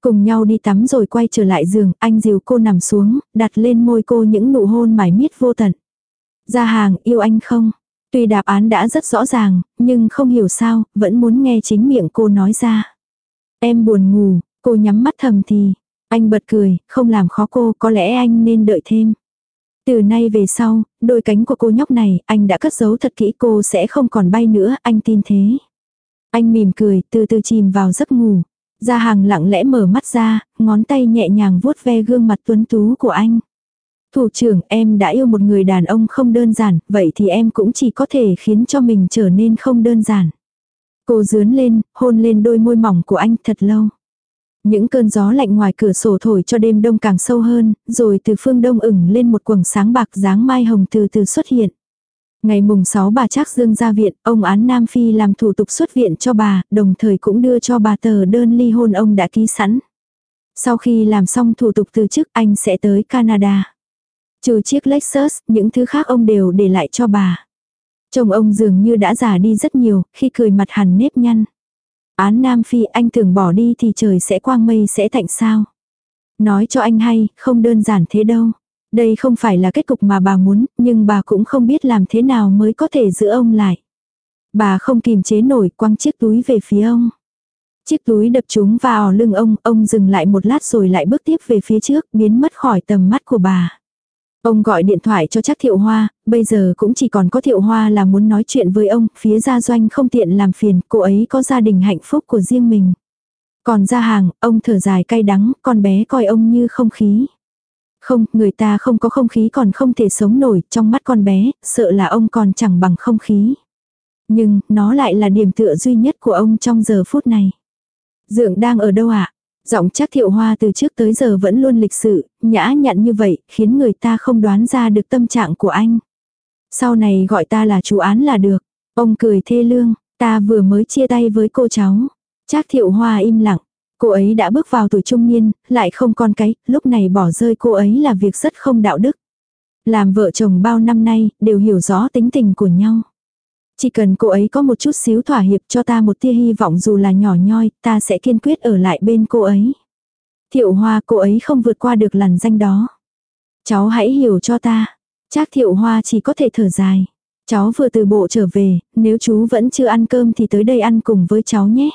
Cùng nhau đi tắm rồi quay trở lại giường, anh dìu cô nằm xuống, đặt lên môi cô những nụ hôn mải miết vô tận. Ra hàng, yêu anh không? Tuy đáp án đã rất rõ ràng, nhưng không hiểu sao, vẫn muốn nghe chính miệng cô nói ra. Em buồn ngủ, cô nhắm mắt thầm thì. Anh bật cười, không làm khó cô, có lẽ anh nên đợi thêm. Từ nay về sau, đôi cánh của cô nhóc này, anh đã cất giấu thật kỹ cô sẽ không còn bay nữa, anh tin thế. Anh mỉm cười, từ từ chìm vào giấc ngủ. Gia hàng lặng lẽ mở mắt ra, ngón tay nhẹ nhàng vuốt ve gương mặt tuấn tú của anh. Thủ trưởng em đã yêu một người đàn ông không đơn giản, vậy thì em cũng chỉ có thể khiến cho mình trở nên không đơn giản. Cô dướn lên, hôn lên đôi môi mỏng của anh thật lâu. Những cơn gió lạnh ngoài cửa sổ thổi cho đêm đông càng sâu hơn, rồi từ phương đông ửng lên một quầng sáng bạc dáng mai hồng từ từ xuất hiện. Ngày mùng 6 bà Trác Dương ra viện, ông án Nam Phi làm thủ tục xuất viện cho bà, đồng thời cũng đưa cho bà tờ đơn ly hôn ông đã ký sẵn. Sau khi làm xong thủ tục từ chức anh sẽ tới Canada. Trừ chiếc Lexus, những thứ khác ông đều để lại cho bà. Chồng ông dường như đã già đi rất nhiều, khi cười mặt hẳn nếp nhăn. Án Nam Phi anh tưởng bỏ đi thì trời sẽ quang mây sẽ thạnh sao. Nói cho anh hay, không đơn giản thế đâu. Đây không phải là kết cục mà bà muốn, nhưng bà cũng không biết làm thế nào mới có thể giữ ông lại. Bà không kìm chế nổi quăng chiếc túi về phía ông. Chiếc túi đập trúng vào lưng ông, ông dừng lại một lát rồi lại bước tiếp về phía trước, biến mất khỏi tầm mắt của bà. Ông gọi điện thoại cho chắc Thiệu Hoa, bây giờ cũng chỉ còn có Thiệu Hoa là muốn nói chuyện với ông, phía gia doanh không tiện làm phiền, cô ấy có gia đình hạnh phúc của riêng mình. Còn ra hàng, ông thở dài cay đắng, con bé coi ông như không khí. Không, người ta không có không khí còn không thể sống nổi, trong mắt con bé, sợ là ông còn chẳng bằng không khí. Nhưng, nó lại là điểm tựa duy nhất của ông trong giờ phút này. Dượng đang ở đâu ạ? À? Giọng chắc thiệu hoa từ trước tới giờ vẫn luôn lịch sự, nhã nhặn như vậy, khiến người ta không đoán ra được tâm trạng của anh. Sau này gọi ta là chú án là được. Ông cười thê lương, ta vừa mới chia tay với cô cháu. Trác thiệu hoa im lặng. Cô ấy đã bước vào tuổi trung niên, lại không con cái, lúc này bỏ rơi cô ấy là việc rất không đạo đức. Làm vợ chồng bao năm nay, đều hiểu rõ tính tình của nhau. Chỉ cần cô ấy có một chút xíu thỏa hiệp cho ta một tia hy vọng dù là nhỏ nhoi, ta sẽ kiên quyết ở lại bên cô ấy. Thiệu hoa cô ấy không vượt qua được làn danh đó. Cháu hãy hiểu cho ta. Chắc thiệu hoa chỉ có thể thở dài. Cháu vừa từ bộ trở về, nếu chú vẫn chưa ăn cơm thì tới đây ăn cùng với cháu nhé.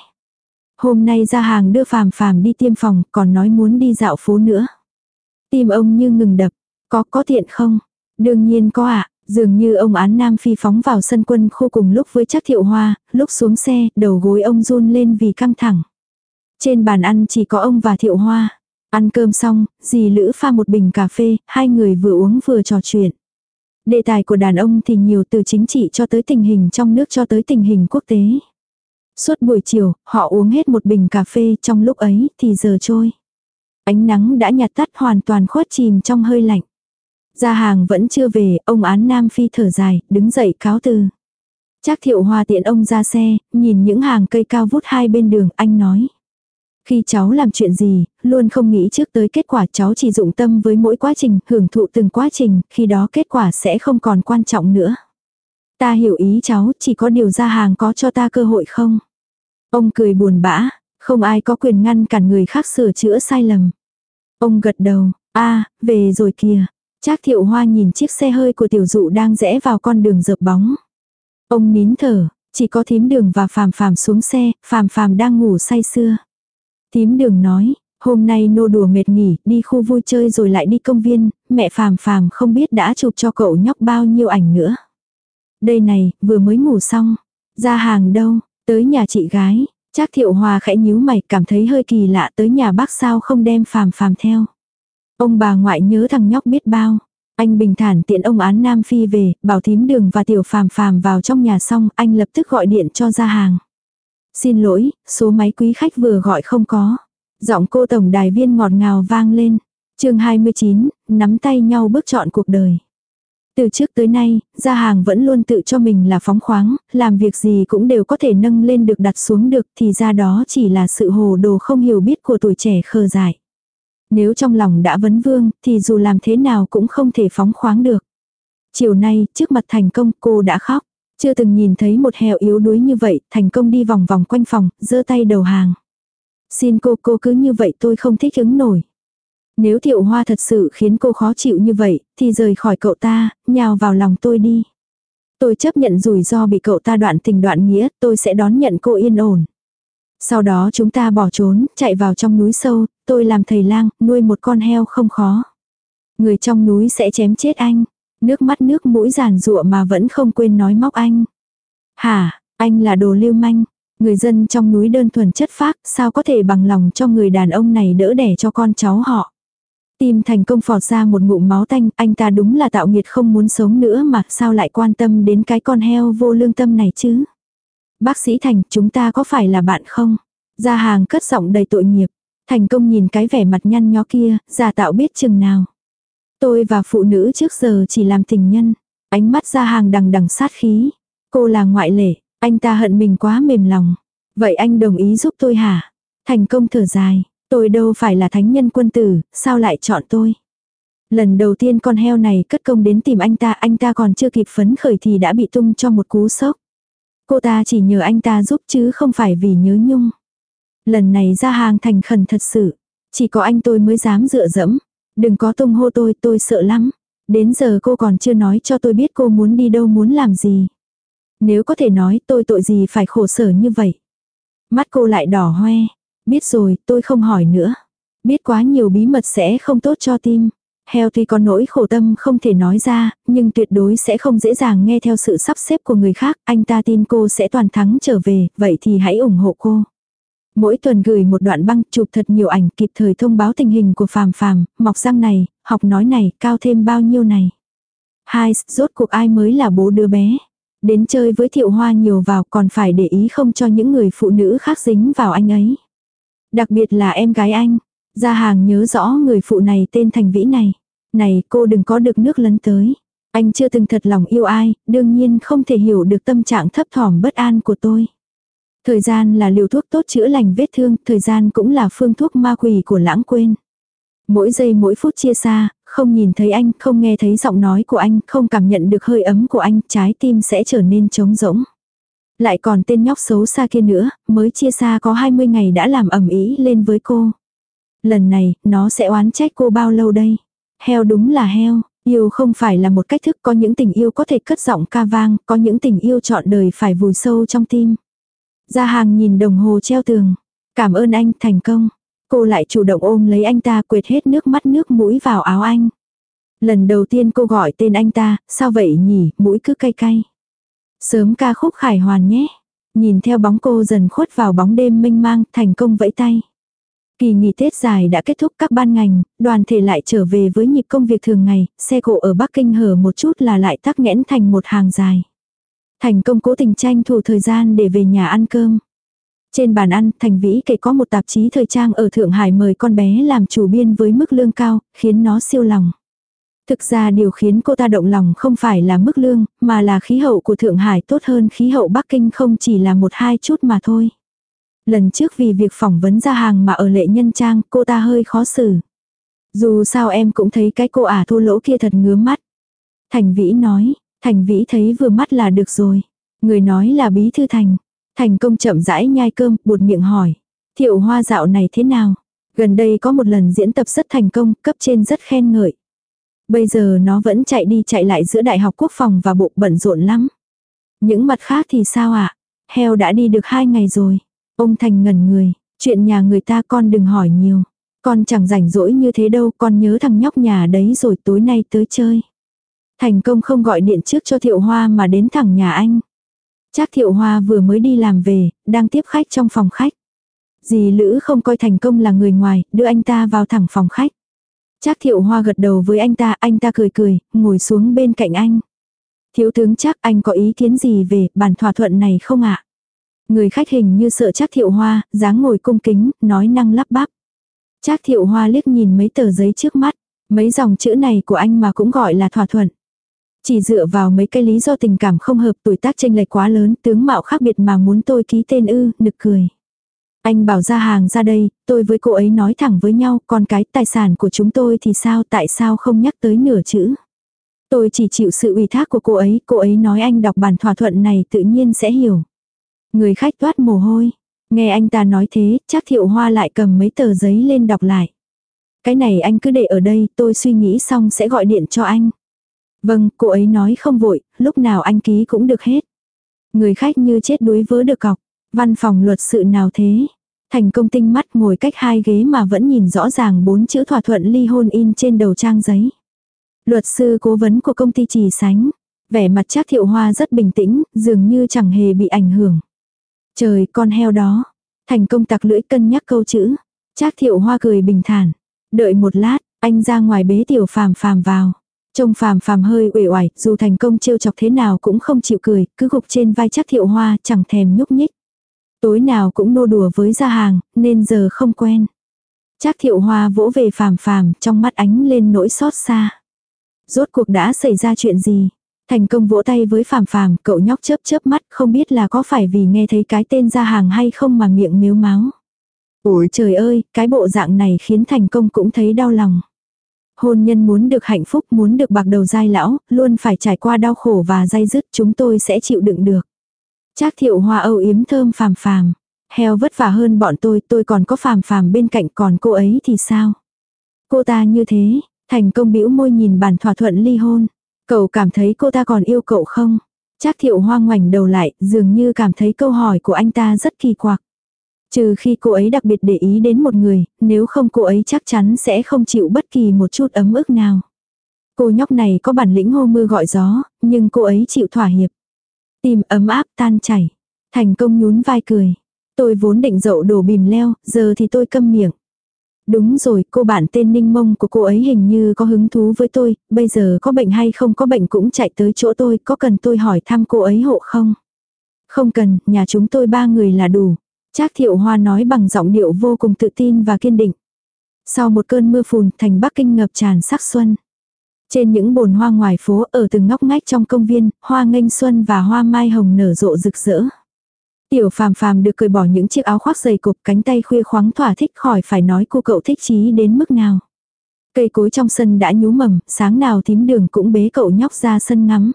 Hôm nay ra hàng đưa phàm phàm đi tiêm phòng, còn nói muốn đi dạo phố nữa. Tim ông như ngừng đập. Có có tiện không? Đương nhiên có ạ. À. Dường như ông án nam phi phóng vào sân quân khu cùng lúc với chắc thiệu hoa, lúc xuống xe, đầu gối ông run lên vì căng thẳng. Trên bàn ăn chỉ có ông và thiệu hoa. Ăn cơm xong, dì Lữ pha một bình cà phê, hai người vừa uống vừa trò chuyện. Đề tài của đàn ông thì nhiều từ chính trị cho tới tình hình trong nước cho tới tình hình quốc tế. Suốt buổi chiều, họ uống hết một bình cà phê trong lúc ấy thì giờ trôi. Ánh nắng đã nhạt tắt hoàn toàn khuất chìm trong hơi lạnh. Gia hàng vẫn chưa về, ông án Nam Phi thở dài, đứng dậy cáo từ. Chắc thiệu hòa tiện ông ra xe, nhìn những hàng cây cao vút hai bên đường, anh nói. Khi cháu làm chuyện gì, luôn không nghĩ trước tới kết quả cháu chỉ dụng tâm với mỗi quá trình, hưởng thụ từng quá trình, khi đó kết quả sẽ không còn quan trọng nữa. Ta hiểu ý cháu, chỉ có điều ra hàng có cho ta cơ hội không? Ông cười buồn bã, không ai có quyền ngăn cản người khác sửa chữa sai lầm. Ông gật đầu, a về rồi kìa. Trác thiệu hoa nhìn chiếc xe hơi của tiểu dụ đang rẽ vào con đường dợp bóng. Ông nín thở, chỉ có thím đường và phàm phàm xuống xe, phàm phàm đang ngủ say sưa. Thím đường nói, hôm nay nô đùa mệt nghỉ, đi khu vui chơi rồi lại đi công viên, mẹ phàm phàm không biết đã chụp cho cậu nhóc bao nhiêu ảnh nữa. Đây này, vừa mới ngủ xong. Ra hàng đâu, tới nhà chị gái. Trác thiệu hòa khẽ nhíu mày cảm thấy hơi kỳ lạ tới nhà bác sao không đem phàm phàm theo. Ông bà ngoại nhớ thằng nhóc biết bao. Anh bình thản tiện ông án Nam Phi về, bảo thím đường và tiểu phàm phàm vào trong nhà xong, anh lập tức gọi điện cho ra hàng. Xin lỗi, số máy quý khách vừa gọi không có. Giọng cô tổng đài viên ngọt ngào vang lên. chương 29, nắm tay nhau bước chọn cuộc đời. Từ trước tới nay, gia hàng vẫn luôn tự cho mình là phóng khoáng, làm việc gì cũng đều có thể nâng lên được đặt xuống được thì ra đó chỉ là sự hồ đồ không hiểu biết của tuổi trẻ khờ dại. Nếu trong lòng đã vấn vương thì dù làm thế nào cũng không thể phóng khoáng được. Chiều nay, trước mặt thành công cô đã khóc. Chưa từng nhìn thấy một heo yếu đuối như vậy, thành công đi vòng vòng quanh phòng, giơ tay đầu hàng. Xin cô cô cứ như vậy tôi không thích ứng nổi. Nếu thiệu hoa thật sự khiến cô khó chịu như vậy, thì rời khỏi cậu ta, nhào vào lòng tôi đi. Tôi chấp nhận rủi ro bị cậu ta đoạn tình đoạn nghĩa, tôi sẽ đón nhận cô yên ổn. Sau đó chúng ta bỏ trốn, chạy vào trong núi sâu, tôi làm thầy lang, nuôi một con heo không khó. Người trong núi sẽ chém chết anh. Nước mắt nước mũi giàn rụa mà vẫn không quên nói móc anh. Hả, anh là đồ lưu manh. Người dân trong núi đơn thuần chất phác, sao có thể bằng lòng cho người đàn ông này đỡ đẻ cho con cháu họ. Tim thành công phọt ra một ngụm máu tanh, anh ta đúng là tạo nghiệt không muốn sống nữa mà sao lại quan tâm đến cái con heo vô lương tâm này chứ. Bác sĩ Thành, chúng ta có phải là bạn không? Gia hàng cất giọng đầy tội nghiệp. Thành công nhìn cái vẻ mặt nhăn nhó kia, giả tạo biết chừng nào. Tôi và phụ nữ trước giờ chỉ làm tình nhân. Ánh mắt ra hàng đằng đằng sát khí. Cô là ngoại lệ, anh ta hận mình quá mềm lòng. Vậy anh đồng ý giúp tôi hả? Thành công thở dài. Tôi đâu phải là thánh nhân quân tử, sao lại chọn tôi? Lần đầu tiên con heo này cất công đến tìm anh ta, anh ta còn chưa kịp phấn khởi thì đã bị tung cho một cú sốc. Cô ta chỉ nhờ anh ta giúp chứ không phải vì nhớ nhung. Lần này ra hàng thành khẩn thật sự. Chỉ có anh tôi mới dám dựa dẫm. Đừng có tung hô tôi, tôi sợ lắm. Đến giờ cô còn chưa nói cho tôi biết cô muốn đi đâu muốn làm gì. Nếu có thể nói tôi tội gì phải khổ sở như vậy. Mắt cô lại đỏ hoe. Biết rồi, tôi không hỏi nữa. Biết quá nhiều bí mật sẽ không tốt cho tim. Heo tuy có nỗi khổ tâm không thể nói ra, nhưng tuyệt đối sẽ không dễ dàng nghe theo sự sắp xếp của người khác. Anh ta tin cô sẽ toàn thắng trở về, vậy thì hãy ủng hộ cô. Mỗi tuần gửi một đoạn băng chụp thật nhiều ảnh kịp thời thông báo tình hình của phàm phàm, mọc răng này, học nói này, cao thêm bao nhiêu này. Hai, rốt cuộc ai mới là bố đứa bé. Đến chơi với thiệu hoa nhiều vào còn phải để ý không cho những người phụ nữ khác dính vào anh ấy. Đặc biệt là em gái anh. Gia hàng nhớ rõ người phụ này tên Thành Vĩ này. Này cô đừng có được nước lấn tới. Anh chưa từng thật lòng yêu ai, đương nhiên không thể hiểu được tâm trạng thấp thỏm bất an của tôi. Thời gian là liều thuốc tốt chữa lành vết thương, thời gian cũng là phương thuốc ma quỷ của lãng quên. Mỗi giây mỗi phút chia xa, không nhìn thấy anh, không nghe thấy giọng nói của anh, không cảm nhận được hơi ấm của anh, trái tim sẽ trở nên trống rỗng. Lại còn tên nhóc xấu xa kia nữa, mới chia xa có 20 ngày đã làm ẩm ý lên với cô. Lần này, nó sẽ oán trách cô bao lâu đây? Heo đúng là heo, yêu không phải là một cách thức có những tình yêu có thể cất giọng ca vang, có những tình yêu chọn đời phải vùi sâu trong tim. Gia hàng nhìn đồng hồ treo tường. Cảm ơn anh, thành công. Cô lại chủ động ôm lấy anh ta quệt hết nước mắt nước mũi vào áo anh. Lần đầu tiên cô gọi tên anh ta, sao vậy nhỉ, mũi cứ cay cay. Sớm ca khúc khải hoàn nhé. Nhìn theo bóng cô dần khuất vào bóng đêm mênh mang, thành công vẫy tay. Kỳ nghỉ Tết dài đã kết thúc các ban ngành, đoàn thể lại trở về với nhịp công việc thường ngày, xe cộ ở Bắc Kinh hở một chút là lại tắc nghẽn thành một hàng dài. Thành công cố tình tranh thủ thời gian để về nhà ăn cơm. Trên bàn ăn, Thành Vĩ kể có một tạp chí thời trang ở Thượng Hải mời con bé làm chủ biên với mức lương cao, khiến nó siêu lòng. Thực ra điều khiến cô ta động lòng không phải là mức lương, mà là khí hậu của Thượng Hải tốt hơn khí hậu Bắc Kinh không chỉ là một hai chút mà thôi. Lần trước vì việc phỏng vấn ra hàng mà ở lệ nhân trang, cô ta hơi khó xử. Dù sao em cũng thấy cái cô ả thô lỗ kia thật ngứa mắt. Thành Vĩ nói, Thành Vĩ thấy vừa mắt là được rồi. Người nói là bí thư thành. Thành công chậm rãi nhai cơm, buột miệng hỏi. Thiệu hoa dạo này thế nào? Gần đây có một lần diễn tập rất thành công, cấp trên rất khen ngợi. Bây giờ nó vẫn chạy đi chạy lại giữa Đại học Quốc phòng và bộ bận rộn lắm. Những mặt khác thì sao ạ? À? Heo đã đi được hai ngày rồi. Ông Thành ngẩn người, chuyện nhà người ta con đừng hỏi nhiều. Con chẳng rảnh rỗi như thế đâu, con nhớ thằng nhóc nhà đấy rồi tối nay tới chơi. Thành công không gọi điện trước cho Thiệu Hoa mà đến thẳng nhà anh. Chắc Thiệu Hoa vừa mới đi làm về, đang tiếp khách trong phòng khách. Dì Lữ không coi thành công là người ngoài, đưa anh ta vào thẳng phòng khách. Chắc Thiệu Hoa gật đầu với anh ta, anh ta cười cười, ngồi xuống bên cạnh anh. Thiếu tướng chắc anh có ý kiến gì về bản thỏa thuận này không ạ? Người khách hình như sợ Trác Thiệu Hoa, dáng ngồi cung kính, nói năng lắp bắp. Trác Thiệu Hoa liếc nhìn mấy tờ giấy trước mắt, mấy dòng chữ này của anh mà cũng gọi là thỏa thuận. Chỉ dựa vào mấy cái lý do tình cảm không hợp tuổi tác chênh lệch quá lớn, tướng mạo khác biệt mà muốn tôi ký tên ư, nực cười. Anh bảo ra hàng ra đây, tôi với cô ấy nói thẳng với nhau, còn cái tài sản của chúng tôi thì sao, tại sao không nhắc tới nửa chữ. Tôi chỉ chịu sự ủy thác của cô ấy, cô ấy nói anh đọc bản thỏa thuận này tự nhiên sẽ hiểu. Người khách toát mồ hôi. Nghe anh ta nói thế, chắc thiệu hoa lại cầm mấy tờ giấy lên đọc lại. Cái này anh cứ để ở đây, tôi suy nghĩ xong sẽ gọi điện cho anh. Vâng, cô ấy nói không vội, lúc nào anh ký cũng được hết. Người khách như chết đuối vớ được cọc. Văn phòng luật sự nào thế? Thành công tinh mắt ngồi cách hai ghế mà vẫn nhìn rõ ràng bốn chữ thỏa thuận ly hôn in trên đầu trang giấy. Luật sư cố vấn của công ty trì sánh. Vẻ mặt chắc thiệu hoa rất bình tĩnh, dường như chẳng hề bị ảnh hưởng. Trời con heo đó. Thành công tặc lưỡi cân nhắc câu chữ. Trác thiệu hoa cười bình thản. Đợi một lát, anh ra ngoài bế tiểu phàm phàm vào. Trông phàm phàm hơi uể oải, dù thành công trêu chọc thế nào cũng không chịu cười, cứ gục trên vai chắc thiệu hoa, chẳng thèm nhúc nhích. Tối nào cũng nô đùa với gia hàng, nên giờ không quen. Trác thiệu hoa vỗ về phàm phàm, trong mắt ánh lên nỗi xót xa. Rốt cuộc đã xảy ra chuyện gì? Thành công vỗ tay với phàm phàm, cậu nhóc chớp chớp mắt, không biết là có phải vì nghe thấy cái tên ra hàng hay không mà miệng miếu máu. Ôi trời ơi, cái bộ dạng này khiến thành công cũng thấy đau lòng. Hôn nhân muốn được hạnh phúc, muốn được bạc đầu dai lão, luôn phải trải qua đau khổ và dai dứt, chúng tôi sẽ chịu đựng được. Trác thiệu hoa âu yếm thơm phàm phàm. Heo vất vả hơn bọn tôi, tôi còn có phàm phàm bên cạnh còn cô ấy thì sao? Cô ta như thế, thành công bĩu môi nhìn bản thỏa thuận ly hôn. Cậu cảm thấy cô ta còn yêu cậu không? Trác thiệu hoa ngoảnh đầu lại, dường như cảm thấy câu hỏi của anh ta rất kỳ quặc. Trừ khi cô ấy đặc biệt để ý đến một người, nếu không cô ấy chắc chắn sẽ không chịu bất kỳ một chút ấm ức nào. Cô nhóc này có bản lĩnh hô mưa gọi gió, nhưng cô ấy chịu thỏa hiệp. Tìm ấm áp tan chảy. Thành công nhún vai cười. Tôi vốn định dậu đổ bìm leo, giờ thì tôi câm miệng. Đúng rồi, cô bạn tên Ninh Mông của cô ấy hình như có hứng thú với tôi, bây giờ có bệnh hay không có bệnh cũng chạy tới chỗ tôi, có cần tôi hỏi thăm cô ấy hộ không? Không cần, nhà chúng tôi ba người là đủ. Trác thiệu hoa nói bằng giọng điệu vô cùng tự tin và kiên định. Sau một cơn mưa phùn, thành Bắc Kinh ngập tràn sắc xuân. Trên những bồn hoa ngoài phố ở từng ngóc ngách trong công viên, hoa nghênh xuân và hoa mai hồng nở rộ rực rỡ. Tiểu phàm phàm được cởi bỏ những chiếc áo khoác dày cục cánh tay khuya khoáng thỏa thích khỏi phải nói cô cậu thích chí đến mức nào. Cây cối trong sân đã nhú mầm, sáng nào thím đường cũng bế cậu nhóc ra sân ngắm.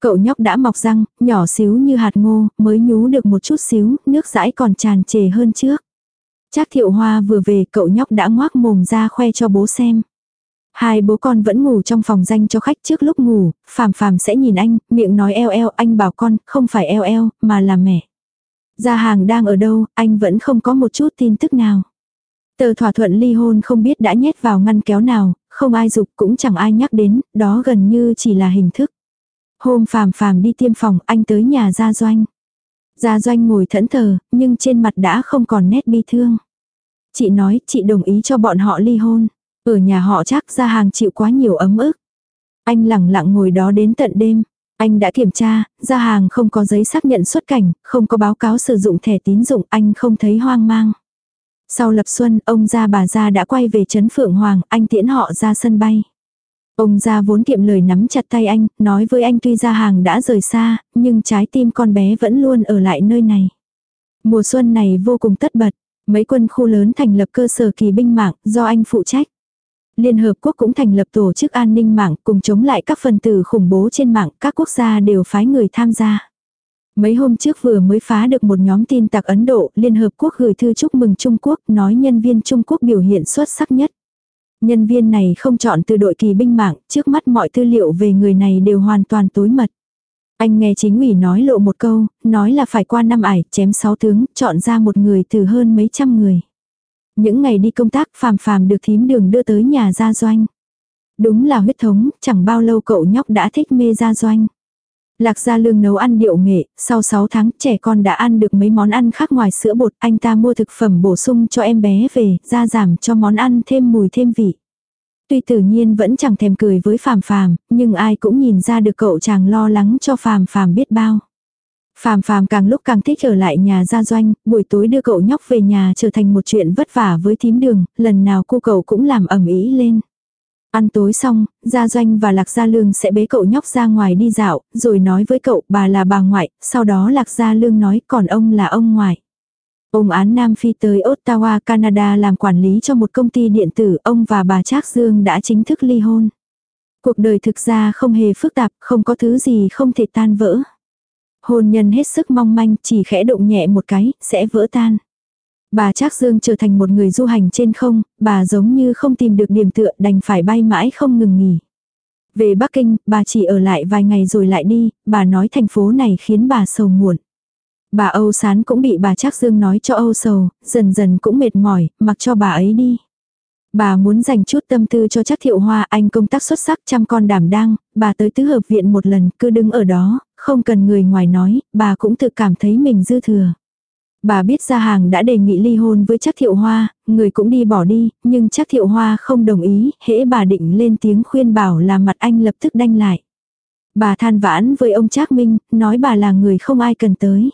Cậu nhóc đã mọc răng, nhỏ xíu như hạt ngô, mới nhú được một chút xíu, nước dãi còn tràn trề hơn trước. Trác thiệu hoa vừa về, cậu nhóc đã ngoác mồm ra khoe cho bố xem. Hai bố con vẫn ngủ trong phòng danh cho khách trước lúc ngủ, phàm phàm sẽ nhìn anh, miệng nói eo eo, anh bảo con, không phải eo eo, mà là mẹ. Gia hàng đang ở đâu, anh vẫn không có một chút tin tức nào. Tờ thỏa thuận ly hôn không biết đã nhét vào ngăn kéo nào, không ai dục cũng chẳng ai nhắc đến, đó gần như chỉ là hình thức. Hôm phàm phàm đi tiêm phòng, anh tới nhà gia doanh. Gia doanh ngồi thẫn thờ, nhưng trên mặt đã không còn nét bi thương. Chị nói, chị đồng ý cho bọn họ ly hôn. Ở nhà họ chắc gia hàng chịu quá nhiều ấm ức. Anh lẳng lặng ngồi đó đến tận đêm. Anh đã kiểm tra, ra hàng không có giấy xác nhận xuất cảnh, không có báo cáo sử dụng thẻ tín dụng, anh không thấy hoang mang. Sau lập xuân, ông gia bà gia đã quay về trấn Phượng Hoàng, anh tiễn họ ra sân bay. Ông gia vốn kiệm lời nắm chặt tay anh, nói với anh tuy ra hàng đã rời xa, nhưng trái tim con bé vẫn luôn ở lại nơi này. Mùa xuân này vô cùng tất bật, mấy quân khu lớn thành lập cơ sở kỳ binh mạng do anh phụ trách. Liên Hợp Quốc cũng thành lập tổ chức an ninh mạng cùng chống lại các phần tử khủng bố trên mạng, các quốc gia đều phái người tham gia. Mấy hôm trước vừa mới phá được một nhóm tin tặc Ấn Độ, Liên Hợp Quốc gửi thư chúc mừng Trung Quốc, nói nhân viên Trung Quốc biểu hiện xuất sắc nhất. Nhân viên này không chọn từ đội kỳ binh mạng, trước mắt mọi tư liệu về người này đều hoàn toàn tối mật. Anh nghe chính ủy nói lộ một câu, nói là phải qua năm ải, chém sáu tướng, chọn ra một người từ hơn mấy trăm người. Những ngày đi công tác phàm phàm được thím đường đưa tới nhà gia doanh. Đúng là huyết thống, chẳng bao lâu cậu nhóc đã thích mê gia doanh. Lạc Gia Lương nấu ăn điệu nghệ, sau 6 tháng trẻ con đã ăn được mấy món ăn khác ngoài sữa bột, anh ta mua thực phẩm bổ sung cho em bé về, ra giảm cho món ăn thêm mùi thêm vị. Tuy tự nhiên vẫn chẳng thèm cười với Phàm Phàm, nhưng ai cũng nhìn ra được cậu chàng lo lắng cho Phàm Phàm biết bao. Phàm phàm càng lúc càng thích ở lại nhà gia doanh, buổi tối đưa cậu nhóc về nhà trở thành một chuyện vất vả với thím đường, lần nào cô cậu cũng làm ẩm ý lên. Ăn tối xong, Gia Doanh và Lạc Gia Lương sẽ bế cậu nhóc ra ngoài đi dạo, rồi nói với cậu bà là bà ngoại, sau đó Lạc Gia Lương nói còn ông là ông ngoại. Ông án Nam Phi tới Ottawa, Canada làm quản lý cho một công ty điện tử, ông và bà Trác Dương đã chính thức ly hôn. Cuộc đời thực ra không hề phức tạp, không có thứ gì không thể tan vỡ. Hôn nhân hết sức mong manh, chỉ khẽ động nhẹ một cái, sẽ vỡ tan. Bà Trác Dương trở thành một người du hành trên không, bà giống như không tìm được điểm tựa đành phải bay mãi không ngừng nghỉ. Về Bắc Kinh, bà chỉ ở lại vài ngày rồi lại đi, bà nói thành phố này khiến bà sầu muộn. Bà Âu Sán cũng bị bà Trác Dương nói cho Âu sầu, dần dần cũng mệt mỏi, mặc cho bà ấy đi. Bà muốn dành chút tâm tư cho chắc thiệu hoa anh công tác xuất sắc chăm con đảm đang, bà tới tứ hợp viện một lần cứ đứng ở đó, không cần người ngoài nói, bà cũng tự cảm thấy mình dư thừa. Bà biết gia hàng đã đề nghị ly hôn với chắc thiệu hoa, người cũng đi bỏ đi, nhưng chắc thiệu hoa không đồng ý, hễ bà định lên tiếng khuyên bảo là mặt anh lập tức đanh lại. Bà than vãn với ông Trác Minh, nói bà là người không ai cần tới.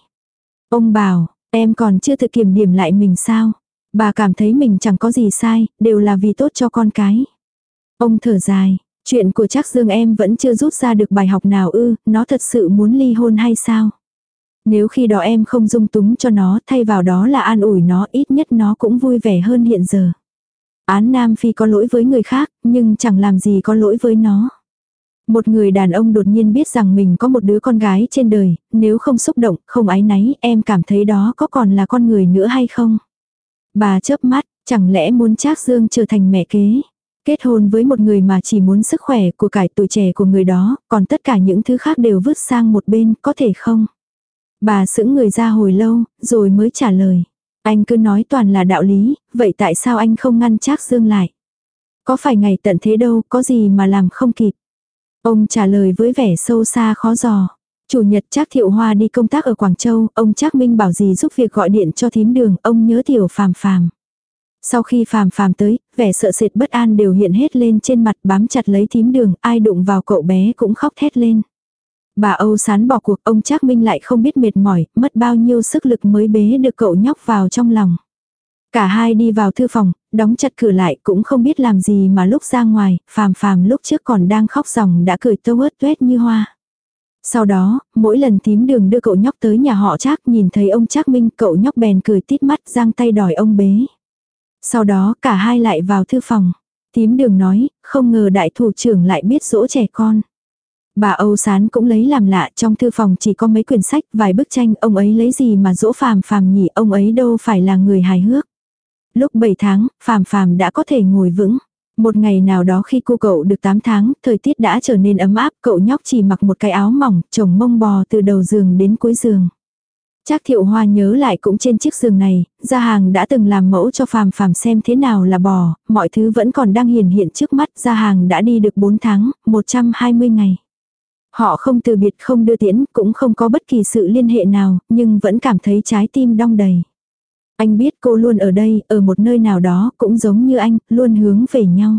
Ông bảo, em còn chưa tự kiểm điểm lại mình sao? Bà cảm thấy mình chẳng có gì sai, đều là vì tốt cho con cái. Ông thở dài, chuyện của trác Dương em vẫn chưa rút ra được bài học nào ư, nó thật sự muốn ly hôn hay sao? Nếu khi đó em không dung túng cho nó, thay vào đó là an ủi nó, ít nhất nó cũng vui vẻ hơn hiện giờ. Án Nam Phi có lỗi với người khác, nhưng chẳng làm gì có lỗi với nó. Một người đàn ông đột nhiên biết rằng mình có một đứa con gái trên đời, nếu không xúc động, không ái náy, em cảm thấy đó có còn là con người nữa hay không? Bà chớp mắt, chẳng lẽ muốn Trác Dương trở thành mẹ kế? Kết hôn với một người mà chỉ muốn sức khỏe của cải tuổi trẻ của người đó, còn tất cả những thứ khác đều vứt sang một bên, có thể không? Bà sững người ra hồi lâu, rồi mới trả lời. Anh cứ nói toàn là đạo lý, vậy tại sao anh không ngăn Trác Dương lại? Có phải ngày tận thế đâu, có gì mà làm không kịp? Ông trả lời với vẻ sâu xa khó dò. Chủ nhật Trác Thiệu Hoa đi công tác ở Quảng Châu, ông Trác Minh bảo gì giúp việc gọi điện cho thím đường, ông nhớ tiểu phàm phàm. Sau khi phàm phàm tới, vẻ sợ sệt bất an đều hiện hết lên trên mặt bám chặt lấy thím đường, ai đụng vào cậu bé cũng khóc thét lên. Bà Âu sán bỏ cuộc, ông Trác Minh lại không biết mệt mỏi, mất bao nhiêu sức lực mới bế được cậu nhóc vào trong lòng. Cả hai đi vào thư phòng, đóng chặt cửa lại cũng không biết làm gì mà lúc ra ngoài, phàm phàm lúc trước còn đang khóc ròng đã cười tâu ớt tuét như hoa. Sau đó, mỗi lần tím đường đưa cậu nhóc tới nhà họ Trác nhìn thấy ông Trác Minh cậu nhóc bèn cười tít mắt giang tay đòi ông bế. Sau đó cả hai lại vào thư phòng. Tím đường nói, không ngờ đại thủ trưởng lại biết dỗ trẻ con. Bà Âu Sán cũng lấy làm lạ trong thư phòng chỉ có mấy quyển sách, vài bức tranh, ông ấy lấy gì mà dỗ phàm phàm nhỉ, ông ấy đâu phải là người hài hước. Lúc 7 tháng, phàm phàm đã có thể ngồi vững. Một ngày nào đó khi cô cậu được 8 tháng, thời tiết đã trở nên ấm áp, cậu nhóc chỉ mặc một cái áo mỏng, chồng mông bò từ đầu giường đến cuối giường. Trác thiệu hoa nhớ lại cũng trên chiếc giường này, gia hàng đã từng làm mẫu cho phàm phàm xem thế nào là bò, mọi thứ vẫn còn đang hiển hiện trước mắt, gia hàng đã đi được 4 tháng, 120 ngày. Họ không từ biệt không đưa tiễn, cũng không có bất kỳ sự liên hệ nào, nhưng vẫn cảm thấy trái tim đong đầy. Anh biết cô luôn ở đây, ở một nơi nào đó, cũng giống như anh, luôn hướng về nhau.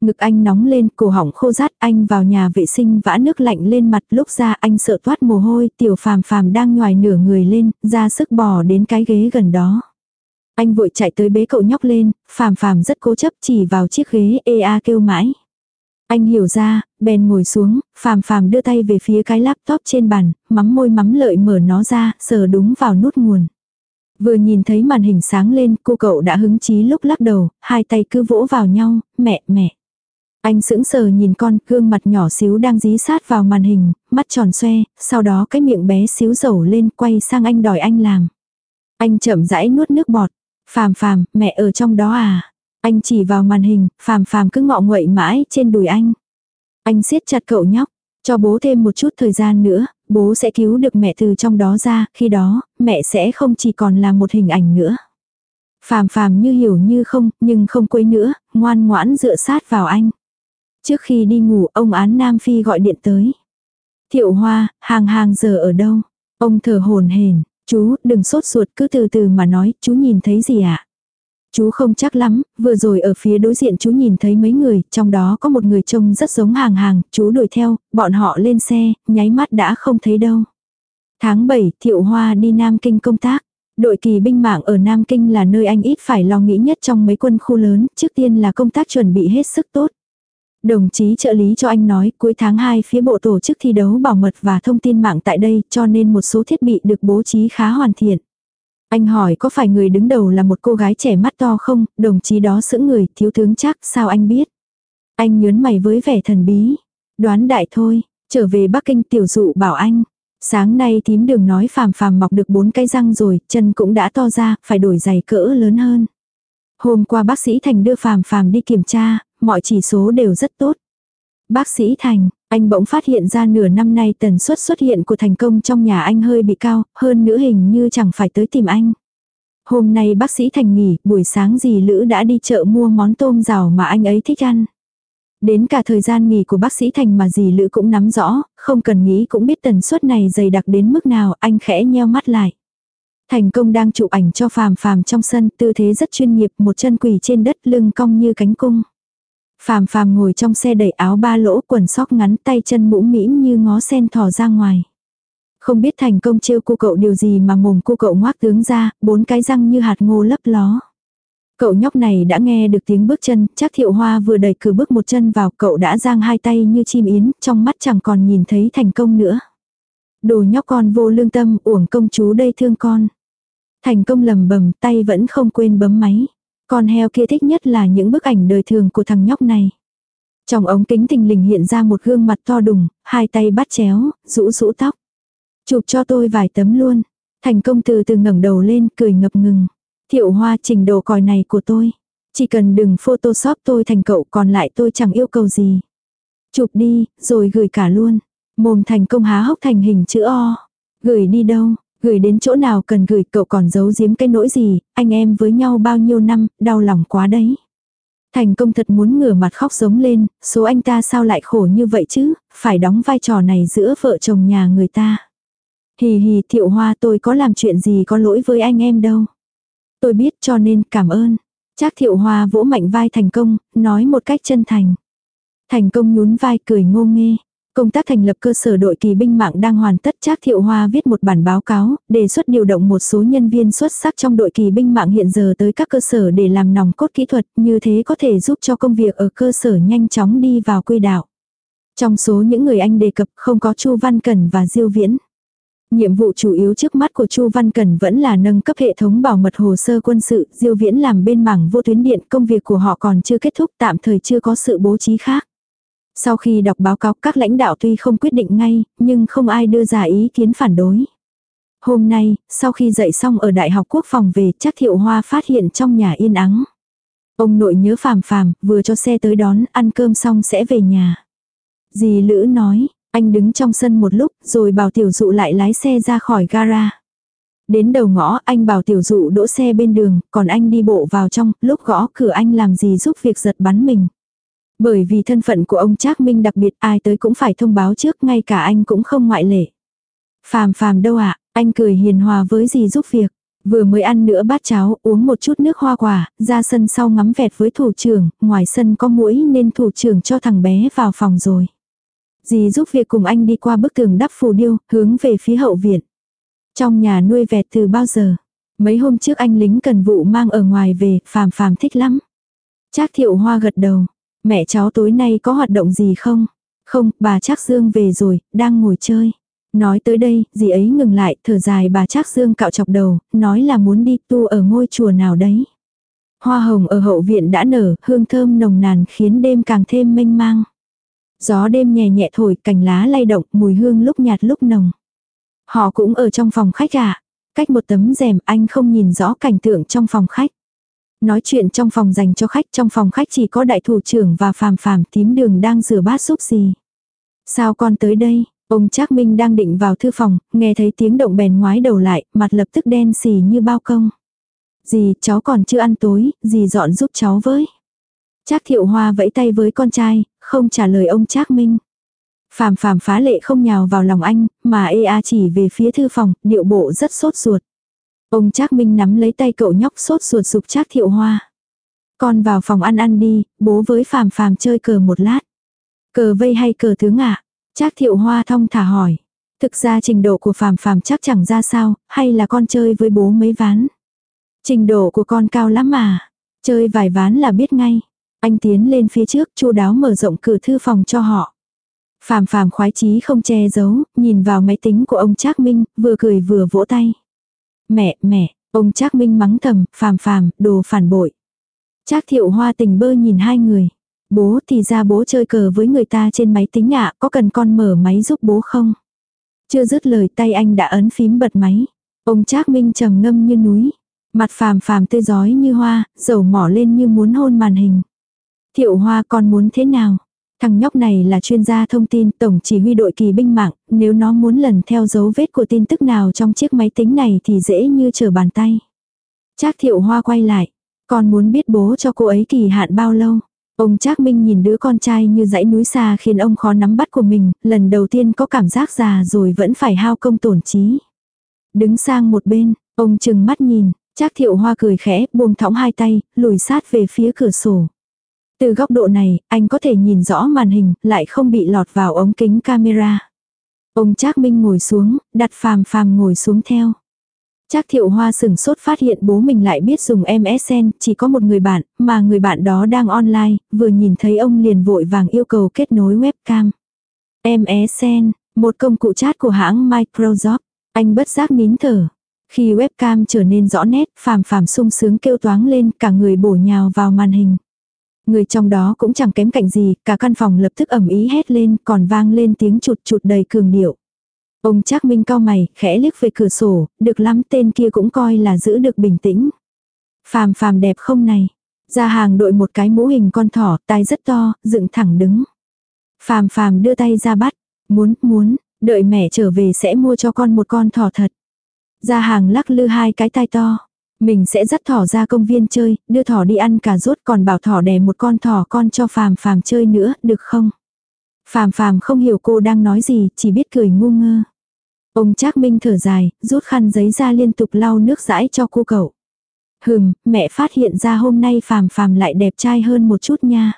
Ngực anh nóng lên, cổ họng khô rát, anh vào nhà vệ sinh vã nước lạnh lên mặt, lúc ra anh sợ toát mồ hôi, tiểu phàm phàm đang nhòi nửa người lên, ra sức bò đến cái ghế gần đó. Anh vội chạy tới bế cậu nhóc lên, phàm phàm rất cố chấp chỉ vào chiếc ghế ea kêu mãi. Anh hiểu ra, bèn ngồi xuống, phàm phàm đưa tay về phía cái laptop trên bàn, mắm môi mắm lợi mở nó ra, sờ đúng vào nút nguồn. Vừa nhìn thấy màn hình sáng lên, cô cậu đã hứng chí lúc lắc đầu, hai tay cứ vỗ vào nhau, mẹ, mẹ. Anh sững sờ nhìn con, gương mặt nhỏ xíu đang dí sát vào màn hình, mắt tròn xoe, sau đó cái miệng bé xíu dầu lên quay sang anh đòi anh làm. Anh chậm rãi nuốt nước bọt. Phàm phàm, mẹ ở trong đó à? Anh chỉ vào màn hình, phàm phàm cứ ngọ nguậy mãi trên đùi anh. Anh siết chặt cậu nhóc, cho bố thêm một chút thời gian nữa, bố sẽ cứu được mẹ từ trong đó ra, khi đó, mẹ sẽ không chỉ còn là một hình ảnh nữa. Phàm phàm như hiểu như không, nhưng không quấy nữa, ngoan ngoãn dựa sát vào anh. Trước khi đi ngủ, ông án Nam Phi gọi điện tới. Thiệu Hoa, hàng hàng giờ ở đâu? Ông thở hồn hển, chú, đừng sốt ruột cứ từ từ mà nói, chú nhìn thấy gì ạ? À? Chú không chắc lắm, vừa rồi ở phía đối diện chú nhìn thấy mấy người, trong đó có một người trông rất giống hàng hàng, chú đuổi theo, bọn họ lên xe, nháy mắt đã không thấy đâu. Tháng 7, Thiệu Hoa đi Nam Kinh công tác. Đội kỳ binh mạng ở Nam Kinh là nơi anh ít phải lo nghĩ nhất trong mấy quân khu lớn, trước tiên là công tác chuẩn bị hết sức tốt. Đồng chí trợ lý cho anh nói cuối tháng 2 phía bộ tổ chức thi đấu bảo mật và thông tin mạng tại đây cho nên một số thiết bị được bố trí khá hoàn thiện. Anh hỏi có phải người đứng đầu là một cô gái trẻ mắt to không, đồng chí đó sững người, thiếu tướng chắc, sao anh biết? Anh nhớn mày với vẻ thần bí. Đoán đại thôi, trở về Bắc Kinh tiểu dụ bảo anh. Sáng nay tím đường nói phàm phàm mọc được bốn cái răng rồi, chân cũng đã to ra, phải đổi giày cỡ lớn hơn. Hôm qua bác sĩ Thành đưa phàm phàm đi kiểm tra, mọi chỉ số đều rất tốt. Bác sĩ Thành, anh bỗng phát hiện ra nửa năm nay tần suất xuất hiện của thành công trong nhà anh hơi bị cao, hơn nữa hình như chẳng phải tới tìm anh. Hôm nay bác sĩ Thành nghỉ, buổi sáng dì Lữ đã đi chợ mua món tôm rào mà anh ấy thích ăn. Đến cả thời gian nghỉ của bác sĩ Thành mà dì Lữ cũng nắm rõ, không cần nghĩ cũng biết tần suất này dày đặc đến mức nào, anh khẽ nheo mắt lại. Thành công đang chụp ảnh cho phàm phàm trong sân, tư thế rất chuyên nghiệp, một chân quỳ trên đất lưng cong như cánh cung. Phàm phàm ngồi trong xe đẩy áo ba lỗ quần sóc ngắn tay chân mũm mĩm như ngó sen thò ra ngoài. Không biết thành công trêu cô cậu điều gì mà mồm cô cậu ngoác tướng ra, bốn cái răng như hạt ngô lấp ló. Cậu nhóc này đã nghe được tiếng bước chân, chắc thiệu hoa vừa đẩy cửa bước một chân vào, cậu đã giang hai tay như chim yến, trong mắt chẳng còn nhìn thấy thành công nữa. Đồ nhóc con vô lương tâm, uổng công chú đây thương con. Thành công lầm bầm, tay vẫn không quên bấm máy. Con heo kia thích nhất là những bức ảnh đời thường của thằng nhóc này. Trong ống kính tình lình hiện ra một gương mặt to đùng, hai tay bắt chéo, rũ rũ tóc. Chụp cho tôi vài tấm luôn. Thành công từ từ ngẩng đầu lên, cười ngập ngừng. Thiệu hoa trình độ còi này của tôi. Chỉ cần đừng photoshop tôi thành cậu còn lại tôi chẳng yêu cầu gì. Chụp đi, rồi gửi cả luôn. Mồm thành công há hốc thành hình chữ O. Gửi đi đâu, gửi đến chỗ nào cần gửi cậu còn giấu giếm cái nỗi gì, anh em với nhau bao nhiêu năm, đau lòng quá đấy. Thành công thật muốn ngửa mặt khóc giống lên, số anh ta sao lại khổ như vậy chứ, phải đóng vai trò này giữa vợ chồng nhà người ta. Hì hì thiệu hoa tôi có làm chuyện gì có lỗi với anh em đâu. Tôi biết cho nên cảm ơn. Trác thiệu hoa vỗ mạnh vai thành công, nói một cách chân thành. Thành công nhún vai cười ngô nghê. Công tác thành lập cơ sở đội kỳ binh mạng đang hoàn tất Trác Thiệu Hoa viết một bản báo cáo, đề xuất điều động một số nhân viên xuất sắc trong đội kỳ binh mạng hiện giờ tới các cơ sở để làm nòng cốt kỹ thuật, như thế có thể giúp cho công việc ở cơ sở nhanh chóng đi vào quy đạo. Trong số những người anh đề cập không có Chu Văn Cẩn và Diêu Viễn. Nhiệm vụ chủ yếu trước mắt của Chu Văn Cẩn vẫn là nâng cấp hệ thống bảo mật hồ sơ quân sự, Diêu Viễn làm bên mảng vô tuyến điện, công việc của họ còn chưa kết thúc, tạm thời chưa có sự bố trí khác. Sau khi đọc báo cáo các lãnh đạo tuy không quyết định ngay, nhưng không ai đưa ra ý kiến phản đối. Hôm nay, sau khi dạy xong ở Đại học Quốc phòng về, chắc Thiệu Hoa phát hiện trong nhà yên ắng. Ông nội nhớ phàm phàm, vừa cho xe tới đón, ăn cơm xong sẽ về nhà. Dì Lữ nói, anh đứng trong sân một lúc, rồi bảo tiểu dụ lại lái xe ra khỏi gara. Đến đầu ngõ, anh bảo tiểu dụ đỗ xe bên đường, còn anh đi bộ vào trong, lúc gõ cửa anh làm gì giúp việc giật bắn mình. Bởi vì thân phận của ông Trác Minh đặc biệt ai tới cũng phải thông báo trước, ngay cả anh cũng không ngoại lệ. Phàm phàm đâu ạ, anh cười hiền hòa với gì giúp việc. Vừa mới ăn nữa bát cháo, uống một chút nước hoa quả, ra sân sau ngắm vẹt với thủ trưởng, ngoài sân có mũi nên thủ trưởng cho thằng bé vào phòng rồi. Dì giúp việc cùng anh đi qua bức tường đắp phù điêu, hướng về phía hậu viện. Trong nhà nuôi vẹt từ bao giờ? Mấy hôm trước anh lính cần vụ mang ở ngoài về, phàm phàm thích lắm. Trác thiệu hoa gật đầu. Mẹ cháu tối nay có hoạt động gì không? Không, bà Trác Dương về rồi, đang ngồi chơi. Nói tới đây, dì ấy ngừng lại, thở dài bà Trác Dương cạo chọc đầu, nói là muốn đi tu ở ngôi chùa nào đấy. Hoa hồng ở hậu viện đã nở, hương thơm nồng nàn khiến đêm càng thêm mênh mang. Gió đêm nhẹ nhẹ thổi, cành lá lay động, mùi hương lúc nhạt lúc nồng. Họ cũng ở trong phòng khách à? Cách một tấm rèm anh không nhìn rõ cảnh tượng trong phòng khách. Nói chuyện trong phòng dành cho khách, trong phòng khách chỉ có đại thủ trưởng và phàm phàm tím đường đang rửa bát giúp gì. Sao con tới đây? Ông Trác Minh đang định vào thư phòng, nghe thấy tiếng động bèn ngoái đầu lại, mặt lập tức đen xì như bao công. Dì, cháu còn chưa ăn tối, dì dọn giúp cháu với. Trác Thiệu Hoa vẫy tay với con trai, không trả lời ông Trác Minh. Phàm phàm phá lệ không nhào vào lòng anh, mà ê a chỉ về phía thư phòng, điệu bộ rất sốt ruột. Ông Trác Minh nắm lấy tay cậu nhóc sốt ruột sụp Trác Thiệu Hoa. Con vào phòng ăn ăn đi, bố với phàm phàm chơi cờ một lát. Cờ vây hay cờ tướng ạ? À? Trác Thiệu Hoa thong thả hỏi. Thực ra trình độ của phàm phàm chắc chẳng ra sao, hay là con chơi với bố mấy ván. Trình độ của con cao lắm mà. Chơi vài ván là biết ngay. Anh tiến lên phía trước, chu đáo mở rộng cửa thư phòng cho họ. Phàm phàm khoái chí không che giấu, nhìn vào máy tính của ông Trác Minh, vừa cười vừa vỗ tay. Mẹ, mẹ, ông Trác Minh mắng thầm, phàm phàm, đồ phản bội. Trác thiệu hoa tình bơ nhìn hai người. Bố thì ra bố chơi cờ với người ta trên máy tính ạ, có cần con mở máy giúp bố không? Chưa dứt lời tay anh đã ấn phím bật máy. Ông Trác Minh trầm ngâm như núi. Mặt phàm phàm tươi giói như hoa, dầu mỏ lên như muốn hôn màn hình. Thiệu hoa con muốn thế nào? Thằng nhóc này là chuyên gia thông tin tổng chỉ huy đội kỳ binh mạng, nếu nó muốn lần theo dấu vết của tin tức nào trong chiếc máy tính này thì dễ như trở bàn tay. Trác thiệu hoa quay lại, con muốn biết bố cho cô ấy kỳ hạn bao lâu. Ông Trác Minh nhìn đứa con trai như dãy núi xa khiến ông khó nắm bắt của mình, lần đầu tiên có cảm giác già rồi vẫn phải hao công tổn trí. Đứng sang một bên, ông chừng mắt nhìn, Trác thiệu hoa cười khẽ, buông thõng hai tay, lùi sát về phía cửa sổ. Từ góc độ này, anh có thể nhìn rõ màn hình, lại không bị lọt vào ống kính camera. Ông Trác Minh ngồi xuống, đặt phàm phàm ngồi xuống theo. Trác thiệu hoa sừng sốt phát hiện bố mình lại biết dùng MSN, chỉ có một người bạn, mà người bạn đó đang online, vừa nhìn thấy ông liền vội vàng yêu cầu kết nối webcam. MSN, một công cụ chat của hãng Microsoft. Anh bất giác nín thở. Khi webcam trở nên rõ nét, phàm phàm sung sướng kêu toáng lên, cả người bổ nhào vào màn hình. Người trong đó cũng chẳng kém cạnh gì, cả căn phòng lập tức ẩm ý hét lên, còn vang lên tiếng chụt chụt đầy cường điệu. Ông Trác Minh cao mày, khẽ liếc về cửa sổ, được lắm tên kia cũng coi là giữ được bình tĩnh. Phàm phàm đẹp không này. Ra hàng đội một cái mũ hình con thỏ, tai rất to, dựng thẳng đứng. Phàm phàm đưa tay ra bắt. Muốn, muốn, đợi mẹ trở về sẽ mua cho con một con thỏ thật. Ra hàng lắc lư hai cái tai to. Mình sẽ dắt thỏ ra công viên chơi, đưa thỏ đi ăn cà rốt còn bảo thỏ đẻ một con thỏ con cho phàm phàm chơi nữa, được không? Phàm phàm không hiểu cô đang nói gì, chỉ biết cười ngu ngơ. Ông Trác Minh thở dài, rút khăn giấy ra liên tục lau nước dãi cho cô cậu. Hừm, mẹ phát hiện ra hôm nay phàm phàm lại đẹp trai hơn một chút nha.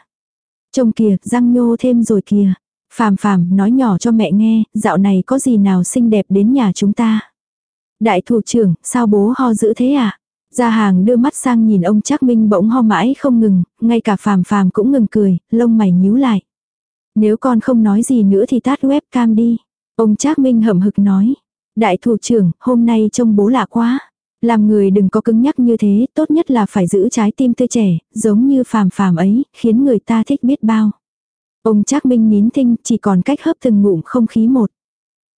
Trông kìa, răng nhô thêm rồi kìa. Phàm phàm nói nhỏ cho mẹ nghe, dạo này có gì nào xinh đẹp đến nhà chúng ta. Đại thủ trưởng, sao bố ho dữ thế à? Gia hàng đưa mắt sang nhìn ông Trác Minh bỗng ho mãi không ngừng, ngay cả phàm phàm cũng ngừng cười, lông mày nhíu lại. Nếu con không nói gì nữa thì tắt webcam đi. Ông Trác Minh hậm hực nói. Đại thủ trưởng, hôm nay trông bố lạ quá. Làm người đừng có cứng nhắc như thế, tốt nhất là phải giữ trái tim tươi trẻ, giống như phàm phàm ấy, khiến người ta thích biết bao. Ông Trác Minh nín thinh, chỉ còn cách hấp từng ngụm không khí một.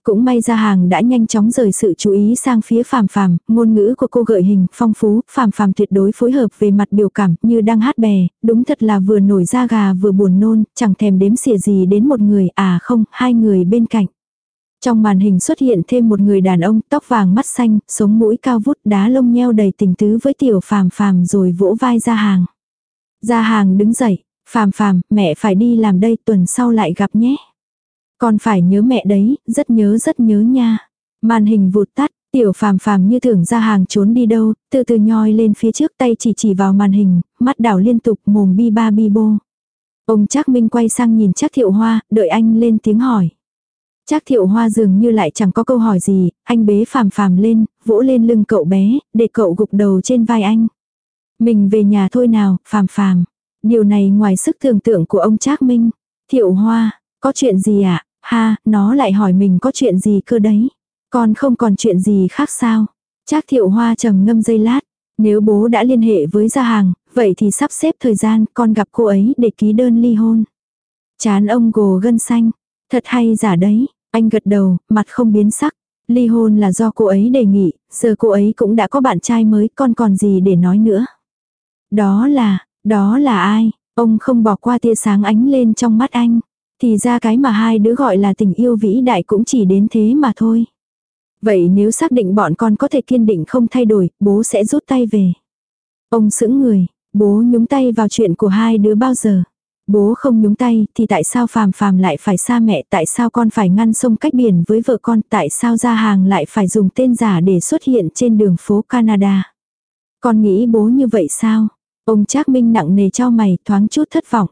Cũng may ra hàng đã nhanh chóng rời sự chú ý sang phía phàm phàm, ngôn ngữ của cô gợi hình, phong phú, phàm phàm tuyệt đối phối hợp về mặt biểu cảm, như đang hát bè, đúng thật là vừa nổi da gà vừa buồn nôn, chẳng thèm đếm xỉa gì đến một người, à không, hai người bên cạnh. Trong màn hình xuất hiện thêm một người đàn ông, tóc vàng mắt xanh, sống mũi cao vút đá lông nheo đầy tình tứ với tiểu phàm phàm rồi vỗ vai ra hàng. Ra hàng đứng dậy, phàm phàm, mẹ phải đi làm đây tuần sau lại gặp nhé. Con phải nhớ mẹ đấy, rất nhớ rất nhớ nha. Màn hình vụt tắt, tiểu phàm phàm như tưởng ra hàng trốn đi đâu, từ từ nhoi lên phía trước tay chỉ chỉ vào màn hình, mắt đảo liên tục mồm bi ba bi bô. Ông Trác Minh quay sang nhìn Trác Thiệu Hoa, đợi anh lên tiếng hỏi. Trác Thiệu Hoa dường như lại chẳng có câu hỏi gì, anh bế phàm phàm lên, vỗ lên lưng cậu bé, để cậu gục đầu trên vai anh. Mình về nhà thôi nào, phàm phàm. Điều này ngoài sức tưởng tượng của ông Trác Minh. Thiệu Hoa, có chuyện gì ạ? À? Ha, nó lại hỏi mình có chuyện gì cơ đấy. Con không còn chuyện gì khác sao? Trác Thiệu Hoa trầm ngâm giây lát. Nếu bố đã liên hệ với gia hàng, vậy thì sắp xếp thời gian con gặp cô ấy để ký đơn ly hôn. Chán ông gồ gân xanh. Thật hay giả đấy. Anh gật đầu, mặt không biến sắc. Ly hôn là do cô ấy đề nghị, giờ cô ấy cũng đã có bạn trai mới, con còn gì để nói nữa. Đó là, đó là ai? Ông không bỏ qua tia sáng ánh lên trong mắt anh. Thì ra cái mà hai đứa gọi là tình yêu vĩ đại cũng chỉ đến thế mà thôi. Vậy nếu xác định bọn con có thể kiên định không thay đổi, bố sẽ rút tay về. Ông sững người, bố nhúng tay vào chuyện của hai đứa bao giờ. Bố không nhúng tay, thì tại sao phàm phàm lại phải xa mẹ, tại sao con phải ngăn sông cách biển với vợ con, tại sao ra hàng lại phải dùng tên giả để xuất hiện trên đường phố Canada. Con nghĩ bố như vậy sao? Ông Trác Minh nặng nề cho mày, thoáng chút thất vọng.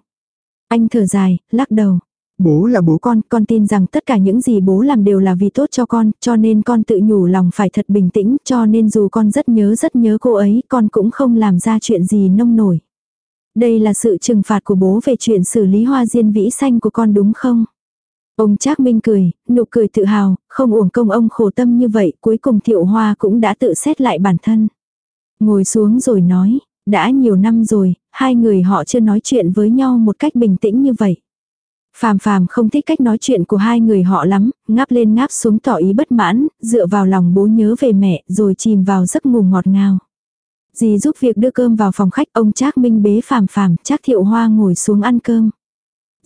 Anh thở dài, lắc đầu. Bố là bố con, con tin rằng tất cả những gì bố làm đều là vì tốt cho con, cho nên con tự nhủ lòng phải thật bình tĩnh, cho nên dù con rất nhớ rất nhớ cô ấy, con cũng không làm ra chuyện gì nông nổi. Đây là sự trừng phạt của bố về chuyện xử lý hoa diên vĩ xanh của con đúng không? Ông Trác Minh cười, nụ cười tự hào, không uổng công ông khổ tâm như vậy, cuối cùng Thiệu Hoa cũng đã tự xét lại bản thân. Ngồi xuống rồi nói, đã nhiều năm rồi, hai người họ chưa nói chuyện với nhau một cách bình tĩnh như vậy. Phàm phàm không thích cách nói chuyện của hai người họ lắm, ngáp lên ngáp xuống tỏ ý bất mãn, dựa vào lòng bố nhớ về mẹ rồi chìm vào giấc ngủ ngọt ngào. Dì giúp việc đưa cơm vào phòng khách, ông Trác Minh bế phàm phàm, Trác Thiệu Hoa ngồi xuống ăn cơm.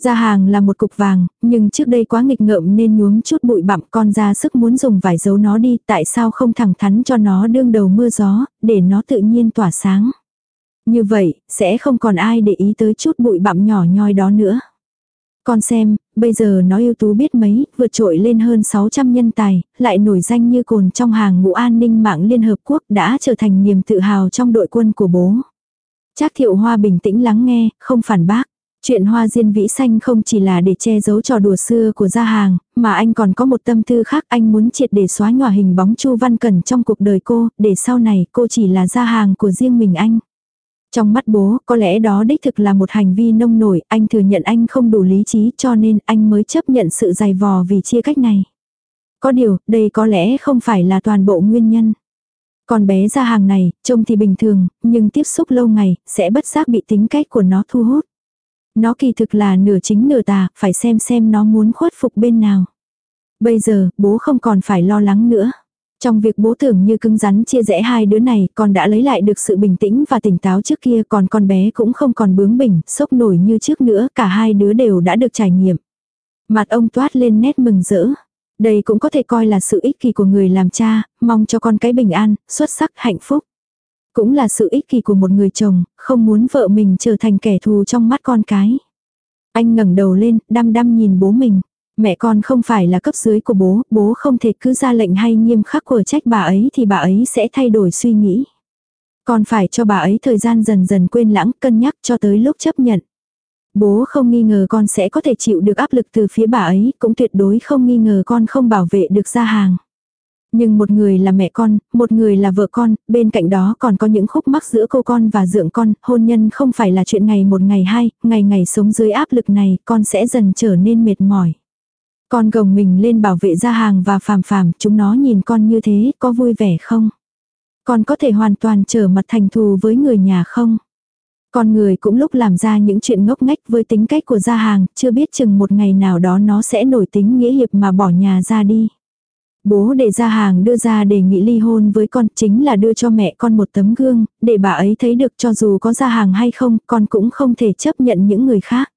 Ra hàng là một cục vàng, nhưng trước đây quá nghịch ngợm nên nhuốm chút bụi bặm con ra sức muốn dùng vải giấu nó đi, tại sao không thẳng thắn cho nó đương đầu mưa gió, để nó tự nhiên tỏa sáng. Như vậy, sẽ không còn ai để ý tới chút bụi bặm nhỏ nhoi đó nữa. Con xem, bây giờ nó ưu tú biết mấy, vượt trội lên hơn 600 nhân tài, lại nổi danh như cồn trong hàng ngũ an ninh mạng Liên Hợp Quốc đã trở thành niềm tự hào trong đội quân của bố. Trác thiệu hoa bình tĩnh lắng nghe, không phản bác. Chuyện hoa diên vĩ xanh không chỉ là để che giấu trò đùa xưa của gia hàng, mà anh còn có một tâm tư khác anh muốn triệt để xóa nhòa hình bóng Chu Văn Cẩn trong cuộc đời cô, để sau này cô chỉ là gia hàng của riêng mình anh. Trong mắt bố, có lẽ đó đích thực là một hành vi nông nổi, anh thừa nhận anh không đủ lý trí cho nên anh mới chấp nhận sự dày vò vì chia cách này. Có điều, đây có lẽ không phải là toàn bộ nguyên nhân. Con bé ra hàng này, trông thì bình thường, nhưng tiếp xúc lâu ngày, sẽ bất giác bị tính cách của nó thu hút. Nó kỳ thực là nửa chính nửa tà, phải xem xem nó muốn khuất phục bên nào. Bây giờ, bố không còn phải lo lắng nữa. Trong việc bố tưởng như cứng rắn chia rẽ hai đứa này, con đã lấy lại được sự bình tĩnh và tỉnh táo trước kia, còn con bé cũng không còn bướng bỉnh, sốc nổi như trước nữa, cả hai đứa đều đã được trải nghiệm. Mặt ông toát lên nét mừng rỡ. Đây cũng có thể coi là sự ích kỷ của người làm cha, mong cho con cái bình an, xuất sắc, hạnh phúc. Cũng là sự ích kỷ của một người chồng, không muốn vợ mình trở thành kẻ thù trong mắt con cái. Anh ngẩng đầu lên, đăm đăm nhìn bố mình. Mẹ con không phải là cấp dưới của bố, bố không thể cứ ra lệnh hay nghiêm khắc của trách bà ấy thì bà ấy sẽ thay đổi suy nghĩ. Con phải cho bà ấy thời gian dần dần quên lãng, cân nhắc cho tới lúc chấp nhận. Bố không nghi ngờ con sẽ có thể chịu được áp lực từ phía bà ấy, cũng tuyệt đối không nghi ngờ con không bảo vệ được gia hàng. Nhưng một người là mẹ con, một người là vợ con, bên cạnh đó còn có những khúc mắc giữa cô con và dưỡng con, hôn nhân không phải là chuyện ngày một ngày hai, ngày ngày sống dưới áp lực này, con sẽ dần trở nên mệt mỏi. Con gồng mình lên bảo vệ gia hàng và phàm phàm, chúng nó nhìn con như thế, có vui vẻ không? Con có thể hoàn toàn trở mặt thành thù với người nhà không? Con người cũng lúc làm ra những chuyện ngốc nghếch với tính cách của gia hàng, chưa biết chừng một ngày nào đó nó sẽ nổi tính nghĩa hiệp mà bỏ nhà ra đi. Bố để gia hàng đưa ra đề nghị ly hôn với con chính là đưa cho mẹ con một tấm gương, để bà ấy thấy được cho dù có gia hàng hay không, con cũng không thể chấp nhận những người khác.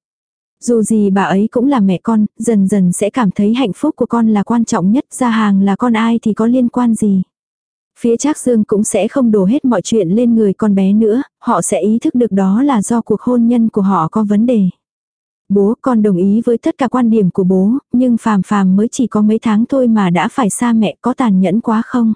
Dù gì bà ấy cũng là mẹ con, dần dần sẽ cảm thấy hạnh phúc của con là quan trọng nhất, ra hàng là con ai thì có liên quan gì. Phía Trác Dương cũng sẽ không đổ hết mọi chuyện lên người con bé nữa, họ sẽ ý thức được đó là do cuộc hôn nhân của họ có vấn đề. Bố con đồng ý với tất cả quan điểm của bố, nhưng phàm phàm mới chỉ có mấy tháng thôi mà đã phải xa mẹ có tàn nhẫn quá không?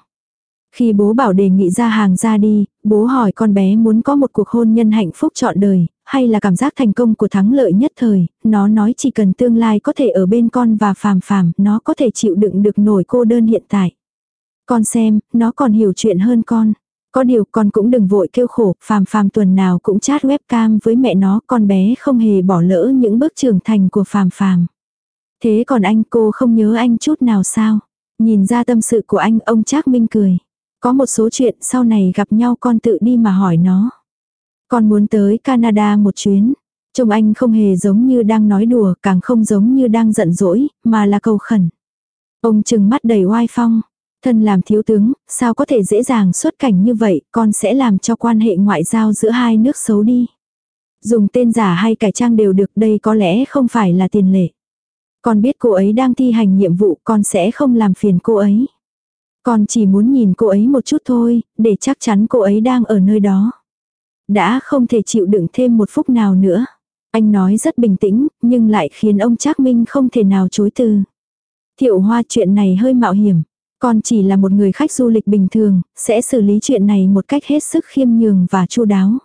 Khi bố bảo đề nghị ra hàng ra đi, bố hỏi con bé muốn có một cuộc hôn nhân hạnh phúc trọn đời, hay là cảm giác thành công của thắng lợi nhất thời, nó nói chỉ cần tương lai có thể ở bên con và phàm phàm, nó có thể chịu đựng được nổi cô đơn hiện tại. Con xem, nó còn hiểu chuyện hơn con. Có điều con cũng đừng vội kêu khổ, phàm phàm tuần nào cũng chat webcam với mẹ nó, con bé không hề bỏ lỡ những bước trưởng thành của phàm phàm. Thế còn anh cô không nhớ anh chút nào sao? Nhìn ra tâm sự của anh, ông Trác Minh cười. Có một số chuyện sau này gặp nhau con tự đi mà hỏi nó. Con muốn tới Canada một chuyến. Trông anh không hề giống như đang nói đùa, càng không giống như đang giận dỗi, mà là cầu khẩn. Ông trừng mắt đầy oai phong. Thân làm thiếu tướng, sao có thể dễ dàng xuất cảnh như vậy, con sẽ làm cho quan hệ ngoại giao giữa hai nước xấu đi. Dùng tên giả hay cải trang đều được đây có lẽ không phải là tiền lệ. Con biết cô ấy đang thi hành nhiệm vụ, con sẽ không làm phiền cô ấy. Con chỉ muốn nhìn cô ấy một chút thôi, để chắc chắn cô ấy đang ở nơi đó. Đã không thể chịu đựng thêm một phút nào nữa. Anh nói rất bình tĩnh, nhưng lại khiến ông Trác Minh không thể nào chối từ. Thiệu hoa chuyện này hơi mạo hiểm. Con chỉ là một người khách du lịch bình thường, sẽ xử lý chuyện này một cách hết sức khiêm nhường và chu đáo.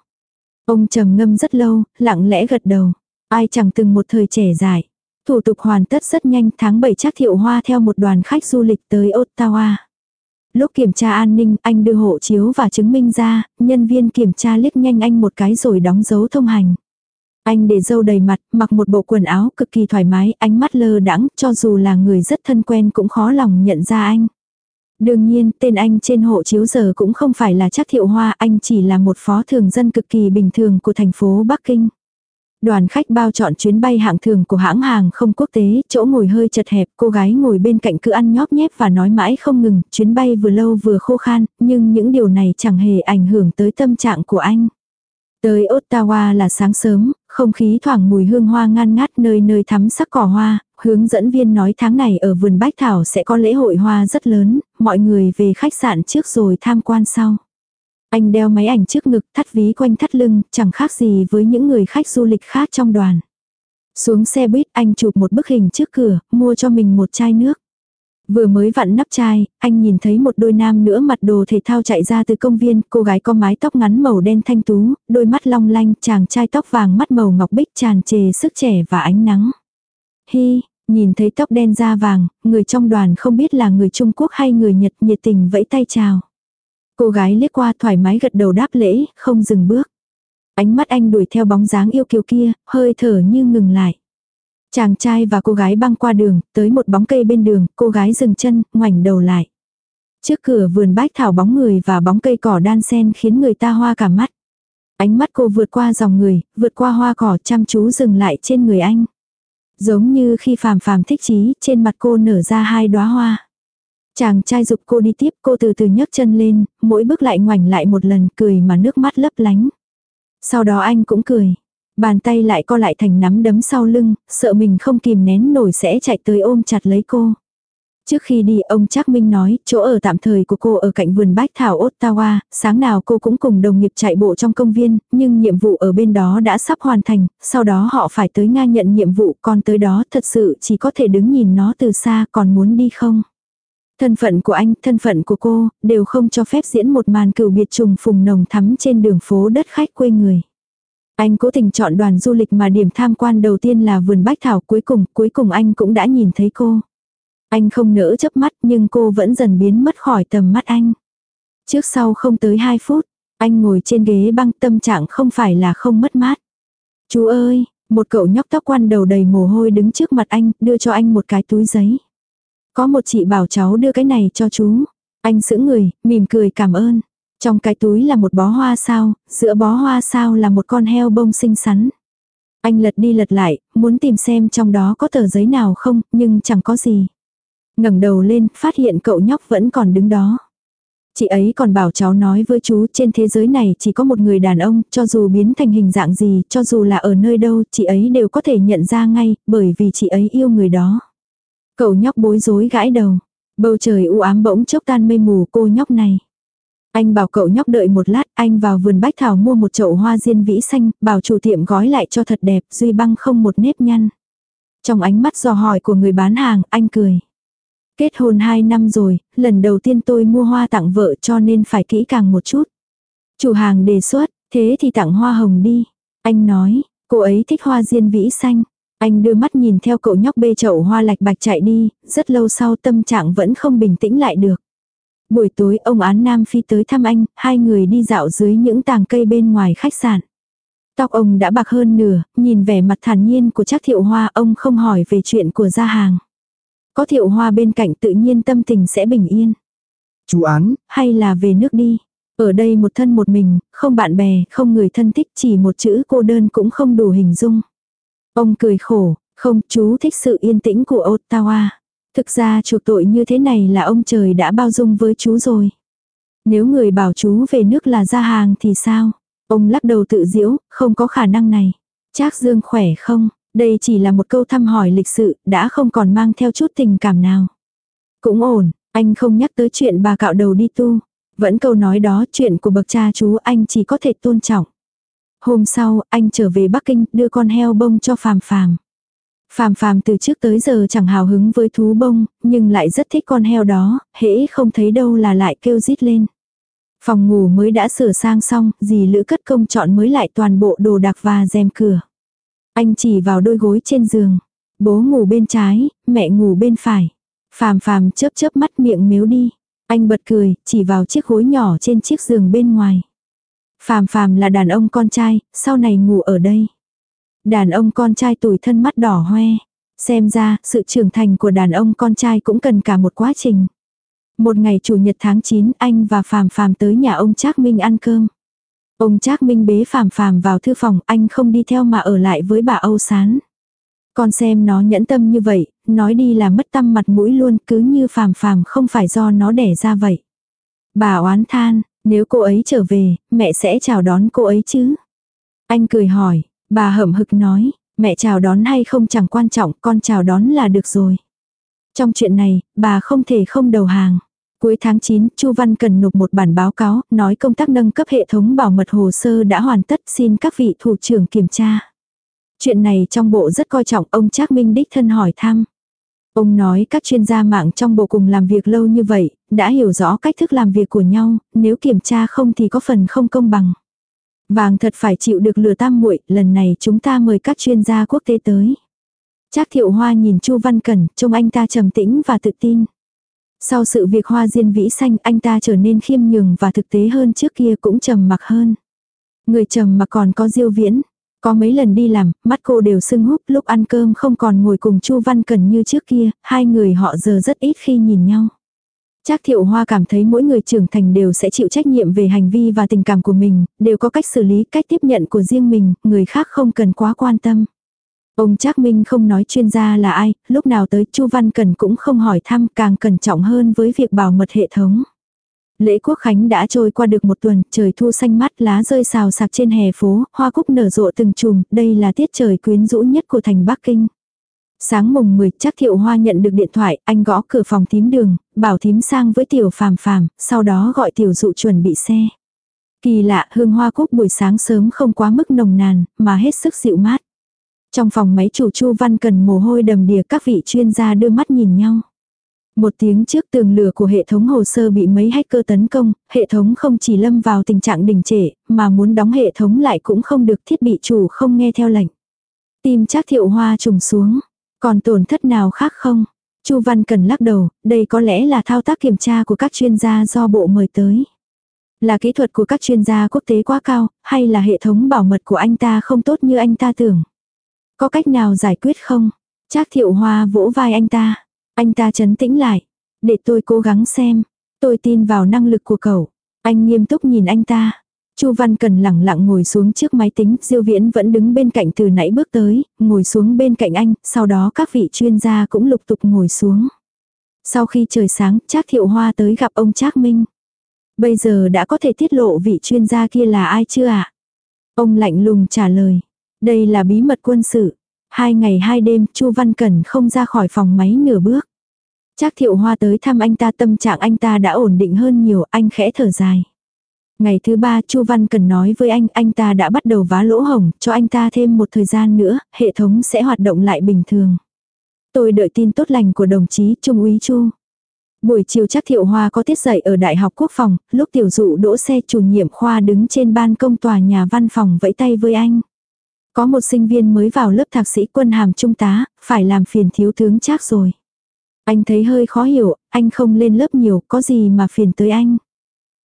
Ông trầm ngâm rất lâu, lặng lẽ gật đầu. Ai chẳng từng một thời trẻ dài. Thủ tục hoàn tất rất nhanh tháng 7 chắc thiệu hoa theo một đoàn khách du lịch tới Ottawa. Lúc kiểm tra an ninh, anh đưa hộ chiếu và chứng minh ra, nhân viên kiểm tra liếc nhanh anh một cái rồi đóng dấu thông hành. Anh để dâu đầy mặt, mặc một bộ quần áo cực kỳ thoải mái, ánh mắt lơ đãng, cho dù là người rất thân quen cũng khó lòng nhận ra anh. Đương nhiên, tên anh trên hộ chiếu giờ cũng không phải là chắc thiệu hoa, anh chỉ là một phó thường dân cực kỳ bình thường của thành phố Bắc Kinh. Đoàn khách bao chọn chuyến bay hạng thường của hãng hàng không quốc tế, chỗ ngồi hơi chật hẹp, cô gái ngồi bên cạnh cứ ăn nhóp nhép và nói mãi không ngừng, chuyến bay vừa lâu vừa khô khan, nhưng những điều này chẳng hề ảnh hưởng tới tâm trạng của anh. Tới Ottawa là sáng sớm, không khí thoảng mùi hương hoa ngan ngát nơi nơi thắm sắc cỏ hoa, hướng dẫn viên nói tháng này ở vườn Bách Thảo sẽ có lễ hội hoa rất lớn, mọi người về khách sạn trước rồi tham quan sau. Anh đeo máy ảnh trước ngực thắt ví quanh thắt lưng, chẳng khác gì với những người khách du lịch khác trong đoàn. Xuống xe buýt anh chụp một bức hình trước cửa, mua cho mình một chai nước. Vừa mới vặn nắp chai, anh nhìn thấy một đôi nam nữa mặt đồ thể thao chạy ra từ công viên, cô gái có mái tóc ngắn màu đen thanh tú, đôi mắt long lanh, chàng trai tóc vàng mắt màu ngọc bích tràn trề sức trẻ và ánh nắng. Hi, nhìn thấy tóc đen da vàng, người trong đoàn không biết là người Trung Quốc hay người Nhật nhiệt tình vẫy tay chào. Cô gái liếc qua thoải mái gật đầu đáp lễ, không dừng bước. Ánh mắt anh đuổi theo bóng dáng yêu kiều kia, hơi thở như ngừng lại. Chàng trai và cô gái băng qua đường, tới một bóng cây bên đường, cô gái dừng chân, ngoảnh đầu lại. Trước cửa vườn bách thảo bóng người và bóng cây cỏ đan sen khiến người ta hoa cả mắt. Ánh mắt cô vượt qua dòng người, vượt qua hoa cỏ chăm chú dừng lại trên người anh. Giống như khi phàm phàm thích chí, trên mặt cô nở ra hai đóa hoa. Chàng trai dục cô đi tiếp, cô từ từ nhấc chân lên, mỗi bước lại ngoảnh lại một lần cười mà nước mắt lấp lánh. Sau đó anh cũng cười. Bàn tay lại co lại thành nắm đấm sau lưng, sợ mình không kìm nén nổi sẽ chạy tới ôm chặt lấy cô. Trước khi đi ông Trác Minh nói, chỗ ở tạm thời của cô ở cạnh vườn bách thảo Ottawa, sáng nào cô cũng cùng đồng nghiệp chạy bộ trong công viên, nhưng nhiệm vụ ở bên đó đã sắp hoàn thành, sau đó họ phải tới Nga nhận nhiệm vụ, còn tới đó thật sự chỉ có thể đứng nhìn nó từ xa còn muốn đi không. Thân phận của anh, thân phận của cô, đều không cho phép diễn một màn cửu biệt trùng phùng nồng thắm trên đường phố đất khách quê người. Anh cố tình chọn đoàn du lịch mà điểm tham quan đầu tiên là vườn bách thảo cuối cùng, cuối cùng anh cũng đã nhìn thấy cô. Anh không nỡ chớp mắt nhưng cô vẫn dần biến mất khỏi tầm mắt anh. Trước sau không tới 2 phút, anh ngồi trên ghế băng tâm trạng không phải là không mất mát. Chú ơi, một cậu nhóc tóc quan đầu đầy mồ hôi đứng trước mặt anh, đưa cho anh một cái túi giấy. Có một chị bảo cháu đưa cái này cho chú. Anh sững người, mỉm cười cảm ơn. Trong cái túi là một bó hoa sao, giữa bó hoa sao là một con heo bông xinh xắn. Anh lật đi lật lại, muốn tìm xem trong đó có tờ giấy nào không, nhưng chẳng có gì. ngẩng đầu lên, phát hiện cậu nhóc vẫn còn đứng đó. Chị ấy còn bảo cháu nói với chú trên thế giới này chỉ có một người đàn ông, cho dù biến thành hình dạng gì, cho dù là ở nơi đâu, chị ấy đều có thể nhận ra ngay, bởi vì chị ấy yêu người đó. Cậu nhóc bối rối gãi đầu. Bầu trời u ám bỗng chốc tan mây mù cô nhóc này. Anh bảo cậu nhóc đợi một lát, anh vào vườn bách thảo mua một chậu hoa diên vĩ xanh, bảo chủ tiệm gói lại cho thật đẹp, duy băng không một nếp nhăn. Trong ánh mắt dò hỏi của người bán hàng, anh cười. Kết hôn 2 năm rồi, lần đầu tiên tôi mua hoa tặng vợ cho nên phải kỹ càng một chút. Chủ hàng đề xuất, thế thì tặng hoa hồng đi. Anh nói, cô ấy thích hoa diên vĩ xanh. Anh đưa mắt nhìn theo cậu nhóc bê chậu hoa lạch bạch chạy đi, rất lâu sau tâm trạng vẫn không bình tĩnh lại được. Buổi tối ông án Nam Phi tới thăm anh, hai người đi dạo dưới những tàng cây bên ngoài khách sạn. Tóc ông đã bạc hơn nửa, nhìn vẻ mặt thản nhiên của chắc thiệu hoa ông không hỏi về chuyện của gia hàng. Có thiệu hoa bên cạnh tự nhiên tâm tình sẽ bình yên. Chú án, hay là về nước đi. Ở đây một thân một mình, không bạn bè, không người thân thích, chỉ một chữ cô đơn cũng không đủ hình dung. Ông cười khổ, không chú thích sự yên tĩnh của Ottawa. Thực ra chuộc tội như thế này là ông trời đã bao dung với chú rồi. Nếu người bảo chú về nước là ra hàng thì sao? Ông lắc đầu tự diễu, không có khả năng này. Trác Dương khỏe không? Đây chỉ là một câu thăm hỏi lịch sự, đã không còn mang theo chút tình cảm nào. Cũng ổn, anh không nhắc tới chuyện bà cạo đầu đi tu. Vẫn câu nói đó chuyện của bậc cha chú anh chỉ có thể tôn trọng. Hôm sau, anh trở về Bắc Kinh đưa con heo bông cho Phàm Phàm. Phàm phàm từ trước tới giờ chẳng hào hứng với thú bông, nhưng lại rất thích con heo đó, hễ không thấy đâu là lại kêu rít lên. Phòng ngủ mới đã sửa sang xong, dì Lữ cất công chọn mới lại toàn bộ đồ đạc và rèm cửa. Anh chỉ vào đôi gối trên giường. Bố ngủ bên trái, mẹ ngủ bên phải. Phàm phàm chớp chớp mắt miệng miếu đi. Anh bật cười, chỉ vào chiếc gối nhỏ trên chiếc giường bên ngoài. Phàm phàm là đàn ông con trai, sau này ngủ ở đây. Đàn ông con trai tuổi thân mắt đỏ hoe. Xem ra, sự trưởng thành của đàn ông con trai cũng cần cả một quá trình. Một ngày chủ nhật tháng 9, anh và Phàm Phàm tới nhà ông Trác Minh ăn cơm. Ông Trác Minh bế Phàm Phàm vào thư phòng, anh không đi theo mà ở lại với bà Âu Sán. Con xem nó nhẫn tâm như vậy, nói đi là mất tâm mặt mũi luôn, cứ như Phàm Phàm không phải do nó đẻ ra vậy. Bà oán than, nếu cô ấy trở về, mẹ sẽ chào đón cô ấy chứ? Anh cười hỏi, Bà hậm hực nói, mẹ chào đón hay không chẳng quan trọng, con chào đón là được rồi. Trong chuyện này, bà không thể không đầu hàng. Cuối tháng 9, Chu Văn cần nộp một bản báo cáo, nói công tác nâng cấp hệ thống bảo mật hồ sơ đã hoàn tất xin các vị thủ trưởng kiểm tra. Chuyện này trong bộ rất coi trọng ông Trác Minh đích thân hỏi thăm. Ông nói các chuyên gia mạng trong bộ cùng làm việc lâu như vậy, đã hiểu rõ cách thức làm việc của nhau, nếu kiểm tra không thì có phần không công bằng. Vàng thật phải chịu được lừa tam muội, lần này chúng ta mời các chuyên gia quốc tế tới. Trác Thiệu Hoa nhìn Chu Văn Cẩn, trông anh ta trầm tĩnh và tự tin. Sau sự việc hoa diên vĩ xanh, anh ta trở nên khiêm nhường và thực tế hơn trước kia cũng trầm mặc hơn. Người trầm mặc còn có Diêu Viễn, có mấy lần đi làm, mắt cô đều sưng húp, lúc ăn cơm không còn ngồi cùng Chu Văn Cần như trước kia, hai người họ giờ rất ít khi nhìn nhau. Trác Thiệu Hoa cảm thấy mỗi người trưởng thành đều sẽ chịu trách nhiệm về hành vi và tình cảm của mình, đều có cách xử lý, cách tiếp nhận của riêng mình, người khác không cần quá quan tâm. Ông Trác Minh không nói chuyên gia là ai, lúc nào tới Chu Văn Cần cũng không hỏi thăm, càng cẩn trọng hơn với việc bảo mật hệ thống. Lễ quốc khánh đã trôi qua được một tuần, trời thu xanh mát, lá rơi xào sạc trên hè phố, hoa cúc nở rộ từng chùm, đây là tiết trời quyến rũ nhất của thành Bắc Kinh. Sáng mùng 10 chắc thiệu hoa nhận được điện thoại, anh gõ cửa phòng thím đường, bảo thím sang với tiểu phàm phàm, sau đó gọi tiểu dụ chuẩn bị xe. Kỳ lạ hương hoa cúc buổi sáng sớm không quá mức nồng nàn, mà hết sức dịu mát. Trong phòng máy chủ chu văn cần mồ hôi đầm đìa các vị chuyên gia đưa mắt nhìn nhau. Một tiếng trước tường lửa của hệ thống hồ sơ bị mấy hacker tấn công, hệ thống không chỉ lâm vào tình trạng đình trệ, mà muốn đóng hệ thống lại cũng không được thiết bị chủ không nghe theo lệnh. Tim chắc thiệu hoa trùng xuống. Còn tổn thất nào khác không? Chu Văn Cần lắc đầu, đây có lẽ là thao tác kiểm tra của các chuyên gia do bộ mời tới. Là kỹ thuật của các chuyên gia quốc tế quá cao, hay là hệ thống bảo mật của anh ta không tốt như anh ta tưởng? Có cách nào giải quyết không? Trác thiệu hoa vỗ vai anh ta. Anh ta chấn tĩnh lại. Để tôi cố gắng xem. Tôi tin vào năng lực của cậu. Anh nghiêm túc nhìn anh ta. Chu Văn Cần lẳng lặng ngồi xuống trước máy tính, Diêu Viễn vẫn đứng bên cạnh từ nãy bước tới, ngồi xuống bên cạnh anh, sau đó các vị chuyên gia cũng lục tục ngồi xuống. Sau khi trời sáng, Trác Thiệu Hoa tới gặp ông Trác Minh. Bây giờ đã có thể tiết lộ vị chuyên gia kia là ai chưa ạ? À? Ông lạnh lùng trả lời. Đây là bí mật quân sự. Hai ngày hai đêm, Chu Văn Cẩn không ra khỏi phòng máy nửa bước. Trác Thiệu Hoa tới thăm anh ta tâm trạng anh ta đã ổn định hơn nhiều, anh khẽ thở dài. Ngày thứ ba Chu Văn cần nói với anh, anh ta đã bắt đầu vá lỗ hồng, cho anh ta thêm một thời gian nữa, hệ thống sẽ hoạt động lại bình thường. Tôi đợi tin tốt lành của đồng chí Trung úy Chu. Buổi chiều chắc Thiệu Hoa có tiết dạy ở Đại học Quốc phòng, lúc tiểu dụ đỗ xe chủ nhiệm khoa đứng trên ban công tòa nhà văn phòng vẫy tay với anh. Có một sinh viên mới vào lớp thạc sĩ quân hàm trung tá, phải làm phiền thiếu tướng chắc rồi. Anh thấy hơi khó hiểu, anh không lên lớp nhiều, có gì mà phiền tới anh.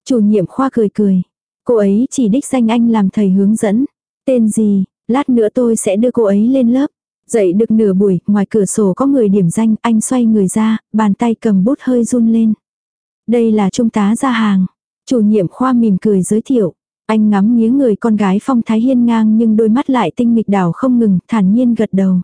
Chủ nhiệm khoa cười cười. Cô ấy chỉ đích danh anh làm thầy hướng dẫn. Tên gì, lát nữa tôi sẽ đưa cô ấy lên lớp. Dậy được nửa buổi, ngoài cửa sổ có người điểm danh, anh xoay người ra, bàn tay cầm bút hơi run lên. Đây là trung tá ra hàng. Chủ nhiệm khoa mỉm cười giới thiệu. Anh ngắm nghía người con gái phong thái hiên ngang nhưng đôi mắt lại tinh nghịch đảo không ngừng, thản nhiên gật đầu.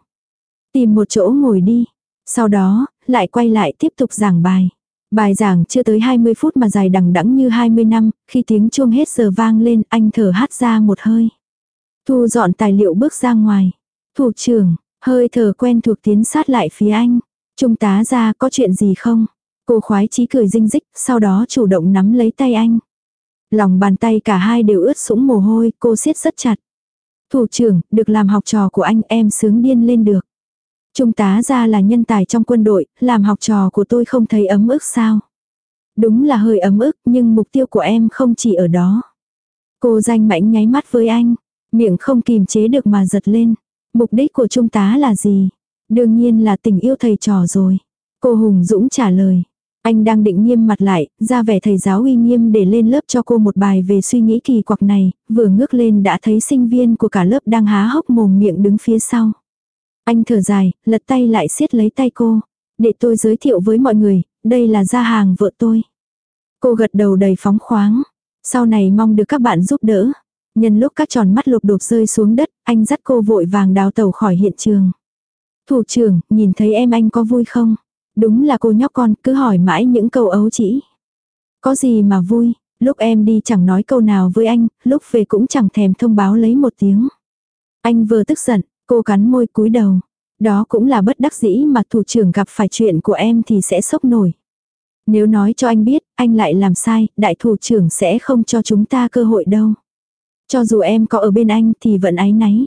Tìm một chỗ ngồi đi. Sau đó, lại quay lại tiếp tục giảng bài. Bài giảng chưa tới 20 phút mà dài đằng đẵng như 20 năm, khi tiếng chuông hết giờ vang lên anh thở hát ra một hơi. Thu dọn tài liệu bước ra ngoài. Thủ trưởng, hơi thở quen thuộc tiến sát lại phía anh. Trung tá ra có chuyện gì không? Cô khoái chí cười dinh dích, sau đó chủ động nắm lấy tay anh. Lòng bàn tay cả hai đều ướt sũng mồ hôi, cô siết rất chặt. Thủ trưởng, được làm học trò của anh em sướng điên lên được. Trung tá ra là nhân tài trong quân đội, làm học trò của tôi không thấy ấm ức sao. Đúng là hơi ấm ức, nhưng mục tiêu của em không chỉ ở đó. Cô danh mãnh nháy mắt với anh, miệng không kìm chế được mà giật lên. Mục đích của trung tá là gì? Đương nhiên là tình yêu thầy trò rồi. Cô Hùng Dũng trả lời. Anh đang định nghiêm mặt lại, ra vẻ thầy giáo uy nghiêm để lên lớp cho cô một bài về suy nghĩ kỳ quặc này, vừa ngước lên đã thấy sinh viên của cả lớp đang há hốc mồm miệng đứng phía sau. Anh thở dài, lật tay lại siết lấy tay cô. Để tôi giới thiệu với mọi người, đây là gia hàng vợ tôi. Cô gật đầu đầy phóng khoáng. Sau này mong được các bạn giúp đỡ. Nhân lúc các tròn mắt lục đột rơi xuống đất, anh dắt cô vội vàng đào tàu khỏi hiện trường. Thủ trưởng, nhìn thấy em anh có vui không? Đúng là cô nhóc con, cứ hỏi mãi những câu ấu chỉ. Có gì mà vui, lúc em đi chẳng nói câu nào với anh, lúc về cũng chẳng thèm thông báo lấy một tiếng. Anh vừa tức giận, Cô cắn môi cúi đầu. Đó cũng là bất đắc dĩ mà thủ trưởng gặp phải chuyện của em thì sẽ sốc nổi. Nếu nói cho anh biết, anh lại làm sai, đại thủ trưởng sẽ không cho chúng ta cơ hội đâu. Cho dù em có ở bên anh thì vẫn áy náy.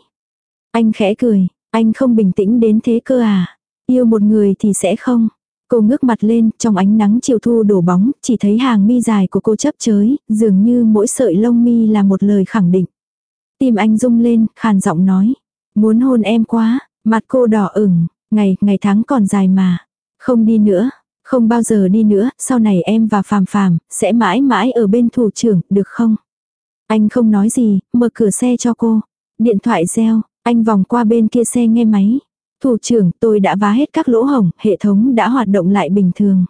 Anh khẽ cười, anh không bình tĩnh đến thế cơ à. Yêu một người thì sẽ không. Cô ngước mặt lên, trong ánh nắng chiều thu đổ bóng, chỉ thấy hàng mi dài của cô chấp chới, dường như mỗi sợi lông mi là một lời khẳng định. Tim anh rung lên, khàn giọng nói. Muốn hôn em quá, mặt cô đỏ ửng, ngày, ngày tháng còn dài mà. Không đi nữa, không bao giờ đi nữa, sau này em và Phàm Phàm sẽ mãi mãi ở bên thủ trưởng, được không? Anh không nói gì, mở cửa xe cho cô. Điện thoại reo, anh vòng qua bên kia xe nghe máy. Thủ trưởng, tôi đã vá hết các lỗ hổng, hệ thống đã hoạt động lại bình thường.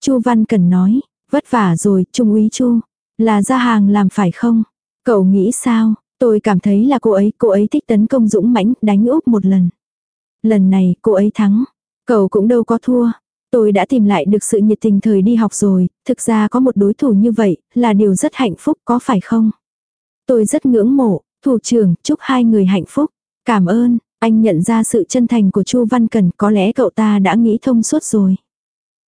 Chu Văn Cần nói, vất vả rồi, Trung úy Chu, là ra hàng làm phải không? Cậu nghĩ sao? Tôi cảm thấy là cô ấy, cô ấy thích tấn công dũng mãnh, đánh úp một lần. Lần này, cô ấy thắng. Cậu cũng đâu có thua. Tôi đã tìm lại được sự nhiệt tình thời đi học rồi, thực ra có một đối thủ như vậy, là điều rất hạnh phúc có phải không? Tôi rất ngưỡng mộ, thủ trưởng, chúc hai người hạnh phúc. Cảm ơn, anh nhận ra sự chân thành của Chu Văn Cần, có lẽ cậu ta đã nghĩ thông suốt rồi.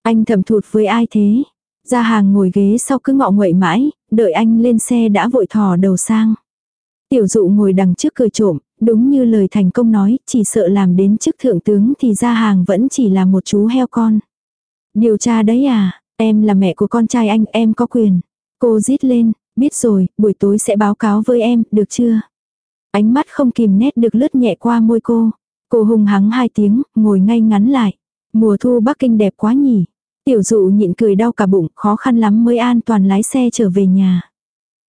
Anh thầm thụt với ai thế? Ra hàng ngồi ghế sau cứ ngọ nguậy mãi, đợi anh lên xe đã vội thò đầu sang. Tiểu dụ ngồi đằng trước cười trộm, đúng như lời thành công nói, chỉ sợ làm đến chức thượng tướng thì ra hàng vẫn chỉ là một chú heo con. Điều tra đấy à, em là mẹ của con trai anh, em có quyền. Cô rít lên, biết rồi, buổi tối sẽ báo cáo với em, được chưa? Ánh mắt không kìm nét được lướt nhẹ qua môi cô. Cô hùng hắng hai tiếng, ngồi ngay ngắn lại. Mùa thu Bắc Kinh đẹp quá nhỉ. Tiểu dụ nhịn cười đau cả bụng, khó khăn lắm mới an toàn lái xe trở về nhà.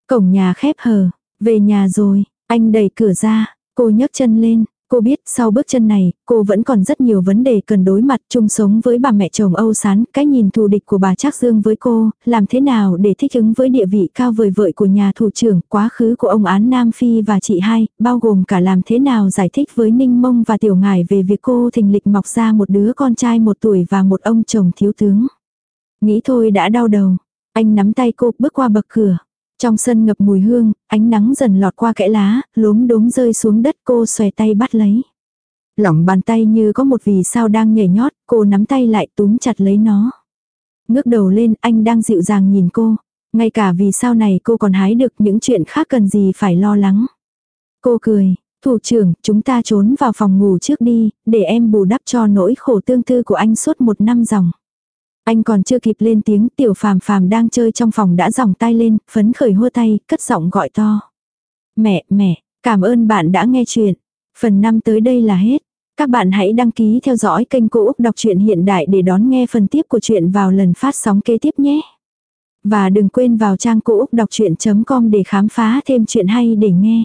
Cổng nhà khép hờ, về nhà rồi, anh đẩy cửa ra, cô nhấc chân lên, Cô biết sau bước chân này, cô vẫn còn rất nhiều vấn đề cần đối mặt chung sống với bà mẹ chồng Âu Sán, cái nhìn thù địch của bà Trác Dương với cô, làm thế nào để thích ứng với địa vị cao vời vợi của nhà thủ trưởng, quá khứ của ông án Nam Phi và chị hai, bao gồm cả làm thế nào giải thích với Ninh Mông và Tiểu Ngải về việc cô thình lịch mọc ra một đứa con trai một tuổi và một ông chồng thiếu tướng. Nghĩ thôi đã đau đầu. Anh nắm tay cô bước qua bậc cửa. Trong sân ngập mùi hương, ánh nắng dần lọt qua kẽ lá, lốm đốm rơi xuống đất cô xòe tay bắt lấy. Lỏng bàn tay như có một vì sao đang nhảy nhót, cô nắm tay lại túm chặt lấy nó. Ngước đầu lên, anh đang dịu dàng nhìn cô. Ngay cả vì sao này cô còn hái được những chuyện khác cần gì phải lo lắng. Cô cười, thủ trưởng, chúng ta trốn vào phòng ngủ trước đi, để em bù đắp cho nỗi khổ tương tư của anh suốt một năm dòng. Anh còn chưa kịp lên tiếng tiểu phàm phàm đang chơi trong phòng đã dòng tay lên, phấn khởi hô tay, cất giọng gọi to. Mẹ, mẹ, cảm ơn bạn đã nghe chuyện. Phần 5 tới đây là hết. Các bạn hãy đăng ký theo dõi kênh Cô Úc Đọc truyện Hiện Đại để đón nghe phần tiếp của chuyện vào lần phát sóng kế tiếp nhé. Và đừng quên vào trang cô úc đọc chuyện.com để khám phá thêm chuyện hay để nghe.